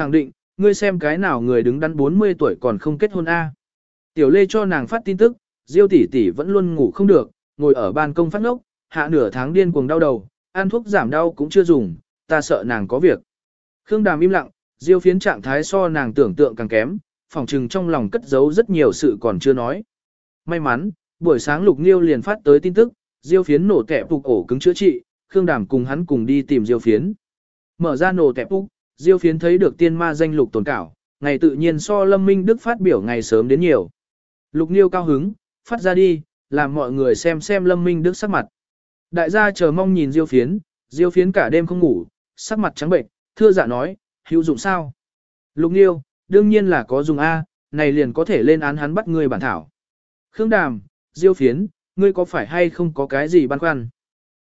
khẳng định, ngươi xem cái nào người đứng đắn 40 tuổi còn không kết hôn A. Tiểu Lê cho nàng phát tin tức, Diêu tỷ tỷ vẫn luôn ngủ không được, ngồi ở ban công phát ngốc, hạ nửa tháng điên cuồng đau đầu, ăn thuốc giảm đau cũng chưa dùng, ta sợ nàng có việc. Khương Đàm im lặng, Diêu phiến trạng thái so nàng tưởng tượng càng kém, phòng trừng trong lòng cất giấu rất nhiều sự còn chưa nói. May mắn, buổi sáng Lục Nghiêu liền phát tới tin tức, Diêu phiến nổ tẹp phục ổ cứng chữa trị, Khương Đàm cùng hắn cùng đi tìm Diêu phiến. Mở ra nổ tẹp phục, Diêu phiến thấy được tiên ma danh lục tồn cảo, ngày tự nhiên so Lâm Minh Đức phát biểu ngày sớm đến nhiều. Lục Niêu cao hứng, phát ra đi, làm mọi người xem xem Lâm Minh Đức sắc mặt. Đại gia chờ mong nhìn Diêu phiến, Diêu phiến cả đêm không ngủ, sắc mặt trắng bệnh, thưa dạ nói, hữu dụng sao? Lục Niêu, đương nhiên là có dùng A, này liền có thể lên án hắn bắt người bản thảo. Khương Đàm, Diêu phiến, ngươi có phải hay không có cái gì băn khoăn?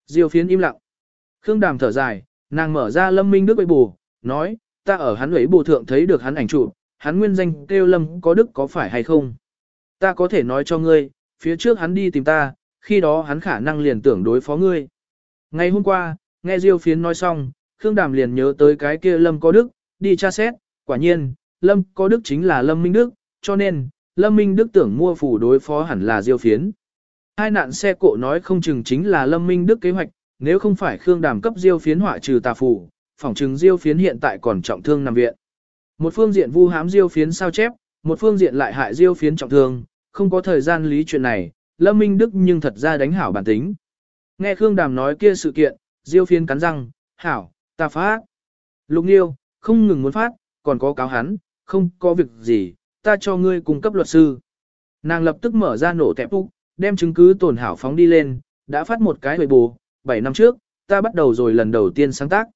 Diêu phiến im lặng. Khương Đàm thở dài, nàng mở ra Lâm Minh Đức bệ bù, nói, ta ở hắn ấy bộ thượng thấy được hắn ảnh chụp, hắn nguyên danh kêu Lâm có đức có phải hay không? Ta có thể nói cho ngươi, phía trước hắn đi tìm ta, khi đó hắn khả năng liền tưởng đối phó ngươi. Ngày hôm qua, nghe Diêu phiến nói xong, Khương Đàm liền nhớ tới cái kia Lâm có đức, đi tra xét, quả nhiên, Lâm có đức chính là Lâm Minh Đức, cho nên, Lâm Minh Đức tưởng mua phủ đối phó hẳn là Diêu phiến. Hai nạn xe cộ nói không chừng chính là Lâm Minh Đức kế hoạch, nếu không phải Khương Đàm cấp Diêu phiến họa trừ tà phủ, phỏng chừng Diêu phiến hiện tại còn trọng thương nằm viện. Một phương diện vu hám Diêu phiến sao chép, một phương diện lại hại Diêu phiến trọng thương, không có thời gian lý chuyện này, Lâm Minh Đức nhưng thật ra đánh hảo bản tính. Nghe Khương Đàm nói kia sự kiện, Diêu phiến cắn răng, hảo, ta phát. Lục Nghiêu, không ngừng muốn phát, còn có cáo hắn, không có việc gì, ta cho ngươi cung cấp luật sư. Nàng lập tức mở ra nổ tẹp úc, đem chứng cứ tổn hảo phóng đi lên, đã phát một cái hồi bù, 7 năm trước, ta bắt đầu rồi lần đầu tiên sáng tác.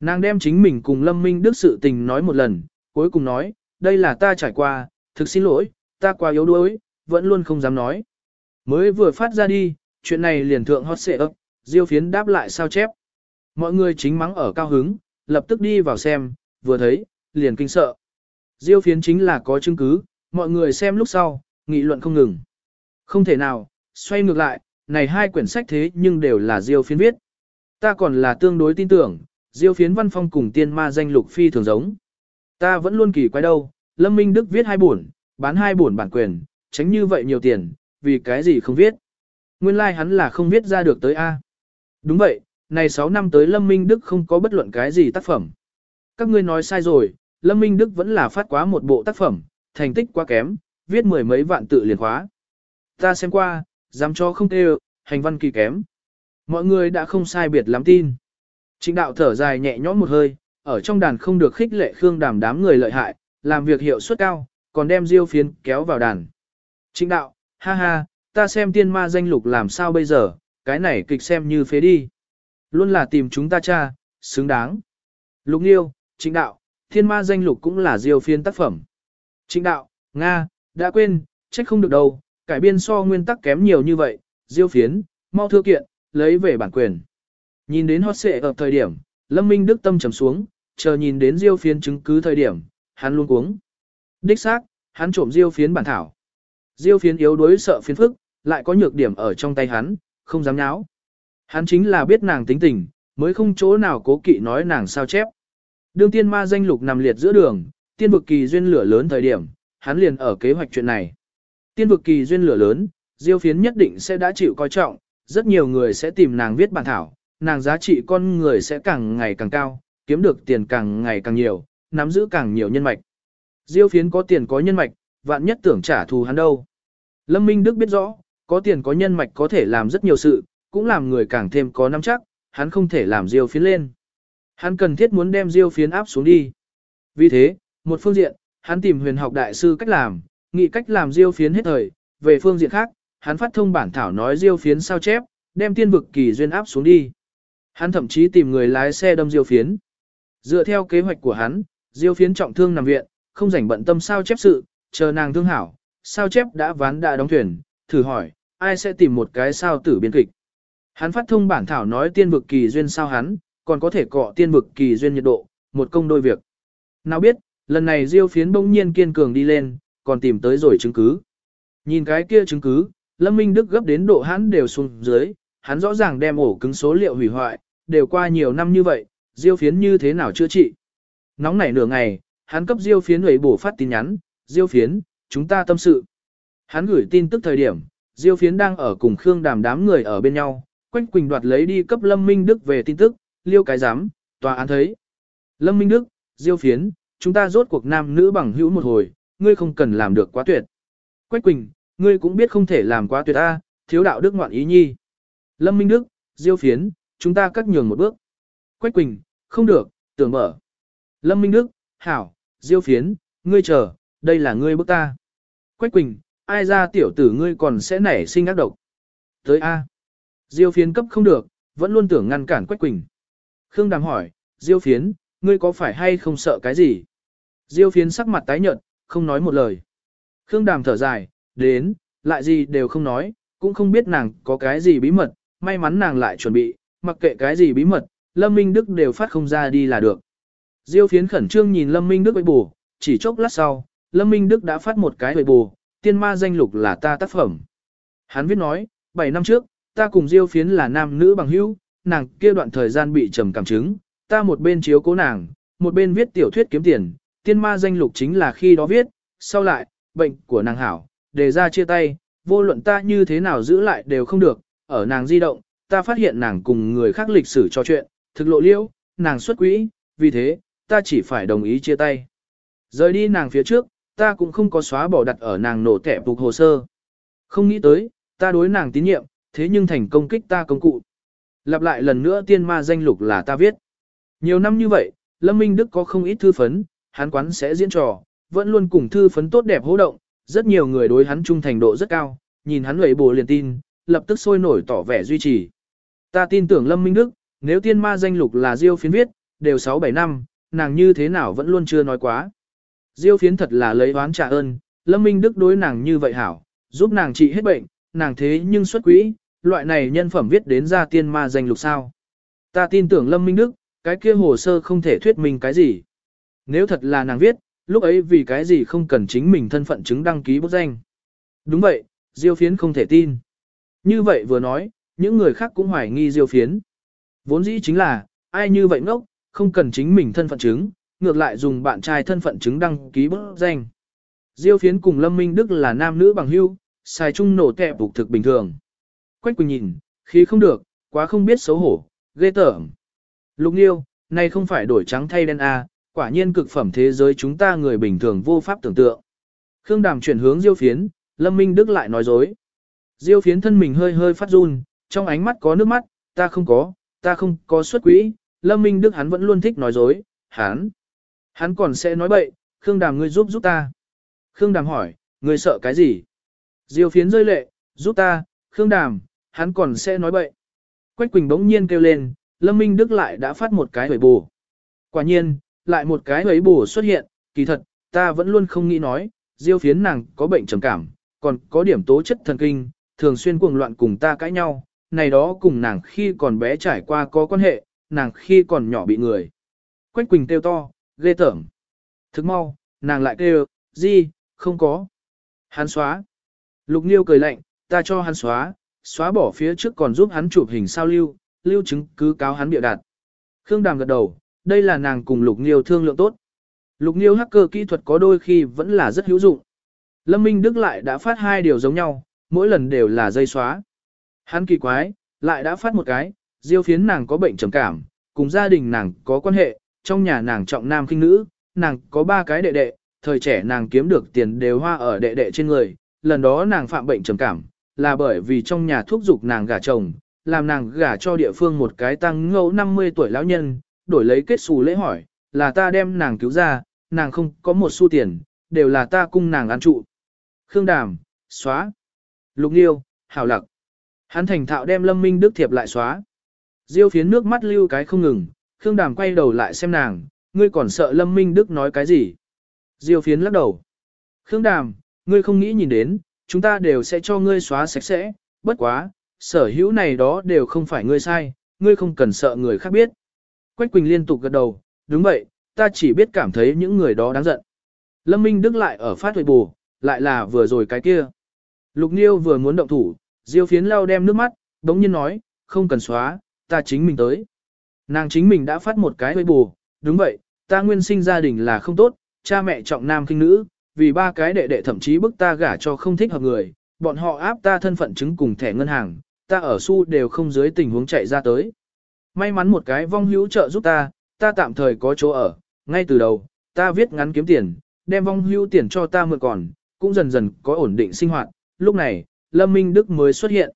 Nàng đem chính mình cùng Lâm Minh Đức sự tình nói một lần, cuối cùng nói, đây là ta trải qua, thực xin lỗi, ta quá yếu đuối, vẫn luôn không dám nói. Mới vừa phát ra đi, chuyện này liền thượng hot xệ ấp, diêu phiến đáp lại sao chép. Mọi người chính mắng ở cao hứng, lập tức đi vào xem, vừa thấy, liền kinh sợ. Diêu phiến chính là có chứng cứ, mọi người xem lúc sau, nghị luận không ngừng. Không thể nào, xoay ngược lại, này hai quyển sách thế nhưng đều là Diêu phiến viết. Ta còn là tương đối tin tưởng, Diêu phiến văn phong cùng tiên ma danh lục phi thường giống. Ta vẫn luôn kỳ quái đâu, Lâm Minh Đức viết hai buồn, bán hai buồn bản quyền, tránh như vậy nhiều tiền, vì cái gì không viết. Nguyên lai like hắn là không viết ra được tới A. Đúng vậy, này 6 năm tới Lâm Minh Đức không có bất luận cái gì tác phẩm. Các ngươi nói sai rồi, Lâm Minh Đức vẫn là phát quá một bộ tác phẩm, thành tích quá kém, viết mười mấy vạn tự liền khóa. Ta xem qua, dám cho không tê hành văn kỳ kém. Mọi người đã không sai biệt lắm tin. Trịnh đạo thở dài nhẹ nhõm một hơi, ở trong đàn không được khích lệ khương đàm đám người lợi hại, làm việc hiệu suất cao, còn đem diêu phiến kéo vào đàn. Trịnh đạo, ha ha, ta xem tiên ma danh lục làm sao bây giờ, cái này kịch xem như phế đi. Luôn là tìm chúng ta cha, xứng đáng. Lục Nghiêu, Trịnh đạo, thiên ma danh lục cũng là diêu phiến tác phẩm. Trịnh đạo, Nga, đã quên, trách không được đâu, cải biên so nguyên tắc kém nhiều như vậy, diêu phiến, mau thưa kiện, lấy về bản quyền. Nhìn đến hot xệ ở thời điểm, Lâm Minh Đức tâm trầm xuống, chờ nhìn đến diêu phiến chứng cứ thời điểm, hắn luôn cuống. Đích xác, hắn trộm diêu phiến bản thảo. Diêu phiến yếu đuối sợ phiến phức, lại có nhược điểm ở trong tay hắn, không dám nháo. Hắn chính là biết nàng tính tình, mới không chỗ nào cố kỵ nói nàng sao chép. Đương tiên ma danh lục nằm liệt giữa đường, tiên vực kỳ duyên lửa lớn thời điểm, hắn liền ở kế hoạch chuyện này. Tiên vực kỳ duyên lửa lớn, diêu phiến nhất định sẽ đã chịu coi trọng, rất nhiều người sẽ tìm nàng viết bản thảo, nàng giá trị con người sẽ càng ngày càng cao, kiếm được tiền càng ngày càng nhiều, nắm giữ càng nhiều nhân mạch. Diêu phiến có tiền có nhân mạch, vạn nhất tưởng trả thù hắn đâu. Lâm Minh Đức biết rõ, có tiền có nhân mạch có thể làm rất nhiều sự, cũng làm người càng thêm có nắm chắc, hắn không thể làm diêu phiến lên. Hắn cần thiết muốn đem diêu phiến áp xuống đi. Vì thế, một phương diện, hắn tìm huyền học đại sư cách làm, nghĩ cách làm diêu phiến hết thời. Về phương diện khác, hắn phát thông bản thảo nói diêu phiến sao chép, đem tiên vực kỳ duyên áp xuống đi. Hắn thậm chí tìm người lái xe đâm diêu phiến. Dựa theo kế hoạch của hắn, diêu phiến trọng thương nằm viện, không rảnh bận tâm sao chép sự, chờ nàng thương hảo, sao chép đã ván đã đóng thuyền, thử hỏi, ai sẽ tìm một cái sao tử biên kịch. Hắn phát thông bản thảo nói tiên vực kỳ duyên sao hắn, còn có thể cọ tiên vực kỳ duyên nhiệt độ, một công đôi việc. Nào biết, lần này diêu phiến bỗng nhiên kiên cường đi lên, còn tìm tới rồi chứng cứ. Nhìn cái kia chứng cứ, Lâm Minh Đức gấp đến độ hắn đều xuống dưới, hắn rõ ràng đem ổ cứng số liệu hủy hoại, đều qua nhiều năm như vậy, diêu phiến như thế nào chữa trị. Nóng nảy nửa ngày, hắn cấp Diêu Phiến ủy bổ phát tin nhắn, Diêu Phiến, chúng ta tâm sự. Hắn gửi tin tức thời điểm, Diêu Phiến đang ở cùng Khương Đàm đám người ở bên nhau, Quách Quỳnh đoạt lấy đi cấp Lâm Minh Đức về tin tức, liêu cái giám, tòa án thấy. Lâm Minh Đức, Diêu Phiến, chúng ta rốt cuộc nam nữ bằng hữu một hồi, ngươi không cần làm được quá tuyệt. Quách Quỳnh, ngươi cũng biết không thể làm quá tuyệt a, thiếu đạo đức ngoạn ý nhi. Lâm Minh Đức, Diêu Phiến, chúng ta cắt nhường một bước. Quách Quỳnh, không được, tưởng mở. Lâm Minh Đức, Hảo, Diêu Phiến, ngươi chờ, đây là ngươi bước ta. Quách Quỳnh, ai ra tiểu tử ngươi còn sẽ nảy sinh ác độc. Tới A. Diêu Phiến cấp không được, vẫn luôn tưởng ngăn cản Quách Quỳnh. Khương Đàm hỏi, Diêu Phiến, ngươi có phải hay không sợ cái gì? Diêu Phiến sắc mặt tái nhợt, không nói một lời. Khương Đàm thở dài, đến, lại gì đều không nói, cũng không biết nàng có cái gì bí mật, may mắn nàng lại chuẩn bị, mặc kệ cái gì bí mật, Lâm Minh Đức đều phát không ra đi là được. Diêu phiến khẩn trương nhìn Lâm Minh Đức bệ bù, chỉ chốc lát sau, Lâm Minh Đức đã phát một cái bệ bù, tiên ma danh lục là ta tác phẩm. Hắn viết nói, 7 năm trước, ta cùng Diêu phiến là nam nữ bằng hữu, nàng kia đoạn thời gian bị trầm cảm chứng, ta một bên chiếu cố nàng, một bên viết tiểu thuyết kiếm tiền, tiên ma danh lục chính là khi đó viết, sau lại, bệnh của nàng hảo, đề ra chia tay, vô luận ta như thế nào giữ lại đều không được, ở nàng di động, ta phát hiện nàng cùng người khác lịch sử trò chuyện, thực lộ liễu, nàng xuất quỹ, vì thế, ta chỉ phải đồng ý chia tay. Rời đi nàng phía trước, ta cũng không có xóa bỏ đặt ở nàng nổ tẻ phục hồ sơ. Không nghĩ tới, ta đối nàng tín nhiệm, thế nhưng thành công kích ta công cụ. Lặp lại lần nữa tiên ma danh lục là ta viết. Nhiều năm như vậy, Lâm Minh Đức có không ít thư phấn, hắn quán sẽ diễn trò, vẫn luôn cùng thư phấn tốt đẹp hỗ động, rất nhiều người đối hắn trung thành độ rất cao, nhìn hắn lệ bồ liền tin, lập tức sôi nổi tỏ vẻ duy trì. Ta tin tưởng Lâm Minh Đức, nếu tiên ma danh lục là Diêu phiến viết, đều 6-7 năm, nàng như thế nào vẫn luôn chưa nói quá. Diêu phiến thật là lấy oán trả ơn, Lâm Minh Đức đối nàng như vậy hảo, giúp nàng trị hết bệnh, nàng thế nhưng xuất quỹ, loại này nhân phẩm viết đến ra tiên ma danh lục sao. Ta tin tưởng Lâm Minh Đức, cái kia hồ sơ không thể thuyết minh cái gì. Nếu thật là nàng viết, lúc ấy vì cái gì không cần chính mình thân phận chứng đăng ký bút danh. Đúng vậy, Diêu phiến không thể tin. Như vậy vừa nói, những người khác cũng hoài nghi Diêu phiến. Vốn dĩ chính là, ai như vậy ngốc, không cần chính mình thân phận chứng, ngược lại dùng bạn trai thân phận chứng đăng ký bức danh. Diêu phiến cùng Lâm Minh Đức là nam nữ bằng hữu, xài chung nổ kẹp phục thực bình thường. Quách Quỳnh nhìn, khí không được, quá không biết xấu hổ, ghê tởm. Lục Nhiêu, này không phải đổi trắng thay đen A, quả nhiên cực phẩm thế giới chúng ta người bình thường vô pháp tưởng tượng. Khương Đàm chuyển hướng Diêu phiến, Lâm Minh Đức lại nói dối. Diêu phiến thân mình hơi hơi phát run, trong ánh mắt có nước mắt, ta không có, ta không có xuất quỹ, Lâm Minh Đức hắn vẫn luôn thích nói dối, hắn. Hắn còn sẽ nói bậy, Khương Đàm ngươi giúp giúp ta. Khương Đàm hỏi, ngươi sợ cái gì? Diêu phiến rơi lệ, giúp ta, Khương Đàm, hắn còn sẽ nói bậy. Quách Quỳnh bỗng nhiên kêu lên, Lâm Minh Đức lại đã phát một cái hủy bù. Quả nhiên, lại một cái hủy bù xuất hiện, kỳ thật, ta vẫn luôn không nghĩ nói, Diêu phiến nàng có bệnh trầm cảm, còn có điểm tố chất thần kinh, thường xuyên cuồng loạn cùng ta cãi nhau, này đó cùng nàng khi còn bé trải qua có quan hệ, nàng khi còn nhỏ bị người. Quách Quỳnh kêu to, ghê tởm. Thức mau, nàng lại kêu, gì, không có. Hắn xóa. Lục Niêu cười lạnh, ta cho hắn xóa, xóa bỏ phía trước còn giúp hắn chụp hình sao lưu, lưu chứng cứ cáo hắn bịa đặt. Khương Đàm gật đầu, đây là nàng cùng Lục Niêu thương lượng tốt. Lục Niêu hacker kỹ thuật có đôi khi vẫn là rất hữu dụng. Lâm Minh Đức lại đã phát hai điều giống nhau, mỗi lần đều là dây xóa. Hắn kỳ quái, lại đã phát một cái, diêu phiến nàng có bệnh trầm cảm, cùng gia đình nàng có quan hệ, trong nhà nàng trọng nam khinh nữ, nàng có ba cái đệ đệ, thời trẻ nàng kiếm được tiền đều hoa ở đệ đệ trên người, lần đó nàng phạm bệnh trầm cảm, là bởi vì trong nhà thuốc giục nàng gả chồng, làm nàng gả cho địa phương một cái tăng ngẫu 50 tuổi lão nhân, đổi lấy kết xù lễ hỏi, là ta đem nàng cứu ra, nàng không có một xu tiền, đều là ta cung nàng ăn trụ. Khương Đàm, xóa. Lục Nghiêu, hảo lặc. Hắn thành thạo đem Lâm Minh Đức thiệp lại xóa. Diêu phiến nước mắt lưu cái không ngừng, Khương Đàm quay đầu lại xem nàng, ngươi còn sợ Lâm Minh Đức nói cái gì? Diêu phiến lắc đầu. Khương Đàm, ngươi không nghĩ nhìn đến, chúng ta đều sẽ cho ngươi xóa sạch sẽ, bất quá, sở hữu này đó đều không phải ngươi sai, ngươi không cần sợ người khác biết. Quách Quỳnh liên tục gật đầu, đúng vậy, ta chỉ biết cảm thấy những người đó đáng giận. Lâm Minh Đức lại ở phát huệ bù, lại là vừa rồi cái kia. Lục Niêu vừa muốn động thủ, Diêu phiến lau đem nước mắt, đống nhiên nói, không cần xóa, ta chính mình tới. Nàng chính mình đã phát một cái hơi bù, đúng vậy, ta nguyên sinh gia đình là không tốt, cha mẹ trọng nam kinh nữ, vì ba cái đệ đệ thậm chí bức ta gả cho không thích hợp người, bọn họ áp ta thân phận chứng cùng thẻ ngân hàng, ta ở su đều không dưới tình huống chạy ra tới. May mắn một cái vong hữu trợ giúp ta, ta tạm thời có chỗ ở, ngay từ đầu, ta viết ngắn kiếm tiền, đem vong hữu tiền cho ta mượn còn, cũng dần dần có ổn định sinh hoạt, lúc này, Lâm Minh Đức mới xuất hiện.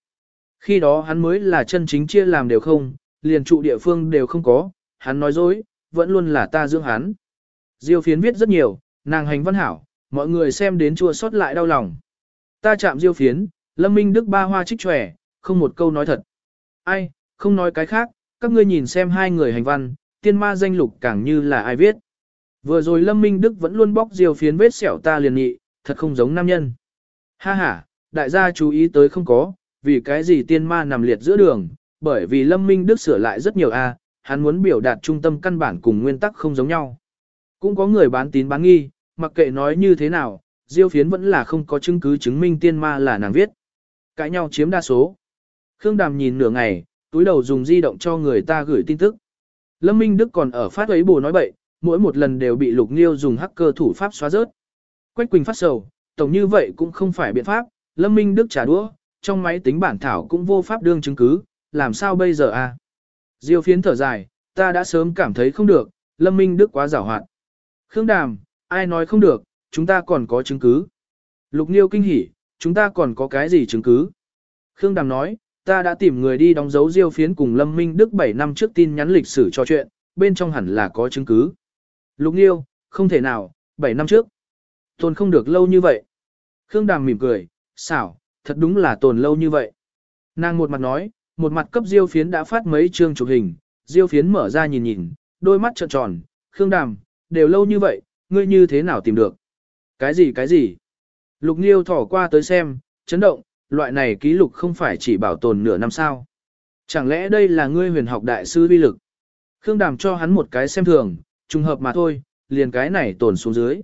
Khi đó hắn mới là chân chính chia làm đều không, liền trụ địa phương đều không có, hắn nói dối, vẫn luôn là ta dưỡng hắn. Diêu phiến viết rất nhiều, nàng hành văn hảo, mọi người xem đến chua xót lại đau lòng. Ta chạm diêu phiến, Lâm Minh Đức ba hoa trích tròe, không một câu nói thật. Ai, không nói cái khác, các ngươi nhìn xem hai người hành văn, tiên ma danh lục càng như là ai viết. Vừa rồi Lâm Minh Đức vẫn luôn bóc diêu phiến vết sẹo ta liền nhị, thật không giống nam nhân. Ha ha, đại gia chú ý tới không có, vì cái gì tiên ma nằm liệt giữa đường, bởi vì Lâm Minh Đức sửa lại rất nhiều a, hắn muốn biểu đạt trung tâm căn bản cùng nguyên tắc không giống nhau. Cũng có người bán tín bán nghi, mặc kệ nói như thế nào, Diêu Phiến vẫn là không có chứng cứ chứng minh tiên ma là nàng viết. Cãi nhau chiếm đa số. Khương Đàm nhìn nửa ngày, túi đầu dùng di động cho người ta gửi tin tức. Lâm Minh Đức còn ở phát ấy bù nói bậy, mỗi một lần đều bị Lục Nghiêu dùng hacker thủ pháp xóa rớt. Quách Quỳnh phát sầu, tổng như vậy cũng không phải biện pháp, Lâm Minh Đức trả đũa, trong máy tính bản thảo cũng vô pháp đương chứng cứ, làm sao bây giờ à? Diêu phiến thở dài, ta đã sớm cảm thấy không được, Lâm Minh Đức quá giảo hoạt. Khương Đàm, ai nói không được, chúng ta còn có chứng cứ. Lục Niêu kinh hỉ, chúng ta còn có cái gì chứng cứ? Khương Đàm nói, ta đã tìm người đi đóng dấu Diêu phiến cùng Lâm Minh Đức 7 năm trước tin nhắn lịch sử cho chuyện, bên trong hẳn là có chứng cứ. Lục Niêu, không thể nào, 7 năm trước. Tồn không được lâu như vậy. Khương Đàm mỉm cười, xảo, thật đúng là tồn lâu như vậy. Nàng một mặt nói, một mặt cấp diêu phiến đã phát mấy chương chụp hình, diêu phiến mở ra nhìn nhìn, đôi mắt trợn tròn, Khương Đàm, đều lâu như vậy, ngươi như thế nào tìm được? Cái gì cái gì? Lục Nghiêu thỏ qua tới xem, chấn động, loại này ký lục không phải chỉ bảo tồn nửa năm sao. Chẳng lẽ đây là ngươi huyền học đại sư vi lực? Khương Đàm cho hắn một cái xem thường, trùng hợp mà thôi, liền cái này tồn xuống dưới.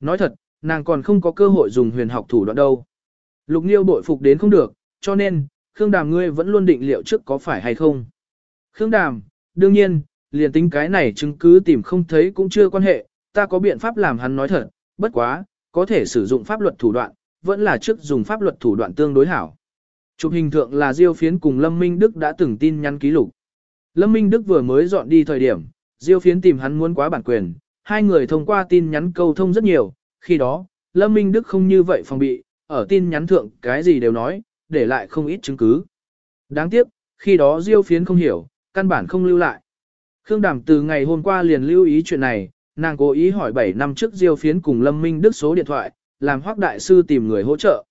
Nói thật, nàng còn không có cơ hội dùng huyền học thủ đoạn đâu. Lục Niêu bội phục đến không được, cho nên, Khương Đàm ngươi vẫn luôn định liệu trước có phải hay không. Khương Đàm, đương nhiên, liền tính cái này chứng cứ tìm không thấy cũng chưa quan hệ, ta có biện pháp làm hắn nói thật, bất quá, có thể sử dụng pháp luật thủ đoạn, vẫn là trước dùng pháp luật thủ đoạn tương đối hảo. Chụp hình thượng là Diêu Phiến cùng Lâm Minh Đức đã từng tin nhắn ký lục. Lâm Minh Đức vừa mới dọn đi thời điểm, Diêu Phiến tìm hắn muốn quá bản quyền, hai người thông qua tin nhắn câu thông rất nhiều, khi đó, Lâm Minh Đức không như vậy phòng bị, ở tin nhắn thượng cái gì đều nói, để lại không ít chứng cứ. Đáng tiếc, khi đó Diêu Phiến không hiểu, căn bản không lưu lại. Khương Đàm từ ngày hôm qua liền lưu ý chuyện này, nàng cố ý hỏi 7 năm trước Diêu Phiến cùng Lâm Minh Đức số điện thoại, làm Hoắc đại sư tìm người hỗ trợ.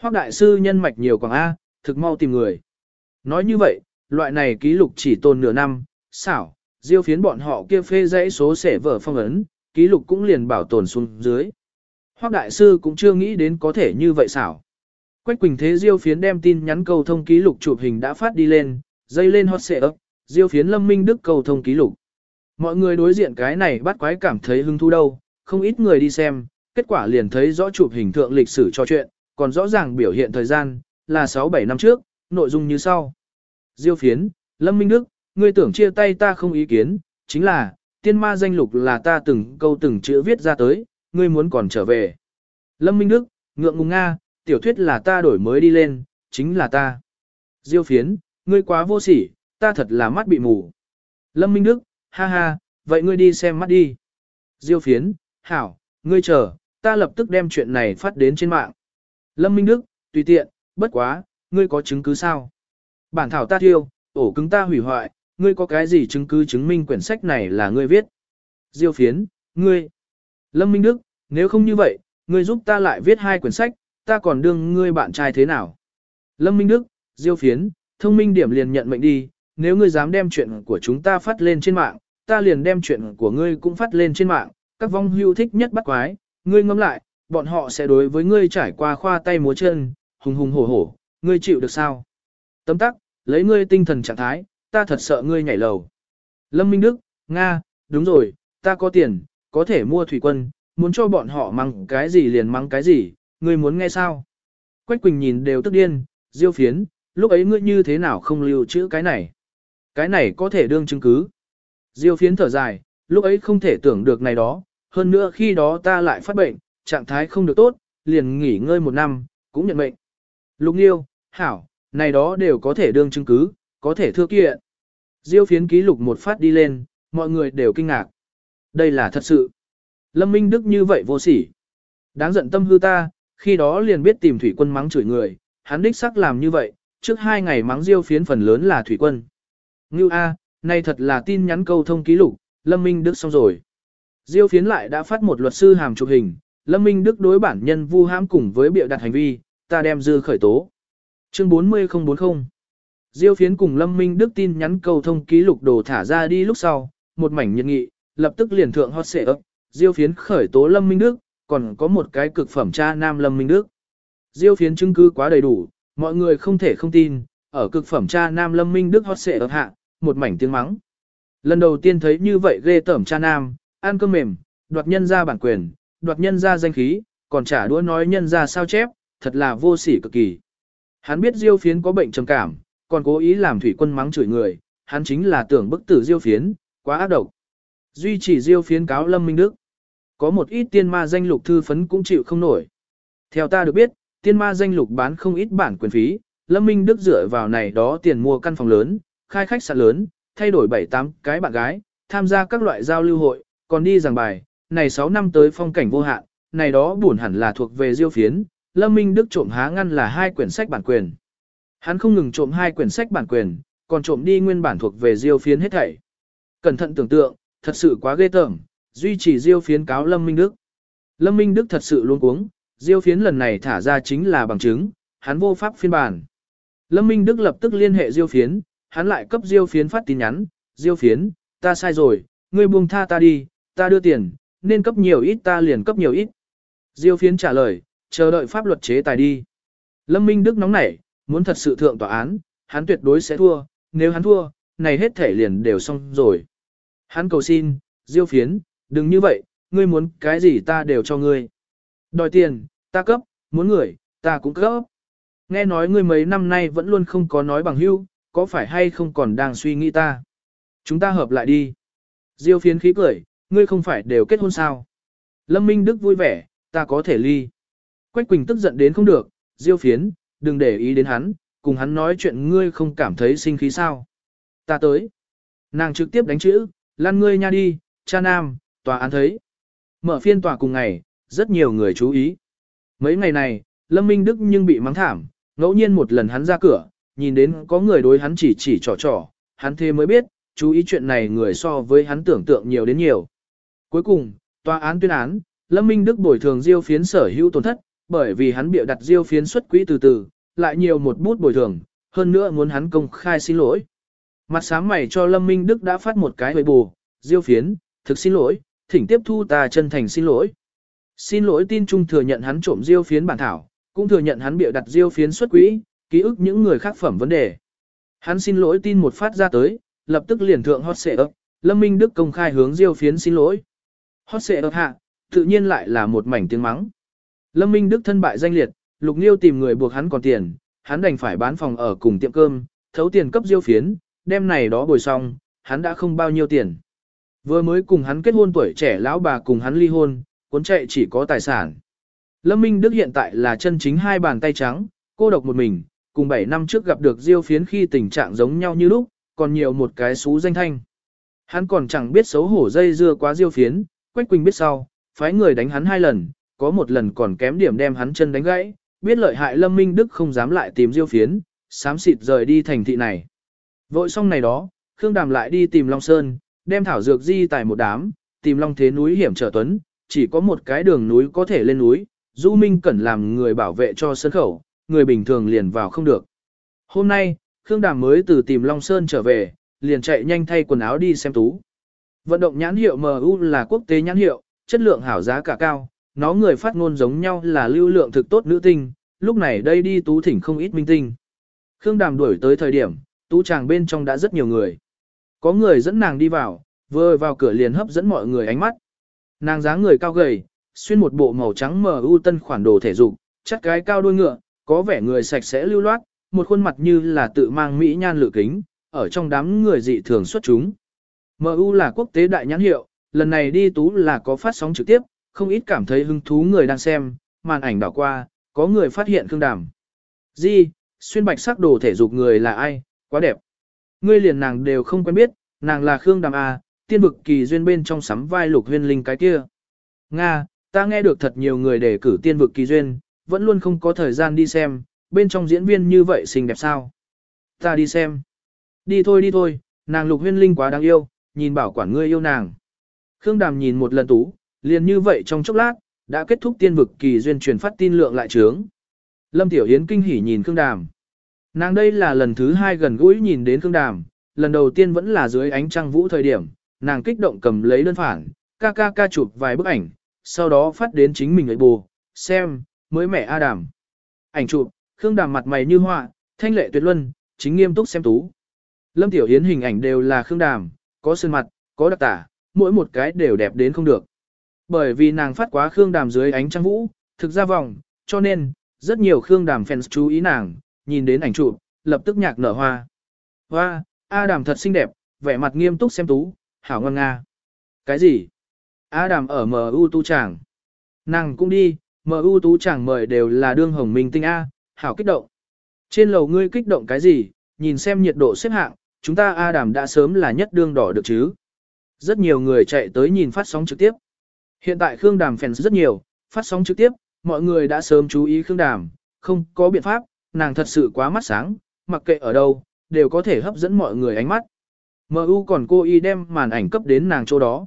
Hoắc đại sư nhân mạch nhiều quảng A, thực mau tìm người. Nói như vậy, loại này ký lục chỉ tồn nửa năm, xảo, Diêu Phiến bọn họ kia phê dãy số sẽ vở phong ấn, ký lục cũng liền bảo tồn xuống dưới. Hoắc đại sư cũng chưa nghĩ đến có thể như vậy xảo. Quách Quỳnh Thế Diêu Phiến đem tin nhắn cầu thông ký lục chụp hình đã phát đi lên, dây lên hot xệ ấp, Diêu Phiến Lâm Minh Đức cầu thông ký lục. Mọi người đối diện cái này bắt quái cảm thấy hứng thú đâu, không ít người đi xem, kết quả liền thấy rõ chụp hình thượng lịch sử cho chuyện, còn rõ ràng biểu hiện thời gian, là 6-7 năm trước, nội dung như sau. Diêu Phiến, Lâm Minh Đức, ngươi tưởng chia tay ta không ý kiến, chính là, tiên ma danh lục là ta từng câu từng chữ viết ra tới, ngươi muốn còn trở về. Lâm Minh Đức, ngượng ngùng Nga, tiểu thuyết là ta đổi mới đi lên, chính là ta. Diêu phiến, ngươi quá vô sỉ, ta thật là mắt bị mù. Lâm Minh Đức, ha ha, vậy ngươi đi xem mắt đi. Diêu phiến, hảo, ngươi chờ, ta lập tức đem chuyện này phát đến trên mạng. Lâm Minh Đức, tùy tiện, bất quá, ngươi có chứng cứ sao? Bản thảo ta thiêu, ổ cứng ta hủy hoại, ngươi có cái gì chứng cứ chứng minh quyển sách này là ngươi viết? Diêu phiến, ngươi. Lâm Minh Đức, nếu không như vậy, ngươi giúp ta lại viết hai quyển sách, ta còn đương ngươi bạn trai thế nào. Lâm Minh Đức, Diêu Phiến, thông minh điểm liền nhận mệnh đi, nếu ngươi dám đem chuyện của chúng ta phát lên trên mạng, ta liền đem chuyện của ngươi cũng phát lên trên mạng, các vong hưu thích nhất bắt quái, ngươi ngâm lại, bọn họ sẽ đối với ngươi trải qua khoa tay múa chân, hùng hùng hổ hổ, ngươi chịu được sao? Tấm tắc, lấy ngươi tinh thần trạng thái, ta thật sợ ngươi nhảy lầu. Lâm Minh Đức, Nga, đúng rồi, ta có tiền, có thể mua thủy quân, muốn cho bọn họ mắng cái gì liền mắng cái gì, ngươi muốn nghe sao? Quách Quỳnh nhìn đều tức điên, diêu phiến, lúc ấy ngươi như thế nào không lưu trữ cái này? Cái này có thể đương chứng cứ. Diêu phiến thở dài, lúc ấy không thể tưởng được này đó, hơn nữa khi đó ta lại phát bệnh, trạng thái không được tốt, liền nghỉ ngơi một năm, cũng nhận mệnh. Lục Nhiêu, Hảo, này đó đều có thể đương chứng cứ, có thể thưa kiện. Diêu phiến ký lục một phát đi lên, mọi người đều kinh ngạc. Đây là thật sự. Lâm Minh Đức như vậy vô sỉ. Đáng giận tâm hư ta, khi đó liền biết tìm thủy quân mắng chửi người, hắn đích sắc làm như vậy, trước hai ngày mắng Diêu phiến phần lớn là thủy quân. Ngưu A, này thật là tin nhắn câu thông ký lục, Lâm Minh Đức xong rồi. Diêu phiến lại đã phát một luật sư hàm chụp hình, Lâm Minh Đức đối bản nhân vu hãm cùng với bịa đặt hành vi, ta đem dư khởi tố. Chương 40040 Diêu phiến cùng Lâm Minh Đức tin nhắn cầu thông ký lục đồ thả ra đi lúc sau, một mảnh nhiệt nghị, lập tức liền thượng hot xệ ấp, Diêu phiến khởi tố Lâm Minh Đức, còn có một cái cực phẩm cha nam Lâm Minh Đức. Diêu phiến chứng cứ quá đầy đủ, mọi người không thể không tin, ở cực phẩm cha nam Lâm Minh Đức hot xệ ấp hạ, một mảnh tiếng mắng. Lần đầu tiên thấy như vậy ghê tởm cha nam, ăn cơm mềm, đoạt nhân ra bản quyền, đoạt nhân ra danh khí, còn trả đũa nói nhân ra sao chép, thật là vô sỉ cực kỳ. Hắn biết Diêu Phiến có bệnh trầm cảm, còn cố ý làm thủy quân mắng chửi người, hắn chính là tưởng bức tử Diêu Phiến, quá ác độc. Duy chỉ Diêu Phiến cáo Lâm Minh Đức. Có một ít tiên ma danh lục thư phấn cũng chịu không nổi. Theo ta được biết, tiên ma danh lục bán không ít bản quyền phí, Lâm Minh Đức dựa vào này đó tiền mua căn phòng lớn, khai khách sạn lớn, thay đổi 7-8 cái bạn gái, tham gia các loại giao lưu hội, còn đi giảng bài, này 6 năm tới phong cảnh vô hạn, này đó buồn hẳn là thuộc về Diêu Phiến, Lâm Minh Đức trộm há ngăn là hai quyển sách bản quyền. Hắn không ngừng trộm hai quyển sách bản quyền, còn trộm đi nguyên bản thuộc về Diêu Phiến hết thảy. Cẩn thận tưởng tượng, thật sự quá ghê tởm, duy trì Diêu Phiến cáo Lâm Minh Đức. Lâm Minh Đức thật sự luôn cuống, Diêu Phiến lần này thả ra chính là bằng chứng, hắn vô pháp phiên bản. Lâm Minh Đức lập tức liên hệ Diêu Phiến, hắn lại cấp Diêu Phiến phát tin nhắn, Diêu Phiến, ta sai rồi, ngươi buông tha ta đi, ta đưa tiền, nên cấp nhiều ít ta liền cấp nhiều ít. Diêu Phiến trả lời, chờ đợi pháp luật chế tài đi. Lâm Minh Đức nóng nảy, muốn thật sự thượng tòa án, hắn tuyệt đối sẽ thua, nếu hắn thua, này hết thể liền đều xong rồi. Hắn cầu xin, Diêu Phiến, đừng như vậy, ngươi muốn cái gì ta đều cho ngươi. Đòi tiền, ta cấp, muốn người, ta cũng cấp. Nghe nói ngươi mấy năm nay vẫn luôn không có nói bằng hữu, có phải hay không còn đang suy nghĩ ta? Chúng ta hợp lại đi. Diêu phiến khí cười, ngươi không phải đều kết hôn sao? Lâm Minh Đức vui vẻ, ta có thể ly. Quách Quỳnh tức giận đến không được, Diêu phiến, đừng để ý đến hắn, cùng hắn nói chuyện ngươi không cảm thấy sinh khí sao. Ta tới. Nàng trực tiếp đánh chữ, lăn ngươi nha đi, cha nam, tòa án thấy. Mở phiên tòa cùng ngày, rất nhiều người chú ý. Mấy ngày này, Lâm Minh Đức nhưng bị mắng thảm, ngẫu nhiên một lần hắn ra cửa, nhìn đến có người đối hắn chỉ chỉ trò trò, hắn thế mới biết, chú ý chuyện này người so với hắn tưởng tượng nhiều đến nhiều. Cuối cùng, tòa án tuyên án, Lâm Minh Đức bồi thường diêu phiến sở hữu tổn thất, bởi vì hắn bịa đặt diêu phiến xuất quỹ từ từ, lại nhiều một bút bồi thường, hơn nữa muốn hắn công khai xin lỗi. Mặt sáng mày cho Lâm Minh Đức đã phát một cái hồi bù, diêu phiến, thực xin lỗi, thỉnh tiếp thu ta chân thành xin lỗi. Xin lỗi tin trung thừa nhận hắn trộm diêu phiến bản thảo, cũng thừa nhận hắn bịa đặt diêu phiến xuất quỹ, ký ức những người khác phẩm vấn đề. Hắn xin lỗi tin một phát ra tới, lập tức liền thượng hot xệ ấp, Lâm Minh Đức công khai hướng diêu phiến xin lỗi. Hot xệ ấp hạ, tự nhiên lại là một mảnh tiếng mắng. Lâm Minh Đức thân bại danh liệt, Lục Nghiêu tìm người buộc hắn còn tiền, hắn đành phải bán phòng ở cùng tiệm cơm, thấu tiền cấp diêu phiến, đem này đó bồi xong, hắn đã không bao nhiêu tiền. Vừa mới cùng hắn kết hôn tuổi trẻ lão bà cùng hắn ly hôn, cuốn chạy chỉ có tài sản. Lâm Minh Đức hiện tại là chân chính hai bàn tay trắng, cô độc một mình, cùng 7 năm trước gặp được diêu phiến khi tình trạng giống nhau như lúc, còn nhiều một cái xú danh thanh. Hắn còn chẳng biết xấu hổ dây dưa quá diêu phiến, Quách Quỳnh biết sau, phái người đánh hắn hai lần, có một lần còn kém điểm đem hắn chân đánh gãy, biết lợi hại Lâm Minh Đức không dám lại tìm diêu phiến, sám xịt rời đi thành thị này. Vội xong này đó, Khương Đàm lại đi tìm Long Sơn, đem thảo dược di tải một đám, tìm Long Thế núi hiểm trở tuấn, chỉ có một cái đường núi có thể lên núi, Du Minh cần làm người bảo vệ cho sân khẩu, người bình thường liền vào không được. Hôm nay, Khương Đàm mới từ tìm Long Sơn trở về, liền chạy nhanh thay quần áo đi xem tú. Vận động nhãn hiệu MU là quốc tế nhãn hiệu, chất lượng hảo giá cả cao, nó người phát ngôn giống nhau là lưu lượng thực tốt nữ tinh, lúc này đây đi tú thỉnh không ít minh tinh. Khương Đàm đuổi tới thời điểm, tú chàng bên trong đã rất nhiều người. Có người dẫn nàng đi vào, vừa vào cửa liền hấp dẫn mọi người ánh mắt. Nàng dáng người cao gầy, xuyên một bộ màu trắng MU tân khoản đồ thể dục, chắc cái cao đuôi ngựa, có vẻ người sạch sẽ lưu loát, một khuôn mặt như là tự mang mỹ nhan lự kính, ở trong đám người dị thường xuất chúng. MU là quốc tế đại nhãn hiệu, lần này đi tú là có phát sóng trực tiếp, không ít cảm thấy hứng thú người đang xem, màn ảnh đảo qua, có người phát hiện Khương Đàm. Di, xuyên bạch sắc đồ thể dục người là ai, quá đẹp. Ngươi liền nàng đều không quen biết, nàng là Khương Đàm A, tiên vực kỳ duyên bên trong sắm vai lục huyên linh cái kia. Nga, ta nghe được thật nhiều người đề cử tiên vực kỳ duyên, vẫn luôn không có thời gian đi xem, bên trong diễn viên như vậy xinh đẹp sao. Ta đi xem. Đi thôi đi thôi, nàng lục huyên linh quá đáng yêu, nhìn bảo quản ngươi yêu nàng. Khương Đàm nhìn một lần tú, liền như vậy trong chốc lát, đã kết thúc tiên vực kỳ duyên truyền phát tin lượng lại trướng. Lâm Tiểu Yến kinh hỉ nhìn Khương Đàm. Nàng đây là lần thứ hai gần gũi nhìn đến Khương Đàm, lần đầu tiên vẫn là dưới ánh trăng vũ thời điểm, nàng kích động cầm lấy đơn phản, ca ca ca chụp vài bức ảnh, sau đó phát đến chính mình ấy bù, xem, mới mẹ A Đàm. Ảnh chụp, Khương Đàm mặt mày như họa, thanh lệ tuyệt luân, chính nghiêm túc xem tú. Lâm Tiểu Yến hình ảnh đều là Khương Đàm, có sơn mặt, có đặc tả, mỗi một cái đều đẹp đến không được. Bởi vì nàng phát quá Khương Đàm dưới ánh trăng vũ, thực ra vòng, cho nên, rất nhiều Khương Đàm fans chú ý nàng, nhìn đến ảnh chụp, lập tức nhạc nở hoa. Hoa, A Đàm thật xinh đẹp, vẻ mặt nghiêm túc xem tú, hảo ngon nga. Cái gì? A Đàm ở MU tu chàng. Nàng cũng đi, MU tú chàng mời đều là đương hồng minh tinh A, hảo kích động. Trên lầu ngươi kích động cái gì, nhìn xem nhiệt độ xếp hạng, chúng ta A Đàm đã sớm là nhất đương đỏ được chứ. Rất nhiều người chạy tới nhìn phát sóng trực tiếp. Hiện tại Khương Đàm fans rất nhiều, phát sóng trực tiếp, mọi người đã sớm chú ý Khương Đàm, không có biện pháp, nàng thật sự quá mắt sáng, mặc kệ ở đâu, đều có thể hấp dẫn mọi người ánh mắt. MU còn cô y đem màn ảnh cấp đến nàng chỗ đó.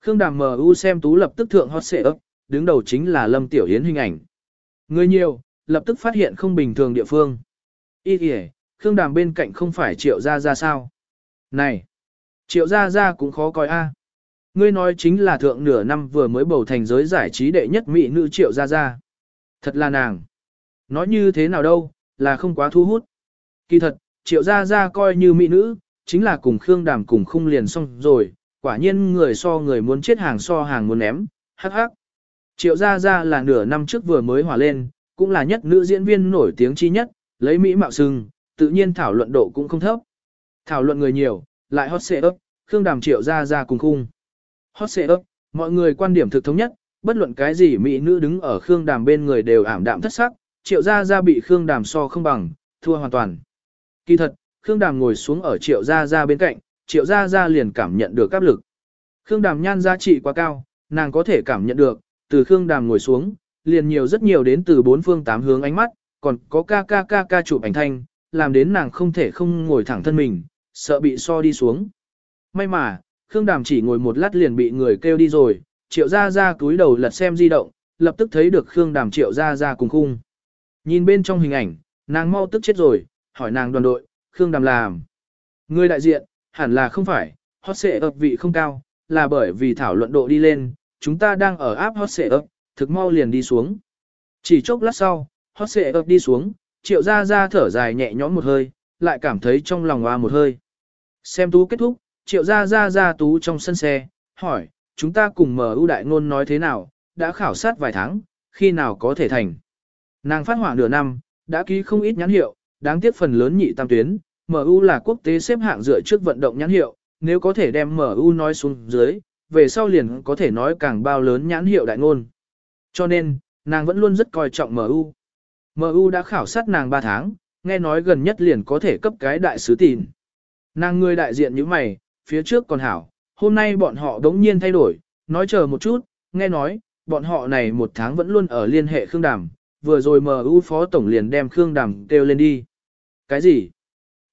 Khương Đàm MU xem tú lập tức thượng hot xệ ấp, đứng đầu chính là Lâm Tiểu Hiến hình ảnh. Người nhiều, lập tức phát hiện không bình thường địa phương. Y kìa, Khương Đàm bên cạnh không phải triệu ra ra sao. Này, triệu ra ra cũng khó coi a. Ngươi nói chính là thượng nửa năm vừa mới bầu thành giới giải trí đệ nhất mỹ nữ triệu ra ra. Thật là nàng. Nói như thế nào đâu, là không quá thu hút. Kỳ thật, triệu gia gia coi như mỹ nữ, chính là cùng Khương Đàm cùng khung liền xong rồi, quả nhiên người so người muốn chết hàng so hàng muốn ném, hắc hắc. Triệu Gia Gia là nửa năm trước vừa mới hòa lên, cũng là nhất nữ diễn viên nổi tiếng chi nhất, lấy Mỹ mạo sưng, tự nhiên thảo luận độ cũng không thấp. Thảo luận người nhiều, lại hot xệ ấp, Khương Đàm Triệu Gia Gia cùng khung. Hot xệ ấp, mọi người quan điểm thực thống nhất, bất luận cái gì Mỹ nữ đứng ở Khương Đàm bên người đều ảm đạm thất sắc, Triệu Gia Gia bị Khương Đàm so không bằng, thua hoàn toàn. Kỳ thật, Khương Đàm ngồi xuống ở Triệu Gia Gia bên cạnh, Triệu Gia Gia liền cảm nhận được áp lực. Khương Đàm nhan giá trị quá cao, nàng có thể cảm nhận được, từ Khương Đàm ngồi xuống, liền nhiều rất nhiều đến từ bốn phương tám hướng ánh mắt, còn có ca ca ca ca chụp ảnh thanh, làm đến nàng không thể không ngồi thẳng thân mình, sợ bị so đi xuống. May mà, Khương Đàm chỉ ngồi một lát liền bị người kêu đi rồi, Triệu Gia Gia cúi đầu lật xem di động, lập tức thấy được Khương Đàm Triệu Gia Gia cùng khung. Nhìn bên trong hình ảnh, nàng mau tức chết rồi, hỏi nàng đoàn đội, Khương Đàm làm. Người đại diện, hẳn là không phải, hot xệ ập vị không cao, là bởi vì thảo luận độ đi lên, chúng ta đang ở áp hot xệ ập, thực mau liền đi xuống. Chỉ chốc lát sau, hot xệ ập đi xuống, triệu ra ra thở dài nhẹ nhõm một hơi, lại cảm thấy trong lòng hoa một hơi. Xem tú kết thúc, triệu ra ra ra tú trong sân xe, hỏi, chúng ta cùng mở ưu đại ngôn nói thế nào, đã khảo sát vài tháng, khi nào có thể thành. Nàng phát hỏa nửa năm, đã ký không ít nhãn hiệu, đáng tiếc phần lớn nhị tam tuyến, MU là quốc tế xếp hạng dựa trước vận động nhãn hiệu, nếu có thể đem MU nói xuống dưới, về sau liền có thể nói càng bao lớn nhãn hiệu đại ngôn. Cho nên, nàng vẫn luôn rất coi trọng MU. MU đã khảo sát nàng 3 tháng, nghe nói gần nhất liền có thể cấp cái đại sứ tin. Nàng người đại diện như mày, phía trước còn hảo, hôm nay bọn họ đống nhiên thay đổi, nói chờ một chút, nghe nói, bọn họ này một tháng vẫn luôn ở liên hệ Khương Đàm, vừa rồi MU phó tổng liền đem Khương Đàm kêu lên đi. Cái gì?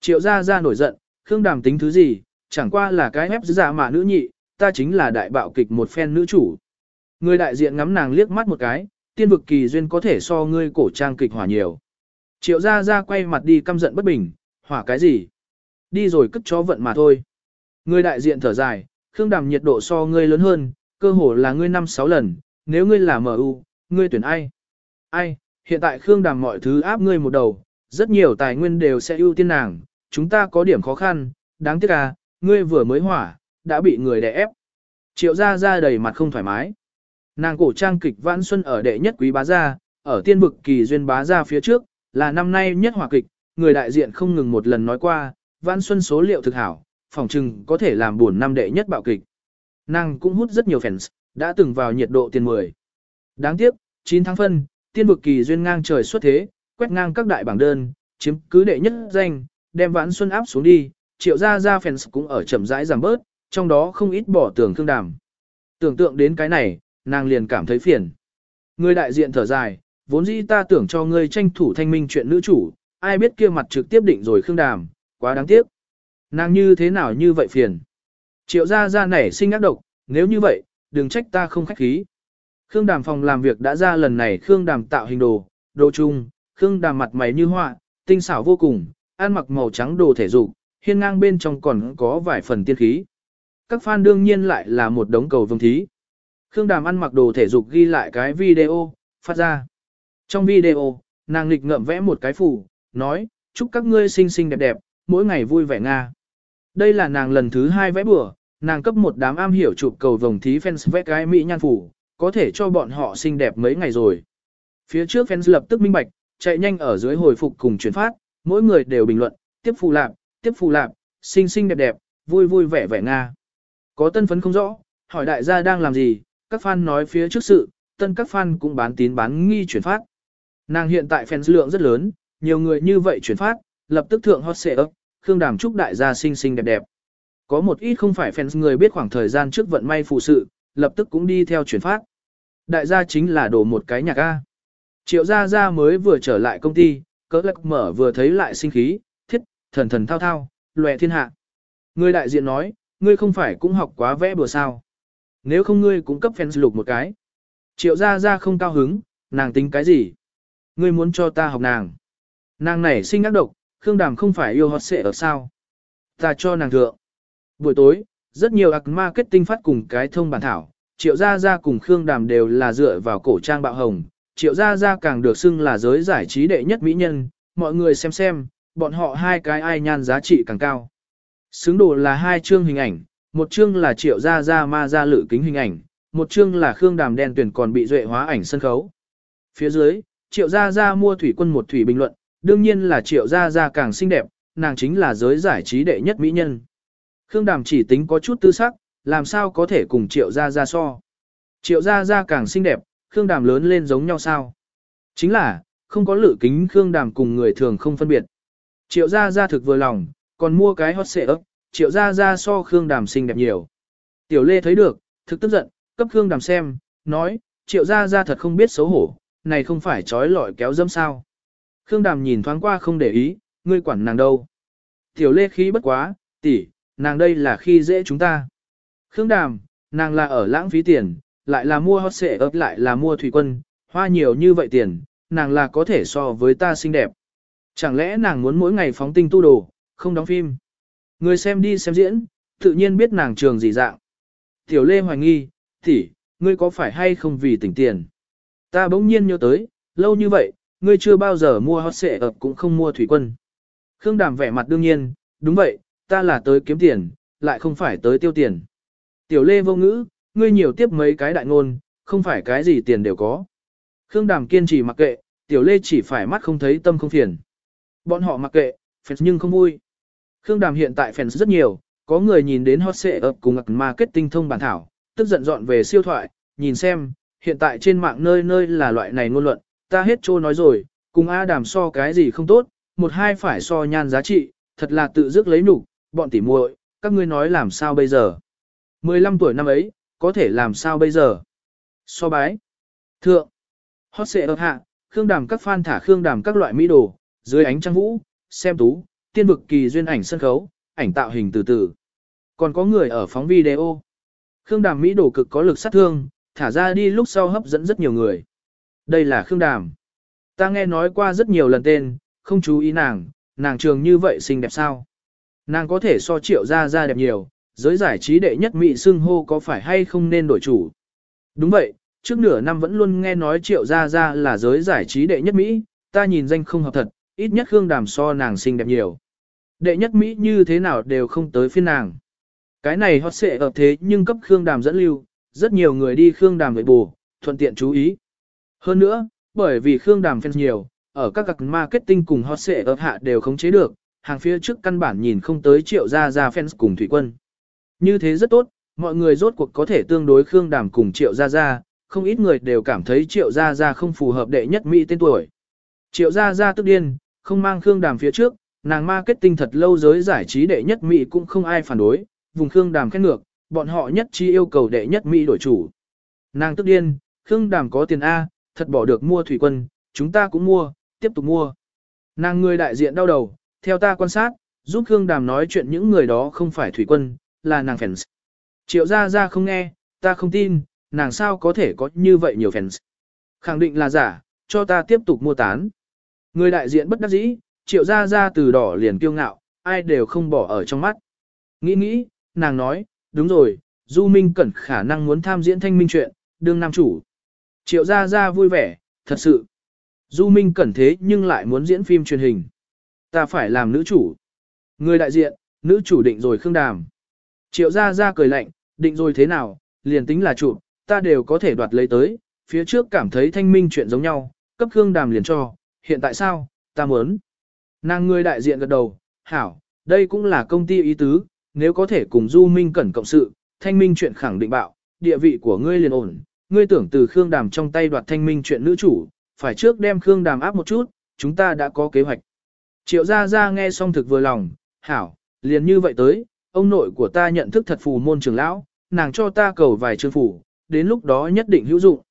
Triệu gia gia nổi giận, Khương Đàm tính thứ gì, chẳng qua là cái ép giả mà nữ nhị, ta chính là đại bạo kịch một phen nữ chủ. Người đại diện ngắm nàng liếc mắt một cái, tiên vực kỳ duyên có thể so ngươi cổ trang kịch hỏa nhiều. Triệu gia gia quay mặt đi căm giận bất bình, hỏa cái gì? Đi rồi cất chó vận mà thôi. Người đại diện thở dài, Khương Đàm nhiệt độ so ngươi lớn hơn, cơ hồ là ngươi năm sáu lần, nếu ngươi là MU, ngươi tuyển ai? Ai, hiện tại Khương Đàm mọi thứ áp ngươi một đầu, rất nhiều tài nguyên đều sẽ ưu tiên nàng, chúng ta có điểm khó khăn, đáng tiếc à, ngươi vừa mới hỏa, đã bị người đè ép. Triệu gia ra đầy mặt không thoải mái. Nàng cổ trang kịch Vãn Xuân ở đệ nhất quý bá gia, ở tiên vực kỳ duyên bá gia phía trước, là năm nay nhất hỏa kịch, người đại diện không ngừng một lần nói qua, Vãn Xuân số liệu thực hảo, phòng trừng có thể làm buồn năm đệ nhất bạo kịch. Nàng cũng hút rất nhiều fans, đã từng vào nhiệt độ tiền 10. Đáng tiếc, 9 tháng phân, tiên vực kỳ duyên ngang trời xuất thế, quét ngang các đại bảng đơn, chiếm cứ đệ nhất danh, đem vãn xuân áp xuống đi, triệu gia gia fans cũng ở chậm rãi giảm bớt, trong đó không ít bỏ tưởng thương đàm. Tưởng tượng đến cái này, nàng liền cảm thấy phiền. Người đại diện thở dài, vốn dĩ ta tưởng cho ngươi tranh thủ thanh minh chuyện nữ chủ, ai biết kia mặt trực tiếp định rồi khương đàm, quá đáng tiếc. Nàng như thế nào như vậy phiền. Triệu gia gia nảy sinh ác độc, nếu như vậy, đừng trách ta không khách khí. Khương đàm phòng làm việc đã ra lần này Khương đàm tạo hình đồ, đồ chung, Khương đàm mặt mày như họa, tinh xảo vô cùng, ăn mặc màu trắng đồ thể dục, hiên ngang bên trong còn có vài phần tiên khí. Các fan đương nhiên lại là một đống cầu vương thí. Khương đàm ăn mặc đồ thể dục ghi lại cái video, phát ra. Trong video, nàng nghịch ngậm vẽ một cái phủ, nói, chúc các ngươi xinh xinh đẹp đẹp, mỗi ngày vui vẻ Nga. Đây là nàng lần thứ hai vẽ bừa, nàng cấp một đám am hiểu chụp cầu vồng thí fans vẽ cái mỹ nhan phủ, có thể cho bọn họ xinh đẹp mấy ngày rồi. Phía trước fans lập tức minh bạch, chạy nhanh ở dưới hồi phục cùng chuyển phát, mỗi người đều bình luận, tiếp phù lạp, tiếp phù lạp, xinh xinh đẹp đẹp, vui vui vẻ vẻ Nga. Có tân phấn không rõ, hỏi đại gia đang làm gì, các fan nói phía trước sự, tân các fan cũng bán tín bán nghi chuyển phát. Nàng hiện tại fans lượng rất lớn, nhiều người như vậy chuyển phát, lập tức thượng hot xệ ấp, Khương Đàm chúc đại gia xinh xinh đẹp đẹp. Có một ít không phải fans người biết khoảng thời gian trước vận may phụ sự, lập tức cũng đi theo chuyển phát. Đại gia chính là đổ một cái nhạc A. Triệu gia gia mới vừa trở lại công ty, cỡ lắc mở vừa thấy lại sinh khí, thiết, thần thần thao thao, lòe thiên hạ. Người đại diện nói, ngươi không phải cũng học quá vẽ bừa sao. Nếu không ngươi cũng cấp fans lục một cái. Triệu gia gia không cao hứng, nàng tính cái gì? Ngươi muốn cho ta học nàng. Nàng này sinh ác độc, Khương Đàm không phải yêu hot xệ ở sao. Ta cho nàng thượng. Buổi tối, rất nhiều ạc marketing phát cùng cái thông bản thảo, Triệu Gia Gia cùng Khương Đàm đều là dựa vào cổ trang bạo hồng. Triệu Gia Gia càng được xưng là giới giải trí đệ nhất mỹ nhân, mọi người xem xem, bọn họ hai cái ai nhan giá trị càng cao. Xứng đồ là hai chương hình ảnh, một chương là Triệu Gia Gia ma gia lự kính hình ảnh, một chương là Khương Đàm đen tuyển còn bị duệ hóa ảnh sân khấu. Phía dưới, Triệu Gia Gia mua thủy quân một thủy bình luận, đương nhiên là Triệu Gia Gia càng xinh đẹp, nàng chính là giới giải trí đệ nhất mỹ nhân. Khương Đàm chỉ tính có chút tư sắc, làm sao có thể cùng Triệu Gia Gia so. Triệu Gia Gia càng xinh đẹp, Khương Đàm lớn lên giống nhau sao. Chính là, không có lự kính Khương Đàm cùng người thường không phân biệt. Triệu Gia Gia thực vừa lòng, còn mua cái hot xệ ấp, Triệu Gia Gia so Khương Đàm xinh đẹp nhiều. Tiểu Lê thấy được, thực tức giận, cấp Khương Đàm xem, nói, Triệu Gia Gia thật không biết xấu hổ, này không phải trói lọi kéo dâm sao. Khương Đàm nhìn thoáng qua không để ý, ngươi quản nàng đâu. Tiểu Lê khí bất quá, tỷ, nàng đây là khi dễ chúng ta. Khương Đàm, nàng là ở lãng phí tiền, lại là mua hot xệ ấp lại là mua thủy quân, hoa nhiều như vậy tiền, nàng là có thể so với ta xinh đẹp. Chẳng lẽ nàng muốn mỗi ngày phóng tinh tu đồ, không đóng phim. Người xem đi xem diễn, tự nhiên biết nàng trường gì dạng. Tiểu Lê hoài nghi, tỷ, ngươi có phải hay không vì tỉnh tiền? Ta bỗng nhiên nhớ tới, lâu như vậy, ngươi chưa bao giờ mua hot xệ ập cũng không mua thủy quân. Khương Đàm vẻ mặt đương nhiên, đúng vậy, ta là tới kiếm tiền, lại không phải tới tiêu tiền. Tiểu Lê vô ngữ, ngươi nhiều tiếp mấy cái đại ngôn, không phải cái gì tiền đều có. Khương Đàm kiên trì mặc kệ, Tiểu Lê chỉ phải mắt không thấy tâm không phiền. Bọn họ mặc kệ, fans nhưng không vui. Khương Đàm hiện tại fans rất nhiều, có người nhìn đến hot xệ ập cùng marketing thông bản thảo, tức giận dọn về siêu thoại, nhìn xem, hiện tại trên mạng nơi nơi là loại này ngôn luận, ta hết trô nói rồi, cùng A đàm so cái gì không tốt, một hai phải so nhan giá trị, thật là tự dứt lấy nhục bọn tỉ muội, các ngươi nói làm sao bây giờ. 15 tuổi năm ấy, có thể làm sao bây giờ. So bái. Thượng. Hot xệ ợt hạ, khương đàm các fan thả khương đàm các loại mỹ đồ, dưới ánh trăng vũ, xem tú, tiên vực kỳ duyên ảnh sân khấu, ảnh tạo hình từ từ. Còn có người ở phóng video. Khương đàm mỹ đồ cực có lực sát thương, thả ra đi lúc sau hấp dẫn rất nhiều người. Đây là Khương Đàm. Ta nghe nói qua rất nhiều lần tên, không chú ý nàng, nàng trường như vậy xinh đẹp sao. Nàng có thể so triệu ra ra đẹp nhiều, giới giải trí đệ nhất mỹ xưng hô có phải hay không nên đổi chủ. Đúng vậy, trước nửa năm vẫn luôn nghe nói triệu ra ra là giới giải trí đệ nhất Mỹ, ta nhìn danh không hợp thật, ít nhất Khương Đàm so nàng xinh đẹp nhiều. Đệ nhất Mỹ như thế nào đều không tới phiên nàng. Cái này hot xệ ở thế nhưng cấp Khương Đàm dẫn lưu, rất nhiều người đi Khương Đàm với bù, thuận tiện chú ý. Hơn nữa, bởi vì Khương Đàm fans nhiều, ở các gạc marketing cùng hot xệ ập hạ đều khống chế được, hàng phía trước căn bản nhìn không tới triệu Gia Gia fans cùng thủy quân. Như thế rất tốt, mọi người rốt cuộc có thể tương đối Khương Đàm cùng Triệu Gia Gia, không ít người đều cảm thấy Triệu Gia Gia không phù hợp đệ nhất Mỹ tên tuổi. Triệu Gia Gia tức điên, không mang Khương Đàm phía trước, nàng marketing thật lâu giới giải trí đệ nhất Mỹ cũng không ai phản đối, vùng Khương Đàm khét ngược, bọn họ nhất chi yêu cầu đệ nhất Mỹ đổi chủ. Nàng tức điên, Khương Đàm có tiền A, thật bỏ được mua thủy quân, chúng ta cũng mua, tiếp tục mua. Nàng người đại diện đau đầu, theo ta quan sát, giúp Khương Đàm nói chuyện những người đó không phải thủy quân, là nàng fans. Triệu Gia Gia không nghe, ta không tin, nàng sao có thể có như vậy nhiều fans. Khẳng định là giả, cho ta tiếp tục mua tán. Người đại diện bất đắc dĩ, Triệu Gia Gia từ đỏ liền kiêu ngạo, ai đều không bỏ ở trong mắt. Nghĩ nghĩ, nàng nói, đúng rồi, Du Minh Cẩn khả năng muốn tham diễn thanh minh chuyện, đương nam chủ. Triệu Gia Gia vui vẻ, thật sự. Du Minh Cẩn thế nhưng lại muốn diễn phim truyền hình. Ta phải làm nữ chủ. Người đại diện, nữ chủ định rồi Khương Đàm. Triệu Gia Gia cười lạnh, định rồi thế nào, liền tính là chủ, ta đều có thể đoạt lấy tới, phía trước cảm thấy thanh minh chuyện giống nhau, cấp Khương Đàm liền cho, hiện tại sao, ta muốn. Nàng người đại diện gật đầu, hảo, đây cũng là công ty ý tứ, nếu có thể cùng Du Minh Cẩn cộng sự, thanh minh chuyện khẳng định bạo, địa vị của ngươi liền ổn, ngươi tưởng từ Khương Đàm trong tay đoạt thanh minh chuyện nữ chủ, phải trước đem Khương Đàm áp một chút, chúng ta đã có kế hoạch. Triệu Gia Gia nghe xong thực vừa lòng, hảo, liền như vậy tới, ông nội của ta nhận thức thật phù môn trưởng lão, nàng cho ta cầu vài chương phủ, đến lúc đó nhất định hữu dụng.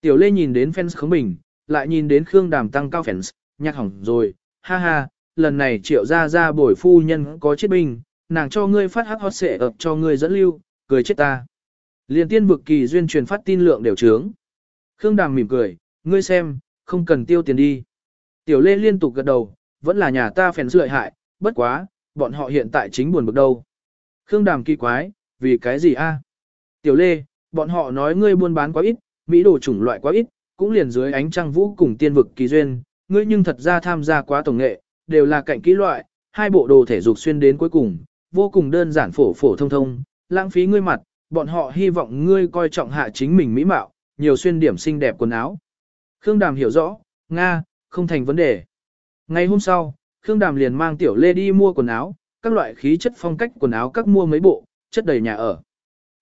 Tiểu Lê nhìn đến fans khống bình, lại nhìn đến Khương Đàm tăng cao fans, nhạc hỏng rồi, ha ha, lần này triệu Gia Gia bồi phu nhân có chết binh, nàng cho ngươi phát hắc hot xệ ập cho ngươi dẫn lưu, cười chết ta. Liên tiên vực kỳ duyên truyền phát tin lượng đều trướng. Khương Đàm mỉm cười, ngươi xem, không cần tiêu tiền đi. Tiểu Lê liên tục gật đầu, vẫn là nhà ta phèn lợi hại, bất quá, bọn họ hiện tại chính buồn bực đâu. Khương Đàm kỳ quái, vì cái gì a? Tiểu Lê, bọn họ nói ngươi buôn bán quá ít, mỹ đồ chủng loại quá ít, cũng liền dưới ánh trăng vũ cùng tiên vực kỳ duyên, ngươi nhưng thật ra tham gia quá tổng nghệ, đều là cạnh kỹ loại, hai bộ đồ thể dục xuyên đến cuối cùng, vô cùng đơn giản phổ phổ thông thông, lãng phí ngươi mặt, bọn họ hy vọng ngươi coi trọng hạ chính mình mỹ mạo, nhiều xuyên điểm xinh đẹp quần áo. Khương Đàm hiểu rõ, Nga, không thành vấn đề. Ngày hôm sau, Khương Đàm liền mang Tiểu Lê đi mua quần áo, các loại khí chất phong cách quần áo các mua mấy bộ, chất đầy nhà ở.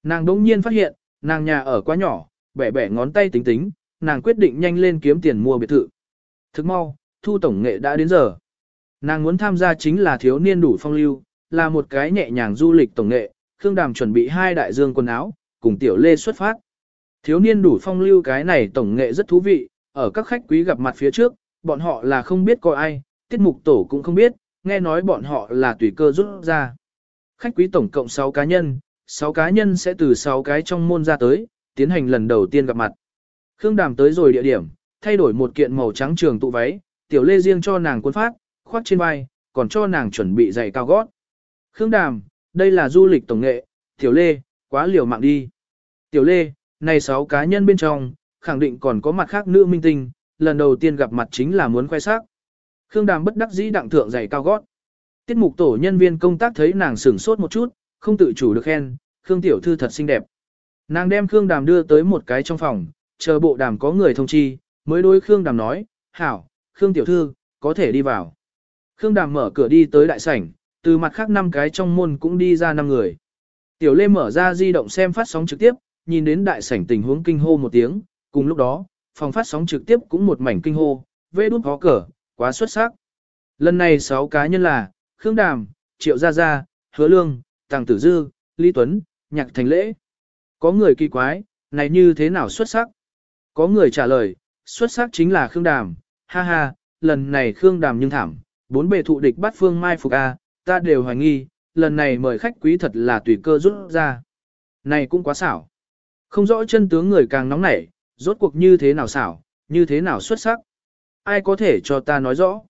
Nàng đỗng nhiên phát hiện, nàng nhà ở quá nhỏ, bẻ bẻ ngón tay tính tính, nàng quyết định nhanh lên kiếm tiền mua biệt thự. Thức mau, thu tổng nghệ đã đến giờ. Nàng muốn tham gia chính là thiếu niên đủ phong lưu, là một cái nhẹ nhàng du lịch tổng nghệ, Khương Đàm chuẩn bị hai đại dương quần áo, cùng Tiểu Lê xuất phát. Thiếu niên đủ phong lưu cái này tổng nghệ rất thú vị, ở các khách quý gặp mặt phía trước, bọn họ là không biết có ai, tiết mục tổ cũng không biết, nghe nói bọn họ là tùy cơ rút ra. Khách quý tổng cộng 6 cá nhân, 6 cá nhân sẽ từ 6 cái trong môn ra tới, tiến hành lần đầu tiên gặp mặt. Khương Đàm tới rồi địa điểm, thay đổi một kiện màu trắng trường tụ váy, tiểu lê riêng cho nàng quân phát, khoác trên vai, còn cho nàng chuẩn bị giày cao gót. Khương Đàm, đây là du lịch tổng nghệ, tiểu lê, quá liều mạng đi. Tiểu lê, này 6 cá nhân bên trong, khẳng định còn có mặt khác nữ minh tinh, lần đầu tiên gặp mặt chính là muốn khoe sắc. Khương Đàm bất đắc dĩ đặng thượng giày cao gót. Tiết mục tổ nhân viên công tác thấy nàng sửng sốt một chút, không tự chủ được khen, Khương tiểu thư thật xinh đẹp. Nàng đem Khương Đàm đưa tới một cái trong phòng, chờ bộ đàm có người thông chi, mới đối Khương Đàm nói, hảo, Khương tiểu thư, có thể đi vào. Khương Đàm mở cửa đi tới đại sảnh, từ mặt khác năm cái trong môn cũng đi ra năm người. Tiểu Lê mở ra di động xem phát sóng trực tiếp, nhìn đến đại sảnh tình huống kinh hô một tiếng, cùng lúc đó, phòng phát sóng trực tiếp cũng một mảnh kinh hô, vê đút có cờ, quá xuất sắc. Lần này 6 cá nhân là, Khương Đàm, Triệu Gia Gia, Hứa Lương, Tàng Tử Dư, Lý Tuấn, Nhạc Thành Lễ. Có người kỳ quái, này như thế nào xuất sắc? Có người trả lời, xuất sắc chính là Khương Đàm, ha ha, lần này Khương Đàm nhưng thảm, bốn bề thụ địch bắt phương mai phục A, ta đều hoài nghi, lần này mời khách quý thật là tùy cơ rút ra. Này cũng quá xảo. Không rõ chân tướng người càng nóng nảy, rốt cuộc như thế nào xảo, như thế nào xuất sắc. Ai có thể cho ta nói rõ?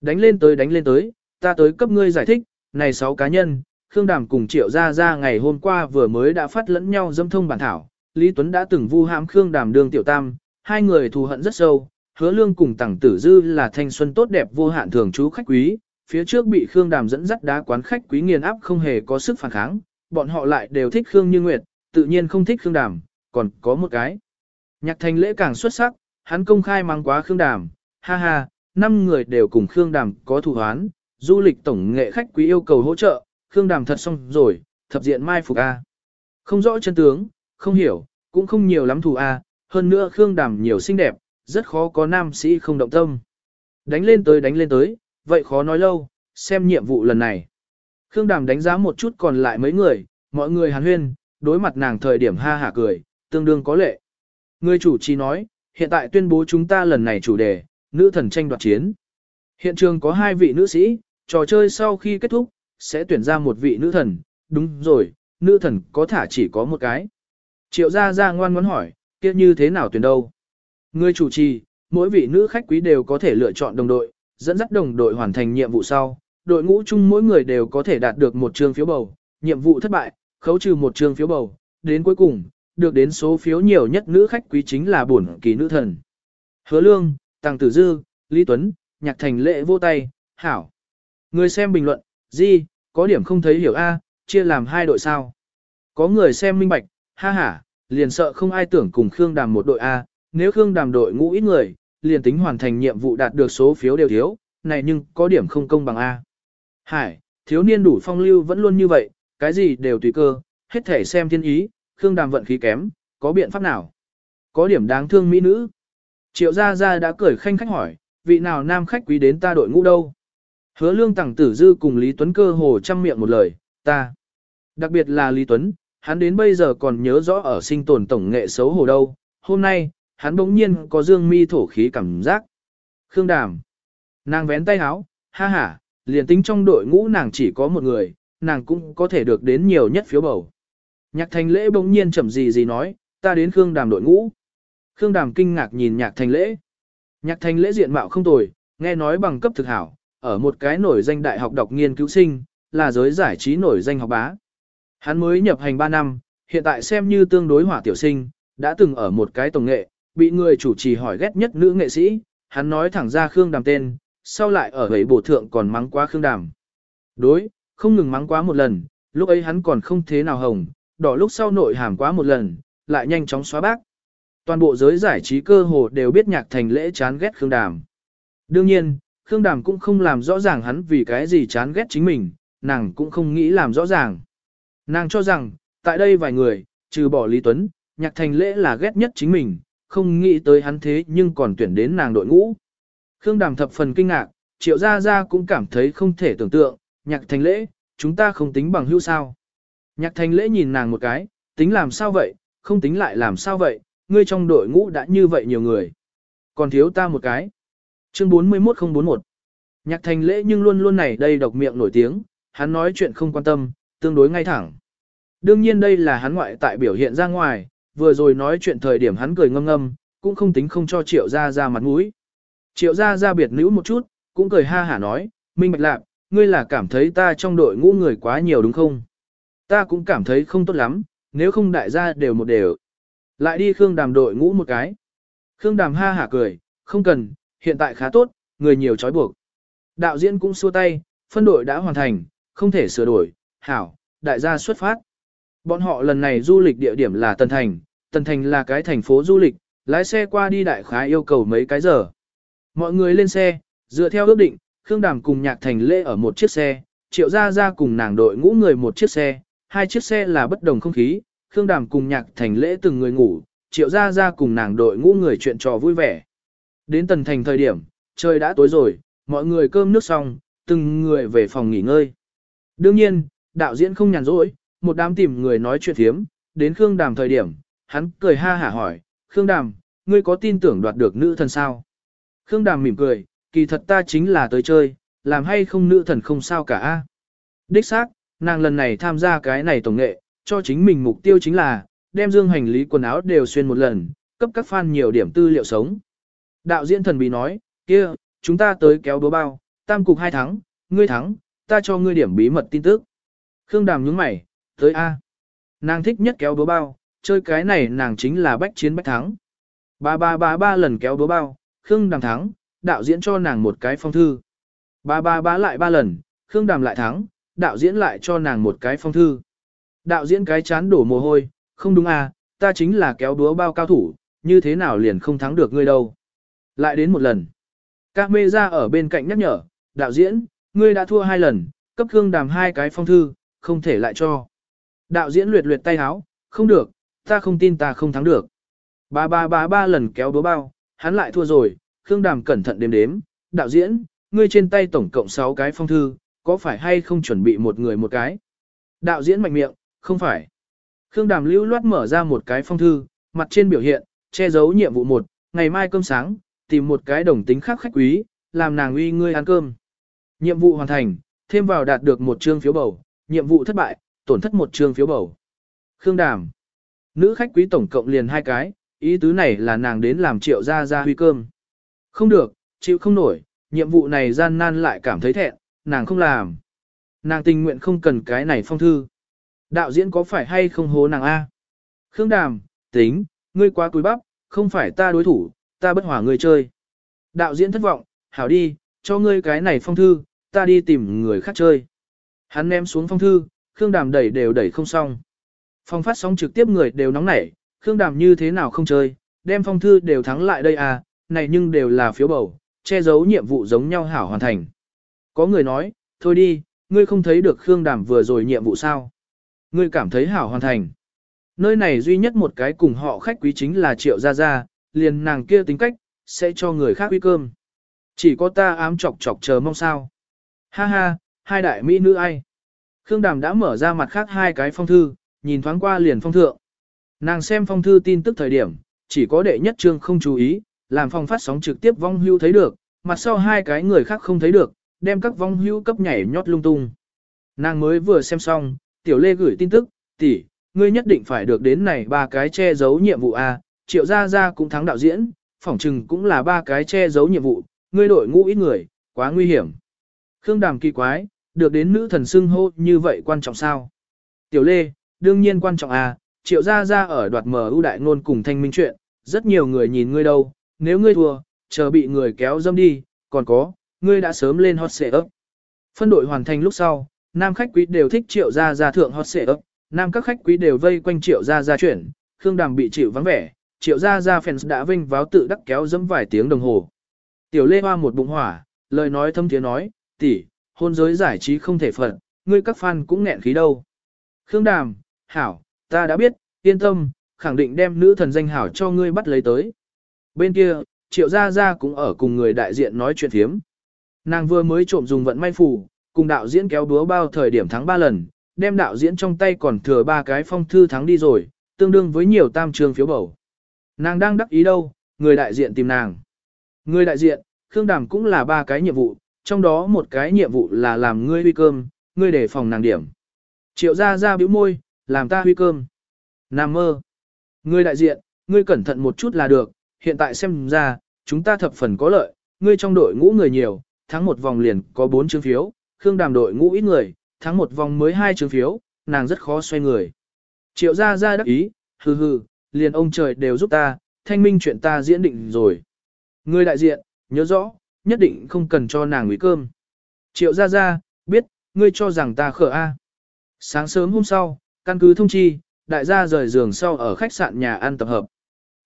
Đánh lên tới đánh lên tới, ta tới cấp ngươi giải thích, này sáu cá nhân, Khương Đàm cùng Triệu Gia Gia ngày hôm qua vừa mới đã phát lẫn nhau dâm thông bản thảo, Lý Tuấn đã từng vu hãm Khương Đàm Đường tiểu tam, hai người thù hận rất sâu, hứa lương cùng tẳng tử dư là thanh xuân tốt đẹp vô hạn thường trú khách quý, phía trước bị Khương Đàm dẫn dắt đá quán khách quý nghiền áp không hề có sức phản kháng, bọn họ lại đều thích Khương Như Nguyệt, tự nhiên không thích Khương Đàm, còn có một cái. Nhạc thành lễ càng xuất sắc, hắn công khai mang quá Khương Đàm, ha ha, năm người đều cùng Khương Đàm có thủ hoán, du lịch tổng nghệ khách quý yêu cầu hỗ trợ, Khương Đàm thật xong rồi, thập diện mai phục A. Không rõ chân tướng, không hiểu, cũng không nhiều lắm thù a, hơn nữa Khương Đàm nhiều xinh đẹp, rất khó có nam sĩ không động tâm. Đánh lên tới đánh lên tới, vậy khó nói lâu, xem nhiệm vụ lần này. Khương Đàm đánh giá một chút còn lại mấy người, mọi người hàn huyên, đối mặt nàng thời điểm ha hả cười, tương đương có lệ. Người chủ trì nói, hiện tại tuyên bố chúng ta lần này chủ đề, nữ thần tranh đoạt chiến. Hiện trường có hai vị nữ sĩ, trò chơi sau khi kết thúc, sẽ tuyển ra một vị nữ thần, đúng rồi, nữ thần có thả chỉ có một cái. Triệu gia gia ngoan ngoãn hỏi, kia như thế nào tuyển đâu? Người chủ trì, mỗi vị nữ khách quý đều có thể lựa chọn đồng đội, dẫn dắt đồng đội hoàn thành nhiệm vụ sau, đội ngũ chung mỗi người đều có thể đạt được một trường phiếu bầu, nhiệm vụ thất bại, khấu trừ một trường phiếu bầu, đến cuối cùng, được đến số phiếu nhiều nhất nữ khách quý chính là bổn kỳ nữ thần. Hứa Lương, Tăng Tử Dư, Lý Tuấn, Nhạc Thành Lệ vô tay, Hảo. Người xem bình luận, gì, có điểm không thấy hiểu A, chia làm hai đội sao. Có người xem minh bạch, ha ha, liền sợ không ai tưởng cùng Khương Đàm một đội A, nếu Khương Đàm đội ngũ ít người, liền tính hoàn thành nhiệm vụ đạt được số phiếu đều thiếu, này nhưng có điểm không công bằng A. Hải, thiếu niên đủ phong lưu vẫn luôn như vậy, cái gì đều tùy cơ, hết thể xem thiên ý, Khương Đàm vận khí kém, có biện pháp nào? Có điểm đáng thương mỹ nữ. Triệu Gia Gia đã cười khanh khách hỏi, vị nào nam khách quý đến ta đội ngũ đâu? Hứa lương tẳng tử dư cùng Lý Tuấn cơ hồ chăm miệng một lời, ta. Đặc biệt là Lý Tuấn, hắn đến bây giờ còn nhớ rõ ở sinh tồn tổng nghệ xấu hổ đâu. Hôm nay, hắn bỗng nhiên có dương mi thổ khí cảm giác. Khương Đàm. Nàng vén tay áo, ha ha, liền tính trong đội ngũ nàng chỉ có một người, nàng cũng có thể được đến nhiều nhất phiếu bầu. Nhạc thành lễ bỗng nhiên chậm gì gì nói, ta đến Khương Đàm đội ngũ. Khương Đàm kinh ngạc nhìn nhạc thành lễ. Nhạc thành lễ diện mạo không tồi, nghe nói bằng cấp thực hảo, ở một cái nổi danh đại học đọc nghiên cứu sinh, là giới giải trí nổi danh học bá. Hắn mới nhập hành 3 năm, hiện tại xem như tương đối hỏa tiểu sinh, đã từng ở một cái tổng nghệ, bị người chủ trì hỏi ghét nhất nữ nghệ sĩ, hắn nói thẳng ra Khương Đàm tên, sau lại ở ấy bổ thượng còn mắng quá Khương Đàm. Đối, không ngừng mắng quá một lần, lúc ấy hắn còn không thế nào hồng, đỏ lúc sau nội hàm quá một lần, lại nhanh chóng xóa bác. Toàn bộ giới giải trí cơ hồ đều biết nhạc thành lễ chán ghét Khương Đàm. Đương nhiên, Khương Đàm cũng không làm rõ ràng hắn vì cái gì chán ghét chính mình, nàng cũng không nghĩ làm rõ ràng. Nàng cho rằng, tại đây vài người, trừ bỏ Lý Tuấn, nhạc thành lễ là ghét nhất chính mình, không nghĩ tới hắn thế nhưng còn tuyển đến nàng đội ngũ. Khương Đàm thập phần kinh ngạc, triệu gia gia cũng cảm thấy không thể tưởng tượng, nhạc thành lễ, chúng ta không tính bằng hữu sao. Nhạc thành lễ nhìn nàng một cái, tính làm sao vậy, không tính lại làm sao vậy, ngươi trong đội ngũ đã như vậy nhiều người. Còn thiếu ta một cái. Chương 41041 Nhạc thành lễ nhưng luôn luôn này đây độc miệng nổi tiếng, hắn nói chuyện không quan tâm, tương đối ngay thẳng. Đương nhiên đây là hắn ngoại tại biểu hiện ra ngoài, vừa rồi nói chuyện thời điểm hắn cười ngâm ngâm, cũng không tính không cho triệu ra ra mặt mũi. Triệu ra ra biệt nữ một chút, cũng cười ha hả nói, Minh Bạch Lạc, ngươi là cảm thấy ta trong đội ngũ người quá nhiều đúng không? Ta cũng cảm thấy không tốt lắm, nếu không đại gia đều một đều. Lại đi Khương Đàm đội ngũ một cái. Khương Đàm ha hả cười, không cần, hiện tại khá tốt, người nhiều trói buộc. Đạo diễn cũng xua tay, phân đội đã hoàn thành, không thể sửa đổi, hảo, đại gia xuất phát. Bọn họ lần này du lịch địa điểm là Tân Thành, Tân Thành là cái thành phố du lịch, lái xe qua đi đại khái yêu cầu mấy cái giờ. Mọi người lên xe, dựa theo ước định, Khương Đàm cùng Nhạc Thành Lễ ở một chiếc xe, Triệu Gia Gia cùng nàng đội ngũ người một chiếc xe, hai chiếc xe là bất đồng không khí, Khương Đàm cùng Nhạc Thành Lễ từng người ngủ, Triệu Gia Gia cùng nàng đội ngũ người chuyện trò vui vẻ. Đến Tần Thành thời điểm, trời đã tối rồi, mọi người cơm nước xong, từng người về phòng nghỉ ngơi. Đương nhiên, đạo diễn không nhàn rỗi, một đám tìm người nói chuyện thiếm, đến Khương Đàm thời điểm, hắn cười ha hả hỏi, Khương Đàm, ngươi có tin tưởng đoạt được nữ thần sao? Khương Đàm mỉm cười, kỳ thật ta chính là tới chơi, làm hay không nữ thần không sao cả. a. Đích xác, nàng lần này tham gia cái này tổng nghệ, cho chính mình mục tiêu chính là, đem dương hành lý quần áo đều xuyên một lần, cấp các fan nhiều điểm tư liệu sống. Đạo diễn thần bí nói, kia, chúng ta tới kéo đố bao, tam cục hai thắng, ngươi thắng, ta cho ngươi điểm bí mật tin tức. Khương Đàm nhướng mày, tới A. Nàng thích nhất kéo đố bao, chơi cái này nàng chính là bách chiến bách thắng. Ba ba ba ba lần kéo đố bao, Khương Đàm thắng, đạo diễn cho nàng một cái phong thư. Ba ba ba lại ba lần, Khương Đàm lại thắng, đạo diễn lại cho nàng một cái phong thư. Đạo diễn cái chán đổ mồ hôi, không đúng à, ta chính là kéo đúa bao cao thủ, như thế nào liền không thắng được ngươi đâu. Lại đến một lần. Các mê ra ở bên cạnh nhắc nhở, đạo diễn, ngươi đã thua hai lần, cấp Khương Đàm hai cái phong thư, không thể lại cho. Đạo diễn luyệt luyệt tay háo, không được, ta không tin ta không thắng được. Ba ba ba ba lần kéo đúa bao, hắn lại thua rồi, Khương Đàm cẩn thận đếm đếm, đạo diễn, ngươi trên tay tổng cộng 6 cái phong thư, có phải hay không chuẩn bị một người một cái? Đạo diễn mạnh miệng, không phải. Khương Đàm lưu loát mở ra một cái phong thư, mặt trên biểu hiện, che giấu nhiệm vụ một, ngày mai cơm sáng, tìm một cái đồng tính khác khách quý, làm nàng uy ngươi ăn cơm. Nhiệm vụ hoàn thành, thêm vào đạt được một trương phiếu bầu, nhiệm vụ thất bại, tổn thất một trương phiếu bầu. Khương Đàm. Nữ khách quý tổng cộng liền hai cái, ý tứ này là nàng đến làm triệu ra ra huy cơm. Không được, chịu không nổi, nhiệm vụ này gian nan lại cảm thấy thẹn, nàng không làm. Nàng tình nguyện không cần cái này phong thư. Đạo diễn có phải hay không hố nàng A? Khương Đàm, tính, ngươi quá cúi bắp, không phải ta đối thủ, ta bất hỏa ngươi chơi. Đạo diễn thất vọng, hảo đi, cho ngươi cái này phong thư, ta đi tìm người khác chơi. Hắn ném xuống phong thư, Khương Đàm đẩy đều đẩy không xong. Phong phát sóng trực tiếp người đều nóng nảy, Khương Đàm như thế nào không chơi, đem phong thư đều thắng lại đây à, này nhưng đều là phiếu bầu, che giấu nhiệm vụ giống nhau hảo hoàn thành. Có người nói, thôi đi, ngươi không thấy được Khương Đàm vừa rồi nhiệm vụ sao? Ngươi cảm thấy hảo hoàn thành. Nơi này duy nhất một cái cùng họ khách quý chính là Triệu Gia Gia, liền nàng kia tính cách, sẽ cho người khác uy cơm. Chỉ có ta ám chọc chọc chờ mong sao. Ha ha, hai đại mỹ nữ ai? Khương Đàm đã mở ra mặt khác hai cái phong thư, nhìn thoáng qua liền phong thượng. Nàng xem phong thư tin tức thời điểm, chỉ có đệ nhất trương không chú ý, làm phong phát sóng trực tiếp vong hưu thấy được, mặt sau hai cái người khác không thấy được, đem các vong hưu cấp nhảy nhót lung tung. Nàng mới vừa xem xong, tiểu lê gửi tin tức, tỷ, ngươi nhất định phải được đến này ba cái che giấu nhiệm vụ A, triệu gia gia cũng thắng đạo diễn, phỏng chừng cũng là ba cái che giấu nhiệm vụ, ngươi đội ngũ ít người, quá nguy hiểm. Khương đàm kỳ quái, được đến nữ thần xưng hô như vậy quan trọng sao? Tiểu lê, đương nhiên quan trọng A, triệu gia gia ở đoạt mở ưu đại ngôn cùng thanh minh chuyện, rất nhiều người nhìn ngươi đâu, nếu ngươi thua, chờ bị người kéo dâm đi, còn có, ngươi đã sớm lên hot xệ ấp. Phân đội hoàn thành lúc sau, nam khách quý đều thích triệu gia gia thượng hot xệ ấp, nam các khách quý đều vây quanh triệu gia gia chuyển, Khương Đàm bị chịu vắng vẻ, triệu gia gia fans đã vinh váo tự đắc kéo dẫm vài tiếng đồng hồ. Tiểu Lê Hoa một bụng hỏa, lời nói thâm tiếng nói, tỷ, hôn giới giải trí không thể phận, ngươi các fan cũng nghẹn khí đâu. Khương Đàm, hảo, ta đã biết, yên tâm, khẳng định đem nữ thần danh hảo cho ngươi bắt lấy tới. Bên kia, triệu gia gia cũng ở cùng người đại diện nói chuyện thiếm. Nàng vừa mới trộm dùng vận may phủ, cùng đạo diễn kéo búa bao thời điểm thắng 3 lần, đem đạo diễn trong tay còn thừa ba cái phong thư thắng đi rồi, tương đương với nhiều tam trường phiếu bầu. Nàng đang đắc ý đâu, người đại diện tìm nàng. Người đại diện, Khương Đàm cũng là ba cái nhiệm vụ, trong đó một cái nhiệm vụ là làm ngươi huy cơm, ngươi để phòng nàng điểm. Triệu ra ra bĩu môi, làm ta huy cơm. Nam mơ. Người đại diện, ngươi cẩn thận một chút là được, hiện tại xem ra, chúng ta thập phần có lợi, ngươi trong đội ngũ người nhiều, thắng một vòng liền có bốn chương phiếu, Khương Đàm đội ngũ ít người, thắng một vòng mới hai chương phiếu, nàng rất khó xoay người. Triệu gia gia đắc ý, hừ hừ, liền ông trời đều giúp ta, thanh minh chuyện ta diễn định rồi. Người đại diện, nhớ rõ, nhất định không cần cho nàng nguy cơm. Triệu gia gia, biết, ngươi cho rằng ta khở a. Sáng sớm hôm sau, căn cứ thông chi, đại gia rời giường sau ở khách sạn nhà ăn tập hợp.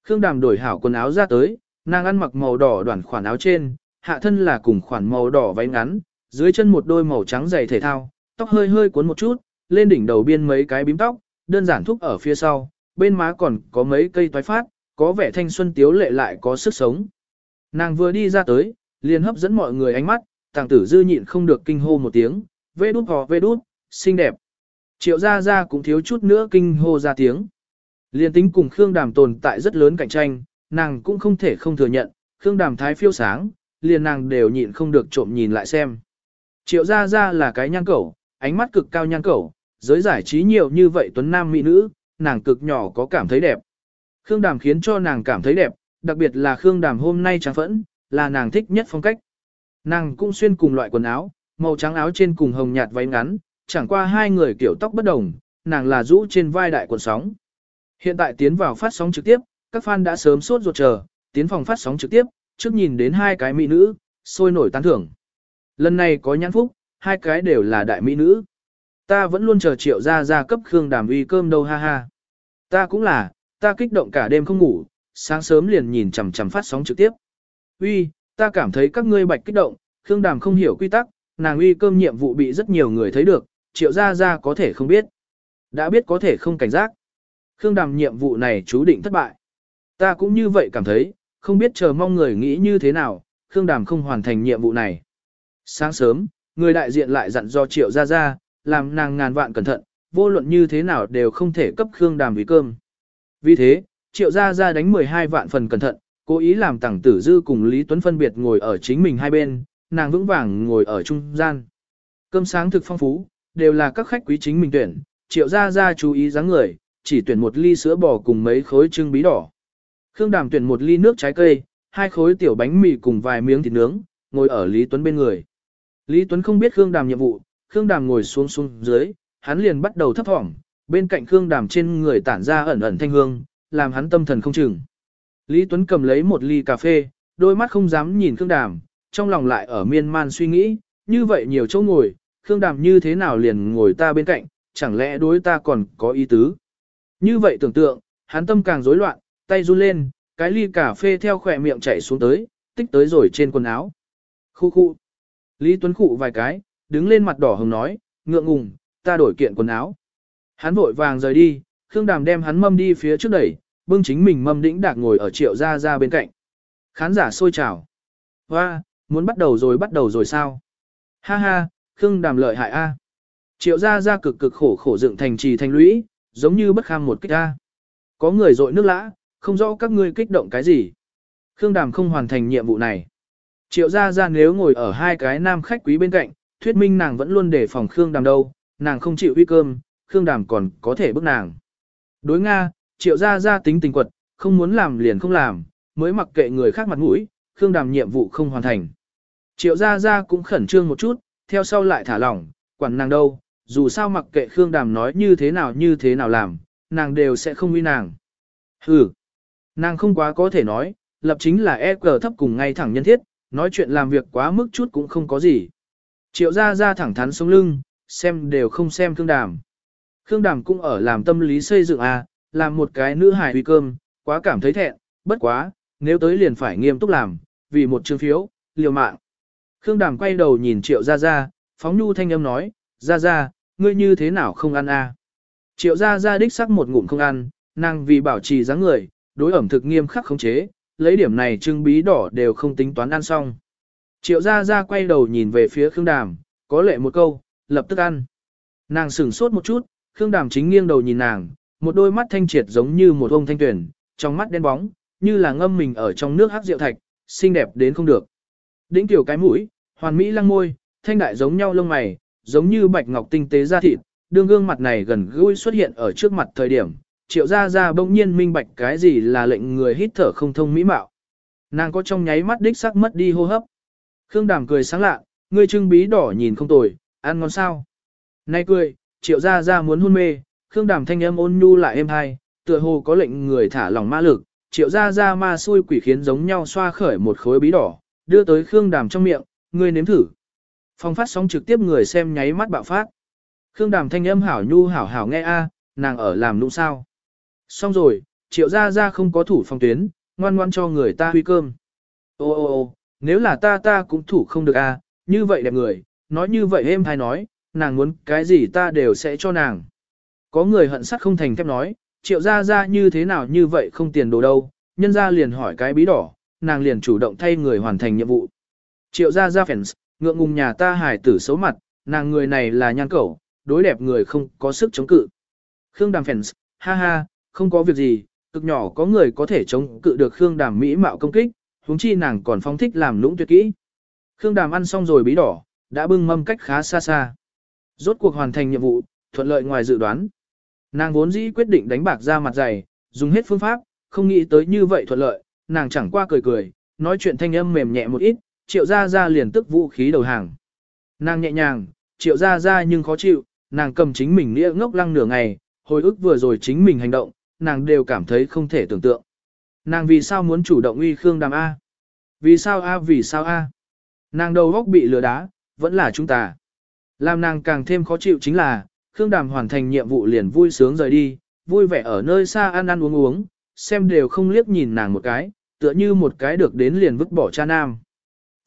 Khương Đàm đổi hảo quần áo ra tới, nàng ăn mặc màu đỏ đoàn khoản áo trên, hạ thân là cùng khoản màu đỏ váy ngắn, dưới chân một đôi màu trắng giày thể thao, tóc hơi hơi cuốn một chút, lên đỉnh đầu biên mấy cái bím tóc, đơn giản thúc ở phía sau, bên má còn có mấy cây toái phát, có vẻ thanh xuân tiếu lệ lại có sức sống. Nàng vừa đi ra tới, liền hấp dẫn mọi người ánh mắt, tàng tử dư nhịn không được kinh hô một tiếng, vê đút hò vê đút, xinh đẹp. Triệu gia gia cũng thiếu chút nữa kinh hô ra tiếng. Liên tính cùng Khương Đàm tồn tại rất lớn cạnh tranh, nàng cũng không thể không thừa nhận, Khương Đàm thái phiêu sáng, liền nàng đều nhịn không được trộm nhìn lại xem. Triệu gia gia là cái nhan cẩu, ánh mắt cực cao nhan cẩu, giới giải trí nhiều như vậy tuấn nam mỹ nữ, nàng cực nhỏ có cảm thấy đẹp. Khương Đàm khiến cho nàng cảm thấy đẹp, đặc biệt là Khương Đàm hôm nay trắng phẫn, là nàng thích nhất phong cách. Nàng cũng xuyên cùng loại quần áo, màu trắng áo trên cùng hồng nhạt váy ngắn, chẳng qua hai người kiểu tóc bất đồng, nàng là rũ trên vai đại quần sóng. Hiện tại tiến vào phát sóng trực tiếp, các fan đã sớm sốt ruột chờ, tiến phòng phát sóng trực tiếp, trước nhìn đến hai cái mỹ nữ, sôi nổi tán thưởng. Lần này có nhãn phúc, hai cái đều là đại mỹ nữ. Ta vẫn luôn chờ triệu ra ra cấp Khương Đàm uy cơm đâu ha ha. Ta cũng là, ta kích động cả đêm không ngủ, sáng sớm liền nhìn chằm chằm phát sóng trực tiếp. Uy, ta cảm thấy các ngươi bạch kích động, Khương Đàm không hiểu quy tắc, nàng uy cơm nhiệm vụ bị rất nhiều người thấy được, triệu ra ra có thể không biết. Đã biết có thể không cảnh giác. Khương Đàm nhiệm vụ này chú định thất bại. Ta cũng như vậy cảm thấy, không biết chờ mong người nghĩ như thế nào, Khương Đàm không hoàn thành nhiệm vụ này. Sáng sớm, người đại diện lại dặn do Triệu Gia Gia, làm nàng ngàn vạn cẩn thận, vô luận như thế nào đều không thể cấp Khương Đàm vì cơm. Vì thế, Triệu Gia Gia đánh 12 vạn phần cẩn thận, cố ý làm Tằng tử dư cùng Lý Tuấn phân biệt ngồi ở chính mình hai bên, nàng vững vàng ngồi ở trung gian. Cơm sáng thực phong phú, đều là các khách quý chính mình tuyển, Triệu Gia Gia chú ý dáng người, chỉ tuyển một ly sữa bò cùng mấy khối trưng bí đỏ. Khương Đàm tuyển một ly nước trái cây, hai khối tiểu bánh mì cùng vài miếng thịt nướng, ngồi ở Lý Tuấn bên người. Lý Tuấn không biết Khương Đàm nhiệm vụ, Khương Đàm ngồi xuống xuống dưới, hắn liền bắt đầu thấp thỏm, bên cạnh Khương Đàm trên người tản ra ẩn ẩn thanh hương, làm hắn tâm thần không chừng. Lý Tuấn cầm lấy một ly cà phê, đôi mắt không dám nhìn Khương Đàm, trong lòng lại ở miên man suy nghĩ, như vậy nhiều chỗ ngồi, Khương Đàm như thế nào liền ngồi ta bên cạnh, chẳng lẽ đối ta còn có ý tứ. Như vậy tưởng tượng, hắn tâm càng rối loạn, tay run lên, cái ly cà phê theo khỏe miệng chảy xuống tới, tích tới rồi trên quần áo. Khu khu. Lý Tuấn khụ vài cái, đứng lên mặt đỏ hồng nói, ngượng ngùng, ta đổi kiện quần áo. Hắn vội vàng rời đi, Khương Đàm đem hắn mâm đi phía trước đẩy, bưng chính mình mâm đĩnh đạc ngồi ở triệu gia gia bên cạnh. Khán giả sôi trào. Hoa, muốn bắt đầu rồi bắt đầu rồi sao? Ha ha, Khương Đàm lợi hại a. Triệu gia gia cực cực khổ khổ dựng thành trì thành lũy, giống như bất kham một kích a. Có người dội nước lã, không rõ các ngươi kích động cái gì. Khương Đàm không hoàn thành nhiệm vụ này. Triệu gia gia nếu ngồi ở hai cái nam khách quý bên cạnh, thuyết minh nàng vẫn luôn để phòng Khương Đàm đâu, nàng không chịu uy cơm, Khương Đàm còn có thể bức nàng. Đối Nga, triệu gia gia tính tình quật, không muốn làm liền không làm, mới mặc kệ người khác mặt mũi, Khương Đàm nhiệm vụ không hoàn thành. Triệu gia gia cũng khẩn trương một chút, theo sau lại thả lỏng, quản nàng đâu, dù sao mặc kệ Khương Đàm nói như thế nào như thế nào làm, nàng đều sẽ không uy nàng. Hừ, nàng không quá có thể nói, lập chính là e cờ thấp cùng ngay thẳng nhân thiết, nói chuyện làm việc quá mức chút cũng không có gì. Triệu gia gia thẳng thắn sống lưng, xem đều không xem Khương Đàm. Khương Đàm cũng ở làm tâm lý xây dựng à, làm một cái nữ hài huy cơm, quá cảm thấy thẹn, bất quá, nếu tới liền phải nghiêm túc làm, vì một chương phiếu, liều mạng. Khương Đàm quay đầu nhìn Triệu Gia Gia, phóng nhu thanh âm nói, Gia Gia, ngươi như thế nào không ăn à? Triệu Gia Gia đích sắc một ngụm không ăn, nàng vì bảo trì dáng người, đối ẩm thực nghiêm khắc khống chế, lấy điểm này trưng bí đỏ đều không tính toán ăn xong. Triệu Gia Gia quay đầu nhìn về phía Khương Đàm, có lệ một câu, lập tức ăn. Nàng sửng sốt một chút, Khương Đàm chính nghiêng đầu nhìn nàng, một đôi mắt thanh triệt giống như một ông thanh tuyển, trong mắt đen bóng, như là ngâm mình ở trong nước hắc rượu thạch, xinh đẹp đến không được. Đĩnh tiểu cái mũi, hoàn mỹ lăng môi, thanh đại giống nhau lông mày, giống như bạch ngọc tinh tế da thịt, đương gương mặt này gần gũi xuất hiện ở trước mặt thời điểm, triệu gia gia bỗng nhiên minh bạch cái gì là lệnh người hít thở không thông mỹ mạo. Nàng có trong nháy mắt đích sắc mất đi hô hấp. Khương Đàm cười sáng lạ, ngươi trưng bí đỏ nhìn không tồi, ăn ngon sao. Nay cười, triệu gia gia muốn hôn mê, Khương Đàm thanh âm ôn nhu lại êm hai, tựa hồ có lệnh người thả lỏng ma lực, triệu gia gia ma xui quỷ khiến giống nhau xoa khởi một khối bí đỏ, đưa tới Khương Đàm trong miệng, ngươi nếm thử. Phong phát sóng trực tiếp người xem nháy mắt bạo phát. Khương Đàm thanh âm hảo nhu hảo hảo nghe a, nàng ở làm nụ sao. Xong rồi, triệu gia gia không có thủ phòng tuyến, ngoan ngoan cho người ta huy cơm. Ô ô ô, nếu là ta ta cũng thủ không được a, như vậy đẹp người, nói như vậy êm hay nói, nàng muốn cái gì ta đều sẽ cho nàng. Có người hận sắt không thành thép nói, triệu gia gia như thế nào như vậy không tiền đồ đâu, nhân gia liền hỏi cái bí đỏ, nàng liền chủ động thay người hoàn thành nhiệm vụ. Triệu gia gia fans, ngượng ngùng nhà ta hài tử xấu mặt, nàng người này là nhan cẩu, đối đẹp người không có sức chống cự. Khương Đàm fans, ha ha, không có việc gì, cực nhỏ có người có thể chống cự được Khương Đàm mỹ mạo công kích, huống chi nàng còn phong thích làm lũng tuyệt kỹ. Khương Đàm ăn xong rồi bí đỏ, đã bưng mâm cách khá xa xa. Rốt cuộc hoàn thành nhiệm vụ, thuận lợi ngoài dự đoán. Nàng vốn dĩ quyết định đánh bạc ra mặt dày, dùng hết phương pháp, không nghĩ tới như vậy thuận lợi, nàng chẳng qua cười cười, nói chuyện thanh âm mềm nhẹ một ít, triệu ra ra liền tức vũ khí đầu hàng. Nàng nhẹ nhàng, triệu ra ra nhưng khó chịu, nàng cầm chính mình nghĩa ngốc lăng nửa ngày, hồi ức vừa rồi chính mình hành động, nàng đều cảm thấy không thể tưởng tượng. Nàng vì sao muốn chủ động uy Khương Đàm A? Vì sao A vì sao A? Nàng đầu góc bị lừa đá, vẫn là chúng ta. Làm nàng càng thêm khó chịu chính là, Khương Đàm hoàn thành nhiệm vụ liền vui sướng rời đi, vui vẻ ở nơi xa ăn ăn uống uống, xem đều không liếc nhìn nàng một cái, tựa như một cái được đến liền vứt bỏ cha nam.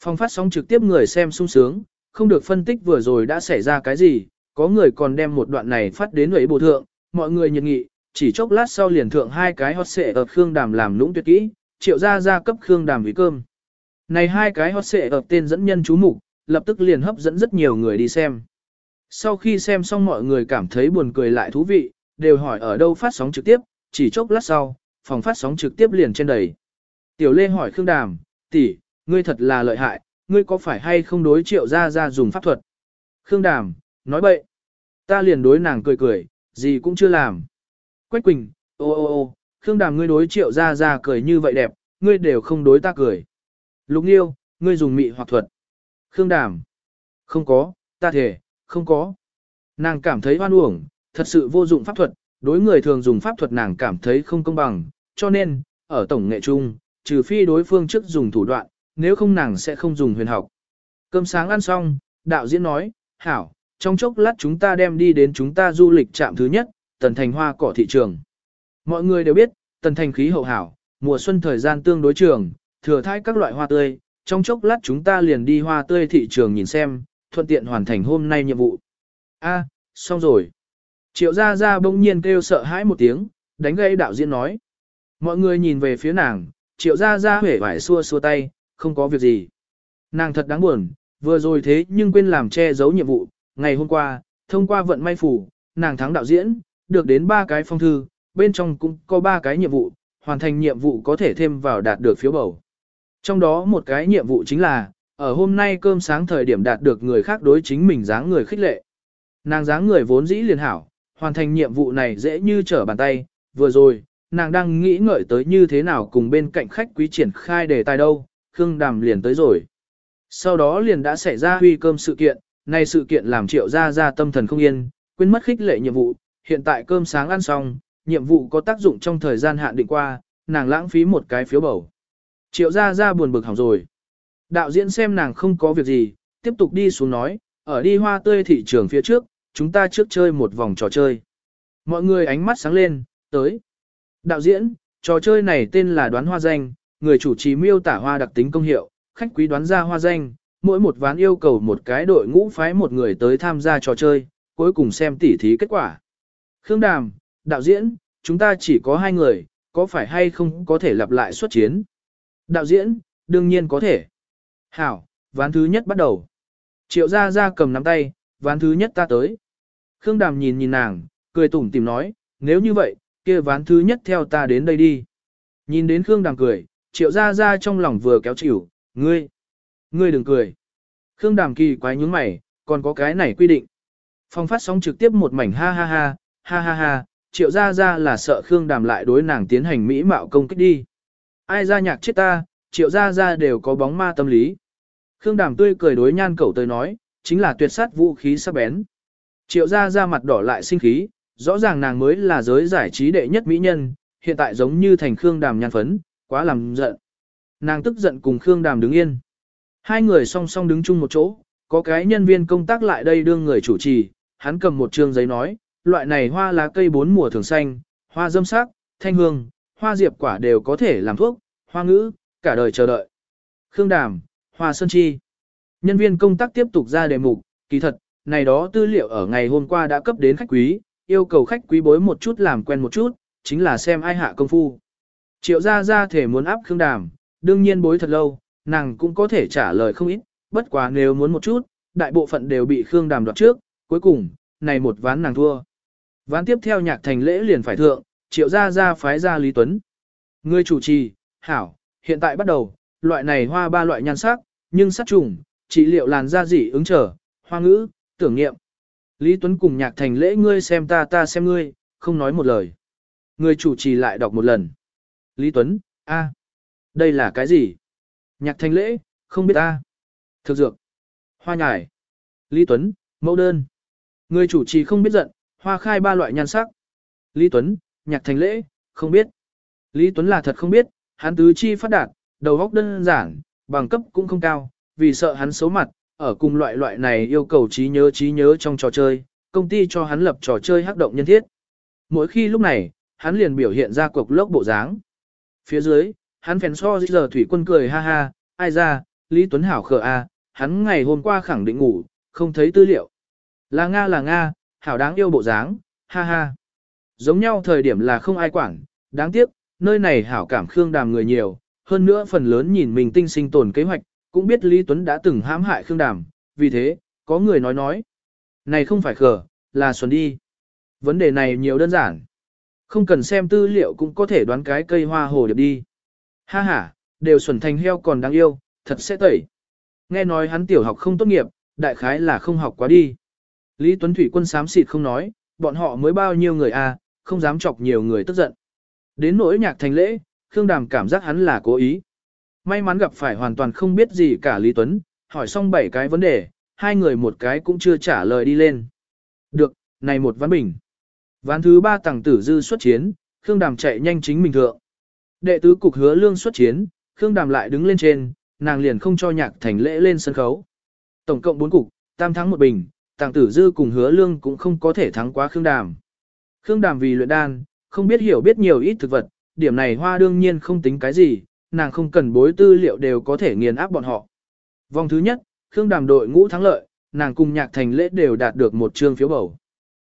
Phong phát sóng trực tiếp người xem sung sướng, không được phân tích vừa rồi đã xảy ra cái gì, có người còn đem một đoạn này phát đến ấy bộ thượng, mọi người nhiệt nghị, chỉ chốc lát sau liền thượng hai cái hot xệ ở Khương Đàm làm lũng tuyệt kỹ, triệu ra ra cấp Khương Đàm vì cơm. Này hai cái hot xệ ở tên dẫn nhân chú mục lập tức liền hấp dẫn rất nhiều người đi xem. Sau khi xem xong mọi người cảm thấy buồn cười lại thú vị, đều hỏi ở đâu phát sóng trực tiếp, chỉ chốc lát sau, phòng phát sóng trực tiếp liền trên đầy. Tiểu Lê hỏi Khương Đàm, tỷ, ngươi thật là lợi hại, ngươi có phải hay không đối triệu ra ra dùng pháp thuật? Khương Đàm, nói bậy. Ta liền đối nàng cười cười, gì cũng chưa làm. Quách Quỳnh, ô ô ô, Khương Đàm ngươi đối triệu ra ra cười như vậy đẹp, ngươi đều không đối ta cười. Lục Nhiêu, ngươi dùng mị hoặc thuật. Khương Đàm, không có, ta thể, không có. Nàng cảm thấy hoan uổng, thật sự vô dụng pháp thuật, đối người thường dùng pháp thuật nàng cảm thấy không công bằng, cho nên, ở tổng nghệ chung, trừ phi đối phương trước dùng thủ đoạn, nếu không nàng sẽ không dùng huyền học. Cơm sáng ăn xong, đạo diễn nói, hảo, trong chốc lát chúng ta đem đi đến chúng ta du lịch trạm thứ nhất, tần thành hoa cỏ thị trường. Mọi người đều biết, tần thành khí hậu hảo, mùa xuân thời gian tương đối trường, thừa thai các loại hoa tươi, trong chốc lát chúng ta liền đi hoa tươi thị trường nhìn xem, thuận tiện hoàn thành hôm nay nhiệm vụ. A, xong rồi. Triệu Gia Gia bỗng nhiên kêu sợ hãi một tiếng, đánh gây đạo diễn nói. Mọi người nhìn về phía nàng, Triệu Gia Gia hể vải xua xua tay, không có việc gì. Nàng thật đáng buồn, vừa rồi thế nhưng quên làm che giấu nhiệm vụ, ngày hôm qua, thông qua vận may phủ, nàng thắng đạo diễn, được đến ba cái phong thư, bên trong cũng có ba cái nhiệm vụ, hoàn thành nhiệm vụ có thể thêm vào đạt được phiếu bầu. Trong đó một cái nhiệm vụ chính là, ở hôm nay cơm sáng thời điểm đạt được người khác đối chính mình dáng người khích lệ. Nàng dáng người vốn dĩ liền hảo, hoàn thành nhiệm vụ này dễ như trở bàn tay, vừa rồi, nàng đang nghĩ ngợi tới như thế nào cùng bên cạnh khách quý triển khai đề tài đâu, Khương Đàm liền tới rồi. Sau đó liền đã xảy ra huy cơm sự kiện, này sự kiện làm triệu ra ra tâm thần không yên, quên mất khích lệ nhiệm vụ, hiện tại cơm sáng ăn xong, nhiệm vụ có tác dụng trong thời gian hạn định qua, nàng lãng phí một cái phiếu bầu. Triệu ra ra buồn bực hỏng rồi. Đạo diễn xem nàng không có việc gì, tiếp tục đi xuống nói, ở đi hoa tươi thị trường phía trước, chúng ta trước chơi một vòng trò chơi. Mọi người ánh mắt sáng lên, tới. Đạo diễn, trò chơi này tên là đoán hoa danh, người chủ trì miêu tả hoa đặc tính công hiệu, khách quý đoán ra hoa danh, mỗi một ván yêu cầu một cái đội ngũ phái một người tới tham gia trò chơi, cuối cùng xem tỉ thí kết quả. Khương Đàm, đạo diễn, chúng ta chỉ có hai người, có phải hay không có thể lặp lại xuất chiến? Đạo diễn, đương nhiên có thể. Hảo, ván thứ nhất bắt đầu. Triệu gia gia cầm nắm tay, ván thứ nhất ta tới. Khương Đàm nhìn nhìn nàng, cười tủm tìm nói, nếu như vậy, kia ván thứ nhất theo ta đến đây đi. Nhìn đến Khương Đàm cười, triệu gia gia trong lòng vừa kéo chịu, ngươi, ngươi đừng cười. Khương Đàm kỳ quái nhướng mày, còn có cái này quy định. Phong phát sóng trực tiếp một mảnh ha ha ha, ha ha ha, triệu gia gia là sợ Khương Đàm lại đối nàng tiến hành mỹ mạo công kích đi. Ai ra nhạc chết ta, triệu gia gia đều có bóng ma tâm lý. Khương Đàm tươi cười đối nhan cẩu tới nói, chính là tuyệt sát vũ khí sắc bén. Triệu gia gia mặt đỏ lại sinh khí, rõ ràng nàng mới là giới giải trí đệ nhất mỹ nhân, hiện tại giống như thành Khương Đàm nhan phấn, quá làm giận. Nàng tức giận cùng Khương Đàm đứng yên. Hai người song song đứng chung một chỗ, có cái nhân viên công tác lại đây đương người chủ trì, hắn cầm một trương giấy nói, loại này hoa lá cây bốn mùa thường xanh, hoa dâm sắc, thanh hương, hoa diệp quả đều có thể làm thuốc, hoa ngữ, cả đời chờ đợi. Khương Đàm, Hoa Sơn Chi. Nhân viên công tác tiếp tục ra đề mục, kỳ thật, này đó tư liệu ở ngày hôm qua đã cấp đến khách quý, yêu cầu khách quý bối một chút làm quen một chút, chính là xem ai hạ công phu. Triệu gia gia thể muốn áp Khương Đàm, đương nhiên bối thật lâu, nàng cũng có thể trả lời không ít, bất quá nếu muốn một chút, đại bộ phận đều bị Khương Đàm đoạt trước, cuối cùng, này một ván nàng thua. Ván tiếp theo nhạc thành lễ liền phải thượng, triệu gia gia phái ra Lý Tuấn. Người chủ trì, hảo, hiện tại bắt đầu, loại này hoa ba loại nhan sắc, nhưng sát trùng, trị liệu làn da dị ứng trở, hoa ngữ, tưởng nghiệm. Lý Tuấn cùng nhạc thành lễ ngươi xem ta ta xem ngươi, không nói một lời. Người chủ trì lại đọc một lần. Lý Tuấn, a, đây là cái gì? Nhạc thành lễ, không biết a. Thực dược, hoa nhài. Lý Tuấn, mẫu đơn. Người chủ trì không biết giận, hoa khai ba loại nhan sắc. Lý Tuấn, nhạc thành lễ, không biết. Lý Tuấn là thật không biết, hắn tứ chi phát đạt, đầu óc đơn giản, bằng cấp cũng không cao, vì sợ hắn xấu mặt, ở cùng loại loại này yêu cầu trí nhớ trí nhớ trong trò chơi, công ty cho hắn lập trò chơi hắc động nhân thiết. Mỗi khi lúc này, hắn liền biểu hiện ra cuộc lốc bộ dáng. Phía dưới, hắn phèn so giờ thủy quân cười ha ha, ai ra, Lý Tuấn Hảo khờ a, hắn ngày hôm qua khẳng định ngủ, không thấy tư liệu. Là Nga là Nga, Hảo đáng yêu bộ dáng, ha ha. Giống nhau thời điểm là không ai quản, đáng tiếc, nơi này hảo cảm Khương Đàm người nhiều, hơn nữa phần lớn nhìn mình tinh sinh tồn kế hoạch, cũng biết Lý Tuấn đã từng hãm hại Khương Đàm, vì thế, có người nói nói. Này không phải khờ, là xuân đi. Vấn đề này nhiều đơn giản. Không cần xem tư liệu cũng có thể đoán cái cây hoa hồ điệp đi. Ha ha, đều xuẩn thành heo còn đáng yêu, thật sẽ tẩy. Nghe nói hắn tiểu học không tốt nghiệp, đại khái là không học quá đi. Lý Tuấn Thủy quân sám xịt không nói, bọn họ mới bao nhiêu người à, không dám chọc nhiều người tức giận. Đến nỗi nhạc thành lễ, Khương Đàm cảm giác hắn là cố ý. May mắn gặp phải hoàn toàn không biết gì cả Lý Tuấn, hỏi xong bảy cái vấn đề, hai người một cái cũng chưa trả lời đi lên. Được, này một ván bình. Ván thứ ba tầng tử dư xuất chiến, Khương Đàm chạy nhanh chính mình thượng. Đệ tứ cục hứa lương xuất chiến, Khương Đàm lại đứng lên trên, nàng liền không cho nhạc thành lễ lên sân khấu. Tổng cộng 4 cục, tam thắng một bình, tàng tử dư cùng hứa lương cũng không có thể thắng quá Khương Đàm. Khương Đàm vì luyện đan, không biết hiểu biết nhiều ít thực vật, điểm này hoa đương nhiên không tính cái gì, nàng không cần bối tư liệu đều có thể nghiền áp bọn họ. Vòng thứ nhất, Khương Đàm đội ngũ thắng lợi, nàng cùng nhạc thành lễ đều đạt được một trương phiếu bầu.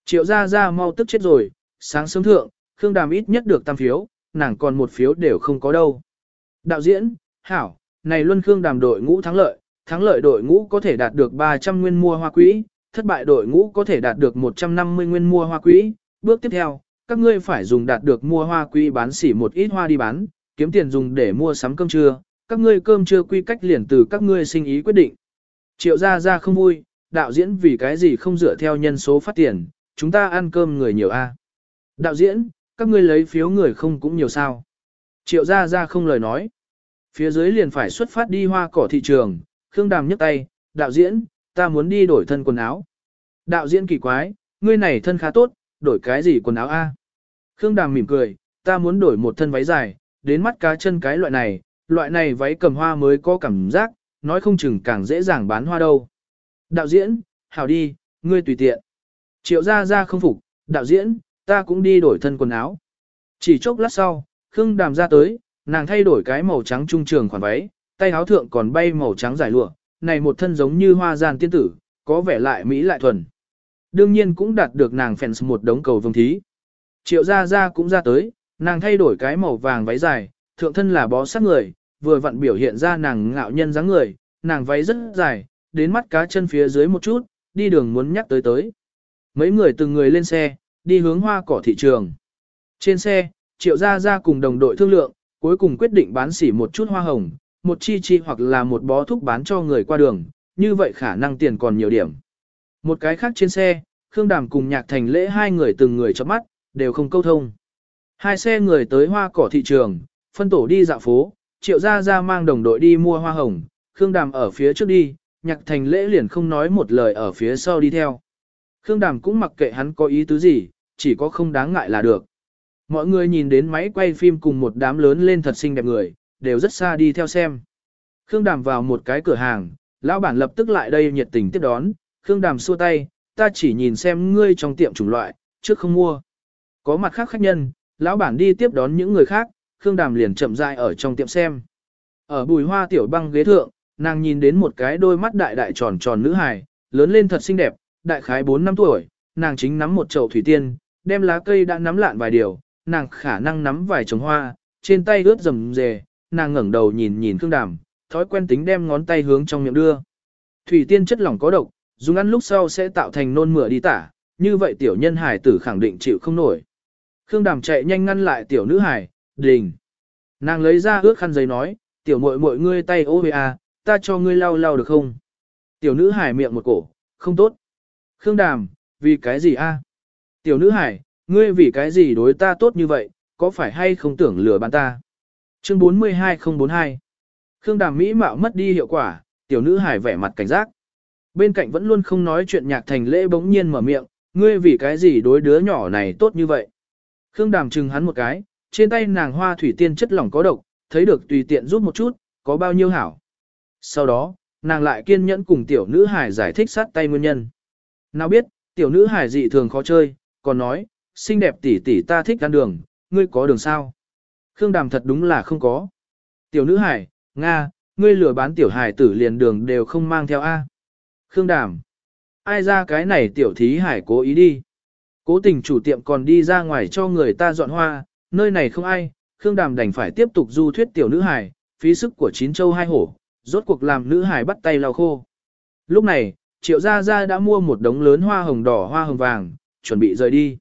Triệu gia gia mau tức chết rồi, sáng sớm thượng, Khương Đàm ít nhất được tam phiếu, nàng còn một phiếu đều không có đâu. Đạo diễn, Hảo, này luân Khương Đàm đội ngũ thắng lợi, thắng lợi đội ngũ có thể đạt được 300 nguyên mua hoa quỹ, thất bại đội ngũ có thể đạt được 150 nguyên mua hoa quỹ. Bước tiếp theo, các ngươi phải dùng đạt được mua hoa quỹ bán xỉ một ít hoa đi bán, kiếm tiền dùng để mua sắm cơm trưa, các ngươi cơm trưa quy cách liền từ các ngươi sinh ý quyết định. Triệu gia gia không vui, đạo diễn vì cái gì không dựa theo nhân số phát tiền, chúng ta ăn cơm người nhiều a. Đạo diễn, các ngươi lấy phiếu người không cũng nhiều sao. Triệu gia gia không lời nói. Phía dưới liền phải xuất phát đi hoa cỏ thị trường, Khương Đàm nhấc tay, đạo diễn, ta muốn đi đổi thân quần áo. Đạo diễn kỳ quái, ngươi này thân khá tốt, đổi cái gì quần áo a? Khương Đàm mỉm cười, ta muốn đổi một thân váy dài, đến mắt cá chân cái loại này, loại này váy cầm hoa mới có cảm giác, nói không chừng càng dễ dàng bán hoa đâu. Đạo diễn, hảo đi, ngươi tùy tiện. Triệu gia gia không phục, đạo diễn, ta cũng đi đổi thân quần áo. Chỉ chốc lát sau, Khương Đàm ra tới, nàng thay đổi cái màu trắng trung trường khoản váy, tay áo thượng còn bay màu trắng dài lụa, này một thân giống như hoa gian tiên tử, có vẻ lại mỹ lại thuần. Đương nhiên cũng đạt được nàng fans một đống cầu vồng thí. Triệu gia gia cũng ra tới, nàng thay đổi cái màu vàng váy dài, thượng thân là bó sát người, vừa vặn biểu hiện ra nàng ngạo nhân dáng người, nàng váy rất dài, đến mắt cá chân phía dưới một chút, đi đường muốn nhắc tới tới. Mấy người từng người lên xe, đi hướng hoa cỏ thị trường. Trên xe, triệu gia gia cùng đồng đội thương lượng, cuối cùng quyết định bán xỉ một chút hoa hồng, một chi chi hoặc là một bó thuốc bán cho người qua đường, như vậy khả năng tiền còn nhiều điểm. Một cái khác trên xe, Khương Đàm cùng Nhạc Thành Lễ hai người từng người chớp mắt, đều không câu thông. Hai xe người tới hoa cỏ thị trường, phân tổ đi dạo phố, triệu gia gia mang đồng đội đi mua hoa hồng, Khương Đàm ở phía trước đi, Nhạc Thành Lễ liền không nói một lời ở phía sau đi theo. Khương Đàm cũng mặc kệ hắn có ý tứ gì, chỉ có không đáng ngại là được. Mọi người nhìn đến máy quay phim cùng một đám lớn lên thật xinh đẹp người, đều rất xa đi theo xem. Khương Đàm vào một cái cửa hàng, lão bản lập tức lại đây nhiệt tình tiếp đón, Khương Đàm xua tay, ta chỉ nhìn xem ngươi trong tiệm chủng loại, trước không mua. Có mặt khác khách nhân, lão bản đi tiếp đón những người khác, Khương Đàm liền chậm rãi ở trong tiệm xem. Ở bùi hoa tiểu băng ghế thượng, nàng nhìn đến một cái đôi mắt đại đại tròn tròn nữ hài, lớn lên thật xinh đẹp, đại khái 4 năm tuổi, nàng chính nắm một chậu thủy tiên, đem lá cây đã nắm lạn vài điều, nàng khả năng nắm vài trồng hoa, trên tay ướt rầm rề, nàng ngẩng đầu nhìn nhìn Khương Đàm, thói quen tính đem ngón tay hướng trong miệng đưa. Thủy tiên chất lỏng có độc, dùng ăn lúc sau sẽ tạo thành nôn mửa đi tả, như vậy tiểu nhân hải tử khẳng định chịu không nổi. Khương Đàm chạy nhanh ngăn lại tiểu nữ hải, đình. Nàng lấy ra ướt khăn giấy nói, tiểu muội muội ngươi tay ô à, ta cho ngươi lau lau được không? Tiểu nữ hải miệng một cổ, không tốt. Khương Đàm, vì cái gì a? Tiểu nữ hải, ngươi vì cái gì đối ta tốt như vậy, có phải hay không tưởng lừa bán ta? Chương 42042 Khương Đàm Mỹ mạo mất đi hiệu quả, tiểu nữ hải vẻ mặt cảnh giác. Bên cạnh vẫn luôn không nói chuyện nhạc thành lễ bỗng nhiên mở miệng, ngươi vì cái gì đối đứa nhỏ này tốt như vậy? Khương Đàm chừng hắn một cái, trên tay nàng hoa thủy tiên chất lỏng có độc, thấy được tùy tiện rút một chút, có bao nhiêu hảo. Sau đó, nàng lại kiên nhẫn cùng tiểu nữ hải giải thích sát tay nguyên nhân. Nào biết, tiểu nữ hải dị thường khó chơi, còn nói, xinh đẹp tỷ tỷ ta thích ăn đường, ngươi có đường sao? Khương Đàm thật đúng là không có. Tiểu nữ hải, Nga, ngươi lừa bán tiểu hải tử liền đường đều không mang theo A. Khương Đàm, ai ra cái này tiểu thí hải cố ý đi. Cố tình chủ tiệm còn đi ra ngoài cho người ta dọn hoa, nơi này không ai, Khương Đàm đành phải tiếp tục du thuyết tiểu nữ Hải, phí sức của chín châu hai hổ, rốt cuộc làm nữ Hải bắt tay lau khô. Lúc này, Triệu Gia Gia đã mua một đống lớn hoa hồng đỏ hoa hồng vàng, chuẩn bị rời đi.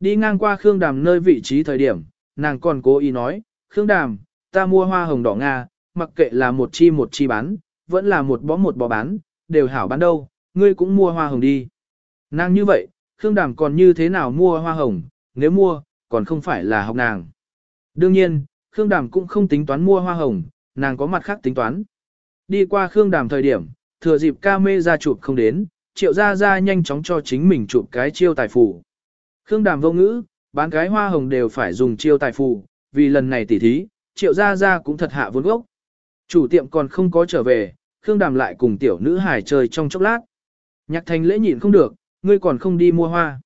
Đi ngang qua Khương Đàm nơi vị trí thời điểm, nàng còn cố ý nói, Khương Đàm, ta mua hoa hồng đỏ Nga, mặc kệ là một chi một chi bán, vẫn là một bó một bó bán, đều hảo bán đâu, ngươi cũng mua hoa hồng đi. Nàng như vậy, Khương Đàm còn như thế nào mua hoa hồng, nếu mua, còn không phải là học nàng. Đương nhiên, Khương Đàm cũng không tính toán mua hoa hồng, nàng có mặt khác tính toán. Đi qua Khương Đàm thời điểm, thừa dịp ca mê ra chụp không đến, triệu ra ra nhanh chóng cho chính mình chụp cái chiêu tài phủ. Khương Đàm vô ngữ, bán cái hoa hồng đều phải dùng chiêu tài phù, vì lần này tỉ thí, triệu ra ra cũng thật hạ vốn gốc. Chủ tiệm còn không có trở về, Khương Đàm lại cùng tiểu nữ hải chơi trong chốc lát. Nhạc thành lễ nhịn không được, ngươi còn không đi mua hoa.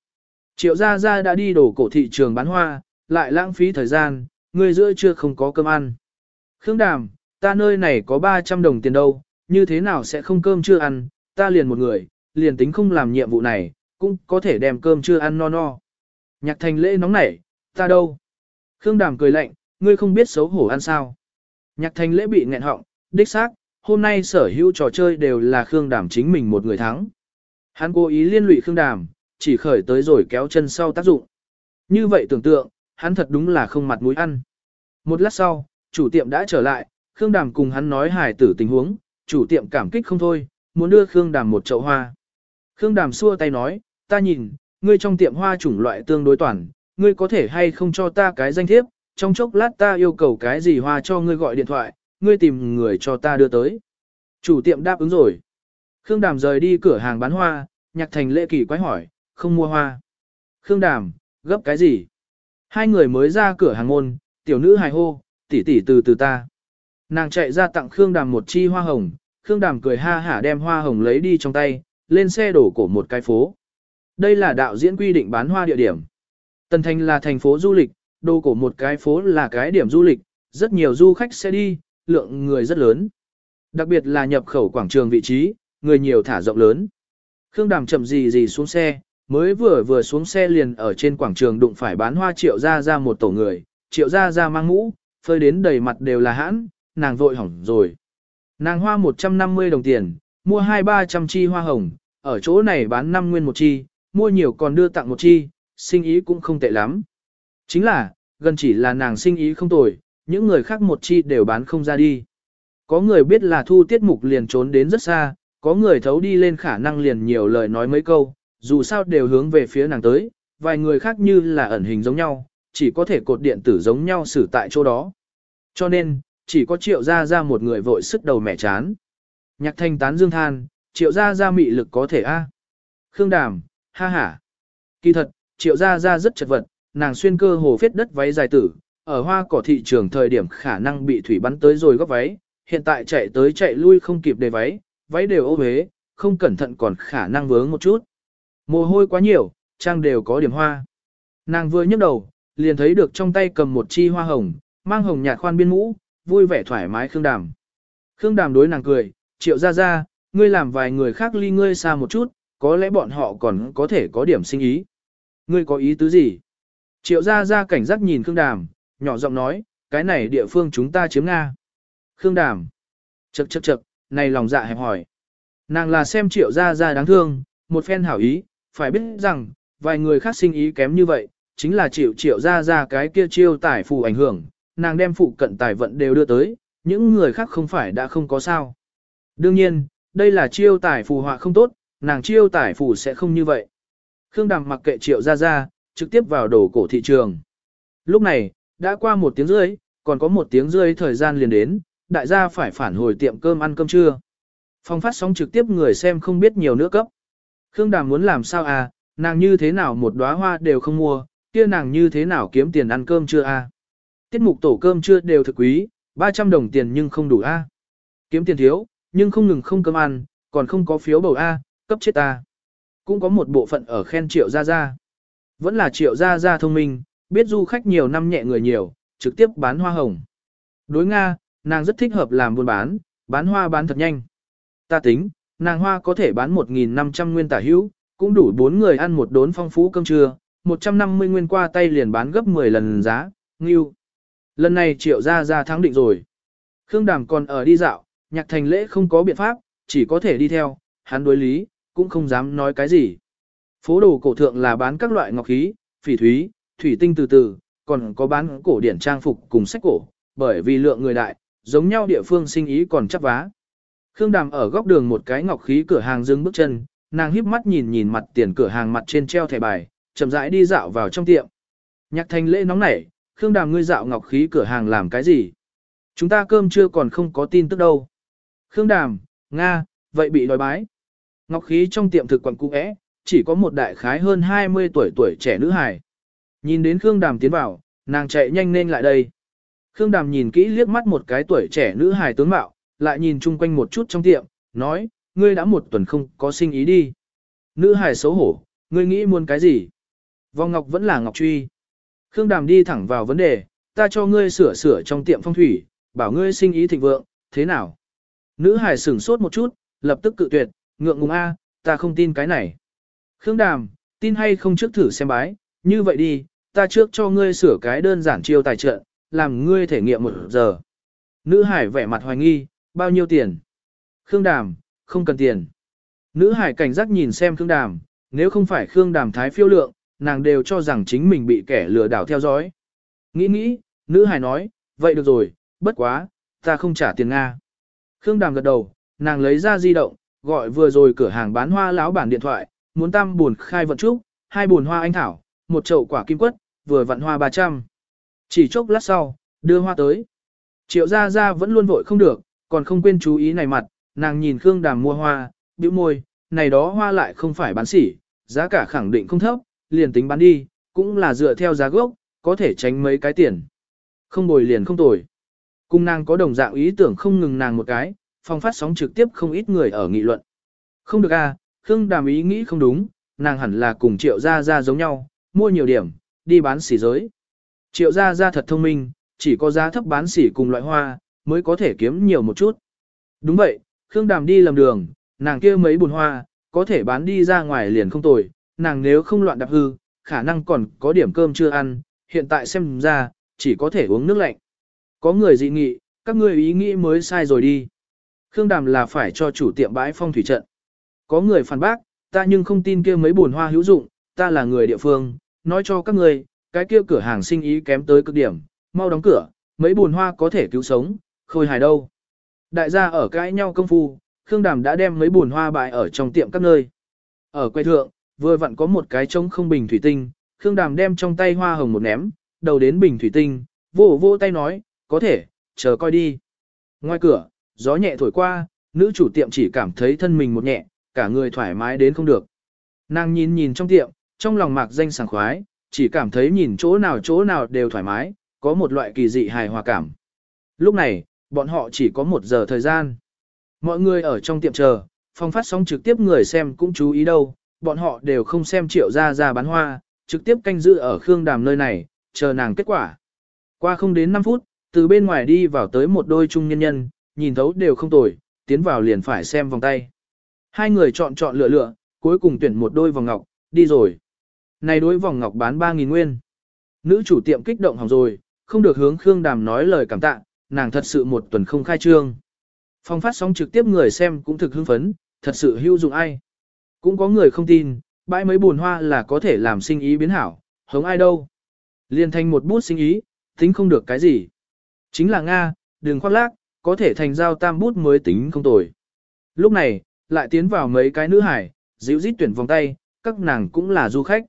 Triệu gia gia đã đi đổ cổ thị trường bán hoa, lại lãng phí thời gian, ngươi giữa chưa không có cơm ăn. Khương Đàm, ta nơi này có 300 đồng tiền đâu, như thế nào sẽ không cơm chưa ăn, ta liền một người, liền tính không làm nhiệm vụ này, cũng có thể đem cơm chưa ăn no no. Nhạc thành lễ nóng nảy, ta đâu? Khương Đàm cười lạnh, ngươi không biết xấu hổ ăn sao. Nhạc thành lễ bị nghẹn họng, đích xác, hôm nay sở hữu trò chơi đều là Khương Đàm chính mình một người thắng. Hắn cố ý liên lụy Khương Đàm, chỉ khởi tới rồi kéo chân sau tác dụng. Như vậy tưởng tượng, hắn thật đúng là không mặt mũi ăn. Một lát sau, chủ tiệm đã trở lại, Khương Đàm cùng hắn nói hài tử tình huống, chủ tiệm cảm kích không thôi, muốn đưa Khương Đàm một chậu hoa. Khương Đàm xua tay nói, ta nhìn, ngươi trong tiệm hoa chủng loại tương đối toàn, ngươi có thể hay không cho ta cái danh thiếp, trong chốc lát ta yêu cầu cái gì hoa cho ngươi gọi điện thoại, ngươi tìm người cho ta đưa tới. Chủ tiệm đáp ứng rồi. Khương Đàm rời đi cửa hàng bán hoa, nhạc thành lễ kỳ quái hỏi, không mua hoa. Khương Đàm, gấp cái gì? Hai người mới ra cửa hàng môn, tiểu nữ hài hô, tỷ tỷ từ từ ta. Nàng chạy ra tặng Khương Đàm một chi hoa hồng, Khương Đàm cười ha hả đem hoa hồng lấy đi trong tay, lên xe đổ cổ một cái phố. Đây là đạo diễn quy định bán hoa địa điểm. Tần Thành là thành phố du lịch, đô cổ một cái phố là cái điểm du lịch, rất nhiều du khách sẽ đi, lượng người rất lớn. Đặc biệt là nhập khẩu quảng trường vị trí, người nhiều thả rộng lớn. Khương Đàm chậm gì gì xuống xe, mới vừa vừa xuống xe liền ở trên quảng trường đụng phải bán hoa triệu ra ra một tổ người, triệu ra ra mang mũ, phơi đến đầy mặt đều là hãn, nàng vội hỏng rồi. Nàng hoa 150 đồng tiền, mua hai ba trăm chi hoa hồng, ở chỗ này bán 5 nguyên một chi, mua nhiều còn đưa tặng một chi, sinh ý cũng không tệ lắm. Chính là, gần chỉ là nàng sinh ý không tồi, những người khác một chi đều bán không ra đi. Có người biết là thu tiết mục liền trốn đến rất xa, có người thấu đi lên khả năng liền nhiều lời nói mấy câu, dù sao đều hướng về phía nàng tới, vài người khác như là ẩn hình giống nhau, chỉ có thể cột điện tử giống nhau xử tại chỗ đó. Cho nên, chỉ có triệu gia ra một người vội sức đầu mẹ chán. Nhạc thanh tán dương than, triệu gia ra mị lực có thể a Khương đàm, ha ha. Kỳ thật, triệu gia Gia rất chật vật, nàng xuyên cơ hồ phết đất váy dài tử, ở hoa cỏ thị trường thời điểm khả năng bị thủy bắn tới rồi góc váy, hiện tại chạy tới chạy lui không kịp đề váy, váy đều ô huế, không cẩn thận còn khả năng vướng một chút. Mồ hôi quá nhiều, trang đều có điểm hoa. Nàng vừa nhấc đầu, liền thấy được trong tay cầm một chi hoa hồng, mang hồng nhạt khoan biên mũ, vui vẻ thoải mái Khương Đàm. Khương Đàm đối nàng cười, triệu ra ra, ngươi làm vài người khác ly ngươi xa một chút, có lẽ bọn họ còn có thể có điểm sinh ý. Ngươi có ý tứ gì? Triệu ra ra cảnh giác nhìn Khương Đàm, nhỏ giọng nói, cái này địa phương chúng ta chiếm Nga. Khương Đàm. Chậc chậc chậc, này lòng dạ hẹp hỏi. Nàng là xem triệu ra ra đáng thương, một phen hảo ý, phải biết rằng, vài người khác sinh ý kém như vậy, chính là chịu triệu ra ra cái kia chiêu tải phù ảnh hưởng, nàng đem phụ cận tài vận đều đưa tới, những người khác không phải đã không có sao. Đương nhiên, đây là chiêu tải phù họa không tốt, nàng chiêu tải phủ sẽ không như vậy. Khương Đàm mặc kệ triệu ra ra, trực tiếp vào đổ cổ thị trường. Lúc này, đã qua một tiếng rưỡi, còn có một tiếng rưỡi thời gian liền đến, đại gia phải phản hồi tiệm cơm ăn cơm trưa. Phong phát sóng trực tiếp người xem không biết nhiều nữa cấp. Khương Đàm muốn làm sao à, nàng như thế nào một đóa hoa đều không mua, kia nàng như thế nào kiếm tiền ăn cơm trưa à. Tiết mục tổ cơm trưa đều thực quý, 300 đồng tiền nhưng không đủ a. À. Kiếm tiền thiếu, nhưng không ngừng không cơm ăn, còn không có phiếu bầu a, cấp chết ta. Cũng có một bộ phận ở khen triệu gia gia. Vẫn là triệu gia gia thông minh, biết du khách nhiều năm nhẹ người nhiều, trực tiếp bán hoa hồng. Đối Nga, nàng rất thích hợp làm buôn bán, bán hoa bán thật nhanh. Ta tính, nàng hoa có thể bán 1.500 nguyên tả hữu, cũng đủ bốn người ăn một đốn phong phú cơm trưa, 150 nguyên qua tay liền bán gấp 10 lần giá, nghiêu. Lần này triệu ra ra thắng định rồi. Khương Đàm còn ở đi dạo, nhạc thành lễ không có biện pháp, chỉ có thể đi theo, hắn đối lý, cũng không dám nói cái gì. Phố đồ cổ thượng là bán các loại ngọc khí, phỉ thúy, thủy tinh từ từ, còn có bán cổ điển trang phục cùng sách cổ, bởi vì lượng người đại, giống nhau địa phương sinh ý còn chắc vá. Khương Đàm ở góc đường một cái ngọc khí cửa hàng dừng bước chân, nàng híp mắt nhìn nhìn mặt tiền cửa hàng mặt trên treo thẻ bài, chậm rãi đi dạo vào trong tiệm. Nhạc thành lễ nóng nảy, Khương Đàm ngươi dạo ngọc khí cửa hàng làm cái gì? Chúng ta cơm chưa còn không có tin tức đâu. Khương Đàm, Nga, vậy bị đòi bái. Ngọc khí trong tiệm thực quận cũ é, chỉ có một đại khái hơn 20 tuổi tuổi trẻ nữ hài. Nhìn đến Khương Đàm tiến vào, nàng chạy nhanh nên lại đây. Khương Đàm nhìn kỹ liếc mắt một cái tuổi trẻ nữ hài tướng mạo, lại nhìn chung quanh một chút trong tiệm, nói, ngươi đã một tuần không có sinh ý đi. Nữ hài xấu hổ, ngươi nghĩ muốn cái gì? Vòng ngọc vẫn là ngọc truy. Khương Đàm đi thẳng vào vấn đề, ta cho ngươi sửa sửa trong tiệm phong thủy, bảo ngươi sinh ý thịnh vượng, thế nào? Nữ hài sửng sốt một chút, lập tức cự tuyệt, ngượng ngùng a, ta không tin cái này. Khương Đàm, tin hay không trước thử xem bái, như vậy đi, ta trước cho ngươi sửa cái đơn giản chiêu tài trợ, làm ngươi thể nghiệm một giờ. Nữ hải vẻ mặt hoài nghi, bao nhiêu tiền? Khương Đàm, không cần tiền. Nữ hải cảnh giác nhìn xem Khương Đàm, nếu không phải Khương Đàm thái phiêu lượng, nàng đều cho rằng chính mình bị kẻ lừa đảo theo dõi. Nghĩ nghĩ, nữ hải nói, vậy được rồi, bất quá, ta không trả tiền Nga. Khương Đàm gật đầu, nàng lấy ra di động, gọi vừa rồi cửa hàng bán hoa lão bản điện thoại, muốn tam buồn khai vận trúc, hai buồn hoa anh thảo, một chậu quả kim quất, vừa vặn hoa 300. Chỉ chốc lát sau, đưa hoa tới. Triệu gia gia vẫn luôn vội không được, còn không quên chú ý này mặt, nàng nhìn Khương Đàm mua hoa, bĩu môi, này đó hoa lại không phải bán sỉ, giá cả khẳng định không thấp, liền tính bán đi, cũng là dựa theo giá gốc, có thể tránh mấy cái tiền. Không bồi liền không tồi. cùng nàng có đồng dạng ý tưởng không ngừng nàng một cái, phòng phát sóng trực tiếp không ít người ở nghị luận. Không được à, Khương Đàm ý nghĩ không đúng, nàng hẳn là cùng triệu gia gia giống nhau, mua nhiều điểm, đi bán xỉ giới. Triệu gia gia thật thông minh, chỉ có giá thấp bán xỉ cùng loại hoa, mới có thể kiếm nhiều một chút. Đúng vậy, Khương Đàm đi lầm đường, nàng kia mấy bùn hoa, có thể bán đi ra ngoài liền không tồi, nàng nếu không loạn đạp hư, khả năng còn có điểm cơm chưa ăn, hiện tại xem ra, chỉ có thể uống nước lạnh. Có người dị nghị, các ngươi ý nghĩ mới sai rồi đi. Khương Đàm là phải cho chủ tiệm bãi phong thủy trận. Có người phản bác, ta nhưng không tin kia mấy bùn hoa hữu dụng, ta là người địa phương, nói cho các người, cái kia cửa hàng sinh ý kém tới cực điểm, mau đóng cửa, mấy bùn hoa có thể cứu sống, khôi hài đâu. Đại gia ở cãi nhau công phu, Khương Đàm đã đem mấy bùn hoa bại ở trong tiệm các nơi. Ở quay thượng, vừa vặn có một cái trống không bình thủy tinh, Khương Đàm đem trong tay hoa hồng một ném, đầu đến bình thủy tinh, vỗ vỗ tay nói, có thể, chờ coi đi. Ngoài cửa, gió nhẹ thổi qua, nữ chủ tiệm chỉ cảm thấy thân mình một nhẹ, cả người thoải mái đến không được. Nàng nhìn nhìn trong tiệm, trong lòng mạc danh sảng khoái, chỉ cảm thấy nhìn chỗ nào chỗ nào đều thoải mái, có một loại kỳ dị hài hòa cảm. Lúc này, bọn họ chỉ có một giờ thời gian. Mọi người ở trong tiệm chờ, phong phát sóng trực tiếp người xem cũng chú ý đâu, bọn họ đều không xem triệu ra ra bán hoa, trực tiếp canh giữ ở Khương Đàm nơi này, chờ nàng kết quả. Qua không đến 5 phút, từ bên ngoài đi vào tới một đôi trung nhân nhân, nhìn thấu đều không tồi, tiến vào liền phải xem vòng tay. Hai người chọn chọn lựa lựa, cuối cùng tuyển một đôi vòng ngọc, đi rồi. Này đối vòng ngọc bán 3.000 nguyên. Nữ chủ tiệm kích động hỏng rồi, không được hướng Khương Đàm nói lời cảm tạ, nàng thật sự một tuần không khai trương. Phong phát sóng trực tiếp người xem cũng thực hưng phấn, thật sự hữu dụng ai. Cũng có người không tin, bãi mấy buồn hoa là có thể làm sinh ý biến hảo, hống ai đâu. Liên thành một bút sinh ý, tính không được cái gì. Chính là Nga, đừng khoác lác, có thể thành giao tam bút mới tính không tồi. Lúc này, lại tiến vào mấy cái nữ hải, dịu dít tuyển vòng tay, các nàng cũng là du khách.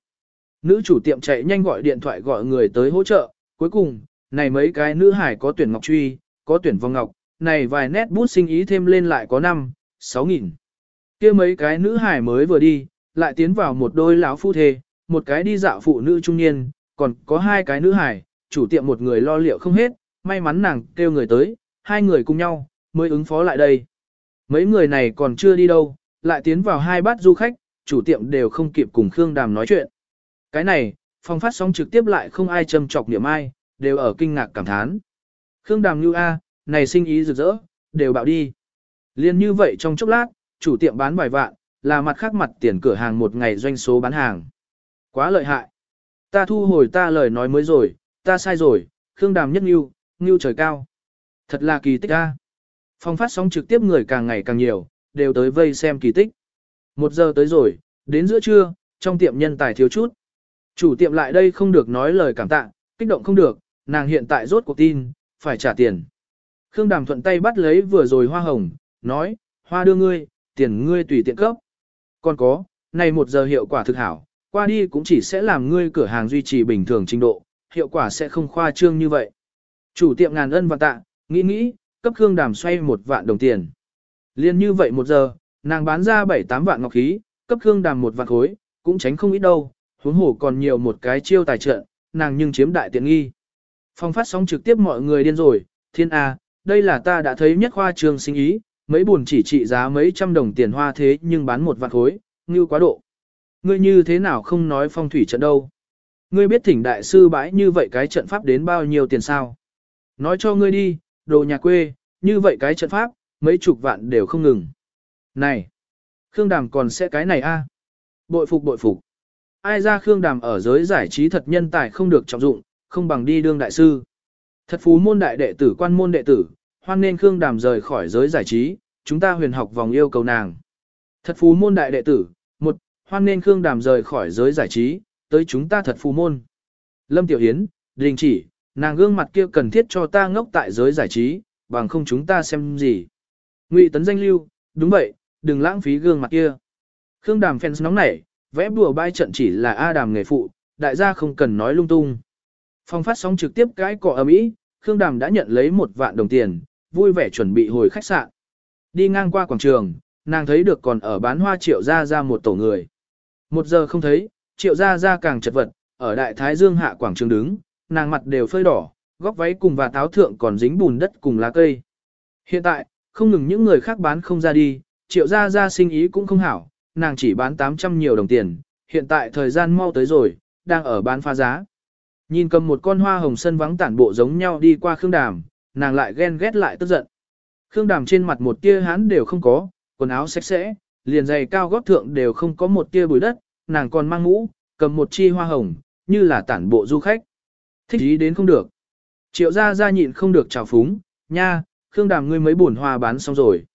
Nữ chủ tiệm chạy nhanh gọi điện thoại gọi người tới hỗ trợ, cuối cùng, này mấy cái nữ hải có tuyển ngọc truy, có tuyển vòng ngọc, này vài nét bút sinh ý thêm lên lại có 5, 6 nghìn. kia mấy cái nữ hải mới vừa đi, lại tiến vào một đôi lão phu thê, một cái đi dạo phụ nữ trung niên, còn có hai cái nữ hải, chủ tiệm một người lo liệu không hết, may mắn nàng kêu người tới, hai người cùng nhau, mới ứng phó lại đây. Mấy người này còn chưa đi đâu, lại tiến vào hai bát du khách, chủ tiệm đều không kịp cùng Khương Đàm nói chuyện. Cái này, phong phát sóng trực tiếp lại không ai châm chọc niệm ai, đều ở kinh ngạc cảm thán. Khương Đàm như A, này sinh ý rực rỡ, đều bạo đi. Liên như vậy trong chốc lát, chủ tiệm bán vài vạn, là mặt khác mặt tiền cửa hàng một ngày doanh số bán hàng. Quá lợi hại. Ta thu hồi ta lời nói mới rồi, ta sai rồi, Khương Đàm nhất như, như trời cao. Thật là kỳ tích a. Phong phát sóng trực tiếp người càng ngày càng nhiều, đều tới vây xem kỳ tích. Một giờ tới rồi, đến giữa trưa, trong tiệm nhân tài thiếu chút. Chủ tiệm lại đây không được nói lời cảm tạ, kích động không được, nàng hiện tại rốt cuộc tin, phải trả tiền. Khương Đàm thuận tay bắt lấy vừa rồi hoa hồng, nói, hoa đưa ngươi, tiền ngươi tùy tiện cấp. Còn có, này một giờ hiệu quả thực hảo, qua đi cũng chỉ sẽ làm ngươi cửa hàng duy trì bình thường trình độ, hiệu quả sẽ không khoa trương như vậy. Chủ tiệm ngàn ân và tạ, nghĩ nghĩ, cấp Khương Đàm xoay một vạn đồng tiền. Liên như vậy một giờ, nàng bán ra 7-8 vạn ngọc khí, cấp Khương Đàm một vạn khối, cũng tránh không ít đâu, huống hồ còn nhiều một cái chiêu tài trợ, nàng nhưng chiếm đại tiện nghi. Phong phát sóng trực tiếp mọi người điên rồi, thiên A, đây là ta đã thấy nhất khoa trường sinh ý, mấy buồn chỉ trị giá mấy trăm đồng tiền hoa thế nhưng bán một vạn khối, như quá độ. Ngươi như thế nào không nói phong thủy trận đâu? Ngươi biết thỉnh đại sư bãi như vậy cái trận pháp đến bao nhiêu tiền sao? Nói cho ngươi đi, đồ nhà quê, như vậy cái trận pháp, mấy chục vạn đều không ngừng. Này, Khương Đàm còn sẽ cái này a? Bội phục bội phục. Ai ra Khương Đàm ở giới giải trí thật nhân tài không được trọng dụng, không bằng đi đương đại sư. Thật phú môn đại đệ tử quan môn đệ tử, hoan nên Khương Đàm rời khỏi giới giải trí, chúng ta huyền học vòng yêu cầu nàng. Thật phú môn đại đệ tử, một, hoan nên Khương Đàm rời khỏi giới giải trí, tới chúng ta thật phú môn. Lâm Tiểu Hiến, đình chỉ, nàng gương mặt kia cần thiết cho ta ngốc tại giới giải trí, bằng không chúng ta xem gì. Ngụy Tấn danh lưu, đúng vậy, đừng lãng phí gương mặt kia. Khương Đàm fans nóng nảy, vẽ bùa bai trận chỉ là A Đàm nghề phụ, đại gia không cần nói lung tung. Phong phát sóng trực tiếp cái cọ ấm ý, Khương Đàm đã nhận lấy một vạn đồng tiền, vui vẻ chuẩn bị hồi khách sạn. Đi ngang qua quảng trường, nàng thấy được còn ở bán hoa triệu ra ra một tổ người. Một giờ không thấy, triệu ra ra càng chật vật, ở đại thái dương hạ quảng trường đứng, nàng mặt đều phơi đỏ, góc váy cùng và táo thượng còn dính bùn đất cùng lá cây. Hiện tại, không ngừng những người khác bán không ra đi, triệu gia gia sinh ý cũng không hảo, nàng chỉ bán 800 nhiều đồng tiền, hiện tại thời gian mau tới rồi, đang ở bán phá giá. Nhìn cầm một con hoa hồng sân vắng tản bộ giống nhau đi qua Khương Đàm, nàng lại ghen ghét lại tức giận. Khương Đàm trên mặt một tia hán đều không có, quần áo sạch sẽ, liền giày cao gót thượng đều không có một tia bụi đất, nàng còn mang mũ, cầm một chi hoa hồng, như là tản bộ du khách. Thích ý đến không được. Triệu gia gia nhịn không được chào phúng, nha, Khương Đàm ngươi mấy buồn hoa bán xong rồi.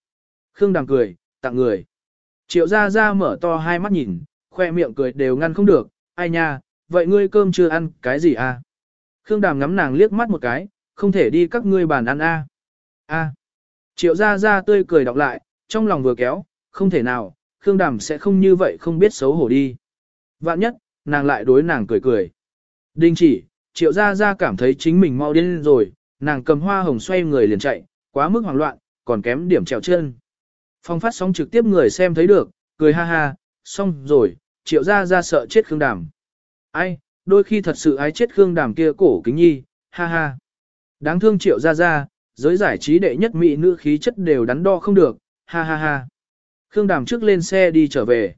Khương Đàm cười, tặng người. Triệu gia gia mở to hai mắt nhìn, khoe miệng cười đều ngăn không được, ai nha, vậy ngươi cơm chưa ăn, cái gì à? Khương Đàm ngắm nàng liếc mắt một cái, không thể đi các ngươi bàn ăn a. À? A. Triệu gia gia tươi cười đọc lại, trong lòng vừa kéo, không thể nào, Khương Đàm sẽ không như vậy không biết xấu hổ đi. Vạn nhất, nàng lại đối nàng cười cười. đình chỉ, triệu gia gia cảm thấy chính mình mau điên rồi, nàng cầm hoa hồng xoay người liền chạy, quá mức hoảng loạn, còn kém điểm trèo chân. Phong phát sóng trực tiếp người xem thấy được, cười ha ha, xong rồi, triệu gia gia sợ chết Khương Đàm. Ai, đôi khi thật sự ái chết Khương Đàm kia cổ kính nhi, ha ha. Đáng thương triệu gia gia, giới giải trí đệ nhất mỹ nữ khí chất đều đắn đo không được, ha ha ha. Khương Đàm trước lên xe đi trở về.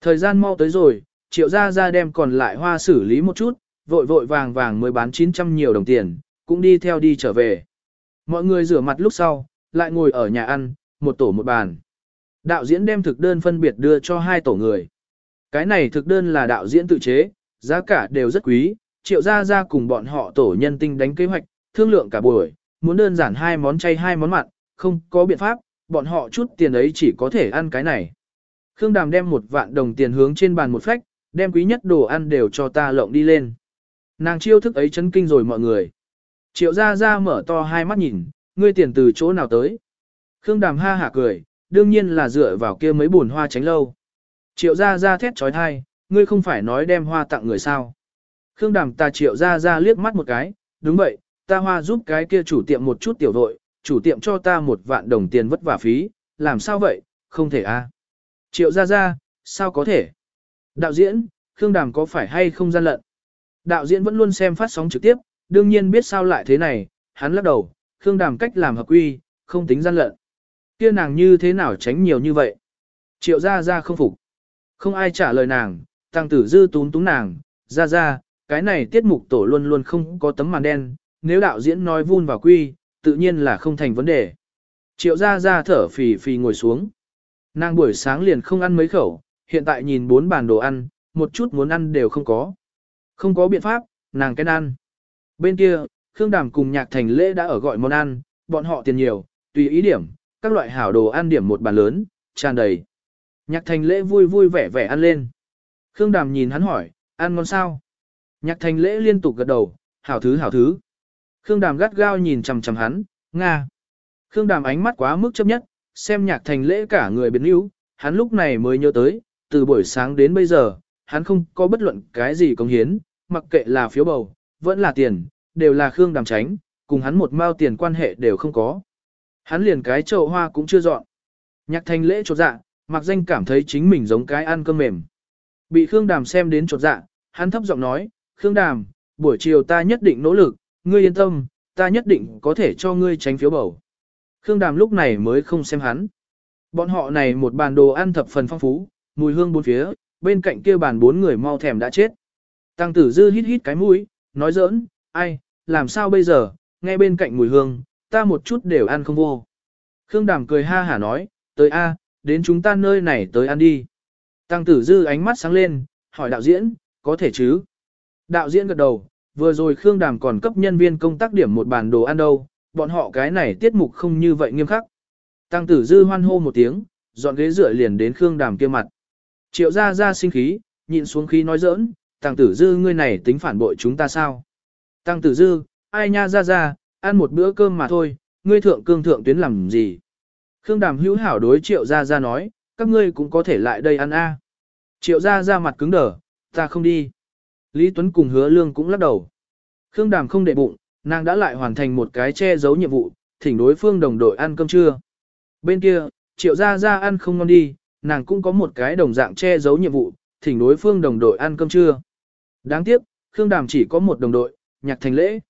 Thời gian mau tới rồi, triệu gia gia đem còn lại hoa xử lý một chút, vội vội vàng vàng mới bán 900 nhiều đồng tiền, cũng đi theo đi trở về. Mọi người rửa mặt lúc sau, lại ngồi ở nhà ăn, một tổ một bàn. Đạo diễn đem thực đơn phân biệt đưa cho hai tổ người. Cái này thực đơn là đạo diễn tự chế, giá cả đều rất quý, triệu gia gia cùng bọn họ tổ nhân tinh đánh kế hoạch, thương lượng cả buổi, muốn đơn giản hai món chay hai món mặn, không có biện pháp, bọn họ chút tiền ấy chỉ có thể ăn cái này. Khương Đàm đem một vạn đồng tiền hướng trên bàn một phách, đem quý nhất đồ ăn đều cho ta lộng đi lên. Nàng chiêu thức ấy chấn kinh rồi mọi người. Triệu gia gia mở to hai mắt nhìn, ngươi tiền từ chỗ nào tới. Khương Đàm ha hả cười, đương nhiên là dựa vào kia mấy buồn hoa tránh lâu. Triệu gia gia thét trói thai, ngươi không phải nói đem hoa tặng người sao. Khương Đàm ta triệu gia gia liếc mắt một cái, đúng vậy, ta hoa giúp cái kia chủ tiệm một chút tiểu đội, chủ tiệm cho ta một vạn đồng tiền vất vả phí, làm sao vậy, không thể a. À? Triệu gia gia, sao có thể? Đạo diễn, Khương Đàm có phải hay không gian lận? Đạo diễn vẫn luôn xem phát sóng trực tiếp, đương nhiên biết sao lại thế này, hắn lắc đầu, Khương Đàm cách làm hợp quy, không tính gian lận. Kia nàng như thế nào tránh nhiều như vậy? Triệu gia gia không phục. Không ai trả lời nàng, tăng tử dư tún túng nàng, ra ra, cái này tiết mục tổ luôn luôn không có tấm màn đen, nếu đạo diễn nói vun vào quy, tự nhiên là không thành vấn đề. Triệu ra ra thở phì phì ngồi xuống. Nàng buổi sáng liền không ăn mấy khẩu, hiện tại nhìn bốn bàn đồ ăn, một chút muốn ăn đều không có. Không có biện pháp, nàng cái ăn. Bên kia, Khương Đàm cùng Nhạc Thành Lễ đã ở gọi món ăn, bọn họ tiền nhiều, tùy ý điểm, các loại hảo đồ ăn điểm một bàn lớn, tràn đầy. Nhạc Thành Lễ vui vui vẻ vẻ ăn lên. Khương Đàm nhìn hắn hỏi, ăn ngon sao? Nhạc Thành Lễ liên tục gật đầu, hảo thứ hảo thứ. Khương Đàm gắt gao nhìn chằm chằm hắn, nga. Khương Đàm ánh mắt quá mức chấp nhất, xem Nhạc Thành Lễ cả người biến yếu, hắn lúc này mới nhớ tới, từ buổi sáng đến bây giờ, hắn không có bất luận cái gì công hiến, mặc kệ là phiếu bầu, vẫn là tiền, đều là Khương Đàm tránh, cùng hắn một mao tiền quan hệ đều không có. Hắn liền cái chậu hoa cũng chưa dọn. Nhạc thành lễ chột dạ, mặc danh cảm thấy chính mình giống cái ăn cơm mềm. Bị Khương Đàm xem đến chột dạ, hắn thấp giọng nói, Khương Đàm, buổi chiều ta nhất định nỗ lực, ngươi yên tâm, ta nhất định có thể cho ngươi tránh phiếu bầu. Khương Đàm lúc này mới không xem hắn. Bọn họ này một bàn đồ ăn thập phần phong phú, mùi hương bốn phía, bên cạnh kia bàn bốn người mau thèm đã chết. Tăng tử dư hít hít cái mũi, nói giỡn, ai, làm sao bây giờ, nghe bên cạnh mùi hương, ta một chút đều ăn không vô. Khương Đàm cười ha hả nói, tới a, đến chúng ta nơi này tới ăn đi. Tăng tử dư ánh mắt sáng lên, hỏi đạo diễn, có thể chứ? Đạo diễn gật đầu, vừa rồi Khương Đàm còn cấp nhân viên công tác điểm một bàn đồ ăn đâu, bọn họ cái này tiết mục không như vậy nghiêm khắc. Tăng tử dư hoan hô một tiếng, dọn ghế dựa liền đến Khương Đàm kia mặt. Triệu ra ra sinh khí, nhịn xuống khí nói giỡn, tăng tử dư ngươi này tính phản bội chúng ta sao? Tăng tử dư, ai nha ra ra, ăn một bữa cơm mà thôi, ngươi thượng cương thượng tuyến làm gì? Khương Đàm hữu hảo đối triệu ra ra nói, các ngươi cũng có thể lại đây ăn a. Triệu ra ra mặt cứng đờ, ta không đi. Lý Tuấn cùng hứa lương cũng lắc đầu. Khương Đàm không để bụng, nàng đã lại hoàn thành một cái che giấu nhiệm vụ, thỉnh đối phương đồng đội ăn cơm trưa. Bên kia, triệu ra ra ăn không ngon đi, nàng cũng có một cái đồng dạng che giấu nhiệm vụ, thỉnh đối phương đồng đội ăn cơm trưa. Đáng tiếc, Khương Đàm chỉ có một đồng đội, nhạc thành lễ.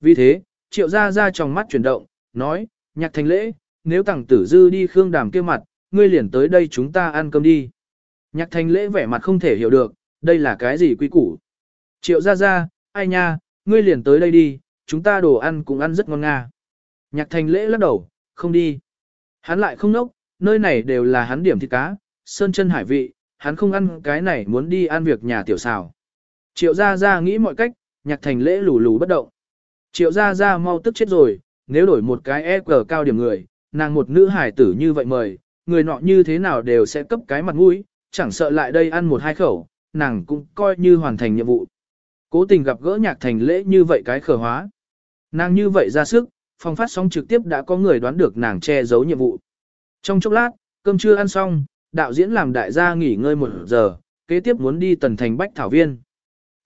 Vì thế, triệu ra ra trong mắt chuyển động, nói, nhạc thành lễ, nếu tặng tử dư đi Khương Đàm kia mặt, ngươi liền tới đây chúng ta ăn cơm đi. Nhạc thành lễ vẻ mặt không thể hiểu được, đây là cái gì quý củ. Triệu ra ra, ai nha, ngươi liền tới đây đi, chúng ta đồ ăn cũng ăn rất ngon nga. Nhạc thành lễ lắc đầu, không đi. Hắn lại không nốc, nơi này đều là hắn điểm thịt cá, sơn chân hải vị, hắn không ăn cái này muốn đi ăn việc nhà tiểu xào. Triệu gia gia nghĩ mọi cách, nhạc thành lễ lù lù bất động. Triệu gia gia mau tức chết rồi, nếu đổi một cái e cờ cao điểm người, nàng một nữ hải tử như vậy mời, người nọ như thế nào đều sẽ cấp cái mặt mũi, chẳng sợ lại đây ăn một hai khẩu, nàng cũng coi như hoàn thành nhiệm vụ. Cố tình gặp gỡ nhạc thành lễ như vậy cái khờ hóa. Nàng như vậy ra sức, phòng phát sóng trực tiếp đã có người đoán được nàng che giấu nhiệm vụ. Trong chốc lát, cơm trưa ăn xong, đạo diễn làm đại gia nghỉ ngơi một giờ, kế tiếp muốn đi tần thành bách thảo viên.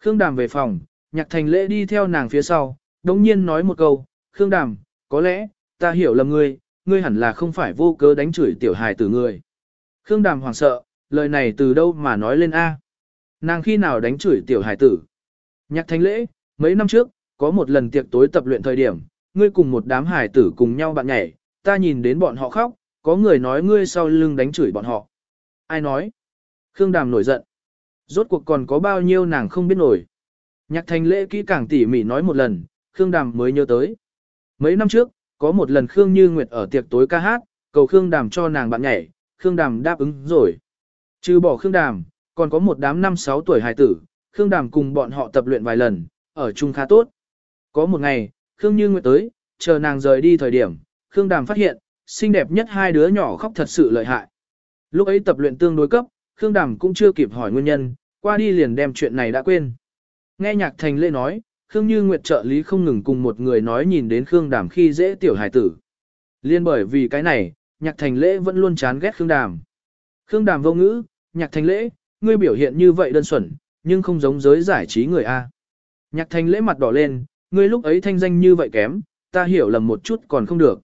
Khương Đàm về phòng, nhạc thành lễ đi theo nàng phía sau, đồng nhiên nói một câu, Khương Đàm, có lẽ, ta hiểu lầm ngươi, ngươi hẳn là không phải vô cớ đánh chửi tiểu hài tử ngươi. Khương Đàm hoảng sợ, lời này từ đâu mà nói lên A. Nàng khi nào đánh chửi tiểu hài tử. Nhạc thành lễ, mấy năm trước, có một lần tiệc tối tập luyện thời điểm, ngươi cùng một đám hài tử cùng nhau bạn nhảy, ta nhìn đến bọn họ khóc, có người nói ngươi sau lưng đánh chửi bọn họ. Ai nói? Khương Đàm nổi giận. Rốt cuộc còn có bao nhiêu nàng không biết nổi. Nhạc thành lễ kỹ càng tỉ mỉ nói một lần, Khương Đàm mới nhớ tới. Mấy năm trước, có một lần Khương Như Nguyệt ở tiệc tối ca hát, cầu Khương Đàm cho nàng bạn nhảy, Khương Đàm đáp ứng rồi. Trừ bỏ Khương Đàm, còn có một đám năm sáu tuổi hài tử, Khương Đàm cùng bọn họ tập luyện vài lần, ở chung khá tốt. Có một ngày, Khương Như Nguyệt tới, chờ nàng rời đi thời điểm, Khương Đàm phát hiện, xinh đẹp nhất hai đứa nhỏ khóc thật sự lợi hại. Lúc ấy tập luyện tương đối cấp, Khương Đàm cũng chưa kịp hỏi nguyên nhân, qua đi liền đem chuyện này đã quên. Nghe nhạc thành lễ nói, Khương Như Nguyệt trợ lý không ngừng cùng một người nói nhìn đến Khương Đàm khi dễ tiểu hải tử. Liên bởi vì cái này, nhạc thành lễ vẫn luôn chán ghét Khương Đàm. Khương Đàm vô ngữ, nhạc thành lễ, ngươi biểu hiện như vậy đơn xuẩn, nhưng không giống giới giải trí người A. Nhạc thành lễ mặt đỏ lên, ngươi lúc ấy thanh danh như vậy kém, ta hiểu lầm một chút còn không được.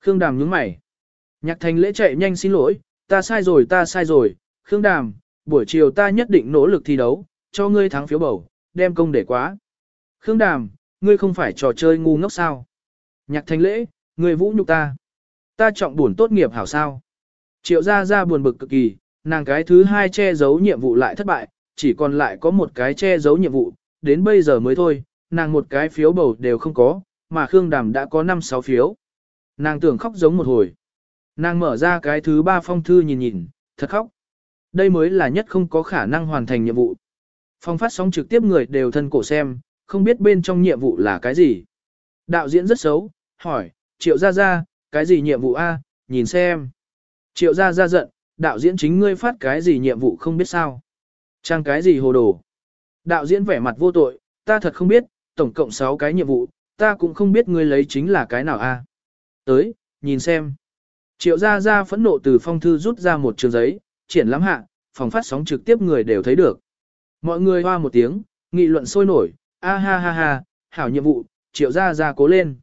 Khương Đàm nhướng mày. Nhạc thành lễ chạy nhanh xin lỗi, ta sai rồi ta sai rồi, Khương Đàm, buổi chiều ta nhất định nỗ lực thi đấu, cho ngươi thắng phiếu bầu, đem công để quá. Khương Đàm, ngươi không phải trò chơi ngu ngốc sao? Nhạc thành lễ, ngươi vũ nhục ta. Ta trọng buồn tốt nghiệp hảo sao? Triệu gia gia buồn bực cực kỳ, nàng cái thứ hai che giấu nhiệm vụ lại thất bại, chỉ còn lại có một cái che giấu nhiệm vụ, đến bây giờ mới thôi, nàng một cái phiếu bầu đều không có, mà Khương Đàm đã có 5-6 phiếu. Nàng tưởng khóc giống một hồi. Nàng mở ra cái thứ ba phong thư nhìn nhìn, thật khóc. Đây mới là nhất không có khả năng hoàn thành nhiệm vụ. Phong phát sóng trực tiếp người đều thân cổ xem, không biết bên trong nhiệm vụ là cái gì. Đạo diễn rất xấu, hỏi, triệu ra ra, cái gì nhiệm vụ A, nhìn xem. Triệu ra ra giận, đạo diễn chính ngươi phát cái gì nhiệm vụ không biết sao. Trang cái gì hồ đồ. Đạo diễn vẻ mặt vô tội, ta thật không biết, tổng cộng 6 cái nhiệm vụ, ta cũng không biết ngươi lấy chính là cái nào A. Tới, nhìn xem. Triệu gia gia phẫn nộ từ phong thư rút ra một trường giấy, triển lãm hạ, phòng phát sóng trực tiếp người đều thấy được. Mọi người hoa một tiếng, nghị luận sôi nổi, a ha ha ha, hảo nhiệm vụ, triệu gia gia cố lên.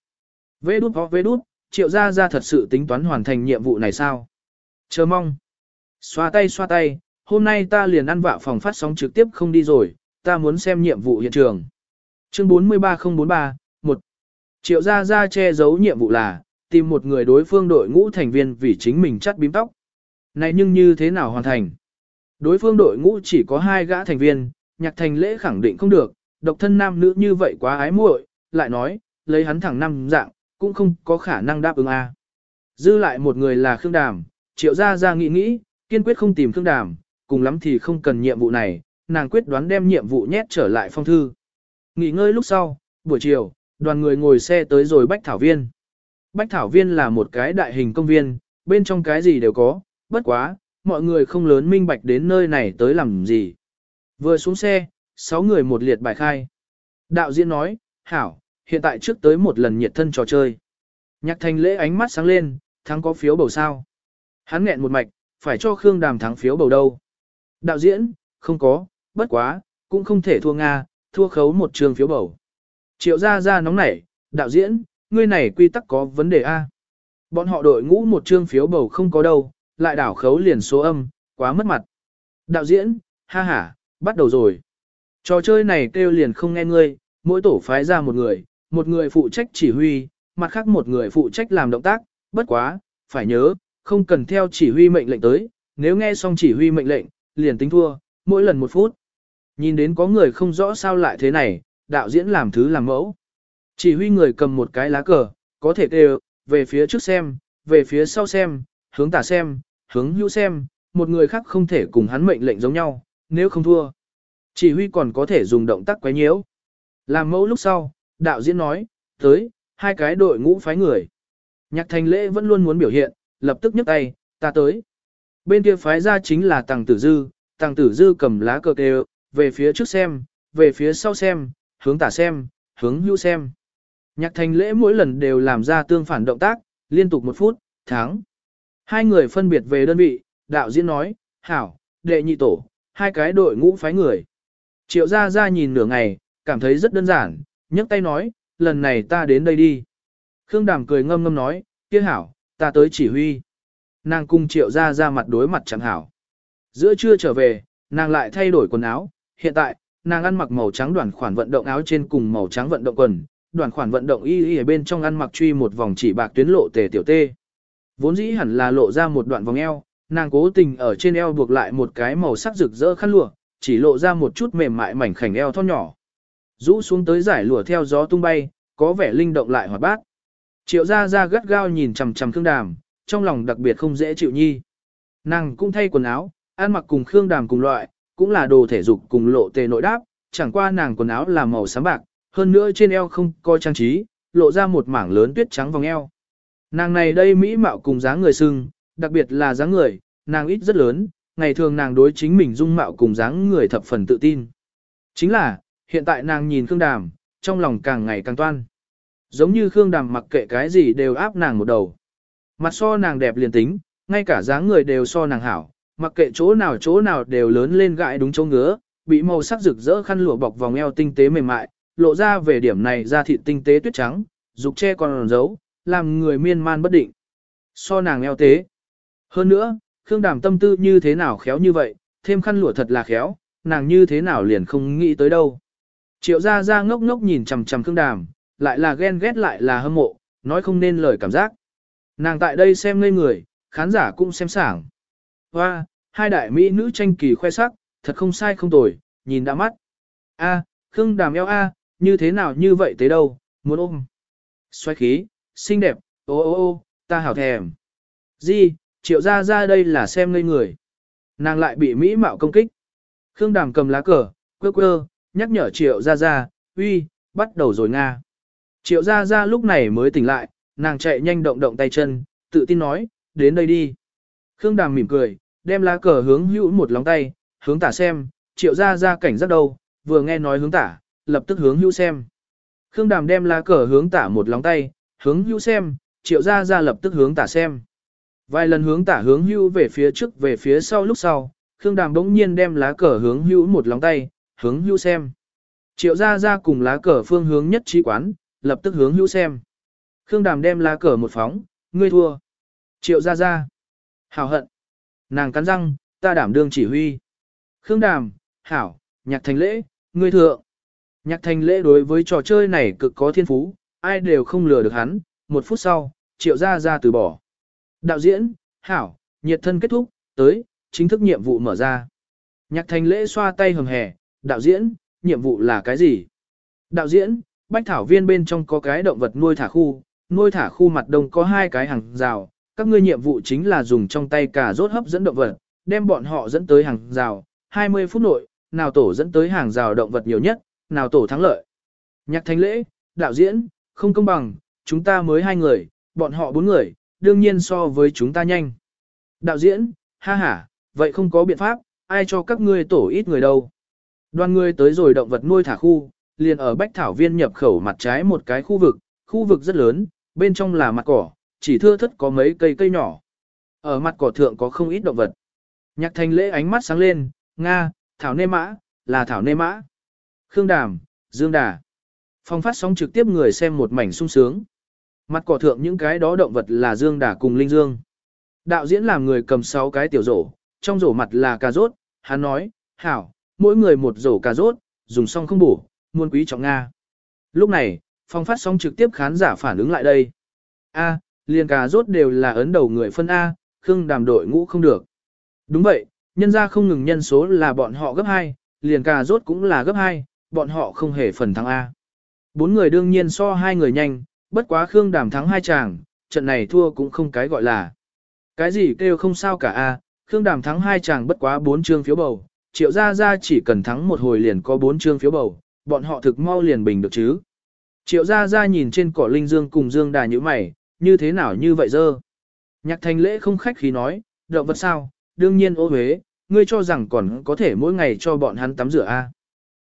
Vê đút ho vê đút, triệu gia gia thật sự tính toán hoàn thành nhiệm vụ này sao? Chờ mong. Xoa tay xoa tay, hôm nay ta liền ăn vạ phòng phát sóng trực tiếp không đi rồi, ta muốn xem nhiệm vụ hiện trường. Chương 43043, 1. Triệu gia gia che giấu nhiệm vụ là, tìm một người đối phương đội ngũ thành viên vì chính mình chắt bím tóc. Này nhưng như thế nào hoàn thành? Đối phương đội ngũ chỉ có hai gã thành viên, nhạc thành lễ khẳng định không được, độc thân nam nữ như vậy quá ái muội, lại nói, lấy hắn thẳng năm dạng, cũng không có khả năng đáp ứng a. Dư lại một người là Khương Đàm, triệu ra ra nghĩ nghĩ, kiên quyết không tìm Khương Đàm, cùng lắm thì không cần nhiệm vụ này, nàng quyết đoán đem nhiệm vụ nhét trở lại phong thư. Nghỉ ngơi lúc sau, buổi chiều, đoàn người ngồi xe tới rồi Bách Thảo Viên. Bách Thảo Viên là một cái đại hình công viên, bên trong cái gì đều có, bất quá, mọi người không lớn minh bạch đến nơi này tới làm gì. Vừa xuống xe, sáu người một liệt bài khai. Đạo diễn nói, hảo, hiện tại trước tới một lần nhiệt thân trò chơi. Nhạc thành lễ ánh mắt sáng lên, thắng có phiếu bầu sao. Hắn nghẹn một mạch, phải cho Khương Đàm thắng phiếu bầu đâu. Đạo diễn, không có, bất quá, cũng không thể thua Nga, thua khấu một trường phiếu bầu. Triệu ra ra nóng nảy, đạo diễn, ngươi này quy tắc có vấn đề A. Bọn họ đội ngũ một trương phiếu bầu không có đâu, lại đảo khấu liền số âm, quá mất mặt. Đạo diễn, ha ha, bắt đầu rồi. Trò chơi này kêu liền không nghe ngươi, mỗi tổ phái ra một người, một người phụ trách chỉ huy, mặt khác một người phụ trách làm động tác, bất quá, phải nhớ, không cần theo chỉ huy mệnh lệnh tới, nếu nghe xong chỉ huy mệnh lệnh, liền tính thua, mỗi lần một phút. Nhìn đến có người không rõ sao lại thế này, đạo diễn làm thứ làm mẫu. Chỉ huy người cầm một cái lá cờ, có thể kêu, về phía trước xem, về phía sau xem, hướng tả xem, hướng hữu xem, một người khác không thể cùng hắn mệnh lệnh giống nhau, nếu không thua. Chỉ huy còn có thể dùng động tác quấy nhiễu. Làm mẫu lúc sau, đạo diễn nói, tới, hai cái đội ngũ phái người. Nhạc thành lễ vẫn luôn muốn biểu hiện, lập tức nhấc tay, ta tới. Bên kia phái ra chính là Tàng Tử Dư, Tàng Tử Dư cầm lá cờ kêu, về phía trước xem, về phía sau xem, hướng tả xem, hướng hữu xem. Nhạc thành lễ mỗi lần đều làm ra tương phản động tác, liên tục một phút, tháng. Hai người phân biệt về đơn vị, đạo diễn nói, hảo, đệ nhị tổ, hai cái đội ngũ phái người. Triệu gia gia nhìn nửa ngày, cảm thấy rất đơn giản, nhấc tay nói, lần này ta đến đây đi. Khương Đàm cười ngâm ngâm nói, kia hảo, ta tới chỉ huy. Nàng cùng triệu gia gia mặt đối mặt chẳng hảo. Giữa trưa trở về, nàng lại thay đổi quần áo, hiện tại, nàng ăn mặc màu trắng đoàn khoản vận động áo trên cùng màu trắng vận động quần, đoàn khoản vận động y y ở bên trong ăn mặc truy một vòng chỉ bạc tuyến lộ tề tiểu tê. Vốn dĩ hẳn là lộ ra một đoạn vòng eo, nàng cố tình ở trên eo buộc lại một cái màu sắc rực rỡ khăn lụa, chỉ lộ ra một chút mềm mại mảnh khảnh eo thon nhỏ. Rũ xuống tới giải lụa theo gió tung bay, có vẻ linh động lại hoạt bát. Triệu gia gia gắt gao nhìn chằm chằm Khương Đàm, trong lòng đặc biệt không dễ chịu nhi. Nàng cũng thay quần áo, ăn mặc cùng Khương Đàm cùng loại, cũng là đồ thể dục cùng lộ tề nội đáp, chẳng qua nàng quần áo là màu xám bạc, hơn nữa trên eo không có trang trí, lộ ra một mảng lớn tuyết trắng vòng eo. Nàng này đây mỹ mạo cùng dáng người sưng, đặc biệt là dáng người, nàng ít rất lớn, ngày thường nàng đối chính mình dung mạo cùng dáng người thập phần tự tin. Chính là, hiện tại nàng nhìn Khương Đàm, trong lòng càng ngày càng toan. Giống như Khương Đàm mặc kệ cái gì đều áp nàng một đầu. Mặt so nàng đẹp liền tính, ngay cả dáng người đều so nàng hảo, mặc kệ chỗ nào chỗ nào đều lớn lên gãi đúng chỗ ngứa, bị màu sắc rực rỡ khăn lụa bọc vòng eo tinh tế mềm mại, lộ ra về điểm này ra thịt tinh tế tuyết trắng, dục che còn giấu, làm người miên man bất định. So nàng eo tế. Hơn nữa, Khương Đàm tâm tư như thế nào khéo như vậy, thêm khăn lụa thật là khéo, nàng như thế nào liền không nghĩ tới đâu. Triệu gia gia ngốc ngốc nhìn chằm chằm Khương Đàm, lại là ghen ghét lại là hâm mộ, nói không nên lời cảm giác. Nàng tại đây xem ngây người, khán giả cũng xem sảng. Hoa, hai đại mỹ nữ tranh kỳ khoe sắc, thật không sai không tồi, nhìn đã mắt. A, Khương Đàm eo a, như thế nào như vậy tới đâu, muốn ôm. Xoay khí, xinh đẹp, ô ô ô, ta hảo thèm. Di, triệu ra ra đây là xem ngây người. Nàng lại bị mỹ mạo công kích. Khương Đàm cầm lá cờ, quơ quơ, nhắc nhở triệu ra ra, uy, bắt đầu rồi Nga. Triệu ra ra lúc này mới tỉnh lại, nàng chạy nhanh động động tay chân, tự tin nói, đến đây đi. Khương Đàm mỉm cười, đem lá cờ hướng hữu một lóng tay, hướng tả xem, triệu ra ra cảnh rất đâu, vừa nghe nói hướng tả, lập tức hướng hữu xem. Khương Đàm đem lá cờ hướng tả một lóng tay, hướng hữu xem, triệu ra ra lập tức hướng tả xem. Vài lần hướng tả hướng hữu về phía trước về phía sau lúc sau, Khương Đàm bỗng nhiên đem lá cờ hướng hữu một lóng tay, hướng hữu xem. Triệu ra ra cùng lá cờ phương hướng nhất trí quán, lập tức hướng hữu xem. Khương Đàm đem lá cờ một phóng, ngươi thua. Triệu ra ra. Hảo hận. Nàng cắn răng, ta đảm đương chỉ huy. Khương Đàm, Hảo, nhạc thành lễ, ngươi thượng. Nhạc thành lễ đối với trò chơi này cực có thiên phú, ai đều không lừa được hắn. Một phút sau, triệu ra ra từ bỏ. Đạo diễn, Hảo, nhiệt thân kết thúc, tới, chính thức nhiệm vụ mở ra. Nhạc thành lễ xoa tay hầm hè, đạo diễn, nhiệm vụ là cái gì? Đạo diễn, bách thảo viên bên trong có cái động vật nuôi thả khu, nuôi thả khu mặt đông có hai cái hàng rào, các ngươi nhiệm vụ chính là dùng trong tay cả rốt hấp dẫn động vật, đem bọn họ dẫn tới hàng rào, 20 phút nội, nào tổ dẫn tới hàng rào động vật nhiều nhất, nào tổ thắng lợi. Nhạc thanh lễ, đạo diễn, không công bằng, chúng ta mới hai người, bọn họ bốn người, đương nhiên so với chúng ta nhanh. Đạo diễn, ha ha, vậy không có biện pháp, ai cho các ngươi tổ ít người đâu. Đoàn người tới rồi động vật nuôi thả khu, liền ở Bách Thảo Viên nhập khẩu mặt trái một cái khu vực, khu vực rất lớn, bên trong là mặt cỏ, chỉ thưa thất có mấy cây cây nhỏ. Ở mặt cỏ thượng có không ít động vật. Nhạc thành lễ ánh mắt sáng lên, Nga, Thảo Nê Mã, là Thảo Nê Mã. Khương Đàm, Dương Đà. Phong phát sóng trực tiếp người xem một mảnh sung sướng. Mặt cỏ thượng những cái đó động vật là Dương Đà cùng Linh Dương. Đạo diễn làm người cầm 6 cái tiểu rổ, trong rổ mặt là cà rốt, hắn nói, hảo, mỗi người một rổ cà rốt, dùng xong không bổ, muôn quý trọng Nga. Lúc này, phong phát sóng trực tiếp khán giả phản ứng lại đây. A, liền cà rốt đều là ấn đầu người phân A, Khương đàm đội ngũ không được. Đúng vậy, nhân ra không ngừng nhân số là bọn họ gấp 2, liền cà rốt cũng là gấp 2, bọn họ không hề phần thắng A. Bốn người đương nhiên so hai người nhanh, bất quá Khương đàm thắng hai chàng, trận này thua cũng không cái gọi là. Cái gì kêu không sao cả A, Khương đàm thắng hai chàng bất quá bốn chương phiếu bầu, triệu gia gia chỉ cần thắng một hồi liền có bốn chương phiếu bầu, bọn họ thực mau liền bình được chứ. Triệu gia gia nhìn trên cỏ linh dương cùng dương đà như mày, như thế nào như vậy dơ. Nhạc thành lễ không khách khí nói, động vật sao, đương nhiên ô huế, ngươi cho rằng còn có thể mỗi ngày cho bọn hắn tắm rửa a à.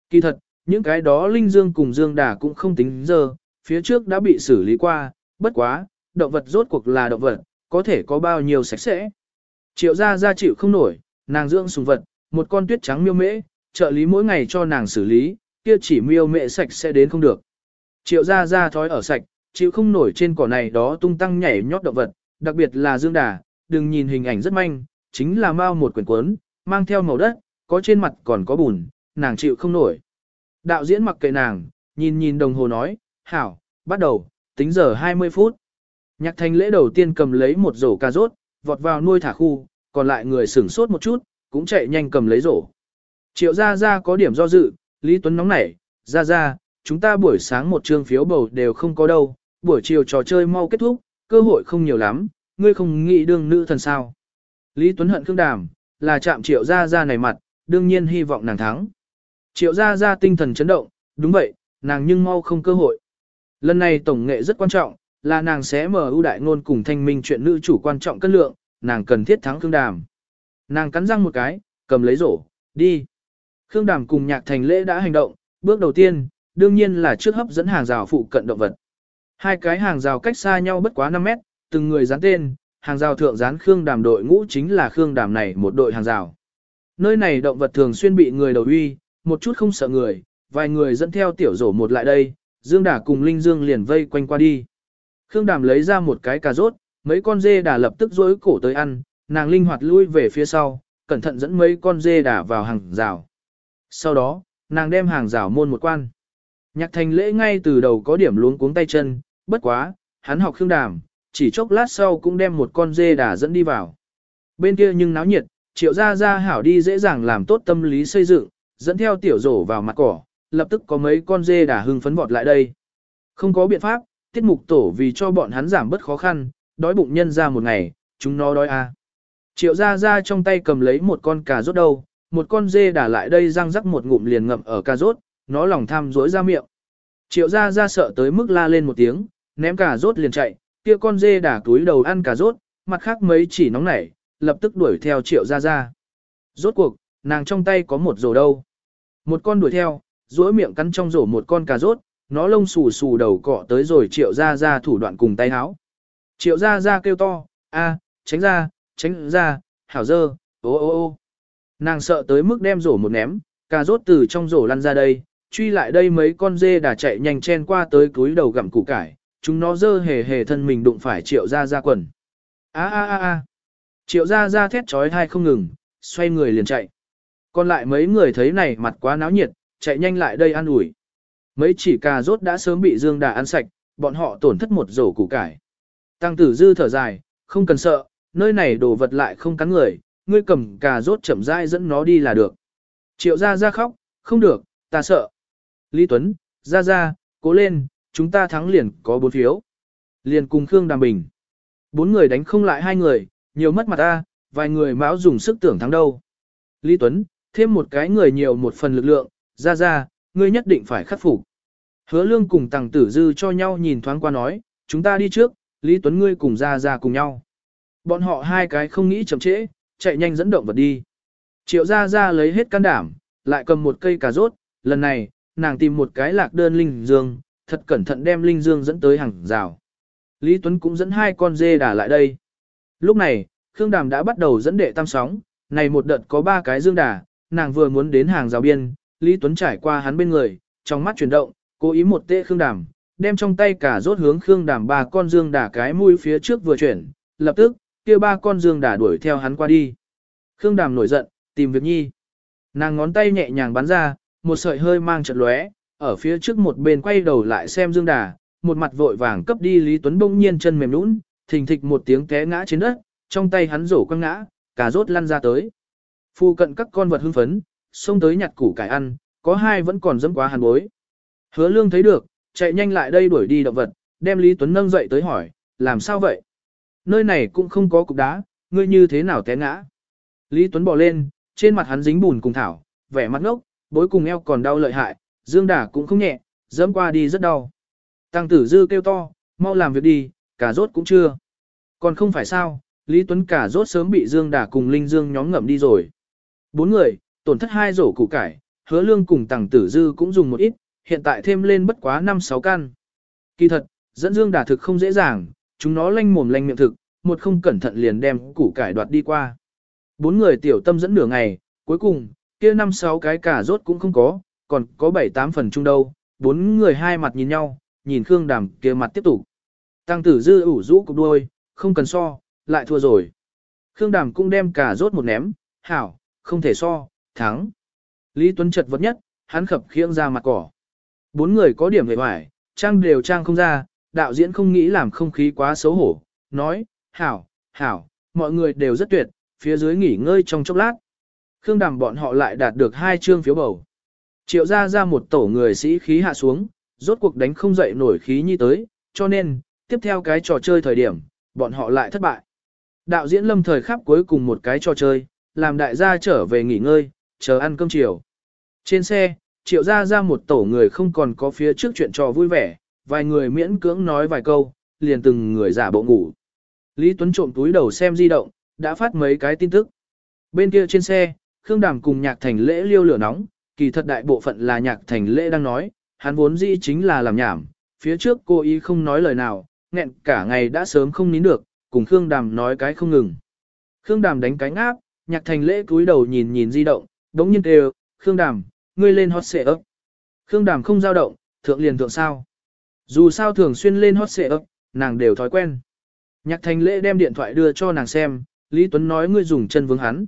Kỳ thật, những cái đó linh dương cùng dương đà cũng không tính giờ, phía trước đã bị xử lý qua, bất quá, động vật rốt cuộc là động vật, có thể có bao nhiêu sạch sẽ. Triệu gia gia chịu không nổi, nàng dưỡng sùng vật, một con tuyết trắng miêu mễ, trợ lý mỗi ngày cho nàng xử lý, kia chỉ miêu mễ sạch sẽ đến không được. Triệu gia gia thói ở sạch, chịu không nổi trên cỏ này đó tung tăng nhảy nhót động vật, đặc biệt là dương đà, đừng nhìn hình ảnh rất manh, chính là mau một quyển cuốn, mang theo màu đất, có trên mặt còn có bùn, nàng chịu không nổi. Đạo diễn mặc kệ nàng, nhìn nhìn đồng hồ nói, hảo, bắt đầu, tính giờ 20 phút. Nhạc thành lễ đầu tiên cầm lấy một rổ cà rốt, vọt vào nuôi thả khu, còn lại người sửng sốt một chút, cũng chạy nhanh cầm lấy rổ. Triệu Gia Gia có điểm do dự, Lý Tuấn nóng nảy, Gia Gia, chúng ta buổi sáng một trương phiếu bầu đều không có đâu, buổi chiều trò chơi mau kết thúc, cơ hội không nhiều lắm, ngươi không nghĩ đương nữ thần sao. Lý Tuấn hận Khương Đàm, là chạm Triệu Gia Gia này mặt, đương nhiên hy vọng nàng thắng. Triệu Gia Gia tinh thần chấn động, đúng vậy, nàng nhưng mau không cơ hội. Lần này tổng nghệ rất quan trọng, là nàng sẽ mở ưu đại ngôn cùng thanh minh chuyện nữ chủ quan trọng cân lượng, nàng cần thiết thắng Khương Đàm. Nàng cắn răng một cái, cầm lấy rổ, đi. Khương Đàm cùng Nhạc Thành Lễ đã hành động, bước đầu tiên, đương nhiên là trước hấp dẫn hàng rào phụ cận động vật. Hai cái hàng rào cách xa nhau bất quá 5 mét, từng người dán tên, hàng rào thượng dán Khương Đàm đội ngũ chính là Khương Đàm này một đội hàng rào. Nơi này động vật thường xuyên bị người đầu uy, một chút không sợ người, vài người dẫn theo tiểu rổ một lại đây, Dương Đà cùng Linh Dương liền vây quanh qua đi. Khương Đàm lấy ra một cái cà rốt, mấy con dê đà lập tức rối cổ tới ăn, nàng linh hoạt lui về phía sau, cẩn thận dẫn mấy con dê đà vào hàng rào. Sau đó, nàng đem hàng rào môn một quan. Nhạc thành lễ ngay từ đầu có điểm luống cuống tay chân, bất quá, hắn học khương đàm, chỉ chốc lát sau cũng đem một con dê đà dẫn đi vào. Bên kia nhưng náo nhiệt, triệu gia gia hảo đi dễ dàng làm tốt tâm lý xây dựng, dẫn theo tiểu rổ vào mặt cỏ, lập tức có mấy con dê đà hưng phấn vọt lại đây. Không có biện pháp, tiết mục tổ vì cho bọn hắn giảm bớt khó khăn, đói bụng nhân ra một ngày, chúng nó đói à. Triệu gia gia trong tay cầm lấy một con cà rốt đâu, một con dê đà lại đây răng rắc một ngụm liền ngậm ở cà rốt, nó lòng tham rỗi ra miệng. Triệu gia ra sợ tới mức la lên một tiếng, ném cà rốt liền chạy, kia con dê đà túi đầu ăn cà rốt, mặt khác mấy chỉ nóng nảy, lập tức đuổi theo triệu gia ra. Rốt cuộc, nàng trong tay có một rổ đâu. Một con đuổi theo, duỗi miệng cắn trong rổ một con cà rốt, nó lông xù xù đầu cọ tới rồi triệu ra ra thủ đoạn cùng tay háo. Triệu ra ra kêu to, a, tránh ra, tránh ra, hảo dơ, ô ô ô. Nàng sợ tới mức đem rổ một ném, cà rốt từ trong rổ lăn ra đây, truy lại đây mấy con dê đã chạy nhanh chen qua tới túi đầu gặm củ cải, chúng nó dơ hề hề thân mình đụng phải triệu ra ra quần. a a a a. Triệu ra ra thét trói thai không ngừng, xoay người liền chạy. Còn lại mấy người thấy này mặt quá náo nhiệt, chạy nhanh lại đây ăn ủi. Mấy chỉ cà rốt đã sớm bị Dương Đà ăn sạch, bọn họ tổn thất một rổ củ cải. Tăng tử dư thở dài, không cần sợ, nơi này đồ vật lại không cắn người, ngươi cầm cà rốt chậm rãi dẫn nó đi là được. Triệu ra ra khóc, không được, ta sợ. Lý Tuấn, ra ra, cố lên, chúng ta thắng liền có bốn phiếu. Liền cùng Khương Đàm Bình. Bốn người đánh không lại hai người, nhiều mất mặt ta, vài người máu dùng sức tưởng thắng đâu. Lý Tuấn, thêm một cái người nhiều một phần lực lượng, ra ra, ngươi nhất định phải khắc phục. Hứa lương cùng tàng tử dư cho nhau nhìn thoáng qua nói, chúng ta đi trước, Lý Tuấn ngươi cùng ra ra cùng nhau. Bọn họ hai cái không nghĩ chậm trễ, chạy nhanh dẫn động vật đi. Triệu ra ra lấy hết can đảm, lại cầm một cây cà rốt, lần này, nàng tìm một cái lạc đơn linh dương, thật cẩn thận đem linh dương dẫn tới hàng rào. Lý Tuấn cũng dẫn hai con dê đà lại đây. Lúc này, Khương Đàm đã bắt đầu dẫn đệ tam sóng, này một đợt có ba cái dương đà, nàng vừa muốn đến hàng rào biên, Lý Tuấn trải qua hắn bên người, trong mắt chuyển động, cố ý một tệ Khương Đàm, đem trong tay cả rốt hướng Khương Đàm ba con dương đà cái mũi phía trước vừa chuyển, lập tức, kia ba con dương đà đuổi theo hắn qua đi. Khương Đàm nổi giận, tìm việc nhi. Nàng ngón tay nhẹ nhàng bắn ra, một sợi hơi mang chợt lóe, ở phía trước một bên quay đầu lại xem dương đà, một mặt vội vàng cấp đi Lý Tuấn bỗng nhiên chân mềm nhũn, thình thịch một tiếng té ngã trên đất, trong tay hắn rổ quăng ngã, cả rốt lăn ra tới. Phu cận các con vật hưng phấn, xông tới nhặt củ cải ăn, có hai vẫn còn dẫm quá hàn bối. Hứa lương thấy được, chạy nhanh lại đây đuổi đi động vật, đem Lý Tuấn nâng dậy tới hỏi, làm sao vậy? Nơi này cũng không có cục đá, ngươi như thế nào té ngã? Lý Tuấn bỏ lên, trên mặt hắn dính bùn cùng thảo, vẻ mặt ngốc, bối cùng eo còn đau lợi hại, dương đả cũng không nhẹ, dẫm qua đi rất đau. Tăng tử dư kêu to, mau làm việc đi, cả rốt cũng chưa. Còn không phải sao, Lý Tuấn cả rốt sớm bị dương đả cùng Linh Dương nhóm ngậm đi rồi. Bốn người, tổn thất hai rổ củ cải, hứa lương cùng tàng tử dư cũng dùng một ít, hiện tại thêm lên bất quá 5-6 căn. Kỳ thật, dẫn dương đả thực không dễ dàng, chúng nó lanh mồm lanh miệng thực, một không cẩn thận liền đem củ cải đoạt đi qua. Bốn người tiểu tâm dẫn nửa ngày, cuối cùng, kia năm sáu cái cả rốt cũng không có, còn có 7-8 phần chung đâu, bốn người hai mặt nhìn nhau, nhìn Khương Đàm kia mặt tiếp tục. Tăng tử dư ủ rũ cục đuôi, không cần so, lại thua rồi. Khương Đàm cũng đem cả rốt một ném, hảo, không thể so, thắng. Lý Tuấn chật vật nhất, hắn khập khiễng ra mặt cỏ. Bốn người có điểm về hoài, trang đều trang không ra, đạo diễn không nghĩ làm không khí quá xấu hổ, nói, hảo, hảo, mọi người đều rất tuyệt, phía dưới nghỉ ngơi trong chốc lát. Khương đàm bọn họ lại đạt được hai chương phiếu bầu. Triệu ra ra một tổ người sĩ khí hạ xuống, rốt cuộc đánh không dậy nổi khí như tới, cho nên, tiếp theo cái trò chơi thời điểm, bọn họ lại thất bại. Đạo diễn lâm thời khắp cuối cùng một cái trò chơi, làm đại gia trở về nghỉ ngơi, chờ ăn cơm chiều. Trên xe, triệu ra ra một tổ người không còn có phía trước chuyện trò vui vẻ, vài người miễn cưỡng nói vài câu, liền từng người giả bộ ngủ. Lý Tuấn trộm túi đầu xem di động, đã phát mấy cái tin tức. Bên kia trên xe, Khương Đàm cùng nhạc thành lễ liêu lửa nóng, kỳ thật đại bộ phận là nhạc thành lễ đang nói, hắn vốn dĩ chính là làm nhảm, phía trước cô ý không nói lời nào, nghẹn cả ngày đã sớm không nín được, cùng Khương Đàm nói cái không ngừng. Khương Đàm đánh cánh áp, nhạc thành lễ cúi đầu nhìn nhìn di động, đống nhiên kêu, Khương Đàm, ngươi lên hot xệ ấp. Khương Đàm không dao động, thượng liền thượng sao. Dù sao thường xuyên lên hot xệ ấp, nàng đều thói quen. Nhạc thành lễ đem điện thoại đưa cho nàng xem, Lý Tuấn nói ngươi dùng chân vướng hắn.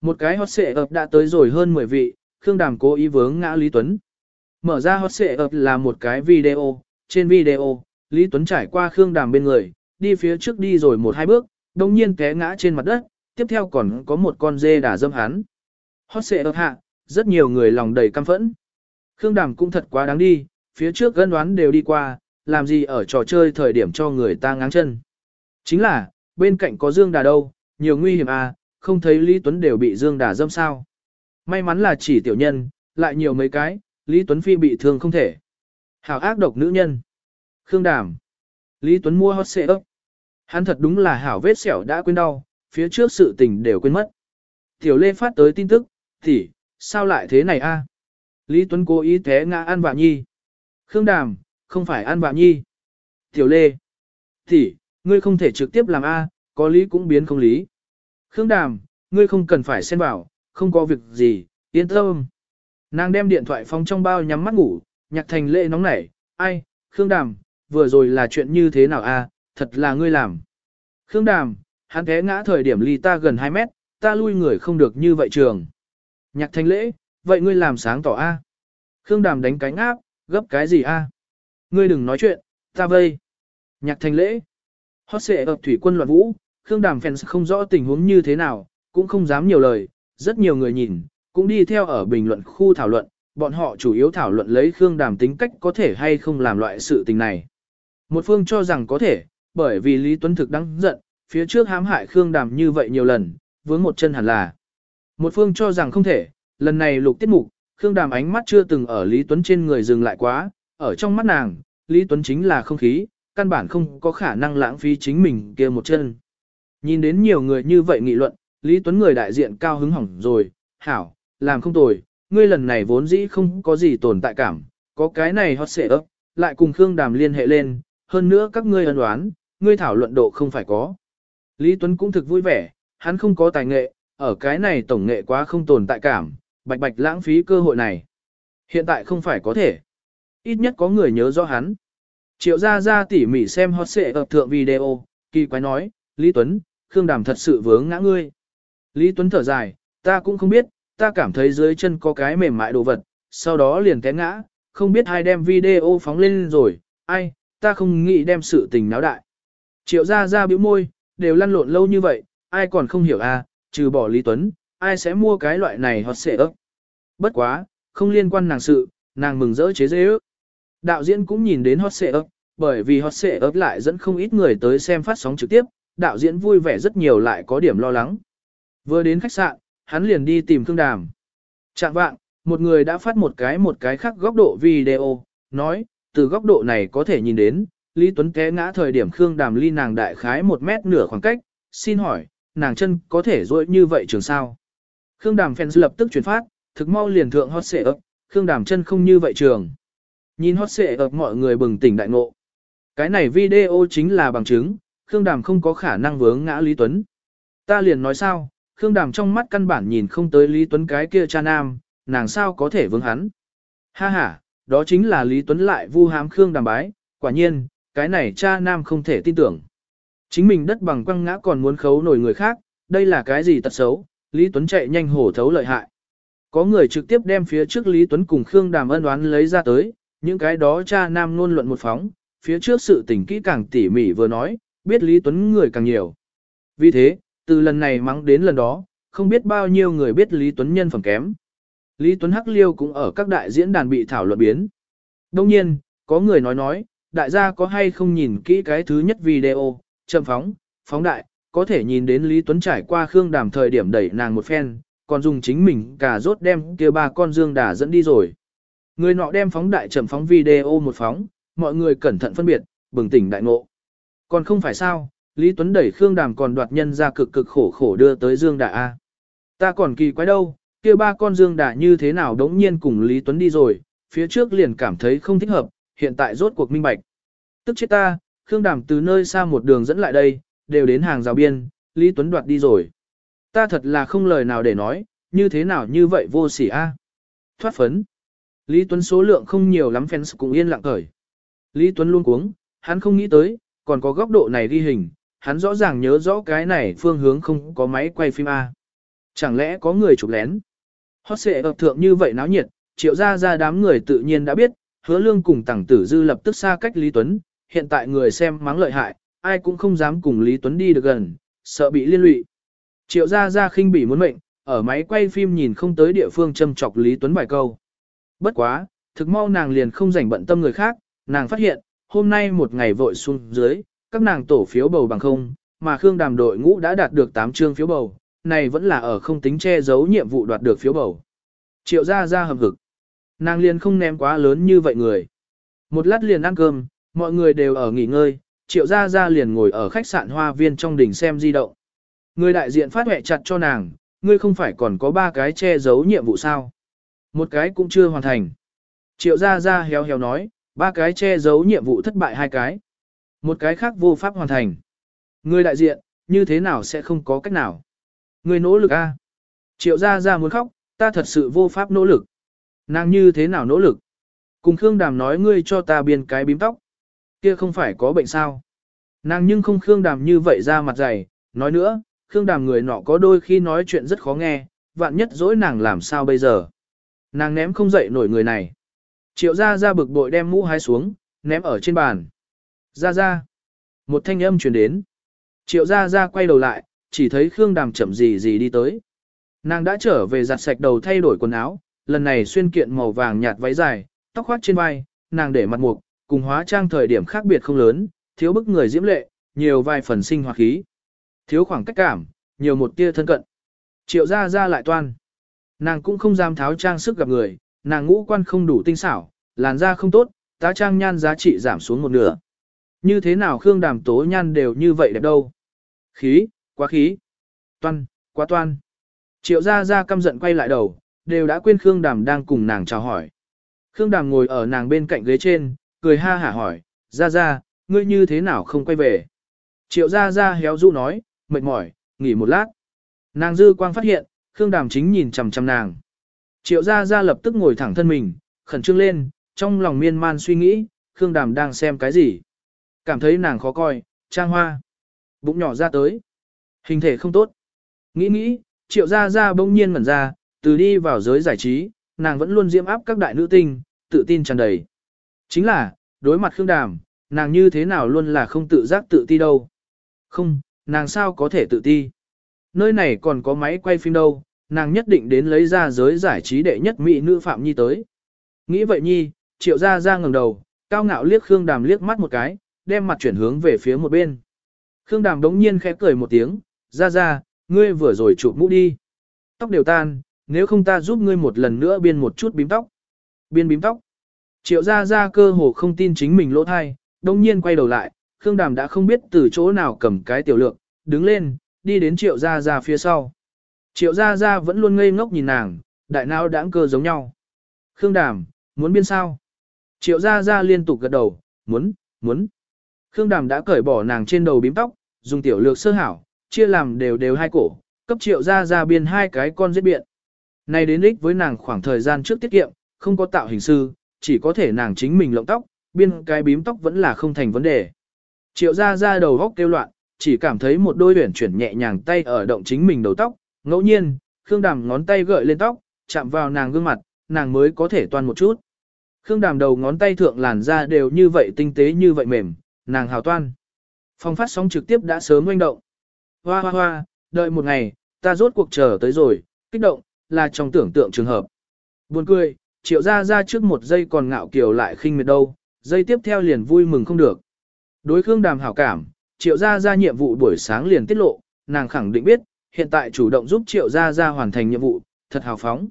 Một cái hot xệ ấp đã tới rồi hơn 10 vị, Khương Đàm cố ý vướng ngã Lý Tuấn. Mở ra hot xệ ấp là một cái video, trên video, Lý Tuấn trải qua Khương Đàm bên người, đi phía trước đi rồi một hai bước, đồng nhiên té ngã trên mặt đất, tiếp theo còn có một con dê đà dâm hắn. Hot xệ ấp hạ, rất nhiều người lòng đầy căm phẫn. Khương Đàm cũng thật quá đáng đi, phía trước gân đoán đều đi qua, làm gì ở trò chơi thời điểm cho người ta ngáng chân. Chính là, bên cạnh có Dương Đà đâu, nhiều nguy hiểm à, không thấy Lý Tuấn đều bị Dương Đà dâm sao. May mắn là chỉ tiểu nhân, lại nhiều mấy cái, Lý Tuấn Phi bị thương không thể. Hảo ác độc nữ nhân. Khương Đàm. Lý Tuấn mua hot xệ ấp. Hắn thật đúng là hảo vết sẹo đã quên đau, phía trước sự tình đều quên mất. Tiểu Lê phát tới tin tức, thì, sao lại thế này a? Lý Tuấn cố ý té ngã An Vạ Nhi. Khương Đàm, không phải An Vạ Nhi. Tiểu Lê. Thì, ngươi không thể trực tiếp làm A, có lý cũng biến không lý. Khương Đàm, ngươi không cần phải xen vào, không có việc gì, yên tâm. Nàng đem điện thoại phóng trong bao nhắm mắt ngủ, nhạc thành lệ nóng nảy, ai, Khương Đàm, vừa rồi là chuyện như thế nào a? thật là ngươi làm. Khương Đàm, hắn té ngã thời điểm ly ta gần 2 mét, ta lui người không được như vậy trường. Nhạc thanh lễ, vậy ngươi làm sáng tỏ a. Khương Đàm đánh cánh áp, gấp cái gì a? Ngươi đừng nói chuyện, ta vây. Nhạc thanh lễ. Hót xệ ập thủy quân loạn vũ, Khương Đàm phèn không rõ tình huống như thế nào, cũng không dám nhiều lời, rất nhiều người nhìn, cũng đi theo ở bình luận khu thảo luận, bọn họ chủ yếu thảo luận lấy Khương Đàm tính cách có thể hay không làm loại sự tình này. Một phương cho rằng có thể, bởi vì Lý Tuấn thực đang giận, phía trước hãm hại Khương Đàm như vậy nhiều lần, vướng một chân hẳn là. Một phương cho rằng không thể, lần này lục tiết mục, Khương Đàm ánh mắt chưa từng ở Lý Tuấn trên người dừng lại quá, ở trong mắt nàng, Lý Tuấn chính là không khí, căn bản không có khả năng lãng phí chính mình kia một chân. Nhìn đến nhiều người như vậy nghị luận, Lý Tuấn người đại diện cao hứng hỏng rồi, hảo, làm không tồi, ngươi lần này vốn dĩ không có gì tồn tại cảm, có cái này hot xệ ấp, lại cùng Khương Đàm liên hệ lên, hơn nữa các ngươi ân đoán, ngươi thảo luận độ không phải có. Lý Tuấn cũng thực vui vẻ, hắn không có tài nghệ, ở cái này tổng nghệ quá không tồn tại cảm, bạch bạch lãng phí cơ hội này. Hiện tại không phải có thể. Ít nhất có người nhớ rõ hắn. Triệu gia gia tỉ mỉ xem hot xệ ập thượng video, kỳ quái nói, Lý Tuấn, Khương Đàm thật sự vướng ngã ngươi. Lý Tuấn thở dài, ta cũng không biết, ta cảm thấy dưới chân có cái mềm mại đồ vật, sau đó liền té ngã, không biết ai đem video phóng lên rồi, ai, ta không nghĩ đem sự tình náo đại. Triệu gia gia bĩu môi, đều lăn lộn lâu như vậy, ai còn không hiểu à, trừ bỏ Lý Tuấn, ai sẽ mua cái loại này hot xệ ấp. Bất quá, không liên quan nàng sự, nàng mừng rỡ chế dễ ước. Đạo diễn cũng nhìn đến hot xệ ấp, bởi vì hot xệ ấp lại dẫn không ít người tới xem phát sóng trực tiếp, đạo diễn vui vẻ rất nhiều lại có điểm lo lắng. Vừa đến khách sạn, hắn liền đi tìm Khương Đàm. Chạm vạng, một người đã phát một cái một cái khác góc độ video, nói, từ góc độ này có thể nhìn đến, Lý Tuấn té ngã thời điểm Khương Đàm ly nàng đại khái một mét nửa khoảng cách, xin hỏi, nàng chân có thể duỗi như vậy trường sao? Khương Đàm fans lập tức chuyển phát, thực mau liền thượng hot xệ ấp, Khương Đàm chân không như vậy trường. Nhìn hot xệ ấp mọi người bừng tỉnh đại ngộ. Cái này video chính là bằng chứng, Khương Đàm không có khả năng vướng ngã Lý Tuấn. Ta liền nói sao, Khương Đàm trong mắt căn bản nhìn không tới Lý Tuấn cái kia cha nam, nàng sao có thể vướng hắn. Ha ha, đó chính là Lý Tuấn lại vu hám Khương Đàm bái, quả nhiên, cái này cha nam không thể tin tưởng. Chính mình đất bằng quăng ngã còn muốn khấu nổi người khác, đây là cái gì tật xấu, Lý Tuấn chạy nhanh hổ thấu lợi hại. Có người trực tiếp đem phía trước Lý Tuấn cùng Khương Đàm ân oán lấy ra tới, những cái đó cha nam ngôn luận một phóng, phía trước sự tình kỹ càng tỉ mỉ vừa nói, biết Lý Tuấn người càng nhiều. Vì thế, từ lần này mắng đến lần đó, không biết bao nhiêu người biết Lý Tuấn nhân phẩm kém. Lý Tuấn Hắc Liêu cũng ở các đại diễn đàn bị thảo luận biến. Đông nhiên, có người nói nói, đại gia có hay không nhìn kỹ cái thứ nhất video, chậm phóng, phóng đại, có thể nhìn đến Lý Tuấn trải qua Khương Đàm thời điểm đẩy nàng một phen, còn dùng chính mình cả rốt đem kia ba con dương đà dẫn đi rồi. Người nọ đem phóng đại chậm phóng video một phóng, mọi người cẩn thận phân biệt, bừng tỉnh đại ngộ. Còn không phải sao, Lý Tuấn đẩy Khương Đàm còn đoạt nhân ra cực cực khổ khổ đưa tới Dương Đà A. Ta còn kỳ quái đâu, kia ba con Dương Đà như thế nào đống nhiên cùng Lý Tuấn đi rồi, phía trước liền cảm thấy không thích hợp, hiện tại rốt cuộc minh bạch. Tức chết ta, Khương Đàm từ nơi xa một đường dẫn lại đây, đều đến hàng rào biên, Lý Tuấn đoạt đi rồi. Ta thật là không lời nào để nói, như thế nào như vậy vô sỉ a. Thoát phấn. Lý Tuấn số lượng không nhiều lắm fans cũng yên lặng cởi. Lý Tuấn luôn cuống, hắn không nghĩ tới, còn có góc độ này ghi hình, hắn rõ ràng nhớ rõ cái này phương hướng không có máy quay phim A. Chẳng lẽ có người chụp lén? Hót xệ ập thượng như vậy náo nhiệt, triệu ra ra đám người tự nhiên đã biết, hứa lương cùng tàng tử dư lập tức xa cách Lý Tuấn, hiện tại người xem mắng lợi hại, ai cũng không dám cùng Lý Tuấn đi được gần, sợ bị liên lụy. Triệu gia gia khinh bỉ muốn mệnh, ở máy quay phim nhìn không tới địa phương châm chọc Lý Tuấn vài câu. Bất quá, thực mau nàng liền không rảnh bận tâm người khác, nàng phát hiện, hôm nay một ngày vội xuống dưới, các nàng tổ phiếu bầu bằng không, mà Khương Đàm đội ngũ đã đạt được 8 chương phiếu bầu, này vẫn là ở không tính che giấu nhiệm vụ đoạt được phiếu bầu. Triệu gia gia hầm hực. Nàng liền không ném quá lớn như vậy người. Một lát liền ăn cơm, mọi người đều ở nghỉ ngơi, triệu Gia Gia liền ngồi ở khách sạn hoa viên trong đỉnh xem di động. Người đại diện phát hệ chặt cho nàng, ngươi không phải còn có ba cái che giấu nhiệm vụ sao? Một cái cũng chưa hoàn thành. Triệu Gia Gia héo héo nói, ba cái che giấu nhiệm vụ thất bại hai cái. Một cái khác vô pháp hoàn thành. Người đại diện, như thế nào sẽ không có cách nào? Người nỗ lực a. Triệu Gia Gia muốn khóc, ta thật sự vô pháp nỗ lực. Nàng như thế nào nỗ lực? Cùng Khương Đàm nói ngươi cho ta biên cái bím tóc. Kia không phải có bệnh sao? Nàng nhưng không Khương Đàm như vậy ra mặt dày, nói nữa, Khương Đàm người nọ có đôi khi nói chuyện rất khó nghe, vạn nhất dỗi nàng làm sao bây giờ. Nàng ném không dậy nổi người này. Triệu ra ra bực bội đem mũ hái xuống, ném ở trên bàn. Ra ra. Một thanh âm truyền đến. Triệu ra ra quay đầu lại, chỉ thấy Khương Đàm chậm gì gì đi tới. Nàng đã trở về giặt sạch đầu thay đổi quần áo, lần này xuyên kiện màu vàng nhạt váy dài, tóc khoác trên vai, nàng để mặt mục, cùng hóa trang thời điểm khác biệt không lớn, thiếu bức người diễm lệ, nhiều vài phần sinh hoạt khí. Thiếu khoảng cách cảm, nhiều một tia thân cận. Triệu ra ra lại toan. Nàng cũng không dám tháo trang sức gặp người, nàng ngũ quan không đủ tinh xảo, làn da không tốt, tá trang nhan giá trị giảm xuống một nửa. Như thế nào Khương Đàm tố nhan đều như vậy đẹp đâu. Khí, quá khí. Toan, quá toan. Triệu ra ra căm giận quay lại đầu, đều đã quên Khương Đàm đang cùng nàng chào hỏi. Khương Đàm ngồi ở nàng bên cạnh ghế trên, cười ha hả hỏi, ra ra, ngươi như thế nào không quay về. Triệu ra ra héo rũ nói, mệt mỏi, nghỉ một lát. Nàng dư quang phát hiện, Khương Đàm chính nhìn chằm chằm nàng. Triệu ra ra lập tức ngồi thẳng thân mình, khẩn trương lên, trong lòng miên man suy nghĩ, Khương Đàm đang xem cái gì. Cảm thấy nàng khó coi, trang hoa. Bụng nhỏ ra tới. Hình thể không tốt. Nghĩ nghĩ, triệu ra ra bỗng nhiên ngẩn ra, từ đi vào giới giải trí, nàng vẫn luôn diễm áp các đại nữ tinh, tự tin tràn đầy. Chính là, đối mặt Khương Đàm, nàng như thế nào luôn là không tự giác tự ti đâu. Không, nàng sao có thể tự ti. Nơi này còn có máy quay phim đâu, nàng nhất định đến lấy ra giới giải trí đệ nhất mỹ nữ Phạm Nhi tới. Nghĩ vậy Nhi, triệu ra ra ngẩng đầu, cao ngạo liếc Khương Đàm liếc mắt một cái, đem mặt chuyển hướng về phía một bên. Khương Đàm đống nhiên khẽ cười một tiếng, ra ra, ngươi vừa rồi chụp mũ đi. Tóc đều tan, nếu không ta giúp ngươi một lần nữa biên một chút bím tóc. Biên bím tóc. Triệu gia gia cơ hồ không tin chính mình lỗ thai, đồng nhiên quay đầu lại, Khương Đàm đã không biết từ chỗ nào cầm cái tiểu lượng, đứng lên, đi đến triệu gia gia phía sau. Triệu gia gia vẫn luôn ngây ngốc nhìn nàng, đại não đãng cơ giống nhau. Khương Đàm, muốn biên sao? Triệu gia gia liên tục gật đầu, muốn, muốn. Khương Đàm đã cởi bỏ nàng trên đầu bím tóc, dùng tiểu lược sơ hảo, chia làm đều đều hai cổ, cấp triệu gia gia biên hai cái con giết biện. Này đến ích với nàng khoảng thời gian trước tiết kiệm, không có tạo hình sư, chỉ có thể nàng chính mình lộng tóc, biên cái bím tóc vẫn là không thành vấn đề. Triệu ra ra đầu góc kêu loạn, chỉ cảm thấy một đôi huyển chuyển nhẹ nhàng tay ở động chính mình đầu tóc, ngẫu nhiên, Khương Đàm ngón tay gợi lên tóc, chạm vào nàng gương mặt, nàng mới có thể toan một chút. Khương Đàm đầu ngón tay thượng làn da đều như vậy tinh tế như vậy mềm, nàng hào toan. Phong phát sóng trực tiếp đã sớm oanh động. Hoa hoa hoa, đợi một ngày, ta rốt cuộc chờ tới rồi, kích động, là trong tưởng tượng trường hợp. Buồn cười, triệu ra ra trước một giây còn ngạo kiều lại khinh miệt đâu, giây tiếp theo liền vui mừng không được. Đối Khương Đàm hảo cảm, triệu ra ra nhiệm vụ buổi sáng liền tiết lộ, nàng khẳng định biết, hiện tại chủ động giúp triệu ra ra hoàn thành nhiệm vụ, thật hào phóng.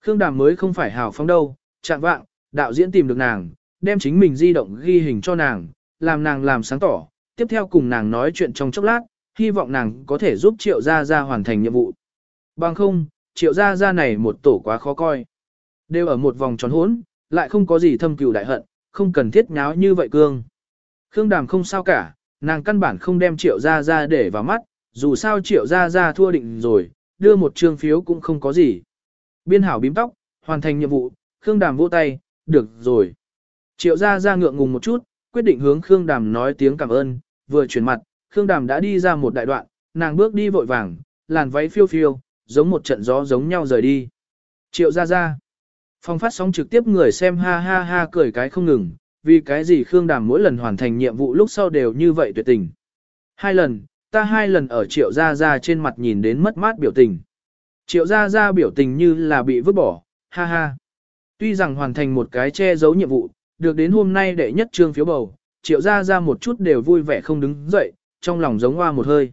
Khương Đàm mới không phải hào phóng đâu, chạm vạng, đạo diễn tìm được nàng, đem chính mình di động ghi hình cho nàng, làm nàng làm sáng tỏ, tiếp theo cùng nàng nói chuyện trong chốc lát, hy vọng nàng có thể giúp triệu gia gia hoàn thành nhiệm vụ. Bằng không, triệu gia gia này một tổ quá khó coi. Đều ở một vòng tròn hỗn, lại không có gì thâm cừu đại hận, không cần thiết nháo như vậy cương. Khương Đàm không sao cả, nàng căn bản không đem triệu gia gia để vào mắt, dù sao triệu gia gia thua định rồi, đưa một trương phiếu cũng không có gì. Biên hảo bím tóc, hoàn thành nhiệm vụ, Khương Đàm vỗ tay, được rồi. Triệu gia gia ngượng ngùng một chút, quyết định hướng Khương Đàm nói tiếng cảm ơn, vừa chuyển mặt, Khương Đàm đã đi ra một đại đoạn, nàng bước đi vội vàng, làn váy phiêu phiêu, giống một trận gió giống nhau rời đi. Triệu gia gia. Phong phát sóng trực tiếp người xem ha ha ha cười cái không ngừng, vì cái gì Khương Đàm mỗi lần hoàn thành nhiệm vụ lúc sau đều như vậy tuyệt tình. Hai lần, ta hai lần ở triệu gia gia trên mặt nhìn đến mất mát biểu tình. Triệu gia gia biểu tình như là bị vứt bỏ, ha ha. Tuy rằng hoàn thành một cái che giấu nhiệm vụ, được đến hôm nay đệ nhất trương phiếu bầu, triệu gia gia một chút đều vui vẻ không đứng dậy, trong lòng giống hoa một hơi.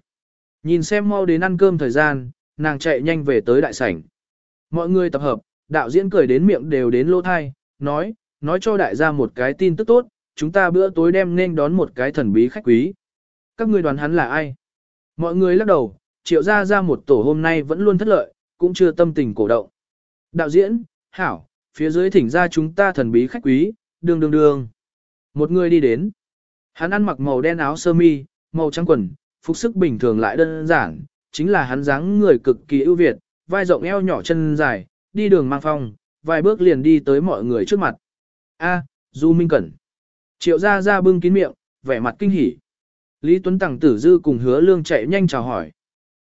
Nhìn xem mau đến ăn cơm thời gian, nàng chạy nhanh về tới đại sảnh. Mọi người tập hợp, đạo diễn cười đến miệng đều đến lỗ thai, nói, nói cho đại gia một cái tin tức tốt, chúng ta bữa tối đem nên đón một cái thần bí khách quý. Các ngươi đoán hắn là ai? Mọi người lắc đầu, triệu ra ra một tổ hôm nay vẫn luôn thất lợi, cũng chưa tâm tình cổ động. Đạo diễn, hảo, phía dưới thỉnh ra chúng ta thần bí khách quý, đường đường đường. Một người đi đến. Hắn ăn mặc màu đen áo sơ mi, màu trắng quần, phục sức bình thường lại đơn giản, chính là hắn dáng người cực kỳ ưu việt, vai rộng eo nhỏ chân dài, đi đường mang phong, vài bước liền đi tới mọi người trước mặt. A, Du Minh Cẩn. Triệu gia gia bưng kín miệng, vẻ mặt kinh hỉ. Lý Tuấn Tằng tử dư cùng hứa lương chạy nhanh chào hỏi.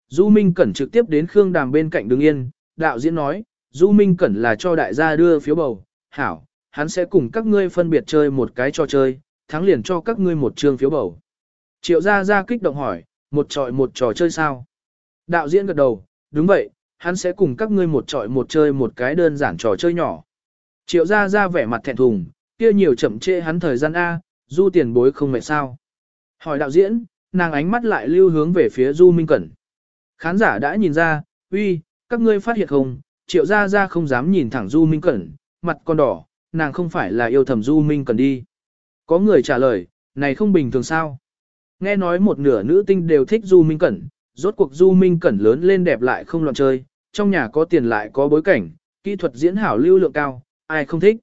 Du Minh Cẩn trực tiếp đến Khương Đàm bên cạnh đứng yên, đạo diễn nói, Du Minh Cẩn là cho đại gia đưa phiếu bầu, hảo, hắn sẽ cùng các ngươi phân biệt chơi một cái trò chơi, thắng liền cho các ngươi một trường phiếu bầu. Triệu gia gia kích động hỏi, một trọi một trò chơi sao? Đạo diễn gật đầu, đúng vậy, hắn sẽ cùng các ngươi một trọi một chơi một cái đơn giản trò chơi nhỏ. Triệu gia gia vẻ mặt thẹn thùng, kia nhiều chậm trễ hắn thời gian A, du tiền bối không mệt sao. Hỏi đạo diễn, nàng ánh mắt lại lưu hướng về phía du minh cẩn. Khán giả đã nhìn ra, uy, các ngươi phát hiện không, triệu gia gia không dám nhìn thẳng du minh cẩn, mặt con đỏ, nàng không phải là yêu thầm du minh cẩn đi. Có người trả lời, này không bình thường sao. Nghe nói một nửa nữ tinh đều thích du minh cẩn, rốt cuộc du minh cẩn lớn lên đẹp lại không loạn chơi, trong nhà có tiền lại có bối cảnh, kỹ thuật diễn hảo lưu lượng cao, ai không thích.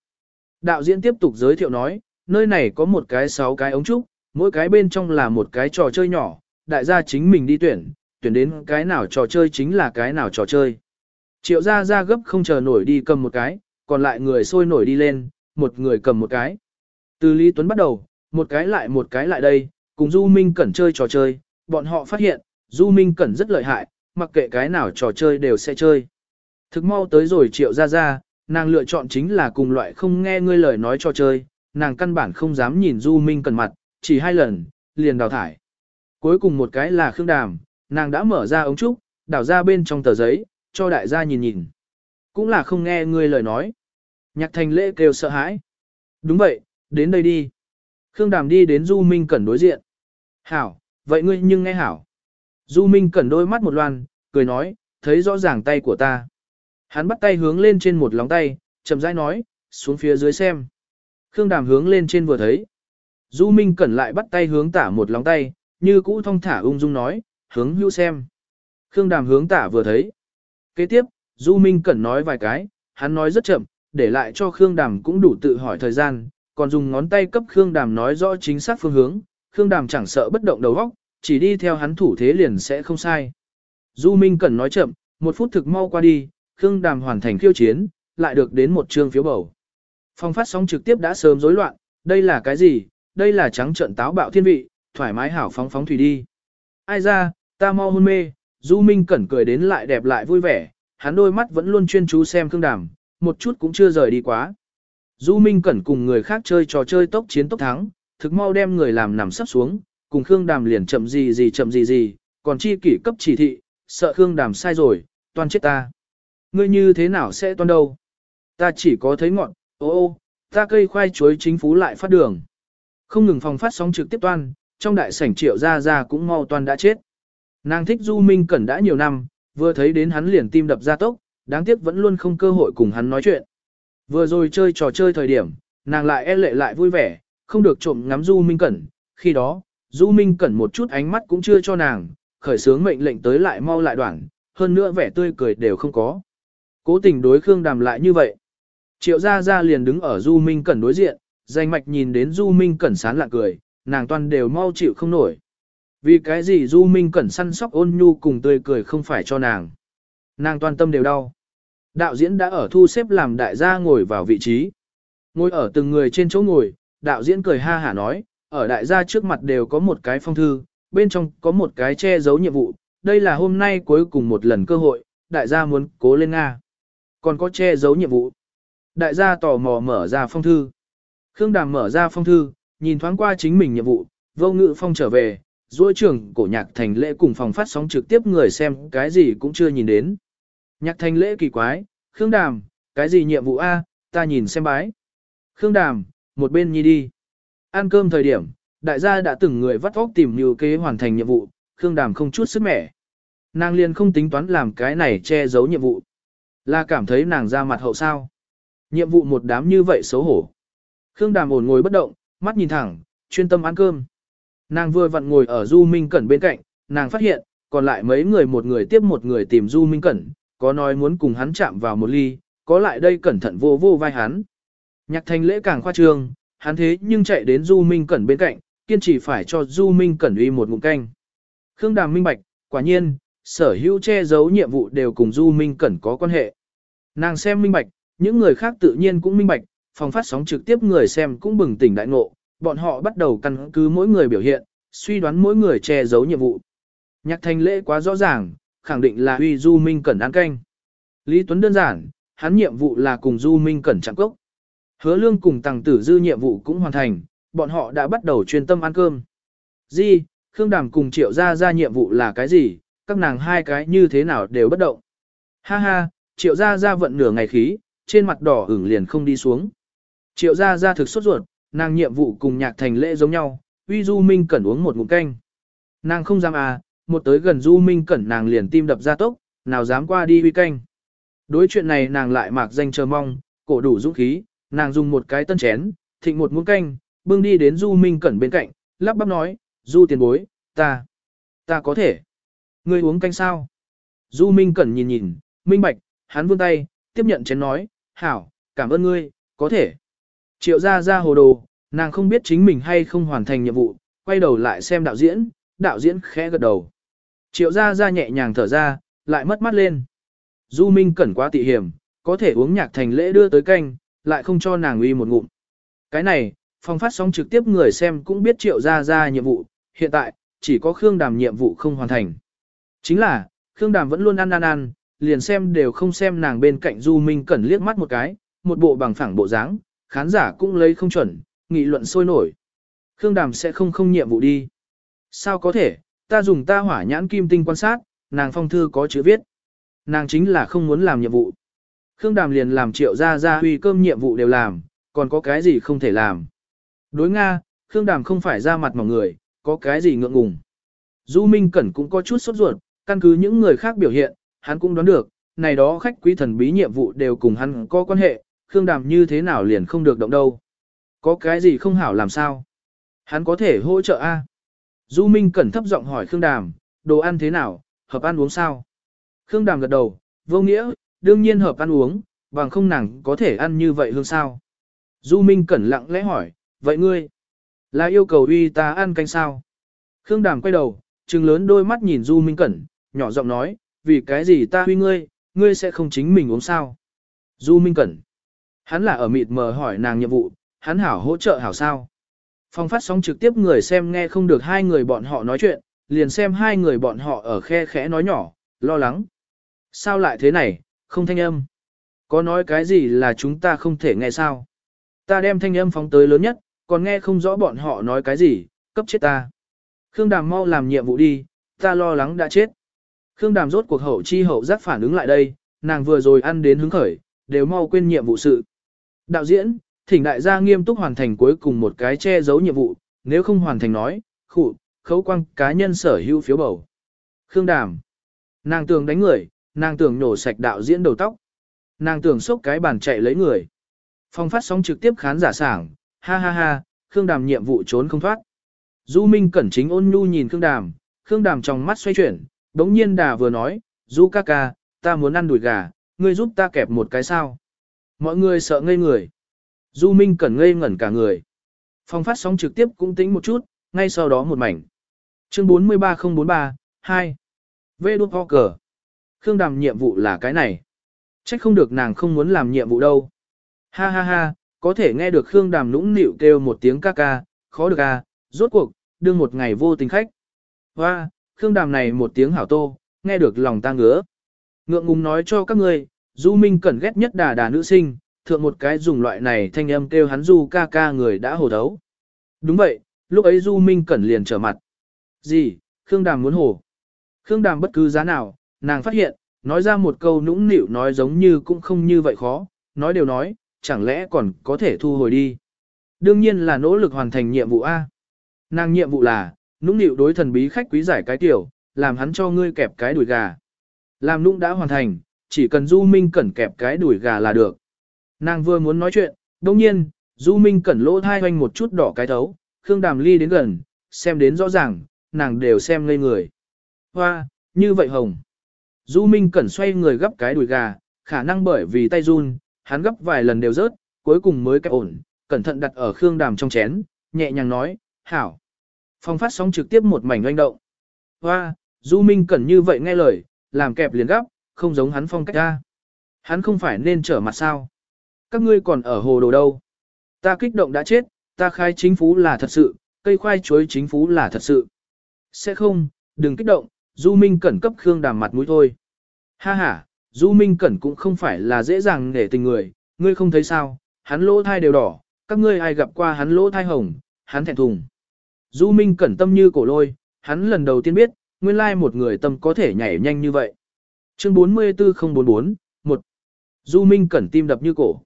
Đạo diễn tiếp tục giới thiệu nói, nơi này có một cái sáu cái ống trúc, mỗi cái bên trong là một cái trò chơi nhỏ, đại gia chính mình đi tuyển, tuyển đến cái nào trò chơi chính là cái nào trò chơi. Triệu gia gia gấp không chờ nổi đi cầm một cái, còn lại người sôi nổi đi lên, một người cầm một cái. Từ Lý Tuấn bắt đầu, một cái lại một cái lại đây, cùng Du Minh Cẩn chơi trò chơi, bọn họ phát hiện, Du Minh Cẩn rất lợi hại, mặc kệ cái nào trò chơi đều sẽ chơi. Thực mau tới rồi triệu ra ra, nàng lựa chọn chính là cùng loại không nghe ngươi lời nói trò chơi, nàng căn bản không dám nhìn Du Minh Cẩn mặt, chỉ hai lần, liền đào thải. Cuối cùng một cái là Khương Đàm, nàng đã mở ra ống trúc, đảo ra bên trong tờ giấy, cho đại gia nhìn nhìn. Cũng là không nghe ngươi lời nói. Nhạc thành lễ kêu sợ hãi. Đúng vậy, đến đây đi. Khương Đàm đi đến Du Minh Cẩn đối diện. Hảo, vậy ngươi nhưng nghe hảo. Du Minh Cẩn đôi mắt một loan, cười nói, thấy rõ ràng tay của ta. Hắn bắt tay hướng lên trên một lóng tay, chậm rãi nói, xuống phía dưới xem. Khương Đàm hướng lên trên vừa thấy. Du Minh Cẩn lại bắt tay hướng tả một lóng tay, như cũ thong thả ung dung nói, hướng hữu xem. Khương Đàm hướng tả vừa thấy. Kế tiếp, Du Minh Cẩn nói vài cái, hắn nói rất chậm, để lại cho Khương Đàm cũng đủ tự hỏi thời gian, còn dùng ngón tay cấp Khương Đàm nói rõ chính xác phương hướng, Khương Đàm chẳng sợ bất động đầu óc, chỉ đi theo hắn thủ thế liền sẽ không sai. Du Minh Cẩn nói chậm, một phút thực mau qua đi, Khương Đàm hoàn thành khiêu chiến, lại được đến một chương phiếu bầu. Phong phát sóng trực tiếp đã sớm rối loạn, đây là cái gì? Đây là trắng trận táo bạo thiên vị, thoải mái hảo phóng phóng thủy đi. Ai ra, ta mau hôn mê, Du Minh Cẩn cười đến lại đẹp lại vui vẻ, hắn đôi mắt vẫn luôn chuyên chú xem Khương Đàm, một chút cũng chưa rời đi quá. Du Minh Cẩn cùng người khác chơi trò chơi tốc chiến tốc thắng, thực mau đem người làm nằm sắp xuống, cùng Khương Đàm liền chậm gì gì chậm gì gì, còn chi kỷ cấp chỉ thị, sợ Khương Đàm sai rồi, toàn chết ta. Ngươi như thế nào sẽ toan đâu? Ta chỉ có thấy ngọn, ô ô, ta cây khoai chuối chính phú lại phát đường. Không ngừng phòng phát sóng trực tiếp toan, trong đại sảnh triệu ra ra cũng mau toan đã chết. Nàng thích Du Minh Cẩn đã nhiều năm, vừa thấy đến hắn liền tim đập ra tốc, đáng tiếc vẫn luôn không cơ hội cùng hắn nói chuyện. Vừa rồi chơi trò chơi thời điểm, nàng lại e lệ lại vui vẻ, không được trộm ngắm Du Minh Cẩn, khi đó, Du Minh Cẩn một chút ánh mắt cũng chưa cho nàng, khởi sướng mệnh lệnh tới lại mau lại đoạn, hơn nữa vẻ tươi cười đều không có. Cố tình đối Khương Đàm lại như vậy. Triệu Gia Gia liền đứng ở Du Minh Cẩn đối diện, danh mạch nhìn đến Du Minh Cẩn sán lạ cười, nàng toàn đều mau chịu không nổi. Vì cái gì Du Minh Cẩn săn sóc ôn nhu cùng tươi cười không phải cho nàng. Nàng toàn tâm đều đau. Đạo diễn đã ở thu xếp làm đại gia ngồi vào vị trí. Ngồi ở từng người trên chỗ ngồi, đạo diễn cười ha hả nói, ở đại gia trước mặt đều có một cái phong thư, bên trong có một cái che giấu nhiệm vụ, đây là hôm nay cuối cùng một lần cơ hội, đại gia muốn cố lên Nga. Còn có che giấu nhiệm vụ. Đại gia tò mò mở ra phong thư. Khương Đàm mở ra phong thư, nhìn thoáng qua chính mình nhiệm vụ, vô ngự phong trở về, duỗi trưởng cổ nhạc thành lễ cùng phòng phát sóng trực tiếp người xem cái gì cũng chưa nhìn đến. Nhạc thành lễ kỳ quái, Khương Đàm, cái gì nhiệm vụ A, ta nhìn xem bái. Khương Đàm, một bên nhi đi. Ăn cơm thời điểm, đại gia đã từng người vắt óc tìm nhiều kế hoàn thành nhiệm vụ, Khương Đàm không chút sức mẻ. Nàng liền không tính toán làm cái này che giấu nhiệm vụ. Là cảm thấy nàng ra mặt hậu sao. Nhiệm vụ một đám như vậy xấu hổ. Khương Đàm ổn ngồi bất động, mắt nhìn thẳng, chuyên tâm ăn cơm. Nàng vừa vặn ngồi ở Du Minh Cẩn bên cạnh, nàng phát hiện, còn lại mấy người một người tiếp một người tìm Du Minh Cẩn, có nói muốn cùng hắn chạm vào một ly, có lại đây cẩn thận vô vô vai hắn. Nhạc thành lễ càng khoa trương, hắn thế nhưng chạy đến Du Minh Cẩn bên cạnh, kiên trì phải cho Du Minh Cẩn uy một ngụm canh. Khương Đàm minh bạch, quả nhiên, sở hữu che giấu nhiệm vụ đều cùng Du Minh Cẩn có quan hệ. Nàng xem minh bạch, những người khác tự nhiên cũng minh bạch, phòng phát sóng trực tiếp người xem cũng bừng tỉnh đại ngộ, bọn họ bắt đầu căn cứ mỗi người biểu hiện, suy đoán mỗi người che giấu nhiệm vụ. Nhạc thành lễ quá rõ ràng, khẳng định là uy Du Minh Cẩn ăn canh. Lý Tuấn đơn giản, hắn nhiệm vụ là cùng Du Minh Cẩn chạm cốc. Hứa lương cùng tàng tử dư nhiệm vụ cũng hoàn thành, bọn họ đã bắt đầu chuyên tâm ăn cơm. Di, Khương Đàm cùng triệu ra ra nhiệm vụ là cái gì, các nàng hai cái như thế nào đều bất động. Ha ha, triệu ra ra vận nửa ngày khí, trên mặt đỏ ửng liền không đi xuống. Triệu ra ra thực sốt ruột, nàng nhiệm vụ cùng nhạc thành lễ giống nhau, uy Du Minh Cẩn uống một ngụm canh. Nàng không dám à, một tới gần Du Minh Cẩn nàng liền tim đập ra tốc, nào dám qua đi uy canh. Đối chuyện này nàng lại mạc danh chờ mong, cổ đủ dũng khí, nàng dùng một cái tân chén, thịnh một muỗng canh, bưng đi đến Du Minh Cẩn bên cạnh, lắp bắp nói, Du tiền bối, ta, ta có thể. Ngươi uống canh sao? Du Minh Cẩn nhìn nhìn, minh bạch, hắn vươn tay, tiếp nhận chén nói, hảo, cảm ơn ngươi, có thể. Triệu ra ra hồ đồ, nàng không biết chính mình hay không hoàn thành nhiệm vụ, quay đầu lại xem đạo diễn, đạo diễn khẽ gật đầu. Triệu ra ra nhẹ nhàng thở ra, lại mất mắt lên. Du Minh Cẩn quá tị hiểm, có thể uống nhạc thành lễ đưa tới canh, lại không cho nàng uy một ngụm. Cái này, phòng phát sóng trực tiếp người xem cũng biết triệu ra ra nhiệm vụ, hiện tại, chỉ có Khương Đàm nhiệm vụ không hoàn thành. Chính là, Khương Đàm vẫn luôn ăn ăn ăn, liền xem đều không xem nàng bên cạnh Du Minh Cẩn liếc mắt một cái, một bộ bằng phẳng bộ dáng, khán giả cũng lấy không chuẩn, nghị luận sôi nổi. Khương Đàm sẽ không không nhiệm vụ đi. Sao có thể, ta dùng ta hỏa nhãn kim tinh quan sát, nàng phong thư có chữ viết. Nàng chính là không muốn làm nhiệm vụ. Khương Đàm liền làm triệu ra ra huy cơm nhiệm vụ đều làm, còn có cái gì không thể làm. Đối Nga, Khương Đàm không phải ra mặt mọi người, có cái gì ngượng ngùng. Du Minh Cẩn cũng có chút sốt ruột, căn cứ những người khác biểu hiện, hắn cũng đoán được, này đó khách quý thần bí nhiệm vụ đều cùng hắn có quan hệ, Khương Đàm như thế nào liền không được động đâu. Có cái gì không hảo làm sao? Hắn có thể hỗ trợ A. Du Minh Cẩn thấp giọng hỏi Khương Đàm, đồ ăn thế nào, hợp ăn uống sao? Khương Đàm gật đầu, vô nghĩa, đương nhiên hợp ăn uống, bằng không nàng có thể ăn như vậy hương sao? Du Minh Cẩn lặng lẽ hỏi, vậy ngươi? Là yêu cầu uy ta ăn canh sao? Khương Đàm quay đầu, trừng lớn đôi mắt nhìn Du Minh Cẩn, nhỏ giọng nói, vì cái gì ta uy ngươi, ngươi sẽ không chính mình uống sao? Du Minh Cẩn. Hắn là ở mịt mờ hỏi nàng nhiệm vụ, hắn hảo hỗ trợ hảo sao. Phong phát sóng trực tiếp người xem nghe không được hai người bọn họ nói chuyện, liền xem hai người bọn họ ở khe khẽ nói nhỏ, lo lắng. Sao lại thế này, không thanh âm. Có nói cái gì là chúng ta không thể nghe sao? Ta đem thanh âm phóng tới lớn nhất, còn nghe không rõ bọn họ nói cái gì, cấp chết ta. Khương Đàm mau làm nhiệm vụ đi, ta lo lắng đã chết. Khương Đàm rốt cuộc hậu chi hậu giác phản ứng lại đây, nàng vừa rồi ăn đến hứng khởi, đều mau quên nhiệm vụ sự. Đạo diễn, thỉnh đại gia nghiêm túc hoàn thành cuối cùng một cái che giấu nhiệm vụ, nếu không hoàn thành nói, khụ, khấu quang cá nhân sở hữu phiếu bầu. Khương Đàm. Nàng tường đánh người, nàng tưởng nổ sạch đạo diễn đầu tóc. Nàng tưởng xốc cái bàn chạy lấy người. Phong phát sóng trực tiếp khán giả sảng, ha ha ha, Khương Đàm nhiệm vụ trốn không thoát. Du Minh cẩn chính ôn nhu nhìn Khương Đàm, Khương Đàm trong mắt xoay chuyển, đống nhiên đà vừa nói, Du ca ca, ta muốn ăn đùi gà, ngươi giúp ta kẹp một cái sao. Mọi người sợ ngây người. Du Minh cẩn ngây ngẩn cả người. Phong phát sóng trực tiếp cũng tính một chút, ngay sau đó một mảnh. Chương 43043, 2. Vê đút ho cờ. Khương Đàm nhiệm vụ là cái này. Trách không được nàng không muốn làm nhiệm vụ đâu. Ha ha ha, có thể nghe được Khương Đàm nũng nịu kêu một tiếng ca ca, khó được à, rốt cuộc, đương một ngày vô tình khách. Hoa, Khương Đàm này một tiếng hảo tô, nghe được lòng ta ngứa. Ngượng ngùng nói cho các ngươi, Du Minh cẩn ghét nhất đà đà nữ sinh, thượng một cái dùng loại này thanh âm kêu hắn Du ca ca người đã hồ thấu. Đúng vậy, lúc ấy Du Minh cẩn liền trở mặt. Gì, Khương Đàm muốn hồ. Khương Đàm bất cứ giá nào, nàng phát hiện, nói ra một câu nũng nịu nói giống như cũng không như vậy khó, nói đều nói, chẳng lẽ còn có thể thu hồi đi. Đương nhiên là nỗ lực hoàn thành nhiệm vụ A. Nàng nhiệm vụ là, nũng nịu đối thần bí khách quý giải cái tiểu, làm hắn cho ngươi kẹp cái đùi gà. Làm nũng đã hoàn thành, chỉ cần Du Minh Cẩn kẹp cái đùi gà là được. Nàng vừa muốn nói chuyện, đồng nhiên, Du Minh Cẩn lỗ thai hoanh một chút đỏ cái thấu, Khương Đàm Ly đến gần, xem đến rõ ràng, nàng đều xem ngây người. Hoa, như vậy hồng. Du Minh Cẩn xoay người gấp cái đùi gà, khả năng bởi vì tay run, hắn gấp vài lần đều rớt, cuối cùng mới kẹp ổn, cẩn thận đặt ở Khương Đàm trong chén, nhẹ nhàng nói, hảo. Phong phát sóng trực tiếp một mảnh oanh động. Hoa, Du Minh Cẩn như vậy nghe lời, làm kẹp liền gấp, không giống hắn phong cách ra. Hắn không phải nên trở mặt sao. Các ngươi còn ở hồ đồ đâu. Ta kích động đã chết, ta khai chính phú là thật sự, cây khoai chuối chính phú là thật sự. Sẽ không, đừng kích động, Du Minh Cẩn cấp Khương Đàm mặt mũi thôi. Ha ha, Du Minh Cẩn cũng không phải là dễ dàng để tình người, ngươi không thấy sao, hắn lỗ thai đều đỏ, các ngươi ai gặp qua hắn lỗ thai hồng, hắn thẹn thùng. Du Minh Cẩn tâm như cổ lôi, hắn lần đầu tiên biết, nguyên lai một người tâm có thể nhảy nhanh như vậy. Chương 44044, 1. Du Minh Cẩn tim đập như cổ.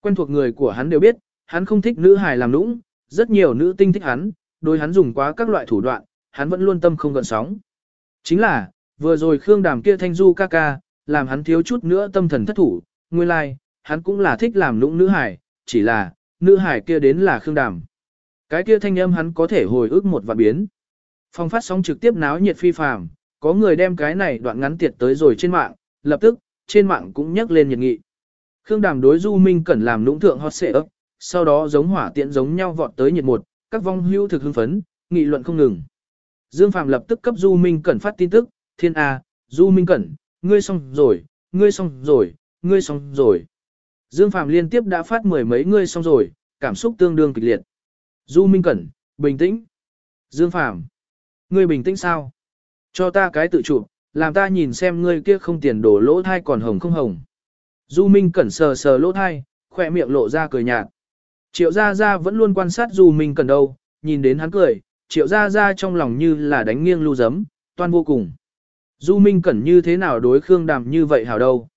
Quen thuộc người của hắn đều biết, hắn không thích nữ hài làm nũng, rất nhiều nữ tinh thích hắn, đối hắn dùng quá các loại thủ đoạn, hắn vẫn luôn tâm không gợn sóng. Chính là, vừa rồi Khương Đàm kia thanh du ca ca, làm hắn thiếu chút nữa tâm thần thất thủ, nguyên lai, like, hắn cũng là thích làm lũng nữ hải, chỉ là, nữ hải kia đến là Khương Đàm. Cái kia thanh âm hắn có thể hồi ức một và biến. Phong phát sóng trực tiếp náo nhiệt phi phàm, có người đem cái này đoạn ngắn tiệt tới rồi trên mạng, lập tức, trên mạng cũng nhắc lên nhiệt nghị. Khương Đàm đối Du Minh Cẩn làm lũng thượng hot xệ ấp, sau đó giống hỏa tiện giống nhau vọt tới nhiệt một, các vong hưu thực hưng phấn, nghị luận không ngừng. Dương Phạm lập tức cấp Du Minh Cẩn phát tin tức, thiên A, Du Minh Cẩn, ngươi xong rồi, ngươi xong rồi, ngươi xong rồi. Dương Phạm liên tiếp đã phát mười mấy ngươi xong rồi, cảm xúc tương đương kịch liệt. Du Minh Cẩn, bình tĩnh. Dương Phạm, ngươi bình tĩnh sao? Cho ta cái tự chụp, làm ta nhìn xem ngươi kia không tiền đổ lỗ thai còn hồng không hồng. Du Minh Cẩn sờ sờ lỗ thai, khỏe miệng lộ ra cười nhạt. Triệu Gia Gia vẫn luôn quan sát Du Minh Cẩn đâu, nhìn đến hắn cười, Triệu Gia Gia trong lòng như là đánh nghiêng lưu giấm, toan vô cùng. Du Minh Cẩn như thế nào đối Khương Đàm như vậy hảo đâu.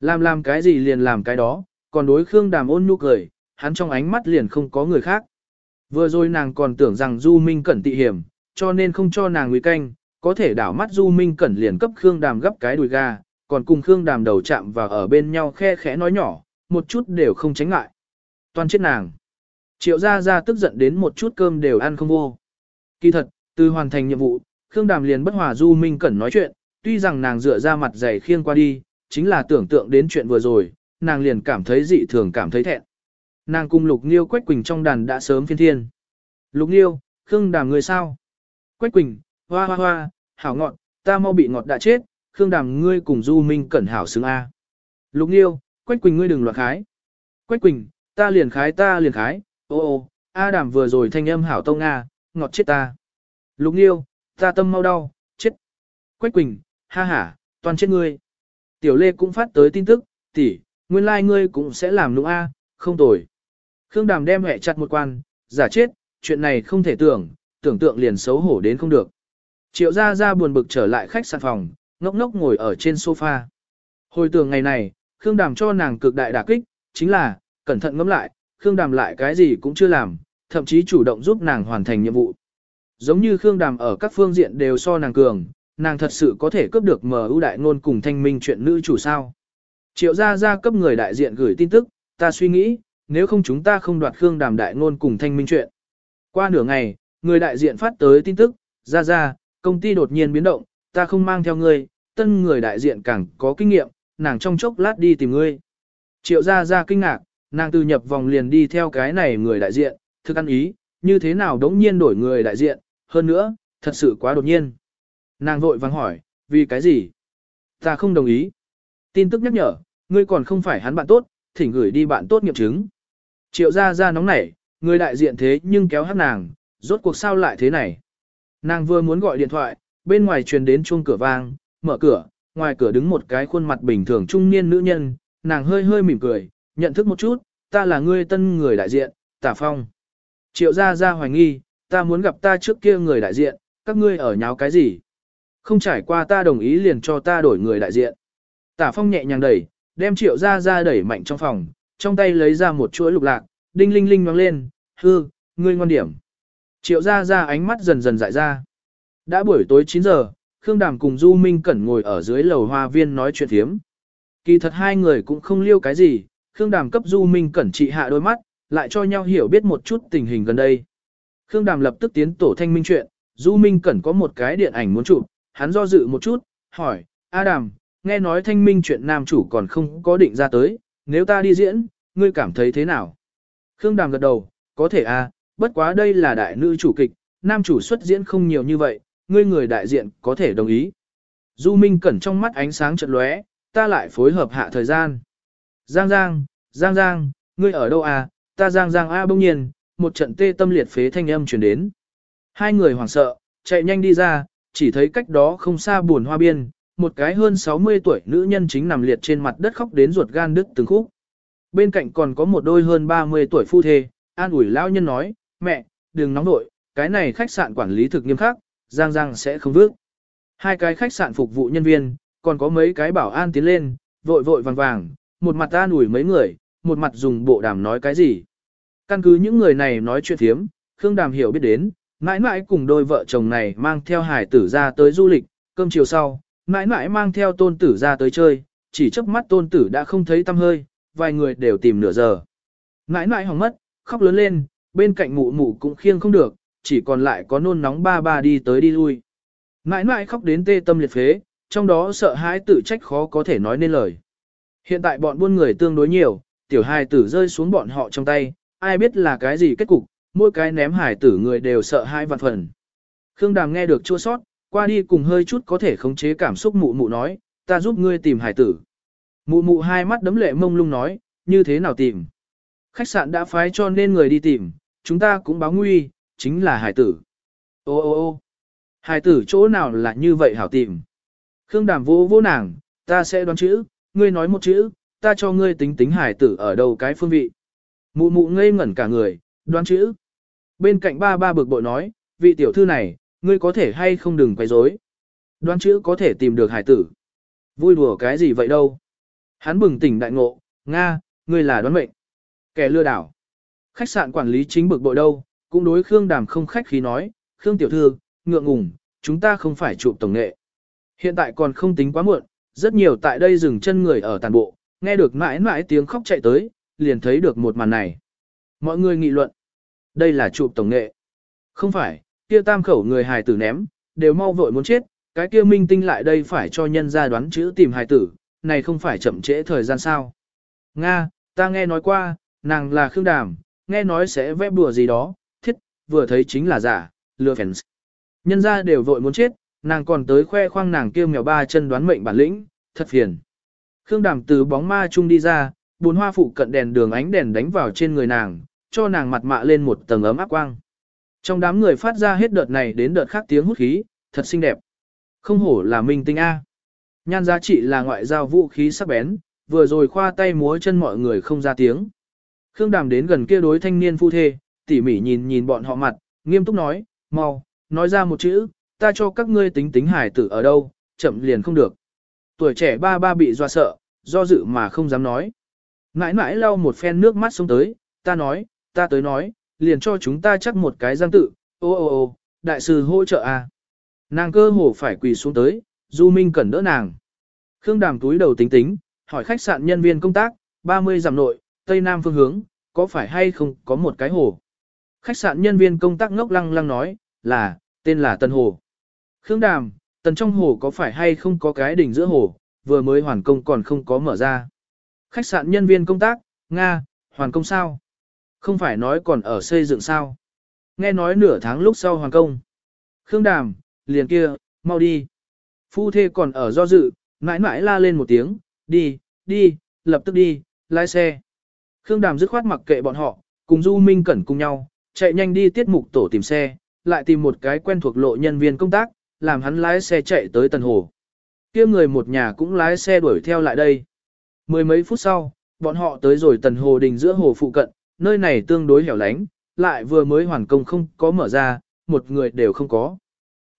Làm làm cái gì liền làm cái đó, còn đối Khương Đàm ôn nhu cười, hắn trong ánh mắt liền không có người khác. Vừa rồi nàng còn tưởng rằng Du Minh Cẩn tị hiểm, cho nên không cho nàng nguy canh, có thể đảo mắt Du Minh Cẩn liền cấp Khương Đàm gấp cái đùi gà, còn cùng Khương Đàm đầu chạm vào ở bên nhau khe khẽ nói nhỏ, một chút đều không tránh ngại. Toàn chết nàng. Triệu Gia Gia tức giận đến một chút cơm đều ăn không vô. Kỳ thật, từ hoàn thành nhiệm vụ, Khương Đàm liền bất hòa Du Minh Cẩn nói chuyện, tuy rằng nàng dựa ra mặt dày khiêng qua đi, chính là tưởng tượng đến chuyện vừa rồi, nàng liền cảm thấy dị thường cảm thấy thẹn. Nàng cùng Lục Nghiêu Quách Quỳnh trong đàn đã sớm phiên thiên. Lục Nghiêu, Khương Đàm người sao? Quách Quỳnh, hoa hoa hoa, hảo ngọt, ta mau bị ngọt đã chết, Khương Đàm ngươi cùng Du Minh Cẩn hảo xứng A. Lục Nghiêu, Quách Quỳnh ngươi đừng loạt khái. Quách Quỳnh, ta liền khái ta liền khái, ô ô, A Đàm vừa rồi thanh âm hảo tông A, ngọt chết ta. Lục Nghiêu, ta tâm mau đau, chết. Quách Quỳnh, ha ha, toàn chết ngươi. Tiểu Lê cũng phát tới tin tức, tỷ, nguyên lai like ngươi cũng sẽ làm nụ A, không tồi. Khương Đàm đem hẹ chặt một quan, giả chết, chuyện này không thể tưởng, tưởng tượng liền xấu hổ đến không được. Triệu Gia Gia buồn bực trở lại khách sạn phòng, ngốc ngốc ngồi ở trên sofa. Hồi tưởng ngày này, Khương Đàm cho nàng cực đại đả kích, chính là, cẩn thận ngẫm lại, Khương Đàm lại cái gì cũng chưa làm, thậm chí chủ động giúp nàng hoàn thành nhiệm vụ. Giống như Khương Đàm ở các phương diện đều so nàng cường, nàng thật sự có thể cướp được MU đại ngôn cùng thanh minh chuyện nữ chủ sao. Triệu gia gia cấp người đại diện gửi tin tức, ta suy nghĩ, nếu không chúng ta không đoạt Khương Đàm đại ngôn cùng thanh minh chuyện. Qua nửa ngày, người đại diện phát tới tin tức, gia gia, công ty đột nhiên biến động, ta không mang theo ngươi, tân người đại diện càng có kinh nghiệm, nàng trong chốc lát đi tìm ngươi. Triệu gia gia kinh ngạc, nàng từ nhập vòng liền đi theo cái này người đại diện, thức ăn ý, như thế nào đống nhiên đổi người đại diện, hơn nữa, thật sự quá đột nhiên. Nàng vội vàng hỏi, vì cái gì? Ta không đồng ý. Tin tức nhắc nhở, ngươi còn không phải hắn bạn tốt, thỉnh gửi đi bạn tốt nghiệm chứng. Triệu gia gia nóng nảy, người đại diện thế nhưng kéo hát nàng, rốt cuộc sao lại thế này. Nàng vừa muốn gọi điện thoại, bên ngoài truyền đến chuông cửa vang, mở cửa, ngoài cửa đứng một cái khuôn mặt bình thường trung niên nữ nhân, nàng hơi hơi mỉm cười, nhận thức một chút, ta là ngươi tân người đại diện, Tả Phong. Triệu gia gia hoài nghi, ta muốn gặp ta trước kia người đại diện, các ngươi ở nháo cái gì? Không trải qua ta đồng ý liền cho ta đổi người đại diện. Tả Phong nhẹ nhàng đẩy, đem triệu gia gia đẩy mạnh trong phòng, trong tay lấy ra một chuỗi lục lạc, đinh linh linh vang lên, hư, ngươi ngon điểm. Triệu gia gia ánh mắt dần dần dại ra. Đã buổi tối 9 giờ, Khương Đàm cùng Du Minh Cẩn ngồi ở dưới lầu hoa viên nói chuyện thiếm. Kỳ thật hai người cũng không liêu cái gì, Khương Đàm cấp Du Minh Cẩn trị hạ đôi mắt, lại cho nhau hiểu biết một chút tình hình gần đây. Khương Đàm lập tức tiến tổ thanh minh chuyện, Du Minh Cẩn có một cái điện ảnh muốn chụp, hắn do dự một chút, hỏi, A Đàm, nghe nói thanh minh chuyện nam chủ còn không có định ra tới, nếu ta đi diễn, ngươi cảm thấy thế nào? Khương Đàm gật đầu, có thể a, bất quá đây là đại nữ chủ kịch, nam chủ xuất diễn không nhiều như vậy, ngươi người đại diện có thể đồng ý. Du Minh Cẩn trong mắt ánh sáng chợt lóe, ta lại phối hợp hạ thời gian. Giang Giang, Giang Giang, ngươi ở đâu à, ta Giang Giang a bỗng nhiên, một trận tê tâm liệt phế thanh âm truyền đến. Hai người hoảng sợ, chạy nhanh đi ra, chỉ thấy cách đó không xa buồn hoa biên, một cái hơn 60 tuổi nữ nhân chính nằm liệt trên mặt đất khóc đến ruột gan đứt từng khúc. Bên cạnh còn có một đôi hơn 30 tuổi phu thê, an ủi lão nhân nói, mẹ, đừng nóng nội, cái này khách sạn quản lý thực nghiêm khắc, Giang Giang sẽ không vước. Hai cái khách sạn phục vụ nhân viên, còn có mấy cái bảo an tiến lên, vội vội vàng vàng, một mặt an ủi mấy người, một mặt dùng bộ đàm nói cái gì. Căn cứ những người này nói chuyện thiếm, Khương Đàm hiểu biết đến, mãi mãi cùng đôi vợ chồng này mang theo hải tử ra tới du lịch, cơm chiều sau, mãi mãi mang theo tôn tử ra tới chơi, chỉ chớp mắt tôn tử đã không thấy tâm hơi, vài người đều tìm nửa giờ. Mãi mãi hỏng mất, khóc lớn lên, bên cạnh mụ mụ cũng khiêng không được, chỉ còn lại có nôn nóng ba ba đi tới đi lui. Mãi mãi khóc đến tê tâm liệt phế, trong đó sợ hãi tự trách khó có thể nói nên lời. Hiện tại bọn buôn người tương đối nhiều, tiểu hài tử rơi xuống bọn họ trong tay, ai biết là cái gì kết cục, mỗi cái ném hài tử người đều sợ hai vạn phần. Khương Đàm nghe được chua sót, qua đi cùng hơi chút có thể khống chế cảm xúc mụ mụ nói, ta giúp ngươi tìm hài tử. Mụ mụ hai mắt đấm lệ mông lung nói, như thế nào tìm? Khách sạn đã phái cho nên người đi tìm, chúng ta cũng báo nguy, chính là hải tử. Ô ô ô hải tử chỗ nào là như vậy hảo tìm? Khương đàm vô vô nàng, ta sẽ đoán chữ, ngươi nói một chữ, ta cho ngươi tính tính hải tử ở đâu cái phương vị. Mụ mụ ngây ngẩn cả người, đoán chữ. Bên cạnh ba ba bực bội nói, vị tiểu thư này, ngươi có thể hay không đừng quay rối. Đoán chữ có thể tìm được hải tử. Vui đùa cái gì vậy đâu. Hắn bừng tỉnh đại ngộ, Nga, ngươi là đoán mệnh. Kẻ lừa đảo. Khách sạn quản lý chính bực bội đâu, cũng đối Khương Đàm không khách khí nói, Khương tiểu thư, ngượng ngùng, chúng ta không phải chụp tổng nghệ. Hiện tại còn không tính quá muộn, rất nhiều tại đây dừng chân người ở tàn bộ, nghe được mãi mãi tiếng khóc chạy tới, liền thấy được một màn này. Mọi người nghị luận, đây là chụp tổng nghệ. Không phải, kia tam khẩu người hài tử ném, đều mau vội muốn chết, cái kia minh tinh lại đây phải cho nhân ra đoán chữ tìm hài tử, này không phải chậm trễ thời gian sao. Nga, ta nghe nói qua, nàng là Khương Đàm, nghe nói sẽ vẽ bùa gì đó, thiết, vừa thấy chính là giả, lừa fans. Nhân ra đều vội muốn chết, nàng còn tới khoe khoang nàng kia mèo ba chân đoán mệnh bản lĩnh, thật phiền. Khương Đàm từ bóng ma chung đi ra, bốn hoa phụ cận đèn đường ánh đèn đánh vào trên người nàng, cho nàng mặt mạ lên một tầng ấm áp quang. Trong đám người phát ra hết đợt này đến đợt khác tiếng hút khí, thật xinh đẹp. Không hổ là minh tinh A. Nhan giá trị là ngoại giao vũ khí sắc bén, vừa rồi khoa tay múa chân mọi người không ra tiếng. Khương Đàm đến gần kia đối thanh niên phu thê, tỉ mỉ nhìn nhìn bọn họ mặt, nghiêm túc nói, mau, nói ra một chữ, ta cho các ngươi tính tính hải tử ở đâu, chậm liền không được. Tuổi trẻ ba ba bị doa sợ, do dự mà không dám nói. Mãi mãi lau một phen nước mắt xuống tới, ta nói, ta tới nói, liền cho chúng ta chắc một cái giang tự, ô ô ô, đại sư hỗ trợ à. Nàng cơ hồ phải quỳ xuống tới, Du Minh cần đỡ nàng. Khương Đàm túi đầu tính tính, hỏi khách sạn nhân viên công tác, 30 dặm nội, tây nam phương hướng, có phải hay không có một cái hồ. Khách sạn nhân viên công tác ngốc lăng lăng nói, là, tên là Tân Hồ. Khương Đàm, tần trong hồ có phải hay không có cái đỉnh giữa hồ, vừa mới hoàn công còn không có mở ra. Khách sạn nhân viên công tác, Nga, hoàn công sao? Không phải nói còn ở xây dựng sao? Nghe nói nửa tháng lúc sau hoàn công. Khương Đàm, liền kia, mau đi. Phu thê còn ở do dự, mãi mãi la lên một tiếng, đi, đi, lập tức đi, lái xe. Khương Đàm dứt khoát mặc kệ bọn họ, cùng Du Minh Cẩn cùng nhau, chạy nhanh đi tiết mục tổ tìm xe, lại tìm một cái quen thuộc lộ nhân viên công tác, làm hắn lái xe chạy tới Tần Hồ. kia người một nhà cũng lái xe đuổi theo lại đây. Mười mấy phút sau, bọn họ tới rồi Tần Hồ đình giữa hồ phụ cận, nơi này tương đối hẻo lánh, lại vừa mới hoàn công không có mở ra, một người đều không có.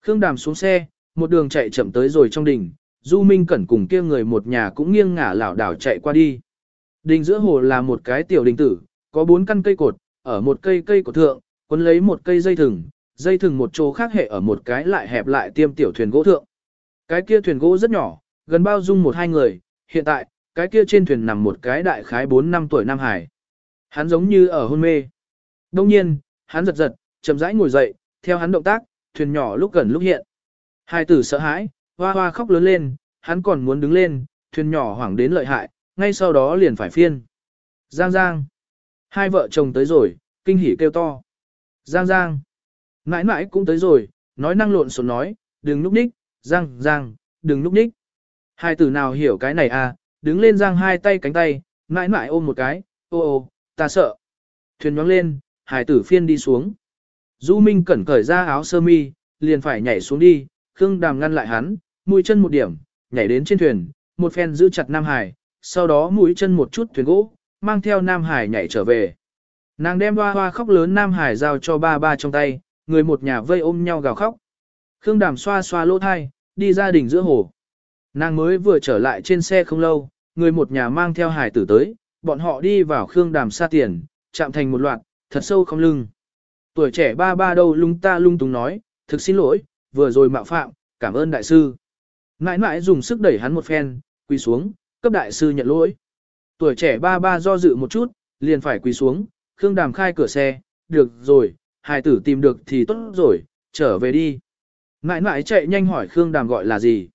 Khương Đàm xuống xe, một đường chạy chậm tới rồi trong đình, Du Minh Cẩn cùng kia người một nhà cũng nghiêng ngả lảo đảo chạy qua đi. Đình giữa hồ là một cái tiểu đình tử, có bốn căn cây cột, ở một cây cây cột thượng, quấn lấy một cây dây thừng, dây thừng một chỗ khác hệ ở một cái lại hẹp lại tiêm tiểu thuyền gỗ thượng. Cái kia thuyền gỗ rất nhỏ, gần bao dung một hai người, hiện tại, cái kia trên thuyền nằm một cái đại khái 4 năm tuổi Nam Hải. Hắn giống như ở hôn mê. Đông nhiên, hắn giật giật, chậm rãi ngồi dậy, theo hắn động tác, thuyền nhỏ lúc gần lúc hiện. Hai tử sợ hãi, hoa hoa khóc lớn lên, hắn còn muốn đứng lên, thuyền nhỏ hoảng đến lợi hại, ngay sau đó liền phải phiên. Giang Giang. Hai vợ chồng tới rồi, kinh hỉ kêu to. Giang Giang. Mãi mãi cũng tới rồi, nói năng lộn xộn nói, đừng núp ních, Giang Giang, đừng núp ních. Hai tử nào hiểu cái này à, đứng lên giang hai tay cánh tay, mãi mãi ôm một cái, ô ô, ta sợ. Thuyền nhoáng lên, hải tử phiên đi xuống. Du Minh cẩn cởi ra áo sơ mi, liền phải nhảy xuống đi, Khương Đàm ngăn lại hắn, mũi chân một điểm, nhảy đến trên thuyền, một phen giữ chặt Nam Hải, sau đó mũi chân một chút thuyền gỗ, mang theo Nam Hải nhảy trở về. Nàng đem hoa hoa khóc lớn Nam Hải giao cho ba ba trong tay, người một nhà vây ôm nhau gào khóc. Khương Đàm xoa xoa lỗ thai, đi ra đỉnh giữa hồ. Nàng mới vừa trở lại trên xe không lâu, người một nhà mang theo hải tử tới, bọn họ đi vào Khương Đàm xa tiền, chạm thành một loạt, thật sâu không lưng. Tuổi trẻ ba ba đâu lung ta lung tung nói, thực xin lỗi, vừa rồi mạo phạm, cảm ơn đại sư. Mãi mãi dùng sức đẩy hắn một phen, quỳ xuống, cấp đại sư nhận lỗi. Tuổi trẻ ba ba do dự một chút, liền phải quỳ xuống, Khương Đàm khai cửa xe, được rồi, hài tử tìm được thì tốt rồi, trở về đi. Ngại ngại chạy nhanh hỏi Khương Đàm gọi là gì.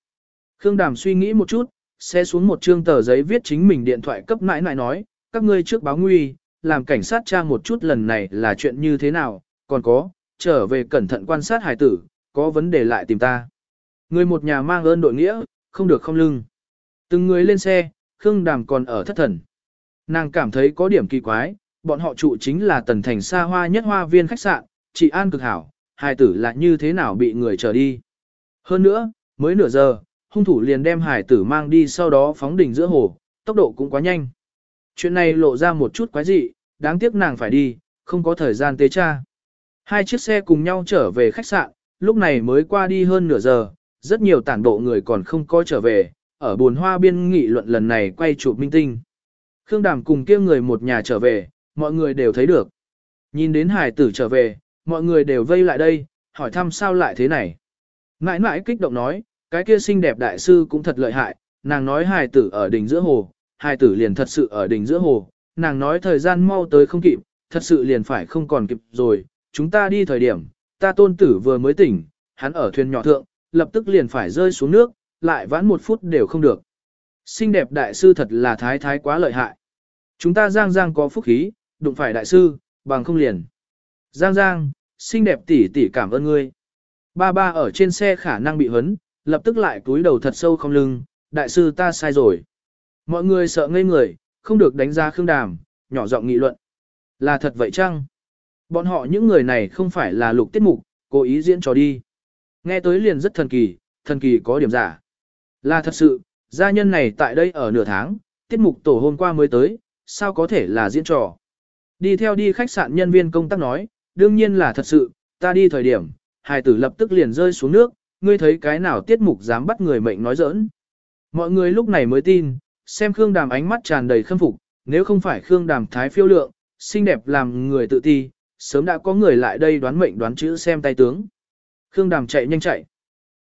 Khương Đàm suy nghĩ một chút, sẽ xuống một trương tờ giấy viết chính mình điện thoại cấp nãi nãi nói, các ngươi trước báo nguy, làm cảnh sát tra một chút lần này là chuyện như thế nào, còn có, trở về cẩn thận quan sát hài tử, có vấn đề lại tìm ta. Người một nhà mang ơn đội nghĩa, không được không lưng. Từng người lên xe, Khương Đàm còn ở thất thần. Nàng cảm thấy có điểm kỳ quái, bọn họ trụ chính là tần thành xa hoa nhất hoa viên khách sạn, chị an cực hảo, hài tử là như thế nào bị người trở đi. Hơn nữa, mới nửa giờ, hung thủ liền đem hải tử mang đi sau đó phóng đỉnh giữa hồ, tốc độ cũng quá nhanh. Chuyện này lộ ra một chút quái dị, đáng tiếc nàng phải đi, không có thời gian tế tra. Hai chiếc xe cùng nhau trở về khách sạn, lúc này mới qua đi hơn nửa giờ, rất nhiều tản bộ người còn không có trở về, ở buồn hoa biên nghị luận lần này quay chụp minh tinh. Khương Đàm cùng kia người một nhà trở về, mọi người đều thấy được. Nhìn đến hải tử trở về, mọi người đều vây lại đây, hỏi thăm sao lại thế này. Mãi mãi kích động nói, cái kia xinh đẹp đại sư cũng thật lợi hại, nàng nói Hải tử ở đỉnh giữa hồ, Hải tử liền thật sự ở đỉnh giữa hồ, nàng nói thời gian mau tới không kịp, thật sự liền phải không còn kịp rồi, chúng ta đi thời điểm, ta tôn tử vừa mới tỉnh, hắn ở thuyền nhỏ thượng, lập tức liền phải rơi xuống nước, lại vãn một phút đều không được. Xinh đẹp đại sư thật là thái thái quá lợi hại. Chúng ta giang giang có phúc khí, đụng phải đại sư, bằng không liền. Giang giang, xinh đẹp tỷ tỷ cảm ơn ngươi. Ba ba ở trên xe khả năng bị hấn, lập tức lại cúi đầu thật sâu không lưng, đại sư ta sai rồi. Mọi người sợ ngây người, không được đánh giá Khương Đàm, nhỏ giọng nghị luận. Là thật vậy chăng? Bọn họ những người này không phải là lục tiết mục, cố ý diễn trò đi. Nghe tới liền rất thần kỳ, thần kỳ có điểm giả. Là thật sự, gia nhân này tại đây ở nửa tháng, tiết mục tổ hôm qua mới tới, sao có thể là diễn trò. Đi theo đi khách sạn nhân viên công tác nói, đương nhiên là thật sự, ta đi thời điểm, hài tử lập tức liền rơi xuống nước, ngươi thấy cái nào tiết mục dám bắt người mệnh nói giỡn. Mọi người lúc này mới tin, xem Khương Đàm ánh mắt tràn đầy khâm phục, nếu không phải Khương Đàm thái phiêu lượng, xinh đẹp làm người tự ti, sớm đã có người lại đây đoán mệnh đoán chữ xem tay tướng. Khương Đàm chạy nhanh chạy.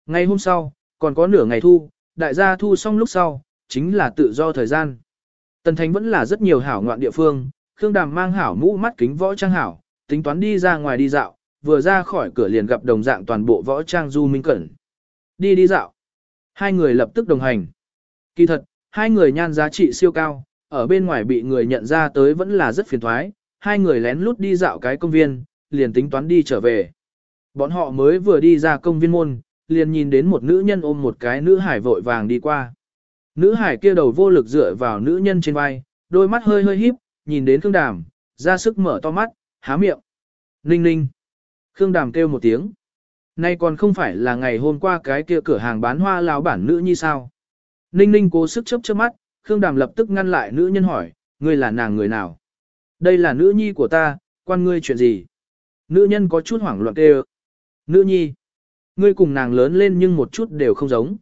Ngày hôm sau, còn có nửa ngày thu, đại gia thu xong lúc sau, chính là tự do thời gian. Tần Thành vẫn là rất nhiều hảo ngoạn địa phương, Khương Đàm mang hảo mũ mắt kính võ trang hảo, tính toán đi ra ngoài đi dạo, vừa ra khỏi cửa liền gặp đồng dạng toàn bộ võ trang Du Minh Cẩn. Đi đi dạo. Hai người lập tức đồng hành. Kỳ thật, hai người nhan giá trị siêu cao, ở bên ngoài bị người nhận ra tới vẫn là rất phiền thoái, hai người lén lút đi dạo cái công viên, liền tính toán đi trở về. Bọn họ mới vừa đi ra công viên môn, liền nhìn đến một nữ nhân ôm một cái nữ hải vội vàng đi qua. Nữ hải kia đầu vô lực dựa vào nữ nhân trên vai, đôi mắt hơi hơi híp, nhìn đến Khương Đàm, ra sức mở to mắt, há miệng. Ninh ninh. Khương Đàm kêu một tiếng. Nay còn không phải là ngày hôm qua cái kia cửa hàng bán hoa lão bản nữ như sao. Ninh ninh cố sức chớp chớp mắt, Khương Đàm lập tức ngăn lại nữ nhân hỏi, ngươi là nàng người nào? Đây là nữ nhi của ta, quan ngươi chuyện gì? Nữ nhân có chút hoảng loạn kêu. Nữ nhi. Ngươi cùng nàng lớn lên nhưng một chút đều không giống.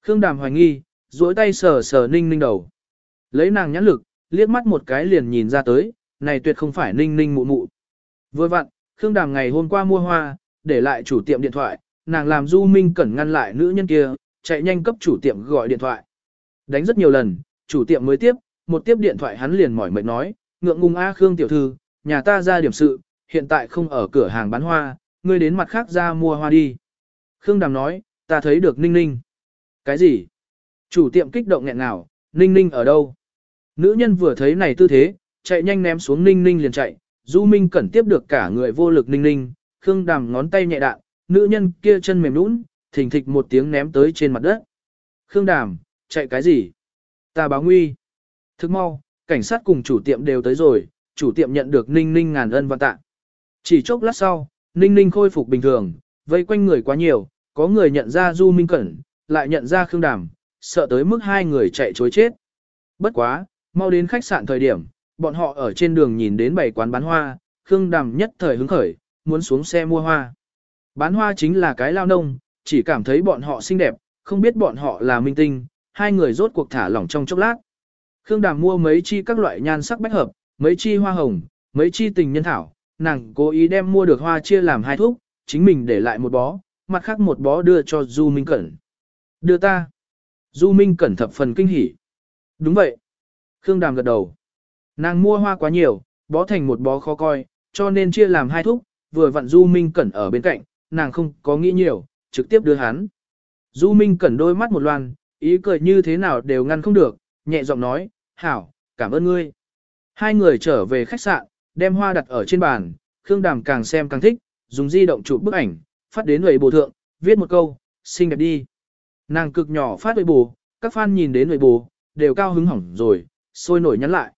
Khương Đàm hoài nghi, duỗi tay sờ sờ ninh ninh đầu. Lấy nàng nhãn lực, liếc mắt một cái liền nhìn ra tới, này tuyệt không phải ninh ninh mụ mụ. Vừa vặn, Khương Đàm ngày hôm qua mua hoa, để lại chủ tiệm điện thoại, nàng làm Du Minh Cẩn ngăn lại nữ nhân kia, chạy nhanh cấp chủ tiệm gọi điện thoại. Đánh rất nhiều lần, chủ tiệm mới tiếp, một tiếp điện thoại hắn liền mỏi mệt nói, ngượng ngùng A Khương tiểu thư, nhà ta ra điểm sự, hiện tại không ở cửa hàng bán hoa, ngươi đến mặt khác ra mua hoa đi. Khương Đàm nói, ta thấy được Ninh Ninh. Cái gì? Chủ tiệm kích động nghẹn nào, Ninh Ninh ở đâu? Nữ nhân vừa thấy này tư thế, chạy nhanh ném xuống Ninh Ninh liền chạy, Du Minh Cẩn tiếp được cả người vô lực Ninh Ninh, Khương Đàm ngón tay nhẹ đạn, nữ nhân kia chân mềm nhũn, thình thịch một tiếng ném tới trên mặt đất. Khương Đàm, chạy cái gì? Ta báo nguy. Thức mau, cảnh sát cùng chủ tiệm đều tới rồi, chủ tiệm nhận được Ninh Ninh ngàn ân và tạ. Chỉ chốc lát sau, Ninh Ninh khôi phục bình thường, vây quanh người quá nhiều, có người nhận ra Du Minh Cẩn, lại nhận ra Khương Đàm, sợ tới mức hai người chạy chối chết. Bất quá, mau đến khách sạn thời điểm, bọn họ ở trên đường nhìn đến bảy quán bán hoa, Khương Đàm nhất thời hứng khởi, muốn xuống xe mua hoa. Bán hoa chính là cái lao nông, chỉ cảm thấy bọn họ xinh đẹp, không biết bọn họ là minh tinh, hai người rốt cuộc thả lỏng trong chốc lát. Khương Đàm mua mấy chi các loại nhan sắc bách hợp, mấy chi hoa hồng, mấy chi tình nhân thảo, nàng cố ý đem mua được hoa chia làm hai thuốc, chính mình để lại một bó, mặt khác một bó đưa cho Du Minh Cẩn. Đưa ta. Du Minh Cẩn thập phần kinh hỉ. Đúng vậy. Khương Đàm gật đầu. Nàng mua hoa quá nhiều, bó thành một bó khó coi, cho nên chia làm hai thúc. vừa vặn Du Minh Cẩn ở bên cạnh, nàng không có nghĩ nhiều, trực tiếp đưa hắn. Du Minh Cẩn đôi mắt một loan, ý cười như thế nào đều ngăn không được, nhẹ giọng nói, hảo, cảm ơn ngươi. Hai người trở về khách sạn, đem hoa đặt ở trên bàn, Khương Đàm càng xem càng thích, dùng di động chụp bức ảnh, phát đến người bồ thượng, viết một câu, xinh đẹp đi. Nàng cực nhỏ phát với bồ, các fan nhìn đến người bồ, đều cao hứng hỏng rồi, sôi nổi nhắn lại.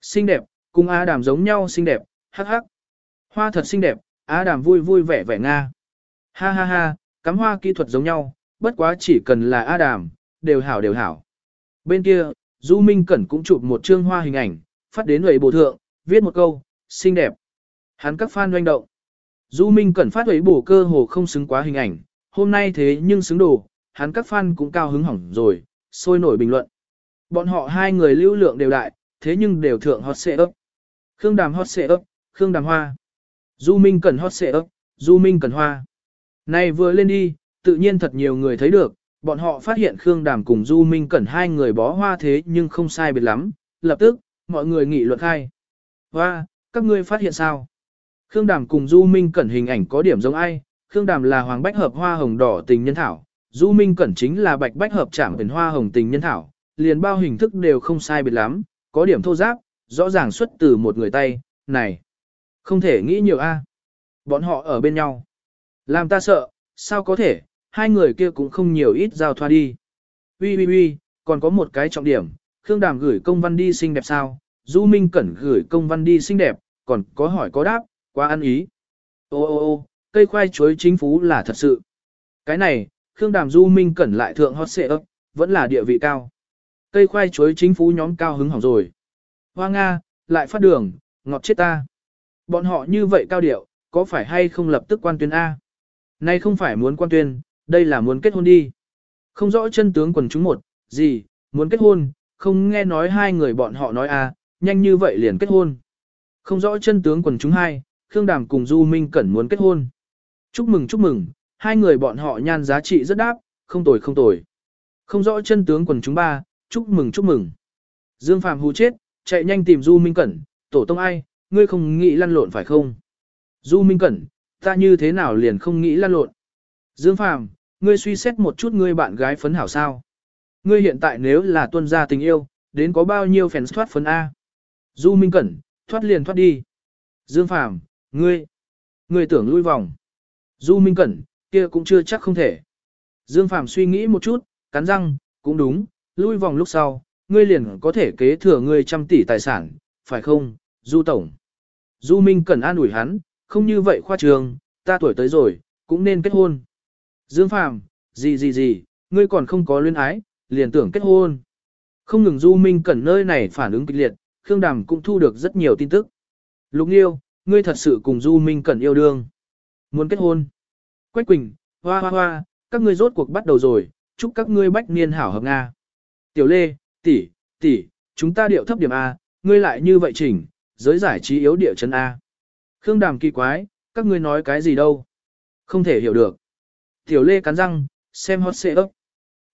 Xinh đẹp, cùng A Đàm giống nhau xinh đẹp, hắc hắc. Hoa thật xinh đẹp, A Đàm vui vui vẻ vẻ Nga. Ha ha ha, cắm hoa kỹ thuật giống nhau, bất quá chỉ cần là A Đàm, đều hảo đều hảo. Bên kia, Du Minh Cẩn cũng chụp một chương hoa hình ảnh, phát đến người bổ thượng, viết một câu, xinh đẹp. Hắn các fan doanh động. Du Minh Cẩn phát ấy bổ cơ hồ không xứng quá hình ảnh, hôm nay thế nhưng xứng đủ, hắn các fan cũng cao hứng hỏng rồi, sôi nổi bình luận. Bọn họ hai người lưu lượng đều đại, thế nhưng đều thượng hot xệ ấp. Khương Đàm hot xệ ấp, Khương Đàm hoa. Du Minh Cẩn hot xệ ấp, Du Minh Cẩn hoa. Này vừa lên đi, tự nhiên thật nhiều người thấy được, bọn họ phát hiện Khương Đàm cùng Du Minh Cẩn hai người bó hoa thế nhưng không sai biệt lắm, lập tức, mọi người nghị luận khai. Hoa, các ngươi phát hiện sao? Khương Đàm cùng Du Minh Cẩn hình ảnh có điểm giống ai? Khương Đàm là hoàng bách hợp hoa hồng đỏ tình nhân thảo, Du Minh Cẩn chính là bạch bách hợp trảm hình hoa hồng tình nhân thảo, liền bao hình thức đều không sai biệt lắm, có điểm thô giáp, rõ ràng xuất từ một người tay, này. Không thể nghĩ nhiều a. À. Bọn họ ở bên nhau. Làm ta sợ, sao có thể, hai người kia cũng không nhiều ít giao thoa đi. Ui ui ui, còn có một cái trọng điểm, Khương Đàm gửi công văn đi xinh đẹp sao, Du Minh Cẩn gửi công văn đi xinh đẹp, còn có hỏi có đáp, quá ăn ý. Ô ô ô, cây khoai chuối chính phú là thật sự. Cái này, Khương Đàm Du Minh Cẩn lại thượng hot xệ ấp, vẫn là địa vị cao. Cây khoai chuối chính phú nhóm cao hứng hỏng rồi. Hoa Nga, lại phát đường, ngọt chết ta. Bọn họ như vậy cao điệu, có phải hay không lập tức quan tuyên A? Nay không phải muốn quan tuyên, đây là muốn kết hôn đi. Không rõ chân tướng quần chúng một, gì, muốn kết hôn, không nghe nói hai người bọn họ nói a, nhanh như vậy liền kết hôn. Không rõ chân tướng quần chúng hai, Khương Đàm cùng Du Minh Cẩn muốn kết hôn. Chúc mừng chúc mừng, hai người bọn họ nhan giá trị rất đáp, không tồi không tồi. Không rõ chân tướng quần chúng ba, chúc mừng chúc mừng. Dương Phạm hù chết, chạy nhanh tìm Du Minh Cẩn, tổ tông ai, ngươi không nghĩ lăn lộn phải không? Du Minh Cẩn, ta như thế nào liền không nghĩ lăn lộn? Dương Phạm, ngươi suy xét một chút ngươi bạn gái phấn hảo sao? Ngươi hiện tại nếu là tuân gia tình yêu, đến có bao nhiêu fans thoát phấn A? Du Minh Cẩn, thoát liền thoát đi. Dương Phạm, ngươi, ngươi tưởng lui vòng. Du Minh Cẩn, kia cũng chưa chắc không thể. Dương Phạm suy nghĩ một chút, cắn răng, cũng đúng, lui vòng lúc sau, ngươi liền có thể kế thừa ngươi trăm tỷ tài sản, phải không, Du Tổng. Du Minh Cần an ủi hắn, không như vậy khoa trường, ta tuổi tới rồi, cũng nên kết hôn. Dương Phàm, gì gì gì, ngươi còn không có luyến ái, liền tưởng kết hôn. Không ngừng Du Minh Cẩn nơi này phản ứng kịch liệt, Khương Đàm cũng thu được rất nhiều tin tức. Lục Nghiêu, ngươi thật sự cùng Du Minh Cẩn yêu đương. Muốn kết hôn. Quách Quỳnh, hoa hoa hoa, các ngươi rốt cuộc bắt đầu rồi, chúc các ngươi bách niên hảo hợp Nga. Tiểu Lê, tỷ, tỷ, chúng ta điệu thấp điểm A, ngươi lại như vậy chỉnh, giới giải trí yếu địa chân A. Khương Đàm kỳ quái, các ngươi nói cái gì đâu. Không thể hiểu được. Tiểu Lê cắn răng, xem hot xệ ấp.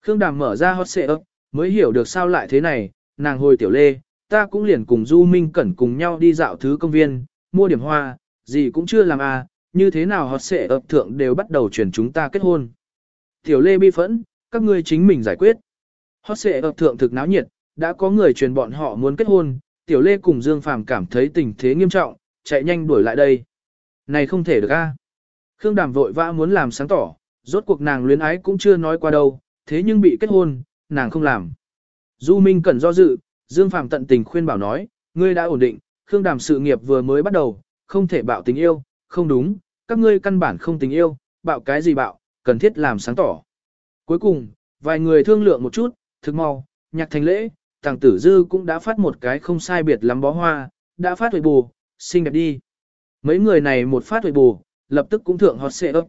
Khương Đàm mở ra hot xệ ấp, mới hiểu được sao lại thế này, nàng hồi tiểu lê, ta cũng liền cùng Du Minh Cẩn cùng nhau đi dạo thứ công viên, mua điểm hoa, gì cũng chưa làm à, như thế nào hot xệ ấp thượng đều bắt đầu chuyển chúng ta kết hôn. Tiểu lê bi phẫn, các ngươi chính mình giải quyết. Họ sẽ ập thượng thực náo nhiệt, đã có người truyền bọn họ muốn kết hôn, tiểu lê cùng Dương Phàm cảm thấy tình thế nghiêm trọng, chạy nhanh đuổi lại đây. Này không thể được a. Khương Đàm vội vã muốn làm sáng tỏ, rốt cuộc nàng luyến ái cũng chưa nói qua đâu, thế nhưng bị kết hôn, nàng không làm. Du Minh cần do dự, Dương Phàm tận tình khuyên bảo nói, ngươi đã ổn định, Khương Đàm sự nghiệp vừa mới bắt đầu, không thể bạo tình yêu, không đúng, các ngươi căn bản không tình yêu, bạo cái gì bạo, cần thiết làm sáng tỏ. Cuối cùng, vài người thương lượng một chút, thực mau, nhạc thành lễ, tàng tử dư cũng đã phát một cái không sai biệt lắm bó hoa, đã phát huệ bù, xinh đẹp đi. Mấy người này một phát huệ bù, lập tức cũng thượng hot xệ ấp.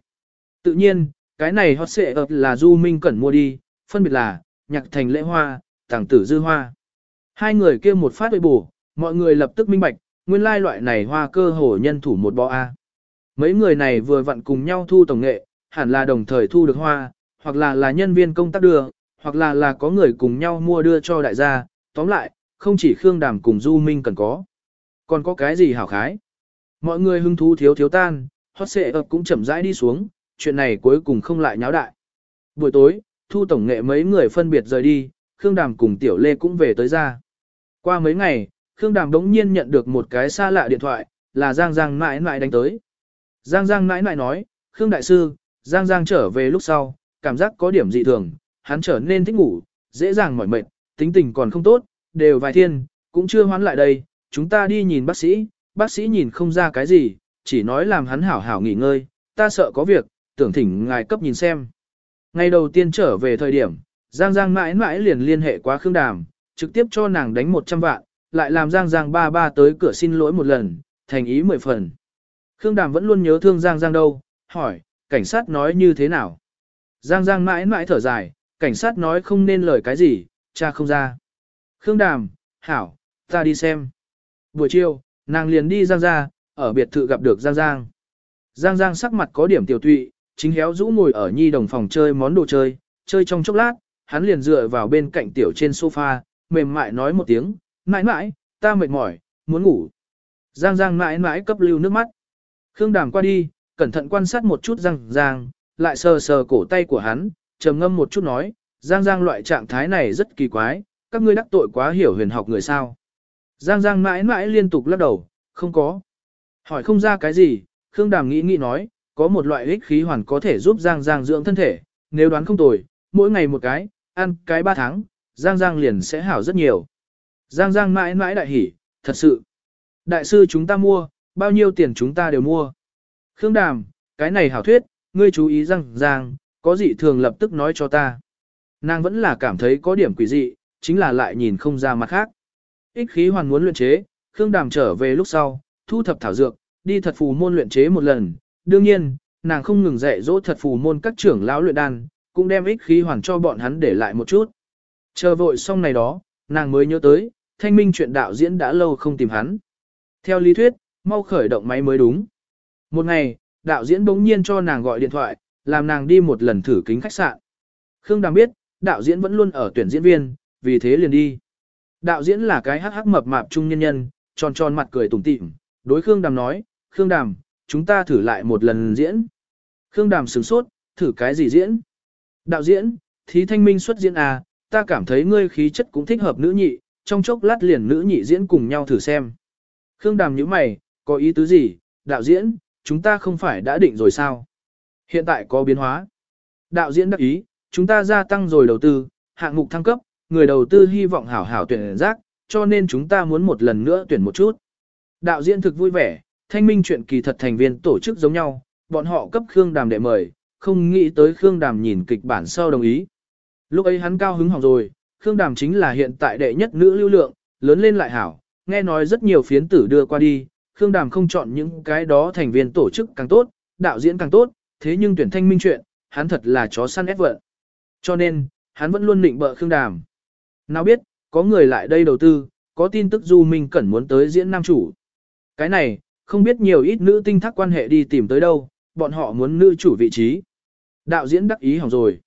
Tự nhiên, cái này hot xệ ấp là Du Minh Cẩn mua đi, phân biệt là, nhạc thành lễ hoa, tàng tử dư hoa. Hai người kia một phát huệ bù, mọi người lập tức minh bạch, nguyên lai loại này hoa cơ hồ nhân thủ một bó A. Mấy người này vừa vặn cùng nhau thu tổng nghệ, hẳn là đồng thời thu được hoa, hoặc là là nhân viên công tác đưa, hoặc là là có người cùng nhau mua đưa cho đại gia, tóm lại, không chỉ Khương Đàm cùng Du Minh cần có. Còn có cái gì hảo khái? Mọi người hứng thú thiếu thiếu tan, hot xệ ập cũng chậm rãi đi xuống, chuyện này cuối cùng không lại nháo đại. Buổi tối, thu tổng nghệ mấy người phân biệt rời đi, Khương Đàm cùng Tiểu Lê cũng về tới ra. Qua mấy ngày, Khương Đàm đống nhiên nhận được một cái xa lạ điện thoại, là Giang Giang mãi mãi đánh tới. Giang Giang mãi mãi nói, Khương Đại Sư, Giang Giang trở về lúc sau, cảm giác có điểm dị thường, hắn trở nên thích ngủ, dễ dàng mỏi mệt, tính tình còn không tốt, đều vài thiên, cũng chưa hoán lại đây, chúng ta đi nhìn bác sĩ, bác sĩ nhìn không ra cái gì, chỉ nói làm hắn hảo hảo nghỉ ngơi, ta sợ có việc, tưởng thỉnh ngài cấp nhìn xem. Ngày đầu tiên trở về thời điểm, Giang Giang mãi mãi liền liên hệ qua Khương Đàm, trực tiếp cho nàng đánh 100 vạn, lại làm Giang Giang ba ba tới cửa xin lỗi một lần, thành ý mười phần. Khương Đàm vẫn luôn nhớ thương Giang Giang đâu, hỏi, cảnh sát nói như thế nào? Giang Giang mãi mãi thở dài, cảnh sát nói không nên lời cái gì, cha không ra. Khương Đàm, Hảo, ta đi xem. Buổi chiều, nàng liền đi Giang ra, ở biệt thự gặp được Giang Giang. Giang Giang sắc mặt có điểm tiểu tụy, chính héo rũ ngồi ở nhi đồng phòng chơi món đồ chơi, chơi trong chốc lát, hắn liền dựa vào bên cạnh tiểu trên sofa, mềm mại nói một tiếng, mãi mãi, ta mệt mỏi, muốn ngủ. Giang Giang mãi mãi cấp lưu nước mắt. Khương Đàm qua đi, cẩn thận quan sát một chút Giang Giang, lại sờ sờ cổ tay của hắn, trầm ngâm một chút nói, Giang Giang loại trạng thái này rất kỳ quái, các ngươi đắc tội quá hiểu huyền học người sao. Giang Giang mãi mãi liên tục lắc đầu, không có. Hỏi không ra cái gì, Khương Đàm nghĩ nghĩ nói, có một loại ích khí hoàn có thể giúp Giang Giang dưỡng thân thể, nếu đoán không tồi, mỗi ngày một cái, ăn cái ba tháng, Giang Giang liền sẽ hảo rất nhiều. Giang Giang mãi mãi đại hỉ, thật sự. Đại sư chúng ta mua, bao nhiêu tiền chúng ta đều mua. Khương Đàm, cái này hảo thuyết, ngươi chú ý Giang Giang, có gì thường lập tức nói cho ta. Nàng vẫn là cảm thấy có điểm quỷ dị, chính là lại nhìn không ra mặt khác. Ích khí hoàn muốn luyện chế, Khương Đàm trở về lúc sau, thu thập thảo dược, đi thật phù môn luyện chế một lần. Đương nhiên, nàng không ngừng dạy dỗ thật phù môn các trưởng lão luyện đan, cũng đem ích khí hoàn cho bọn hắn để lại một chút. Chờ vội xong này đó, nàng mới nhớ tới, thanh minh chuyện đạo diễn đã lâu không tìm hắn. Theo lý thuyết, mau khởi động máy mới đúng. Một ngày, đạo diễn bỗng nhiên cho nàng gọi điện thoại, làm nàng đi một lần thử kính khách sạn. Khương Đàm biết, đạo diễn vẫn luôn ở tuyển diễn viên, vì thế liền đi. Đạo diễn là cái hắc hắc mập mạp trung nhân nhân, tròn tròn mặt cười tủm tỉm, đối Khương Đàm nói, Khương Đàm, chúng ta thử lại một lần diễn. Khương Đàm sửng sốt, thử cái gì diễn? Đạo diễn, thí thanh minh xuất diễn à, ta cảm thấy ngươi khí chất cũng thích hợp nữ nhị, trong chốc lát liền nữ nhị diễn cùng nhau thử xem. Khương Đàm nhíu mày, có ý tứ gì, đạo diễn, chúng ta không phải đã định rồi sao? Hiện tại có biến hóa. Đạo diễn đắc ý, chúng ta gia tăng rồi đầu tư, hạng mục thăng cấp, người đầu tư hy vọng hảo hảo tuyển giác, cho nên chúng ta muốn một lần nữa tuyển một chút. Đạo diễn thực vui vẻ, thanh minh chuyện kỳ thật thành viên tổ chức giống nhau, bọn họ cấp Khương Đàm đệ mời, không nghĩ tới Khương Đàm nhìn kịch bản sau đồng ý. Lúc ấy hắn cao hứng hỏng rồi, Khương Đàm chính là hiện tại đệ nhất nữ lưu lượng, lớn lên lại hảo, nghe nói rất nhiều phiến tử đưa qua đi, Khương Đàm không chọn những cái đó thành viên tổ chức càng tốt, đạo diễn càng tốt, thế nhưng tuyển thanh minh chuyện, hắn thật là chó săn ép vợ. Cho nên, hắn vẫn luôn định bợ Khương Đàm. Nào biết, có người lại đây đầu tư, có tin tức Du Minh Cẩn muốn tới diễn nam chủ. Cái này, không biết nhiều ít nữ tinh thắc quan hệ đi tìm tới đâu, bọn họ muốn nữ chủ vị trí. Đạo diễn đắc ý hỏng rồi.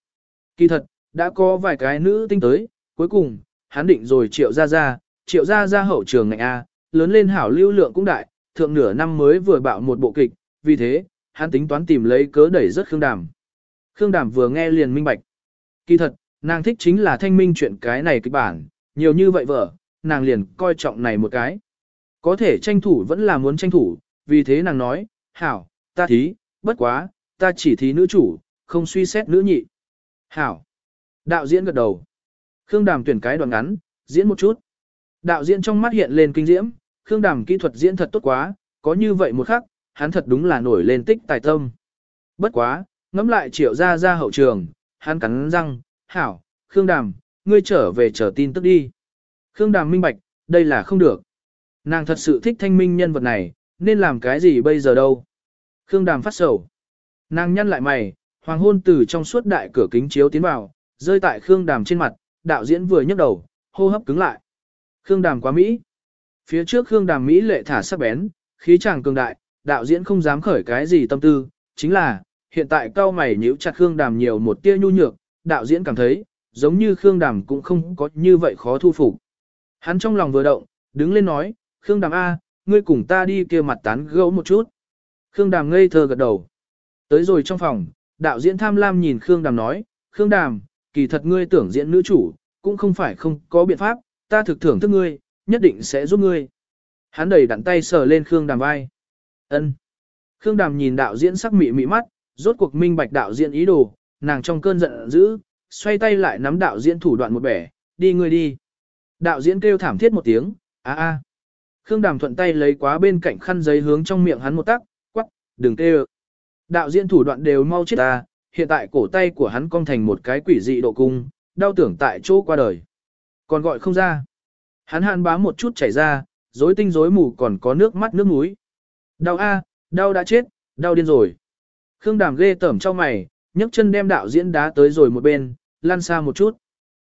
Kỳ thật, đã có vài cái nữ tinh tới, cuối cùng, hắn định rồi triệu ra ra, triệu ra ra hậu trường ngành A, lớn lên hảo lưu lượng cũng đại, thượng nửa năm mới vừa bạo một bộ kịch, vì thế, hắn tính toán tìm lấy cớ đẩy rất Khương Đàm. Khương Đàm vừa nghe liền minh bạch. Kỳ thật, nàng thích chính là thanh minh chuyện cái này kịch bản, nhiều như vậy vợ, nàng liền coi trọng này một cái. Có thể tranh thủ vẫn là muốn tranh thủ, vì thế nàng nói, hảo, ta thí, bất quá, ta chỉ thí nữ chủ, không suy xét nữ nhị. Hảo. Đạo diễn gật đầu. Khương Đàm tuyển cái đoạn ngắn, diễn một chút. Đạo diễn trong mắt hiện lên kinh diễm, Khương Đàm kỹ thuật diễn thật tốt quá, có như vậy một khắc, hắn thật đúng là nổi lên tích tài tâm. Bất quá, ngắm lại triệu ra ra hậu trường, hắn cắn răng, hảo, Khương Đàm, ngươi trở về chờ tin tức đi. Khương Đàm minh bạch, đây là không được. Nàng thật sự thích thanh minh nhân vật này, nên làm cái gì bây giờ đâu. Khương Đàm phát sầu. Nàng nhăn lại mày, hoàng hôn từ trong suốt đại cửa kính chiếu tiến vào, rơi tại Khương Đàm trên mặt, đạo diễn vừa nhấc đầu, hô hấp cứng lại. Khương Đàm quá Mỹ. Phía trước Khương Đàm Mỹ lệ thả sắc bén, khí chàng cường đại, đạo diễn không dám khởi cái gì tâm tư, chính là, hiện tại cao mày nhíu chặt Khương Đàm nhiều một tia nhu nhược, đạo diễn cảm thấy, giống như Khương Đàm cũng không có như vậy khó thu phục. Hắn trong lòng vừa động, đứng lên nói, Khương Đàm A, ngươi cùng ta đi kia mặt tán gẫu một chút. Khương Đàm ngây thơ gật đầu. Tới rồi trong phòng, đạo diễn tham lam nhìn Khương Đàm nói, Khương Đàm, kỳ thật ngươi tưởng diễn nữ chủ, cũng không phải không có biện pháp, ta thực thưởng thức ngươi, nhất định sẽ giúp ngươi. Hắn đẩy đặn tay sờ lên Khương Đàm vai. Ân. Khương Đàm nhìn đạo diễn sắc mị mị mắt, rốt cuộc minh bạch đạo diễn ý đồ, nàng trong cơn giận dữ, xoay tay lại nắm đạo diễn thủ đoạn một bẻ, đi ngươi đi. Đạo diễn kêu thảm thiết một tiếng, a a. Khương Đàm thuận tay lấy quá bên cạnh khăn giấy hướng trong miệng hắn một tắc, quắc, đừng kêu. Đạo diễn thủ đoạn đều mau chết ta, hiện tại cổ tay của hắn cong thành một cái quỷ dị độ cung, đau tưởng tại chỗ qua đời. Còn gọi không ra. Hắn hàn bám một chút chảy ra, rối tinh rối mù còn có nước mắt nước mũi. Đau a, đau đã chết, đau điên rồi. Khương Đàm ghê tởm cho mày, nhấc chân đem đạo diễn đá tới rồi một bên, lăn xa một chút.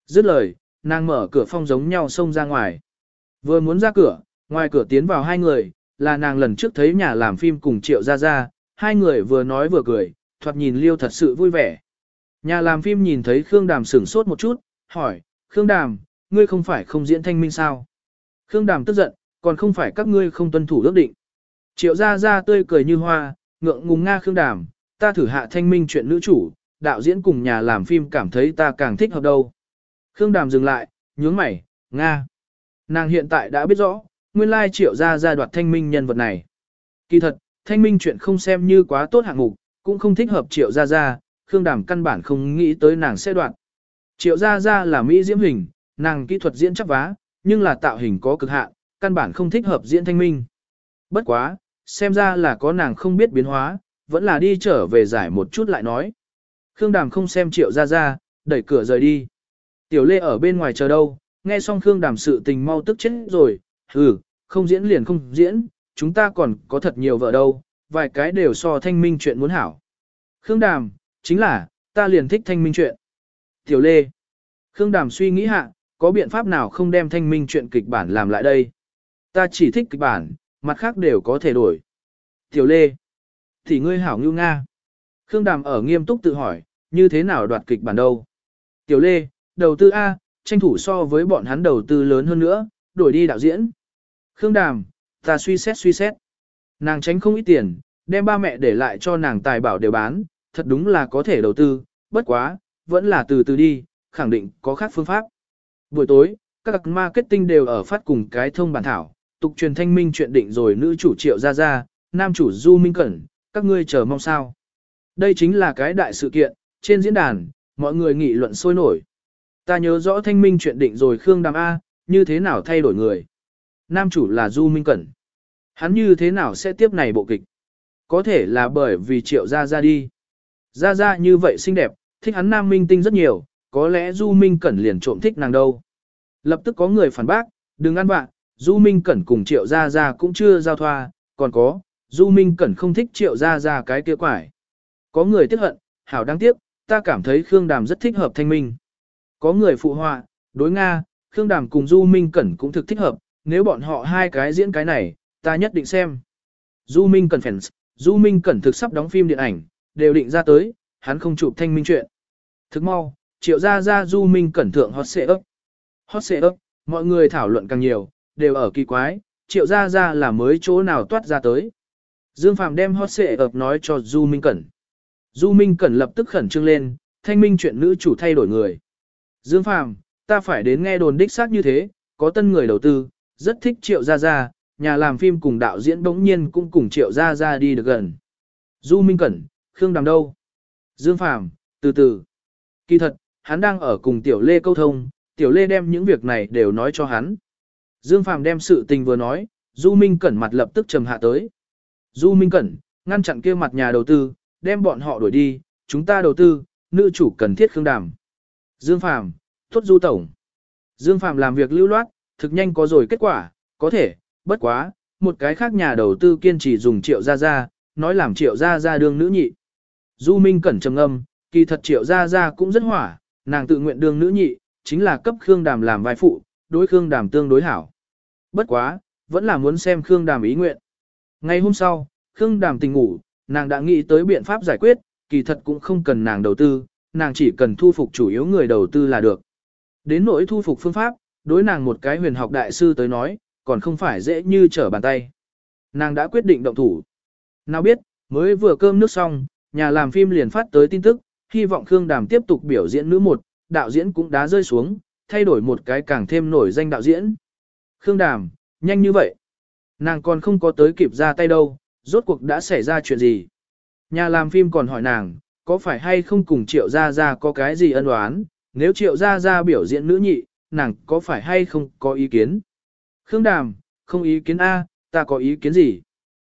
Dứt lời, nàng mở cửa phong giống nhau xông ra ngoài. Vừa muốn ra cửa, ngoài cửa tiến vào hai người, là nàng lần trước thấy nhà làm phim cùng Triệu Gia Gia, hai người vừa nói vừa cười, thoạt nhìn liêu thật sự vui vẻ. Nhà làm phim nhìn thấy Khương Đàm sửng sốt một chút, hỏi, Khương Đàm, ngươi không phải không diễn thanh minh sao? Khương Đàm tức giận, còn không phải các ngươi không tuân thủ ước định. Triệu Gia Gia tươi cười như hoa, ngượng ngùng nga Khương Đàm, ta thử hạ thanh minh chuyện nữ chủ, đạo diễn cùng nhà làm phim cảm thấy ta càng thích hợp đâu. Khương Đàm dừng lại, nhướng mày, Nga. Nàng hiện tại đã biết rõ, nguyên lai triệu ra gia đoạt thanh minh nhân vật này. Kỳ thật, thanh minh chuyện không xem như quá tốt hạng mục, cũng không thích hợp triệu gia gia, Khương Đàm căn bản không nghĩ tới nàng sẽ đoạt. Triệu gia gia là Mỹ diễm hình, nàng kỹ thuật diễn chắc vá, nhưng là tạo hình có cực hạn, căn bản không thích hợp diễn thanh minh. Bất quá, xem ra là có nàng không biết biến hóa, vẫn là đi trở về giải một chút lại nói. Khương Đàm không xem triệu gia gia, đẩy cửa rời đi. Tiểu Lê ở bên ngoài chờ đâu, nghe xong Khương Đàm sự tình mau tức chết rồi, hừ, không diễn liền không diễn, chúng ta còn có thật nhiều vợ đâu, vài cái đều so thanh minh chuyện muốn hảo. Khương Đàm, chính là, ta liền thích thanh minh chuyện. Tiểu Lê, Khương Đàm suy nghĩ hạ, có biện pháp nào không đem thanh minh chuyện kịch bản làm lại đây? Ta chỉ thích kịch bản, mặt khác đều có thể đổi. Tiểu Lê, thì ngươi hảo ngưu Nga. Khương Đàm ở nghiêm túc tự hỏi, như thế nào đoạt kịch bản đâu? Tiểu Lê, đầu tư A, tranh thủ so với bọn hắn đầu tư lớn hơn nữa, đổi đi đạo diễn. Khương Đàm, ta suy xét suy xét. Nàng tránh không ít tiền, đem ba mẹ để lại cho nàng tài bảo đều bán, thật đúng là có thể đầu tư, bất quá, vẫn là từ từ đi, khẳng định có khác phương pháp. Buổi tối, các marketing đều ở phát cùng cái thông bản thảo, tục truyền thanh minh chuyện định rồi nữ chủ triệu ra ra, nam chủ Du Minh Cẩn, các ngươi chờ mong sao. Đây chính là cái đại sự kiện, trên diễn đàn, mọi người nghị luận sôi nổi. Ta nhớ rõ thanh minh chuyện định rồi Khương Đàm A, như thế nào thay đổi người. Nam chủ là Du Minh Cẩn. Hắn như thế nào sẽ tiếp này bộ kịch? Có thể là bởi vì triệu ra ra đi. Ra ra như vậy xinh đẹp, thích hắn nam minh tinh rất nhiều, có lẽ Du Minh Cẩn liền trộm thích nàng đâu. Lập tức có người phản bác, đừng ăn bạn, Du Minh Cẩn cùng triệu Gia Gia cũng chưa giao thoa, còn có, Du Minh Cẩn không thích triệu Gia Gia cái kia quải. Có người tiếc hận, hảo đáng tiếc, ta cảm thấy Khương Đàm rất thích hợp thanh minh. Có người phụ họa, đối Nga, Khương Đàm cùng Du Minh Cẩn cũng thực thích hợp, nếu bọn họ hai cái diễn cái này, ta nhất định xem. Du Minh Cẩn fans, Du Minh Cẩn thực sắp đóng phim điện ảnh, đều định ra tới, hắn không chụp thanh minh chuyện. Thức mau, triệu Gia Gia, Du Minh Cẩn thượng hot xệ ấp. Hot xệ ấp, mọi người thảo luận càng nhiều, đều ở kỳ quái, triệu ra ra là mới chỗ nào toát ra tới. Dương Phàm đem hot xệ ập nói cho Du Minh Cẩn. Du Minh Cẩn lập tức khẩn trương lên, thanh minh chuyện nữ chủ thay đổi người. Dương Phàm, ta phải đến nghe đồn đích xác như thế, có tân người đầu tư, rất thích triệu gia gia, nhà làm phim cùng đạo diễn bỗng nhiên cũng cùng triệu gia gia đi được gần. Du Minh Cẩn, Khương Đàm đâu? Dương Phàm, từ từ. Kỳ thật, hắn đang ở cùng Tiểu Lê câu thông, Tiểu Lê đem những việc này đều nói cho hắn. Dương Phàm đem sự tình vừa nói, Du Minh Cẩn mặt lập tức trầm hạ tới. Du Minh Cẩn, ngăn chặn kia mặt nhà đầu tư, đem bọn họ đuổi đi, chúng ta đầu tư, nữ chủ cần thiết Khương Đàm. Dương Phàm, tốt Du Tổng. Dương Phàm làm việc lưu loát, thực nhanh có rồi kết quả, có thể, bất quá, một cái khác nhà đầu tư kiên trì dùng triệu gia gia, nói làm triệu gia gia đương nữ nhị. Du Minh Cẩn trầm âm, kỳ thật triệu gia gia cũng rất hỏa, nàng tự nguyện đương nữ nhị, chính là cấp Khương Đàm làm vai phụ, đối Khương Đàm tương đối hảo. Bất quá, vẫn là muốn xem Khương Đàm ý nguyện. Ngày hôm sau, Khương Đàm tỉnh ngủ, nàng đã nghĩ tới biện pháp giải quyết, kỳ thật cũng không cần nàng đầu tư, nàng chỉ cần thu phục chủ yếu người đầu tư là được. Đến nỗi thu phục phương pháp, đối nàng một cái huyền học đại sư tới nói, còn không phải dễ như trở bàn tay. Nàng đã quyết định động thủ. Nào biết, mới vừa cơm nước xong, nhà làm phim liền phát tới tin tức, hy vọng Khương Đàm tiếp tục biểu diễn nữ một, đạo diễn cũng đã rơi xuống, thay đổi một cái càng thêm nổi danh đạo diễn. Khương Đàm, nhanh như vậy. Nàng còn không có tới kịp ra tay đâu, rốt cuộc đã xảy ra chuyện gì. Nhà làm phim còn hỏi nàng, có phải hay không cùng Triệu Gia Gia có cái gì ân oán? nếu Triệu Gia Gia biểu diễn nữ nhị, nàng có phải hay không có ý kiến? Khương Đàm, không ý kiến A, ta có ý kiến gì?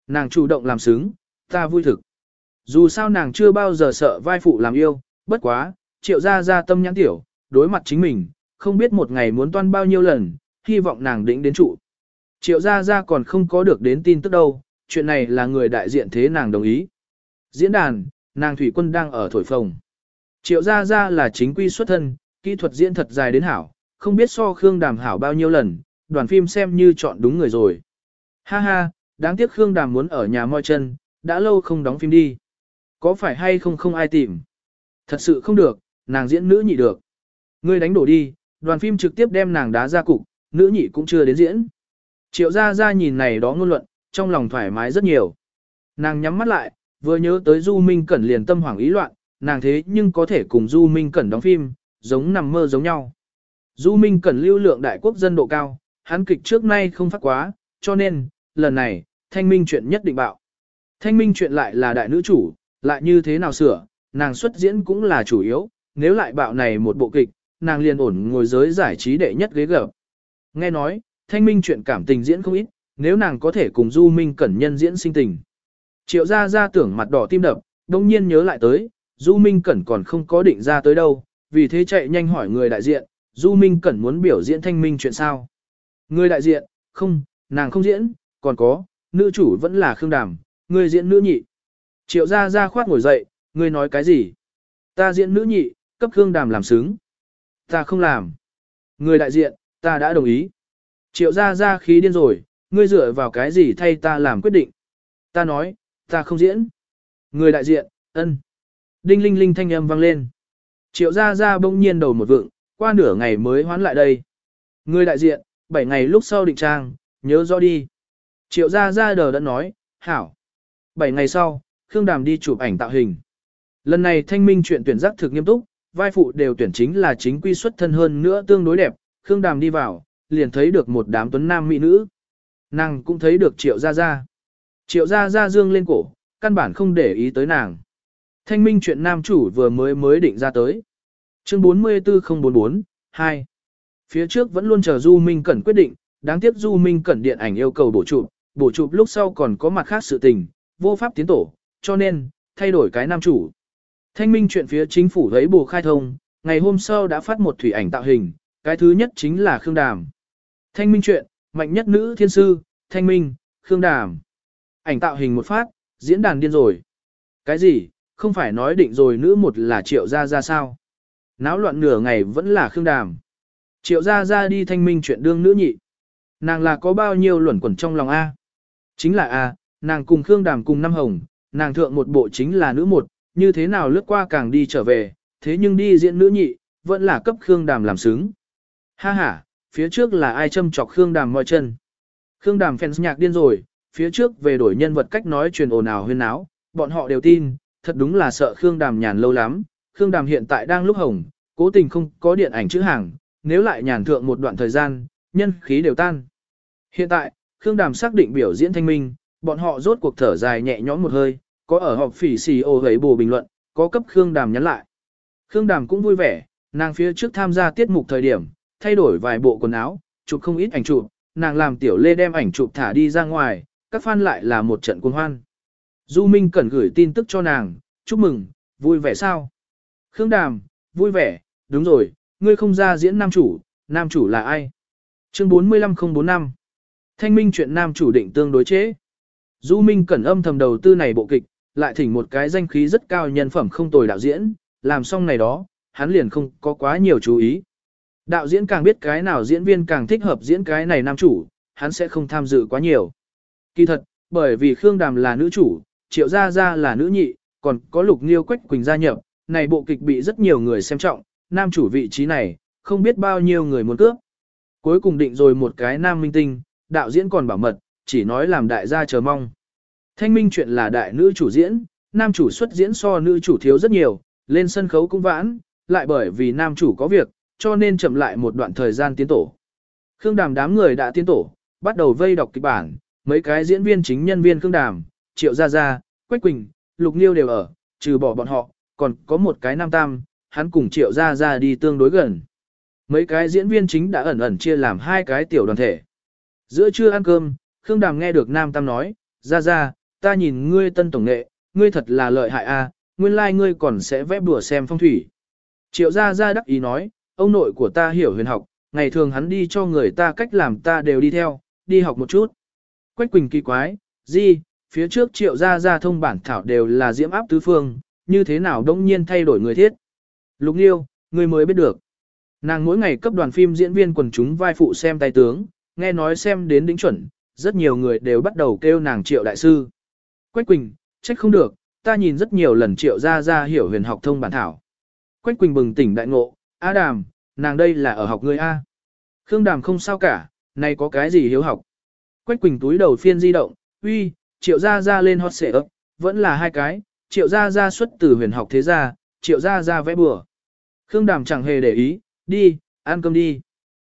Nàng chủ động làm sướng, ta vui thực. Dù sao nàng chưa bao giờ sợ vai phụ làm yêu, bất quá, Triệu Gia Gia tâm nhãn tiểu, đối mặt chính mình, không biết một ngày muốn toan bao nhiêu lần, hy vọng nàng đĩnh đến trụ. Triệu Gia Gia còn không có được đến tin tức đâu, chuyện này là người đại diện thế nàng đồng ý. Diễn đàn, nàng thủy quân đang ở thổi phồng. Triệu Gia Gia là chính quy xuất thân, kỹ thuật diễn thật dài đến hảo, không biết so Khương Đàm hảo bao nhiêu lần, đoàn phim xem như chọn đúng người rồi. Ha ha, đáng tiếc Khương Đàm muốn ở nhà moi chân, đã lâu không đóng phim đi. Có phải hay không không ai tìm? Thật sự không được, nàng diễn nữ nhị được. Ngươi đánh đổ đi, đoàn phim trực tiếp đem nàng đá ra cục, nữ nhị cũng chưa đến diễn. Triệu Gia Gia nhìn này đó ngôn luận, trong lòng thoải mái rất nhiều. Nàng nhắm mắt lại, vừa nhớ tới Du Minh Cẩn liền tâm hoảng ý loạn, nàng thế nhưng có thể cùng Du Minh Cẩn đóng phim, giống nằm mơ giống nhau. Du Minh Cẩn lưu lượng đại quốc dân độ cao, hắn kịch trước nay không phát quá, cho nên, lần này, thanh minh chuyện nhất định bạo. Thanh minh chuyện lại là đại nữ chủ, lại như thế nào sửa, nàng xuất diễn cũng là chủ yếu, nếu lại bạo này một bộ kịch, nàng liền ổn ngồi giới giải trí đệ nhất ghế gập. Nghe nói, thanh minh chuyện cảm tình diễn không ít, nếu nàng có thể cùng Du Minh Cẩn nhân diễn sinh tình. Triệu gia gia tưởng mặt đỏ tim đập, đông nhiên nhớ lại tới, Du Minh Cẩn còn không có định ra tới đâu, vì thế chạy nhanh hỏi người đại diện, Du Minh Cẩn muốn biểu diễn thanh minh chuyện sao. Người đại diện, không, nàng không diễn, còn có, nữ chủ vẫn là Khương Đàm, người diễn nữ nhị. Triệu gia gia khoát ngồi dậy, người nói cái gì? Ta diễn nữ nhị, cấp Khương Đàm làm sướng. Ta không làm. Người đại diện, ta đã đồng ý. Triệu gia gia khí điên rồi, ngươi dựa vào cái gì thay ta làm quyết định? Ta nói, ta không diễn. Người đại diện, ân. Đinh linh linh thanh âm vang lên. Triệu gia gia bỗng nhiên đầu một vượng, qua nửa ngày mới hoán lại đây. Người đại diện, 7 ngày lúc sau định trang, nhớ rõ đi. Triệu gia gia đờ đã nói, hảo. 7 ngày sau, Khương Đàm đi chụp ảnh tạo hình. Lần này thanh minh chuyện tuyển giác thực nghiêm túc, vai phụ đều tuyển chính là chính quy xuất thân hơn nữa tương đối đẹp. Khương Đàm đi vào, liền thấy được một đám tuấn nam mỹ nữ. Nàng cũng thấy được triệu gia gia. Triệu gia gia dương lên cổ, căn bản không để ý tới nàng. Thanh minh chuyện nam chủ vừa mới mới định ra tới. Chương 44044, 2. Phía trước vẫn luôn chờ Du Minh Cẩn quyết định, đáng tiếc Du Minh Cẩn điện ảnh yêu cầu bổ chụp, bổ chụp lúc sau còn có mặt khác sự tình, vô pháp tiến tổ, cho nên, thay đổi cái nam chủ. Thanh minh chuyện phía chính phủ thấy bổ khai thông, ngày hôm sau đã phát một thủy ảnh tạo hình, cái thứ nhất chính là Khương Đàm. Thanh minh chuyện, mạnh nhất nữ thiên sư, thanh minh, Khương Đàm. Ảnh tạo hình một phát, diễn đàn điên rồi. Cái gì, không phải nói định rồi nữ một là triệu gia ra sao? Náo loạn nửa ngày vẫn là Khương Đàm. Triệu gia ra đi thanh minh chuyện đương nữ nhị. Nàng là có bao nhiêu luẩn quẩn trong lòng A? Chính là A, nàng cùng Khương Đàm cùng năm hồng, nàng thượng một bộ chính là nữ một, như thế nào lướt qua càng đi trở về, thế nhưng đi diễn nữ nhị, vẫn là cấp Khương Đàm làm xứng. Ha ha, phía trước là ai châm chọc Khương Đàm mọi chân. Khương Đàm fans nhạc điên rồi, phía trước về đổi nhân vật cách nói truyền ồn ào huyên náo, bọn họ đều tin, thật đúng là sợ Khương Đàm nhàn lâu lắm. Khương Đàm hiện tại đang lúc hồng, cố tình không có điện ảnh chữ hàng, nếu lại nhàn thượng một đoạn thời gian, nhân khí đều tan. Hiện tại, Khương Đàm xác định biểu diễn thanh minh, bọn họ rốt cuộc thở dài nhẹ nhõm một hơi, có ở họp phỉ xì ô hấy bù bình luận, có cấp Khương Đàm nhắn lại. Khương Đàm cũng vui vẻ, nàng phía trước tham gia tiết mục thời điểm, thay đổi vài bộ quần áo, chụp không ít ảnh chụp, nàng làm tiểu lê đem ảnh chụp thả đi ra ngoài, các fan lại là một trận cuồng hoan. Du Minh cần gửi tin tức cho nàng, chúc mừng, vui vẻ sao? Khương Đàm, vui vẻ, đúng rồi, ngươi không ra diễn nam chủ, nam chủ là ai? Chương 45045 Thanh minh chuyện nam chủ định tương đối chế. Du Minh cẩn âm thầm đầu tư này bộ kịch, lại thỉnh một cái danh khí rất cao nhân phẩm không tồi đạo diễn, làm xong này đó, hắn liền không có quá nhiều chú ý. Đạo diễn càng biết cái nào diễn viên càng thích hợp diễn cái này nam chủ, hắn sẽ không tham dự quá nhiều. Kỳ thật, bởi vì Khương Đàm là nữ chủ, Triệu Gia Gia là nữ nhị, còn có Lục Nghiêu Quách Quỳnh gia nhập, này bộ kịch bị rất nhiều người xem trọng, nam chủ vị trí này, không biết bao nhiêu người muốn cướp. Cuối cùng định rồi một cái nam minh tinh, đạo diễn còn bảo mật, chỉ nói làm đại gia chờ mong. Thanh minh chuyện là đại nữ chủ diễn, nam chủ xuất diễn so nữ chủ thiếu rất nhiều, lên sân khấu cũng vãn, lại bởi vì nam chủ có việc, cho nên chậm lại một đoạn thời gian tiến tổ. Khương Đàm đám người đã tiến tổ, bắt đầu vây đọc kịch bản, mấy cái diễn viên chính nhân viên Khương Đàm, Triệu Gia Gia, Quách Quỳnh, Lục Niêu đều ở, trừ bỏ bọn họ, còn có một cái nam tam, hắn cùng Triệu Gia Gia đi tương đối gần. Mấy cái diễn viên chính đã ẩn ẩn chia làm hai cái tiểu đoàn thể. Giữa trưa ăn cơm, Khương Đàm nghe được nam tam nói, Gia Gia, ta nhìn ngươi tân tổng nghệ, ngươi thật là lợi hại a, nguyên lai like ngươi còn sẽ vẽ bùa xem phong thủy. Triệu Gia Gia đắc ý nói, ông nội của ta hiểu huyền học, ngày thường hắn đi cho người ta cách làm ta đều đi theo, đi học một chút. Quách Quỳnh kỳ quái, gì, phía trước triệu gia gia thông bản thảo đều là diễm áp tứ phương, như thế nào đông nhiên thay đổi người thiết. Lục Nhiêu, người mới biết được. Nàng mỗi ngày cấp đoàn phim diễn viên quần chúng vai phụ xem tay tướng, nghe nói xem đến đỉnh chuẩn, rất nhiều người đều bắt đầu kêu nàng triệu đại sư. Quách Quỳnh, trách không được, ta nhìn rất nhiều lần triệu gia gia hiểu huyền học thông bản thảo. Quách Quỳnh bừng tỉnh đại ngộ, A Đàm, nàng đây là ở học người A. Khương Đàm không sao cả, nay có cái gì hiếu học. Quách Quỳnh túi đầu phiên di động, uy, triệu gia gia lên hot xệ ấp, vẫn là hai cái, triệu gia gia xuất từ huyền học thế gia, triệu gia gia vẽ bừa. Khương Đàm chẳng hề để ý, đi, ăn cơm đi.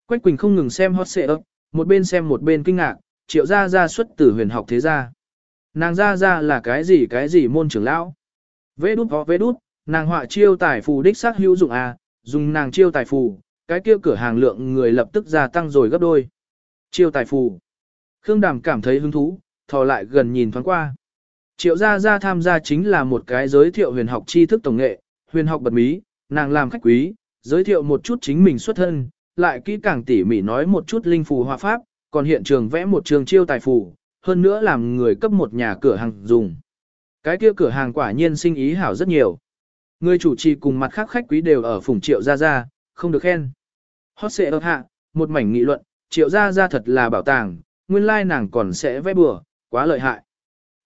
Quách Quỳnh không ngừng xem hot xệ ấp, một bên xem một bên kinh ngạc, triệu gia gia xuất từ huyền học thế gia. Nàng gia gia là cái gì cái gì môn trưởng lão. Vê đút ho vê đút, nàng họa chiêu tài phù đích xác hữu dụng à, dùng nàng chiêu tài phù, cái kia cửa hàng lượng người lập tức gia tăng rồi gấp đôi. Chiêu tài phù. Khương Đàm cảm thấy hứng thú, thò lại gần nhìn thoáng qua. Triệu gia gia tham gia chính là một cái giới thiệu huyền học tri thức tổng nghệ, huyền học bật mí, nàng làm khách quý, giới thiệu một chút chính mình xuất thân, lại kỹ càng tỉ mỉ nói một chút linh phù hòa pháp, còn hiện trường vẽ một trường chiêu tài phù, hơn nữa làm người cấp một nhà cửa hàng dùng. Cái kia cửa hàng quả nhiên sinh ý hảo rất nhiều. Người chủ trì cùng mặt khác khách quý đều ở phùng triệu gia gia, không được khen. Hót xệ ớt hạ, một mảnh nghị luận, triệu gia gia thật là bảo tàng, nguyên lai nàng còn sẽ vẽ bừa, quá lợi hại.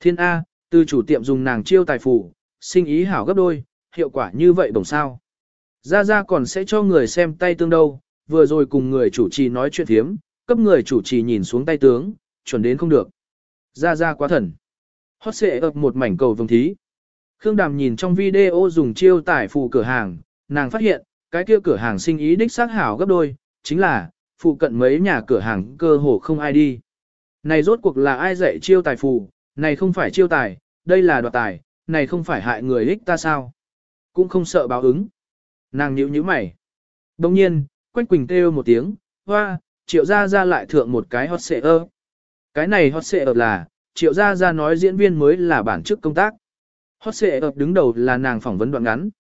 Thiên A, từ chủ tiệm dùng nàng chiêu tài phù, sinh ý hảo gấp đôi, hiệu quả như vậy đồng sao. Gia Gia còn sẽ cho người xem tay tương đâu, vừa rồi cùng người chủ trì nói chuyện thiếm, cấp người chủ trì nhìn xuống tay tướng, chuẩn đến không được. Gia Gia quá thần. Hót xệ ập một mảnh cầu vương thí. Khương Đàm nhìn trong video dùng chiêu tải phụ cửa hàng, nàng phát hiện, cái kia cửa hàng sinh ý đích xác hảo gấp đôi, chính là, phụ cận mấy nhà cửa hàng cơ hồ không ai đi. Này rốt cuộc là ai dạy chiêu tài phù, này không phải chiêu tài, đây là đoạt tài, này không phải hại người ích ta sao. Cũng không sợ báo ứng. Nàng nhíu nhíu mày. Đồng nhiên, Quách Quỳnh kêu một tiếng, hoa, triệu gia ra lại thượng một cái hot xệ ơ. Cái này hot xệ ơ là, triệu gia ra nói diễn viên mới là bản chức công tác. Hot xệ ập đứng đầu là nàng phỏng vấn đoạn ngắn.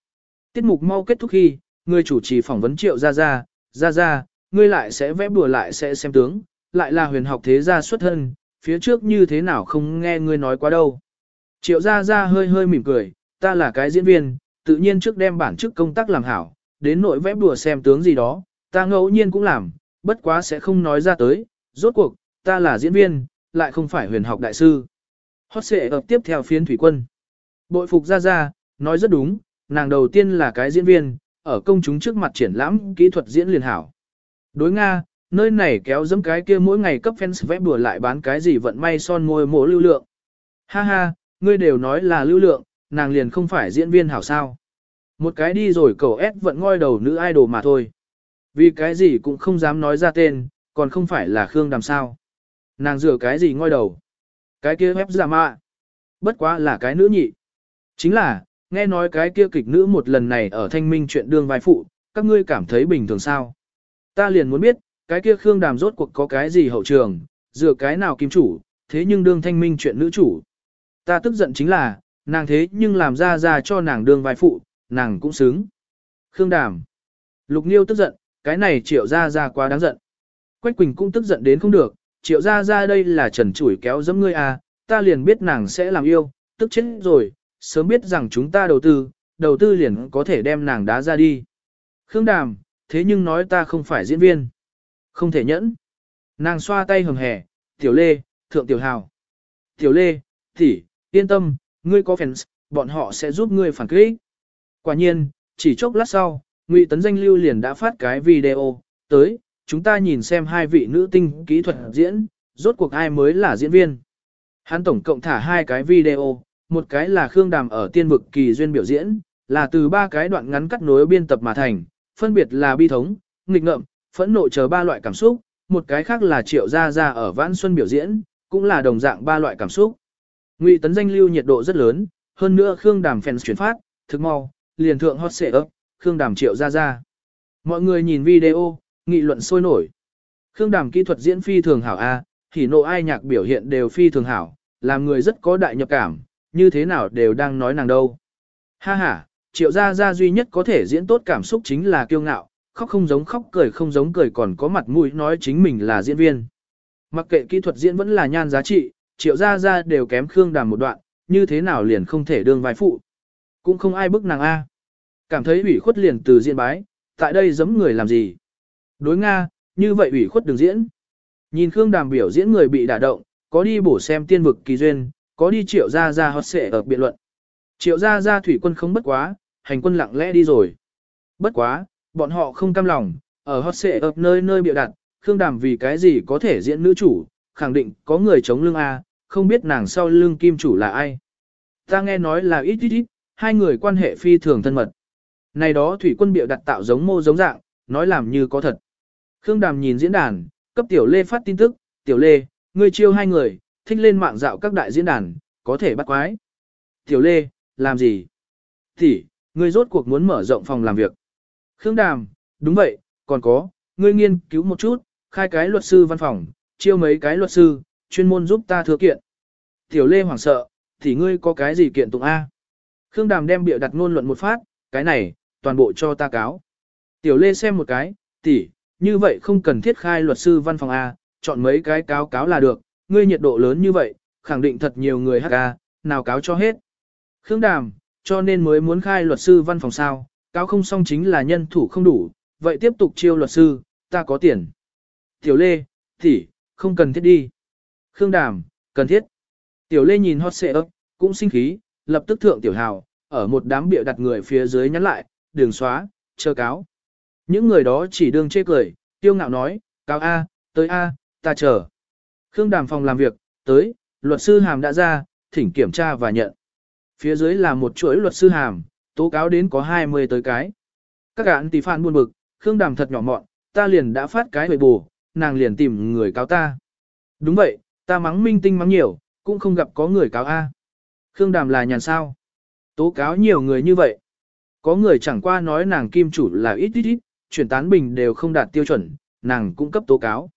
Tiết mục mau kết thúc khi, người chủ trì phỏng vấn triệu gia ra, gia ra, ngươi lại sẽ vẽ bùa lại sẽ xem tướng, lại là huyền học thế gia xuất thân, phía trước như thế nào không nghe ngươi nói quá đâu. Triệu gia gia hơi hơi mỉm cười, ta là cái diễn viên, tự nhiên trước đem bản chức công tác làm hảo, đến nội vẽ đùa xem tướng gì đó, ta ngẫu nhiên cũng làm, bất quá sẽ không nói ra tới, rốt cuộc, ta là diễn viên, lại không phải huyền học đại sư. Hót xệ ập tiếp theo phiến thủy quân. Bội phục Ra Ra, nói rất đúng, nàng đầu tiên là cái diễn viên, ở công chúng trước mặt triển lãm kỹ thuật diễn liền hảo. Đối Nga, nơi này kéo dẫm cái kia mỗi ngày cấp fans vẽ bùa lại bán cái gì vận may son môi mổ lưu lượng. Ha ha, ngươi đều nói là lưu lượng, nàng liền không phải diễn viên hảo sao. Một cái đi rồi cầu ép vận ngoi đầu nữ idol mà thôi. Vì cái gì cũng không dám nói ra tên, còn không phải là Khương Đàm sao. Nàng rửa cái gì ngoi đầu. Cái kia ép giả mạ. Bất quá là cái nữ nhị. Chính là, nghe nói cái kia kịch nữ một lần này ở thanh minh chuyện đương vai phụ, các ngươi cảm thấy bình thường sao. Ta liền muốn biết, cái kia Khương Đàm rốt cuộc có cái gì hậu trường, dựa cái nào kim chủ, thế nhưng đương thanh minh chuyện nữ chủ. Ta tức giận chính là, nàng thế nhưng làm ra ra cho nàng đương vai phụ, nàng cũng xứng. Khương Đàm. Lục Niêu tức giận, cái này triệu ra ra quá đáng giận. Quách Quỳnh cũng tức giận đến không được, triệu ra ra đây là trần chủi kéo dẫm ngươi à, ta liền biết nàng sẽ làm yêu, tức chết rồi, sớm biết rằng chúng ta đầu tư, đầu tư liền có thể đem nàng đá ra đi. Khương Đàm, thế nhưng nói ta không phải diễn viên. Không thể nhẫn. Nàng xoa tay hầm hẻ, tiểu lê, thượng tiểu hào. Tiểu lê, tỷ, yên tâm, ngươi có fans, bọn họ sẽ giúp ngươi phản kích. Quả nhiên, chỉ chốc lát sau, Ngụy Tấn Danh Lưu liền đã phát cái video, tới, chúng ta nhìn xem hai vị nữ tinh kỹ thuật diễn, rốt cuộc ai mới là diễn viên. Hắn tổng cộng thả hai cái video, một cái là Khương Đàm ở tiên vực kỳ duyên biểu diễn, là từ ba cái đoạn ngắn cắt nối biên tập mà thành, phân biệt là bi thống, nghịch ngợm, phẫn nộ chờ ba loại cảm xúc, một cái khác là Triệu Gia Gia ở Vãn Xuân biểu diễn, cũng là đồng dạng ba loại cảm xúc. Ngụy Tấn Danh lưu nhiệt độ rất lớn, hơn nữa Khương Đàm fans chuyển phát, thực mau, liền thượng hot xệ ấp, Khương Đàm Triệu Gia Gia. Mọi người nhìn video, nghị luận sôi nổi. Khương Đàm kỹ thuật diễn phi thường hảo A, thì nộ ai nhạc biểu hiện đều phi thường hảo, làm người rất có đại nhập cảm, như thế nào đều đang nói nàng đâu. Ha ha, triệu gia gia duy nhất có thể diễn tốt cảm xúc chính là kiêu ngạo, khóc không giống khóc cười không giống cười còn có mặt mũi nói chính mình là diễn viên. Mặc kệ kỹ thuật diễn vẫn là nhan giá trị, triệu gia gia đều kém Khương Đàm một đoạn, như thế nào liền không thể đương vai phụ. Cũng không ai bức nàng A. Cảm thấy ủy khuất liền từ diễn bái, tại đây giấm người làm gì. Đối Nga, như vậy ủy khuất đường diễn. Nhìn Khương Đàm biểu diễn người bị đả động, có đi bổ xem tiên vực kỳ duyên, có đi triệu gia gia hót xệ ở biện luận. Triệu gia gia thủy quân không bất quá, hành quân lặng lẽ đi rồi. Bất quá, bọn họ không cam lòng, ở hót xệ ở nơi nơi biểu đặt, Khương Đàm vì cái gì có thể diễn nữ chủ, khẳng định có người chống lưng A, không biết nàng sau lưng kim chủ là ai. Ta nghe nói là ít ít ít, hai người quan hệ phi thường thân mật. Này đó thủy quân biểu đặt tạo giống mô giống dạng, nói làm như có thật. Khương Đàm nhìn diễn đàn, cấp Tiểu Lê phát tin tức, Tiểu Lê, ngươi chiêu hai người, thích lên mạng dạo các đại diễn đàn, có thể bắt quái. Tiểu Lê, làm gì? Thì, ngươi rốt cuộc muốn mở rộng phòng làm việc. Khương Đàm, đúng vậy, còn có, ngươi nghiên cứu một chút, khai cái luật sư văn phòng, chiêu mấy cái luật sư, chuyên môn giúp ta thừa kiện. Tiểu Lê hoảng sợ, thì ngươi có cái gì kiện tụng A? Khương Đàm đem bịa đặt ngôn luận một phát, cái này, toàn bộ cho ta cáo. Tiểu Lê xem một cái, tỷ, như vậy không cần thiết khai luật sư văn phòng A, chọn mấy cái cáo cáo là được, ngươi nhiệt độ lớn như vậy, khẳng định thật nhiều người HK, nào cáo cho hết. Khương Đàm, cho nên mới muốn khai luật sư văn phòng sao, cáo không xong chính là nhân thủ không đủ, vậy tiếp tục chiêu luật sư, ta có tiền. Tiểu Lê, tỷ, không cần thiết đi. Khương Đàm, cần thiết. Tiểu Lê nhìn hot xệ ấp, cũng sinh khí, lập tức thượng Tiểu Hào, ở một đám bịa đặt người phía dưới nhắn lại, đường xóa, chờ cáo. Những người đó chỉ đương chê cười, tiêu ngạo nói, cáo A, tới A, ta chờ. Khương Đàm phòng làm việc, tới, luật sư hàm đã ra, thỉnh kiểm tra và nhận. Phía dưới là một chuỗi luật sư hàm, tố cáo đến có 20 tới cái. Các gạn tỷ phản buồn bực, Khương Đàm thật nhỏ mọn, ta liền đã phát cái bệ bù, nàng liền tìm người cáo ta. Đúng vậy, ta mắng minh tinh mắng nhiều, cũng không gặp có người cáo A. Khương Đàm là nhàn sao. Tố cáo nhiều người như vậy. Có người chẳng qua nói nàng kim chủ là ít ít ít, chuyển tán bình đều không đạt tiêu chuẩn, nàng cũng cấp tố cáo.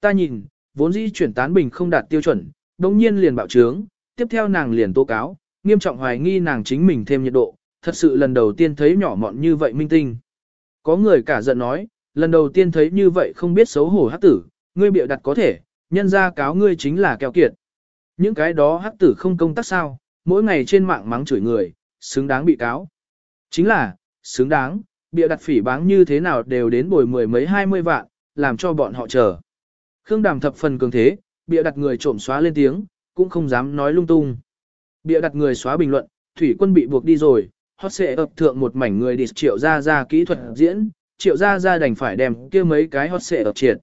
Ta nhìn, vốn dĩ chuyển tán bình không đạt tiêu chuẩn, đồng nhiên liền bạo trướng, tiếp theo nàng liền tố cáo, nghiêm trọng hoài nghi nàng chính mình thêm nhiệt độ, thật sự lần đầu tiên thấy nhỏ mọn như vậy minh tinh. Có người cả giận nói, lần đầu tiên thấy như vậy không biết xấu hổ hắc tử, ngươi bịa đặt có thể, nhân ra cáo ngươi chính là keo kiệt. Những cái đó hắc tử không công tác sao, mỗi ngày trên mạng mắng chửi người, xứng đáng bị cáo. Chính là, xứng đáng, bịa đặt phỉ báng như thế nào đều đến bồi mười mấy hai mươi vạn, làm cho bọn họ chờ. Khương Đàm thập phần cường thế, bịa đặt người trộm xóa lên tiếng, cũng không dám nói lung tung. Bịa đặt người xóa bình luận, thủy quân bị buộc đi rồi, hot sẽ ập thượng một mảnh người đi triệu ra ra kỹ thuật diễn, triệu gia gia đành phải đem kia mấy cái hot sẽ ập triệt.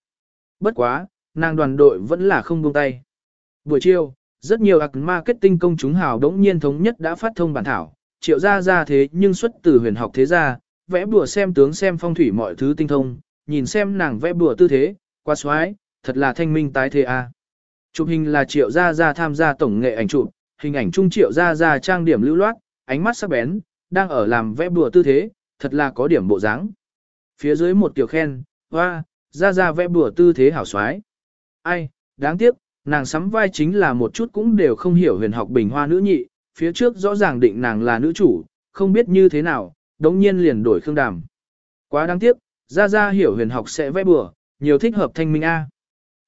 Bất quá, nàng đoàn đội vẫn là không buông tay. Buổi chiều, rất nhiều ạc marketing công chúng hào đống nhiên thống nhất đã phát thông bản thảo, triệu gia gia thế nhưng xuất từ huyền học thế gia, vẽ bùa xem tướng xem phong thủy mọi thứ tinh thông, nhìn xem nàng vẽ bùa tư thế, quá xoái, thật là thanh minh tái thế a. Chụp hình là triệu gia gia tham gia tổng nghệ ảnh chụp, hình ảnh trung triệu gia gia trang điểm lưu loát, ánh mắt sắc bén, đang ở làm vẽ bùa tư thế, thật là có điểm bộ dáng. Phía dưới một tiểu khen, hoa, gia gia vẽ bùa tư thế hảo xoái. Ai, đáng tiếc, nàng sắm vai chính là một chút cũng đều không hiểu huyền học bình hoa nữ nhị, phía trước rõ ràng định nàng là nữ chủ, không biết như thế nào, đống nhiên liền đổi khương đàm. Quá đáng tiếc, gia gia hiểu huyền học sẽ vẽ bùa, nhiều thích hợp thanh minh A.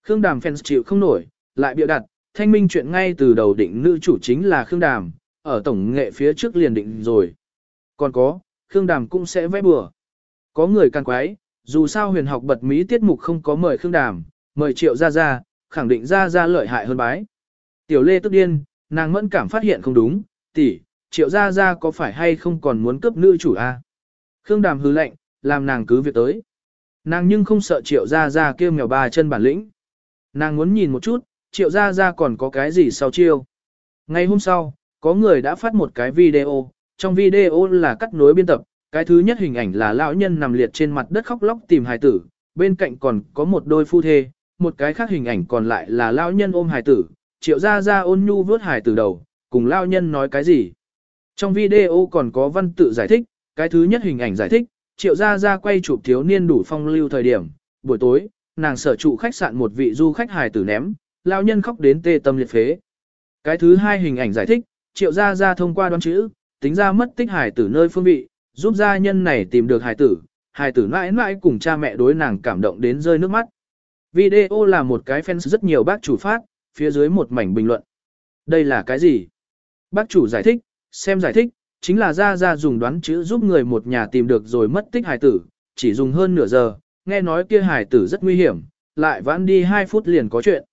Khương đàm fans chịu không nổi, lại bịa đặt, thanh minh chuyện ngay từ đầu định nữ chủ chính là Khương Đàm, ở tổng nghệ phía trước liền định rồi. Còn có, Khương Đàm cũng sẽ vẽ bừa. Có người can quái, dù sao huyền học bật mí tiết mục không có mời Khương Đàm, mời Triệu Gia Gia, khẳng định Gia Gia lợi hại hơn bái. Tiểu Lê tức điên, nàng mẫn cảm phát hiện không đúng, tỷ, Triệu Gia Gia có phải hay không còn muốn cướp nữ chủ a? Khương Đàm hứ lệnh, làm nàng cứ việc tới. Nàng nhưng không sợ Triệu Gia Gia kêu mèo ba chân bản lĩnh. Nàng muốn nhìn một chút, triệu gia gia còn có cái gì sau chiêu. Ngày hôm sau, có người đã phát một cái video, trong video là cắt nối biên tập, cái thứ nhất hình ảnh là lão nhân nằm liệt trên mặt đất khóc lóc tìm hài tử, bên cạnh còn có một đôi phu thê, một cái khác hình ảnh còn lại là lão nhân ôm hài tử, triệu gia gia ôn nhu vớt hài tử đầu, cùng lão nhân nói cái gì. Trong video còn có văn tự giải thích, cái thứ nhất hình ảnh giải thích, triệu gia gia quay chụp thiếu niên đủ phong lưu thời điểm, buổi tối, nàng sở trụ khách sạn một vị du khách hài tử ném, lao nhân khóc đến tê tâm liệt phế. Cái thứ hai hình ảnh giải thích, triệu gia gia thông qua đoán chữ, tính ra mất tích hài tử nơi phương vị, giúp gia nhân này tìm được hài tử, hài tử mãi mãi cùng cha mẹ đối nàng cảm động đến rơi nước mắt. Video là một cái fans rất nhiều bác chủ phát, phía dưới một mảnh bình luận. Đây là cái gì? Bác chủ giải thích, xem giải thích, chính là Gia Gia dùng đoán chữ giúp người một nhà tìm được rồi mất tích hài tử, chỉ dùng hơn nửa giờ, nghe nói kia hải tử rất nguy hiểm, lại vãn đi 2 phút liền có chuyện.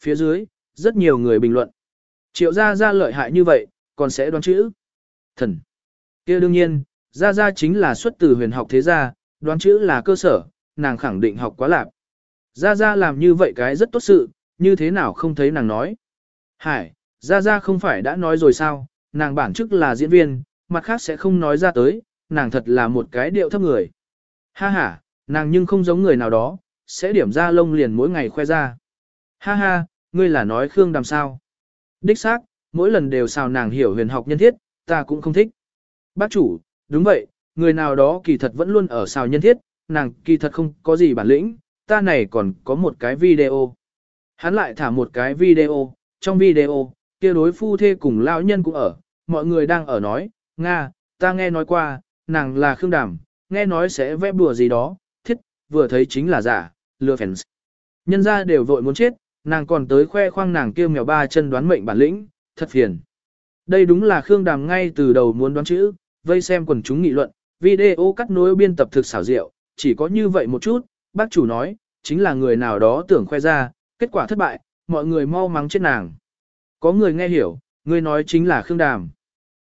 Phía dưới, rất nhiều người bình luận. Triệu gia gia lợi hại như vậy, còn sẽ đoán chữ. Thần. kia đương nhiên, gia gia chính là xuất từ huyền học thế gia, đoán chữ là cơ sở, nàng khẳng định học quá lạc. Gia gia làm như vậy cái rất tốt sự, như thế nào không thấy nàng nói. Hải, gia gia không phải đã nói rồi sao, nàng bản chức là diễn viên, mặt khác sẽ không nói ra tới, nàng thật là một cái điệu thấp người. Ha ha, nàng nhưng không giống người nào đó, sẽ điểm ra lông liền mỗi ngày khoe ra. Ha ha, ngươi là nói Khương Đàm sao? Đích xác, mỗi lần đều xào nàng hiểu huyền học nhân thiết, ta cũng không thích. Bác chủ, đúng vậy, người nào đó kỳ thật vẫn luôn ở xào nhân thiết, nàng kỳ thật không có gì bản lĩnh, ta này còn có một cái video. Hắn lại thả một cái video, trong video, kia đối phu thê cùng lão nhân cũng ở, mọi người đang ở nói, Nga, ta nghe nói qua, nàng là Khương Đàm, nghe nói sẽ vẽ bùa gì đó, vừa thấy chính là giả, lừa fans. Nhân ra đều vội muốn chết, nàng còn tới khoe khoang nàng kia mèo ba chân đoán mệnh bản lĩnh, thật phiền. Đây đúng là Khương Đàm ngay từ đầu muốn đoán chữ, vây xem quần chúng nghị luận, video cắt nối biên tập thực xảo diệu, chỉ có như vậy một chút, bác chủ nói, chính là người nào đó tưởng khoe ra, kết quả thất bại, mọi người mau mắng chết nàng. Có người nghe hiểu, người nói chính là Khương Đàm.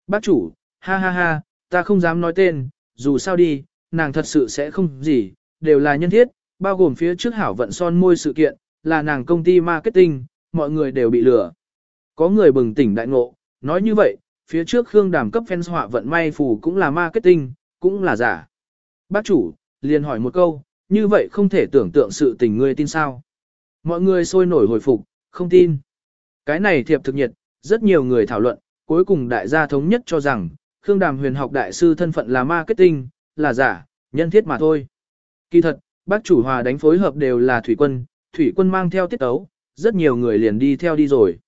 Bác chủ, ha ha ha, ta không dám nói tên, dù sao đi, nàng thật sự sẽ không gì, đều là nhân thiết, bao gồm phía trước hảo vận son môi sự kiện, là nàng công ty marketing, mọi người đều bị lừa. Có người bừng tỉnh đại ngộ, nói như vậy, phía trước Khương Đàm cấp fans họa vận may phù cũng là marketing, cũng là giả. Bác chủ, liền hỏi một câu, như vậy không thể tưởng tượng sự tình ngươi tin sao. Mọi người sôi nổi hồi phục, không tin. Cái này thiệp thực nhiệt, rất nhiều người thảo luận, cuối cùng đại gia thống nhất cho rằng, Khương Đàm huyền học đại sư thân phận là marketing, là giả, nhân thiết mà thôi. Kỳ thật, bác chủ hòa đánh phối hợp đều là thủy quân, thủy quân mang theo tiết tấu, rất nhiều người liền đi theo đi rồi.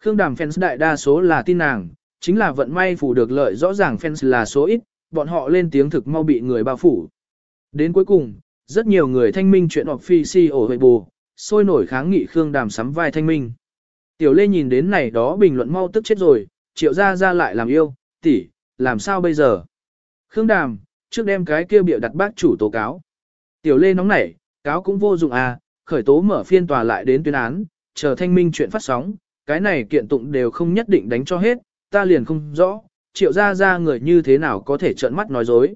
Khương Đàm fans đại đa số là tin nàng, chính là vận may phủ được lợi rõ ràng fans là số ít, bọn họ lên tiếng thực mau bị người bao phủ. Đến cuối cùng, rất nhiều người thanh minh chuyện hoặc phi si ổ hội bù, sôi nổi kháng nghị Khương Đàm sắm vai thanh minh. Tiểu Lê nhìn đến này đó bình luận mau tức chết rồi, triệu ra ra lại làm yêu, tỷ, làm sao bây giờ? Khương Đàm, trước đem cái kia biểu đặt bác chủ tố cáo. Tiểu Lê nóng nảy, cáo cũng vô dụng à, khởi tố mở phiên tòa lại đến tuyên án, chờ thanh minh chuyện phát sóng, cái này kiện tụng đều không nhất định đánh cho hết, ta liền không rõ, triệu ra ra người như thế nào có thể trợn mắt nói dối.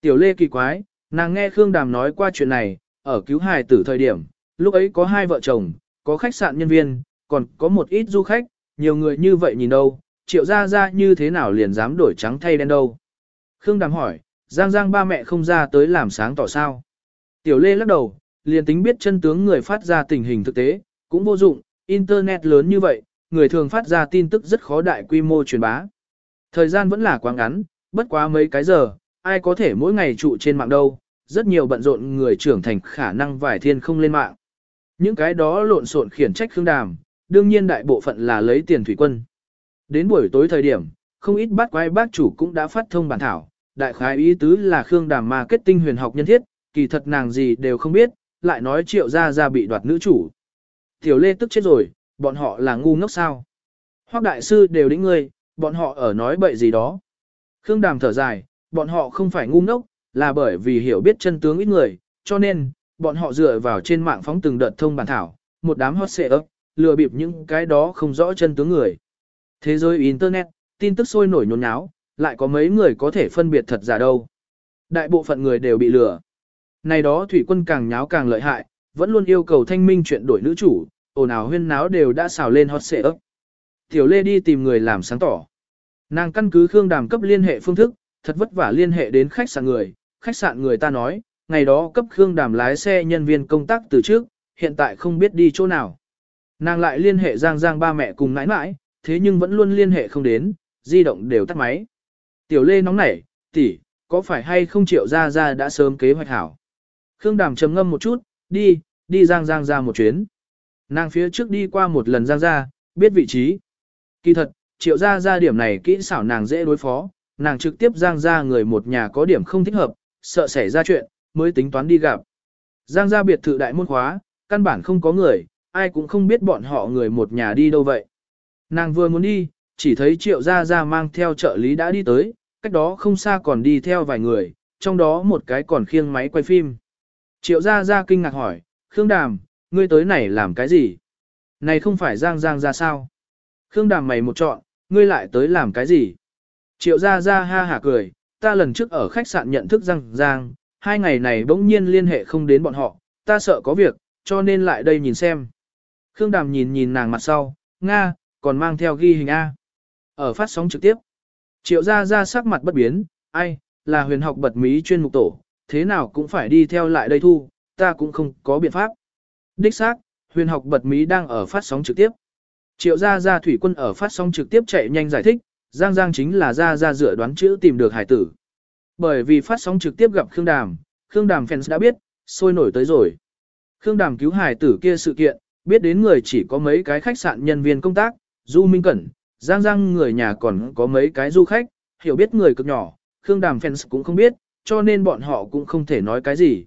Tiểu lê kỳ quái, Nàng nghe Khương Đàm nói qua chuyện này, ở cứu hài tử thời điểm, lúc ấy có hai vợ chồng, có khách sạn nhân viên, còn có một ít du khách, nhiều người như vậy nhìn đâu, triệu ra ra như thế nào liền dám đổi trắng thay đen đâu. Khương Đàm hỏi, Giang Giang ba mẹ không ra tới làm sáng tỏ sao. Tiểu Lê lắc đầu, liền tính biết chân tướng người phát ra tình hình thực tế, cũng vô dụng, Internet lớn như vậy, người thường phát ra tin tức rất khó đại quy mô truyền bá. Thời gian vẫn là quá ngắn, bất quá mấy cái giờ, ai có thể mỗi ngày trụ trên mạng đâu, rất nhiều bận rộn người trưởng thành khả năng vài thiên không lên mạng. Những cái đó lộn xộn khiển trách Khương Đàm, đương nhiên đại bộ phận là lấy tiền thủy quân. Đến buổi tối thời điểm, không ít bát quái bác chủ cũng đã phát thông bản thảo, đại khái ý tứ là Khương Đàm marketing huyền học nhân thiết, kỳ thật nàng gì đều không biết, lại nói triệu ra ra bị đoạt nữ chủ. Tiểu Lê tức chết rồi, bọn họ là ngu ngốc sao. Hoác đại sư đều đĩnh ngươi, bọn họ ở nói bậy gì đó. Khương Đàm thở dài, bọn họ không phải ngu ngốc, là bởi vì hiểu biết chân tướng ít người, cho nên, bọn họ dựa vào trên mạng phóng từng đợt thông bản thảo, một đám hot xệ ấp, lừa bịp những cái đó không rõ chân tướng người. Thế giới Internet, tin tức sôi nổi nhốn nháo, lại có mấy người có thể phân biệt thật giả đâu. Đại bộ phận người đều bị lừa. Này đó thủy quân càng nháo càng lợi hại, vẫn luôn yêu cầu thanh minh chuyện đổi nữ chủ, ồn ào huyên náo đều đã xào lên hot xệ ấp. Tiểu Lê đi tìm người làm sáng tỏ. Nàng căn cứ Khương Đàm cấp liên hệ phương thức, thật vất vả liên hệ đến khách sạn người, khách sạn người ta nói, ngày đó cấp Khương Đàm lái xe nhân viên công tác từ trước, hiện tại không biết đi chỗ nào. Nàng lại liên hệ Giang Giang ba mẹ cùng nãi nãi, thế nhưng vẫn luôn liên hệ không đến, di động đều tắt máy. Tiểu Lê nóng nảy, tỷ, có phải hay không chịu ra ra đã sớm kế hoạch hảo. Khương Đàm trầm ngâm một chút, đi, đi Giang Giang ra một chuyến. Nàng phía trước đi qua một lần Giang ra, biết vị trí. Kỳ thật, triệu ra ra điểm này kỹ xảo nàng dễ đối phó, nàng trực tiếp Giang ra người một nhà có điểm không thích hợp, sợ xảy ra chuyện, mới tính toán đi gặp. Giang ra biệt thự đại môn khóa, căn bản không có người, ai cũng không biết bọn họ người một nhà đi đâu vậy. Nàng vừa muốn đi, chỉ thấy triệu gia gia mang theo trợ lý đã đi tới, cách đó không xa còn đi theo vài người, trong đó một cái còn khiêng máy quay phim. Triệu gia gia kinh ngạc hỏi, Khương Đàm, ngươi tới này làm cái gì? Này không phải Giang Giang ra sao? Khương Đàm mày một chọn, ngươi lại tới làm cái gì? Triệu gia gia ha hả cười, ta lần trước ở khách sạn nhận thức Giang Giang, hai ngày này bỗng nhiên liên hệ không đến bọn họ, ta sợ có việc, cho nên lại đây nhìn xem. Khương Đàm nhìn nhìn nàng mặt sau, Nga, còn mang theo ghi hình A. Ở phát sóng trực tiếp, triệu gia gia sắc mặt bất biến, ai, là huyền học bật mí chuyên mục tổ, thế nào cũng phải đi theo lại đây thu, ta cũng không có biện pháp. Đích xác, huyền học bật mí đang ở phát sóng trực tiếp. Triệu gia gia thủy quân ở phát sóng trực tiếp chạy nhanh giải thích, Giang Giang chính là gia gia dựa đoán chữ tìm được hải tử. Bởi vì phát sóng trực tiếp gặp Khương Đàm, Khương Đàm fans đã biết, sôi nổi tới rồi. Khương Đàm cứu hải tử kia sự kiện, biết đến người chỉ có mấy cái khách sạn nhân viên công tác, Du Minh Cẩn, Giang Giang người nhà còn có mấy cái du khách, hiểu biết người cực nhỏ, Khương Đàm fans cũng không biết, cho nên bọn họ cũng không thể nói cái gì.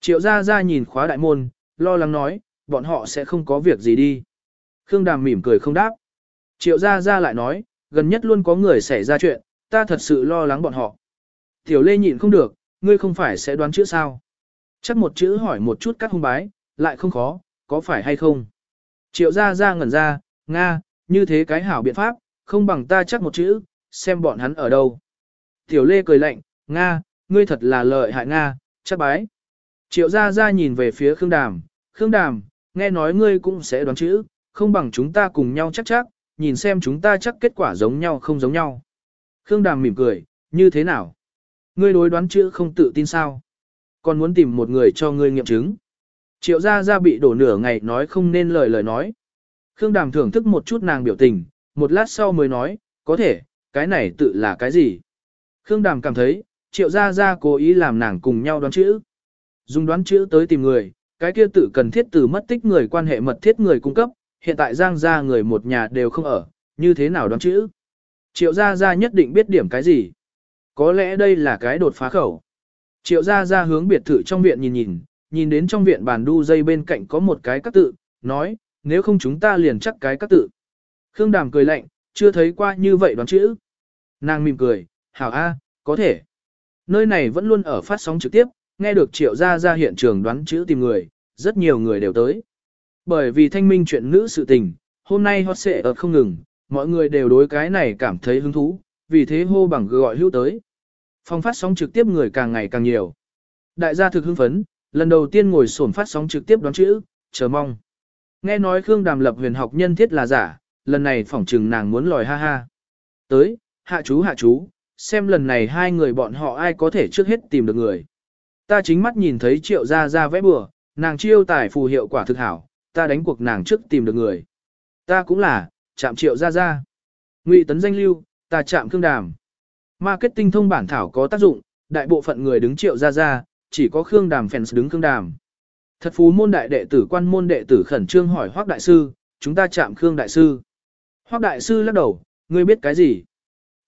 Triệu Gia Gia nhìn khóa đại môn, lo lắng nói, bọn họ sẽ không có việc gì đi. Khương Đàm mỉm cười không đáp. Triệu Gia Gia lại nói, gần nhất luôn có người xảy ra chuyện, ta thật sự lo lắng bọn họ. Tiểu Lê nhịn không được, ngươi không phải sẽ đoán chữ sao? Chắc một chữ hỏi một chút các hung bái, lại không khó, có phải hay không? Triệu Gia Gia ngẩn ra, Nga, như thế cái hảo biện pháp, không bằng ta chắc một chữ, xem bọn hắn ở đâu. Tiểu Lê cười lạnh, Nga, ngươi thật là lợi hại Nga, chắc bái. Triệu Gia Gia nhìn về phía Khương Đàm, Khương Đàm, nghe nói ngươi cũng sẽ đoán chữ, không bằng chúng ta cùng nhau chắc chắc, nhìn xem chúng ta chắc kết quả giống nhau không giống nhau. Khương Đàm mỉm cười, như thế nào? Ngươi đối đoán chữ không tự tin sao? Còn muốn tìm một người cho ngươi nghiệm chứng. Triệu Gia Gia bị đổ nửa ngày nói không nên lời lời nói. Khương Đàm thưởng thức một chút nàng biểu tình, một lát sau mới nói, có thể, cái này tự là cái gì? Khương Đàm cảm thấy, Triệu Gia Gia cố ý làm nàng cùng nhau đoán chữ. Dùng đoán chữ tới tìm người, cái kia tự cần thiết từ mất tích người quan hệ mật thiết người cung cấp, hiện tại Giang gia người một nhà đều không ở, như thế nào đoán chữ? Triệu Gia Gia nhất định biết điểm cái gì? Có lẽ đây là cái đột phá khẩu. Triệu Gia Gia hướng biệt thự trong viện nhìn nhìn, nhìn đến trong viện bàn đu dây bên cạnh có một cái các tự, nói, nếu không chúng ta liền chắc cái các tự. Khương Đàm cười lạnh, chưa thấy qua như vậy đoán chữ. Nàng mỉm cười, hảo a, có thể. Nơi này vẫn luôn ở phát sóng trực tiếp, nghe được triệu gia ra hiện trường đoán chữ tìm người, rất nhiều người đều tới. Bởi vì thanh minh chuyện nữ sự tình, hôm nay hot sẽ ở không ngừng, mọi người đều đối cái này cảm thấy hứng thú, vì thế hô bằng gọi hữu tới. Phong phát sóng trực tiếp người càng ngày càng nhiều. Đại gia thực hưng phấn, lần đầu tiên ngồi sổn phát sóng trực tiếp đoán chữ, chờ mong. Nghe nói Khương Đàm lập huyền học nhân thiết là giả, lần này phỏng trừng nàng muốn lòi ha ha. Tới, hạ chú hạ chú, xem lần này hai người bọn họ ai có thể trước hết tìm được người. Ta chính mắt nhìn thấy triệu gia gia vẽ bừa, nàng chiêu tài phù hiệu quả thực hảo, ta đánh cuộc nàng trước tìm được người. Ta cũng là, chạm triệu gia gia. Ngụy tấn danh lưu, ta chạm Khương Đàm. Marketing thông bản thảo có tác dụng, đại bộ phận người đứng triệu gia gia, chỉ có Khương Đàm fans đứng Khương Đàm. Thật phú môn đại đệ tử quan môn đệ tử khẩn trương hỏi Hoắc đại sư, chúng ta chạm Khương đại sư. Hoắc đại sư lắc đầu, ngươi biết cái gì?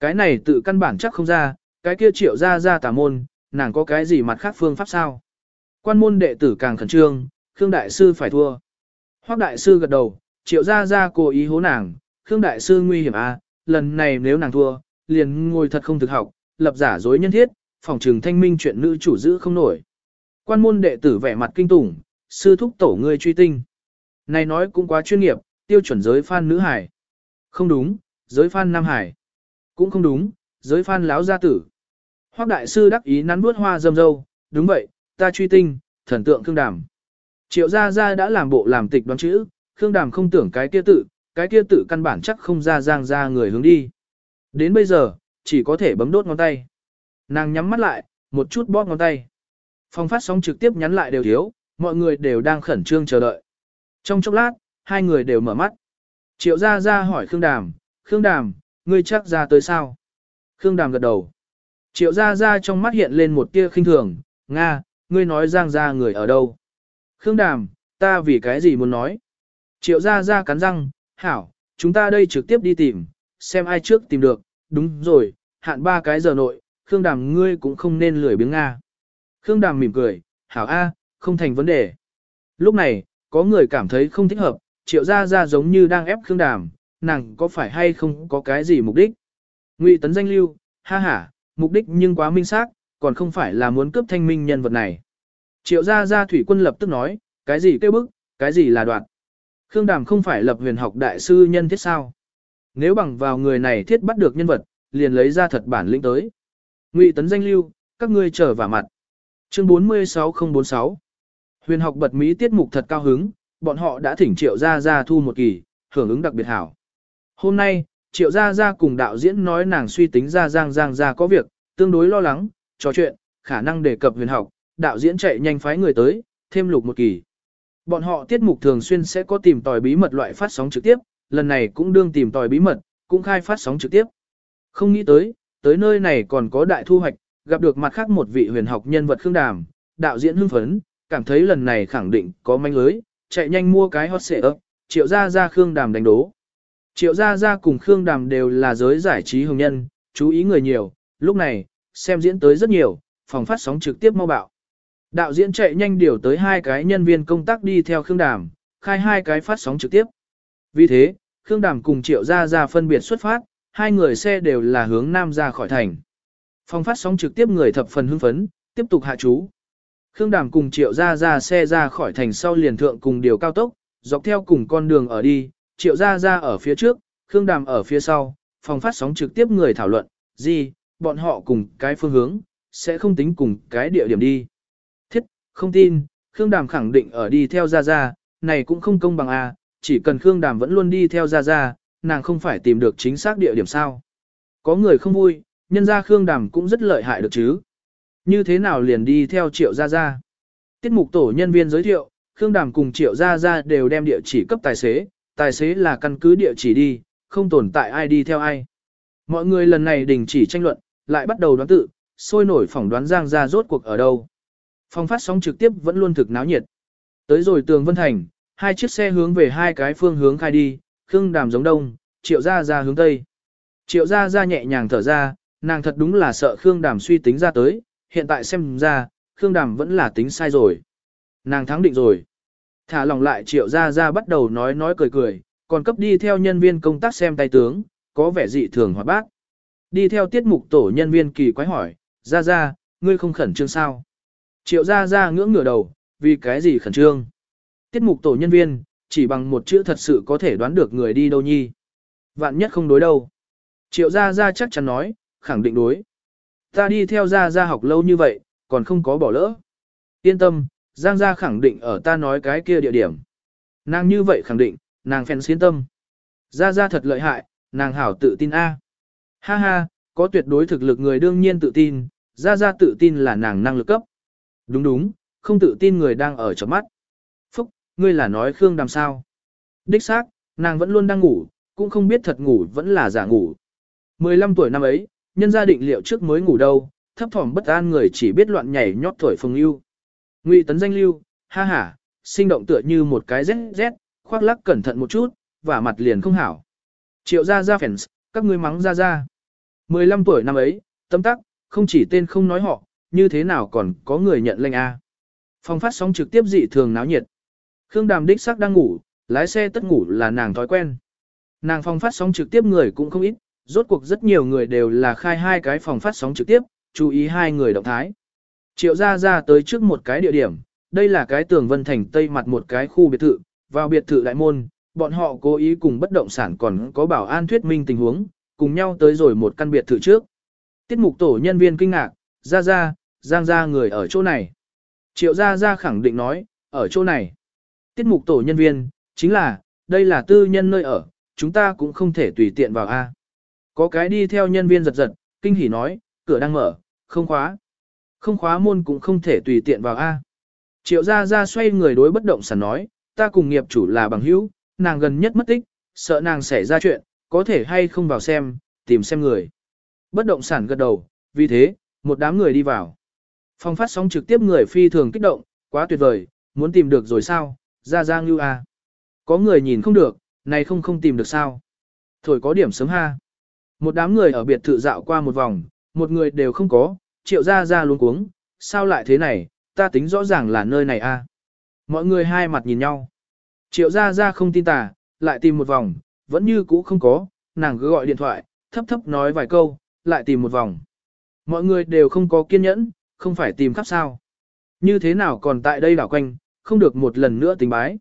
Cái này tự căn bản chắc không ra, cái kia triệu ra ra tà môn, nàng có cái gì mặt khác phương pháp sao? Quan môn đệ tử càng khẩn trương, Khương đại sư phải thua. Hoắc đại sư gật đầu, triệu ra ra cố ý hố nàng, Khương đại sư nguy hiểm à, lần này nếu nàng thua, liền ngồi thật không thực học, lập giả dối nhân thiết, phòng trừng thanh minh chuyện nữ chủ giữ không nổi. Quan môn đệ tử vẻ mặt kinh tủng, sư thúc tổ ngươi truy tinh. Này nói cũng quá chuyên nghiệp, tiêu chuẩn giới fan nữ hải. Không đúng, giới fan nam hải. Cũng không đúng, giới phan láo gia tử. Hoác đại sư đắc ý nắn bước hoa dâm dâu, đúng vậy, ta truy tinh, thần tượng Khương Đàm. Triệu gia gia đã làm bộ làm tịch đoán chữ, Khương Đàm không tưởng cái kia tự, cái kia tự căn bản chắc không ra giang ra người hướng đi. Đến bây giờ, chỉ có thể bấm đốt ngón tay. Nàng nhắm mắt lại, một chút bóp ngón tay. Phong phát sóng trực tiếp nhắn lại đều thiếu, mọi người đều đang khẩn trương chờ đợi. Trong chốc lát, hai người đều mở mắt. Triệu gia gia hỏi Khương Đàm, Khương Đàm, ngươi chắc ra tới sao? Khương Đàm gật đầu. Triệu gia gia trong mắt hiện lên một tia khinh thường, Nga, ngươi nói giang gia người ở đâu? Khương Đàm, ta vì cái gì muốn nói? Triệu gia gia cắn răng, hảo, chúng ta đây trực tiếp đi tìm, xem ai trước tìm được, đúng rồi, hạn ba cái giờ nội, Khương Đàm ngươi cũng không nên lười biếng Nga. Khương Đàm mỉm cười, hảo A, không thành vấn đề. Lúc này, có người cảm thấy không thích hợp, triệu gia gia giống như đang ép Khương Đàm, nàng có phải hay không có cái gì mục đích. Ngụy tấn danh lưu, ha ha, mục đích nhưng quá minh xác, còn không phải là muốn cướp thanh minh nhân vật này. Triệu gia gia thủy quân lập tức nói, cái gì kêu bức, cái gì là đoạn. Khương Đàm không phải lập huyền học đại sư nhân thiết sao. Nếu bằng vào người này thiết bắt được nhân vật, liền lấy ra thật bản lĩnh tới. Ngụy tấn danh lưu, các ngươi trở vào mặt. Chương 46046 Huyền học bật mí tiết mục thật cao hứng, bọn họ đã thỉnh Triệu Gia Gia thu một kỳ, hưởng ứng đặc biệt hảo. Hôm nay, Triệu Gia Gia cùng đạo diễn nói nàng suy tính ra Giang Giang Gia có việc, tương đối lo lắng, trò chuyện, khả năng đề cập huyền học, đạo diễn chạy nhanh phái người tới, thêm lục một kỳ. Bọn họ tiết mục thường xuyên sẽ có tìm tòi bí mật loại phát sóng trực tiếp, lần này cũng đương tìm tòi bí mật, cũng khai phát sóng trực tiếp. Không nghĩ tới, tới nơi này còn có đại thu hoạch, gặp được mặt khác một vị huyền học nhân vật Khương Đàm, đạo diễn hưng phấn, cảm thấy lần này khẳng định có manh lưới, chạy nhanh mua cái hot xệ ấp, triệu gia gia Khương Đàm đánh đố. Triệu gia gia cùng Khương Đàm đều là giới giải trí hồng nhân, chú ý người nhiều, lúc này, xem diễn tới rất nhiều, phòng phát sóng trực tiếp mau bạo. Đạo diễn chạy nhanh điều tới hai cái nhân viên công tác đi theo Khương Đàm, khai hai cái phát sóng trực tiếp. Vì thế, Khương Đàm cùng Triệu Gia Gia phân biệt xuất phát, hai người xe đều là hướng nam ra khỏi thành. Phòng phát sóng trực tiếp người thập phần hưng phấn, tiếp tục hạ chú. Khương Đàm cùng Triệu Gia Gia xe ra khỏi thành sau liền thượng cùng điều cao tốc, dọc theo cùng con đường ở đi, Triệu Gia Gia ở phía trước, Khương Đàm ở phía sau, phòng phát sóng trực tiếp người thảo luận, gì, bọn họ cùng cái phương hướng, sẽ không tính cùng cái địa điểm đi. Thiết, không tin, Khương Đàm khẳng định ở đi theo Gia Gia, này cũng không công bằng a, à, chỉ cần Khương Đàm vẫn luôn đi theo Gia Gia, nàng không phải tìm được chính xác địa điểm sao. Có người không vui, nhân ra Khương Đàm cũng rất lợi hại được chứ. Như thế nào liền đi theo Triệu Gia Gia? Tiết mục tổ nhân viên giới thiệu, Khương Đàm cùng Triệu Gia Gia đều đem địa chỉ cấp tài xế, tài xế là căn cứ địa chỉ đi, không tồn tại ai đi theo ai. Mọi người lần này đình chỉ tranh luận, lại bắt đầu đoán tự, sôi nổi phỏng đoán Giang Gia rốt cuộc ở đâu. Phong phát sóng trực tiếp vẫn luôn thực náo nhiệt. Tới rồi tường Vân Thành, hai chiếc xe hướng về hai cái phương hướng khai đi, Khương Đàm giống đông, Triệu Gia Gia hướng tây. Triệu Gia Gia nhẹ nhàng thở ra, nàng thật đúng là sợ Khương Đàm suy tính ra tới, hiện tại xem ra, Khương Đàm vẫn là tính sai rồi. Nàng thắng định rồi. Thả lòng lại Triệu Gia Gia bắt đầu nói nói cười cười, còn cấp đi theo nhân viên công tác xem tay tướng, có vẻ dị thường hoạt bác. Đi theo tiết mục tổ nhân viên kỳ quái hỏi, Gia Gia, ngươi không khẩn trương sao? Triệu Gia Gia ngưỡng ngửa đầu, vì cái gì khẩn trương? Tiết mục tổ nhân viên, chỉ bằng một chữ thật sự có thể đoán được người đi đâu nhi. Vạn nhất không đối đâu. Triệu Gia Gia chắc chắn nói, khẳng định đối. Ta đi theo Gia Gia học lâu như vậy, còn không có bỏ lỡ. Yên tâm, Giang gia khẳng định ở ta nói cái kia địa điểm. Nàng như vậy khẳng định, nàng phèn xiên tâm. Gia Gia thật lợi hại, nàng hảo tự tin a. À. Ha ha, có tuyệt đối thực lực người đương nhiên tự tin, Gia Gia tự tin là nàng năng lực cấp. Đúng đúng, không tự tin người đang ở trong mắt. Phúc, ngươi là nói Khương Đàm sao? Đích xác, nàng vẫn luôn đang ngủ, cũng không biết thật ngủ vẫn là giả ngủ. 15 tuổi năm ấy, nhân gia định liệu trước mới ngủ đâu, thấp thỏm bất an người chỉ biết loạn nhảy nhót thổi phồng lưu. Ngụy tấn danh lưu, ha ha, sinh động tựa như một cái rét rét, khoác lắc cẩn thận một chút, và mặt liền không hảo. Triệu ra ra fans, các ngươi mắng ra ra. 15 tuổi năm ấy, tâm tắc, không chỉ tên không nói họ, như thế nào còn có người nhận lệnh A. Phòng phát sóng trực tiếp dị thường náo nhiệt. Khương Đàm đích sắc đang ngủ, lái xe tất ngủ là nàng thói quen. Nàng phòng phát sóng trực tiếp người cũng không ít, rốt cuộc rất nhiều người đều là khai hai cái phòng phát sóng trực tiếp, chú ý hai người động thái. Triệu Gia ra tới trước một cái địa điểm, đây là cái tường vân thành tây mặt một cái khu biệt thự, vào biệt thự đại môn, bọn họ cố ý cùng bất động sản còn có bảo an thuyết minh tình huống, cùng nhau tới rồi một căn biệt thự trước. Tiết mục tổ nhân viên kinh ngạc, ra ra, giang ra người ở chỗ này. Triệu Gia ra khẳng định nói, ở chỗ này. Tiết mục tổ nhân viên, chính là, đây là tư nhân nơi ở, chúng ta cũng không thể tùy tiện vào A. Có cái đi theo nhân viên giật giật, kinh hỉ nói, cửa đang mở, không khóa. Không khóa môn cũng không thể tùy tiện vào A. Triệu gia gia xoay người đối bất động sản nói, ta cùng nghiệp chủ là bằng hữu, nàng gần nhất mất tích, sợ nàng xảy ra chuyện, có thể hay không vào xem, tìm xem người. Bất động sản gật đầu, vì thế, một đám người đi vào. Phong phát sóng trực tiếp người phi thường kích động, quá tuyệt vời, muốn tìm được rồi sao, ra ra ngưu a. Có người nhìn không được, này không không tìm được sao. Thổi có điểm sớm ha. Một đám người ở biệt thự dạo qua một vòng, một người đều không có, triệu ra ra luôn cuống, sao lại thế này, ta tính rõ ràng là nơi này a. Mọi người hai mặt nhìn nhau. Triệu ra ra không tin tà, lại tìm một vòng, vẫn như cũ không có, nàng cứ gọi điện thoại, thấp thấp nói vài câu, lại tìm một vòng. Mọi người đều không có kiên nhẫn, không phải tìm khắp sao. Như thế nào còn tại đây đảo quanh, không được một lần nữa tình bái.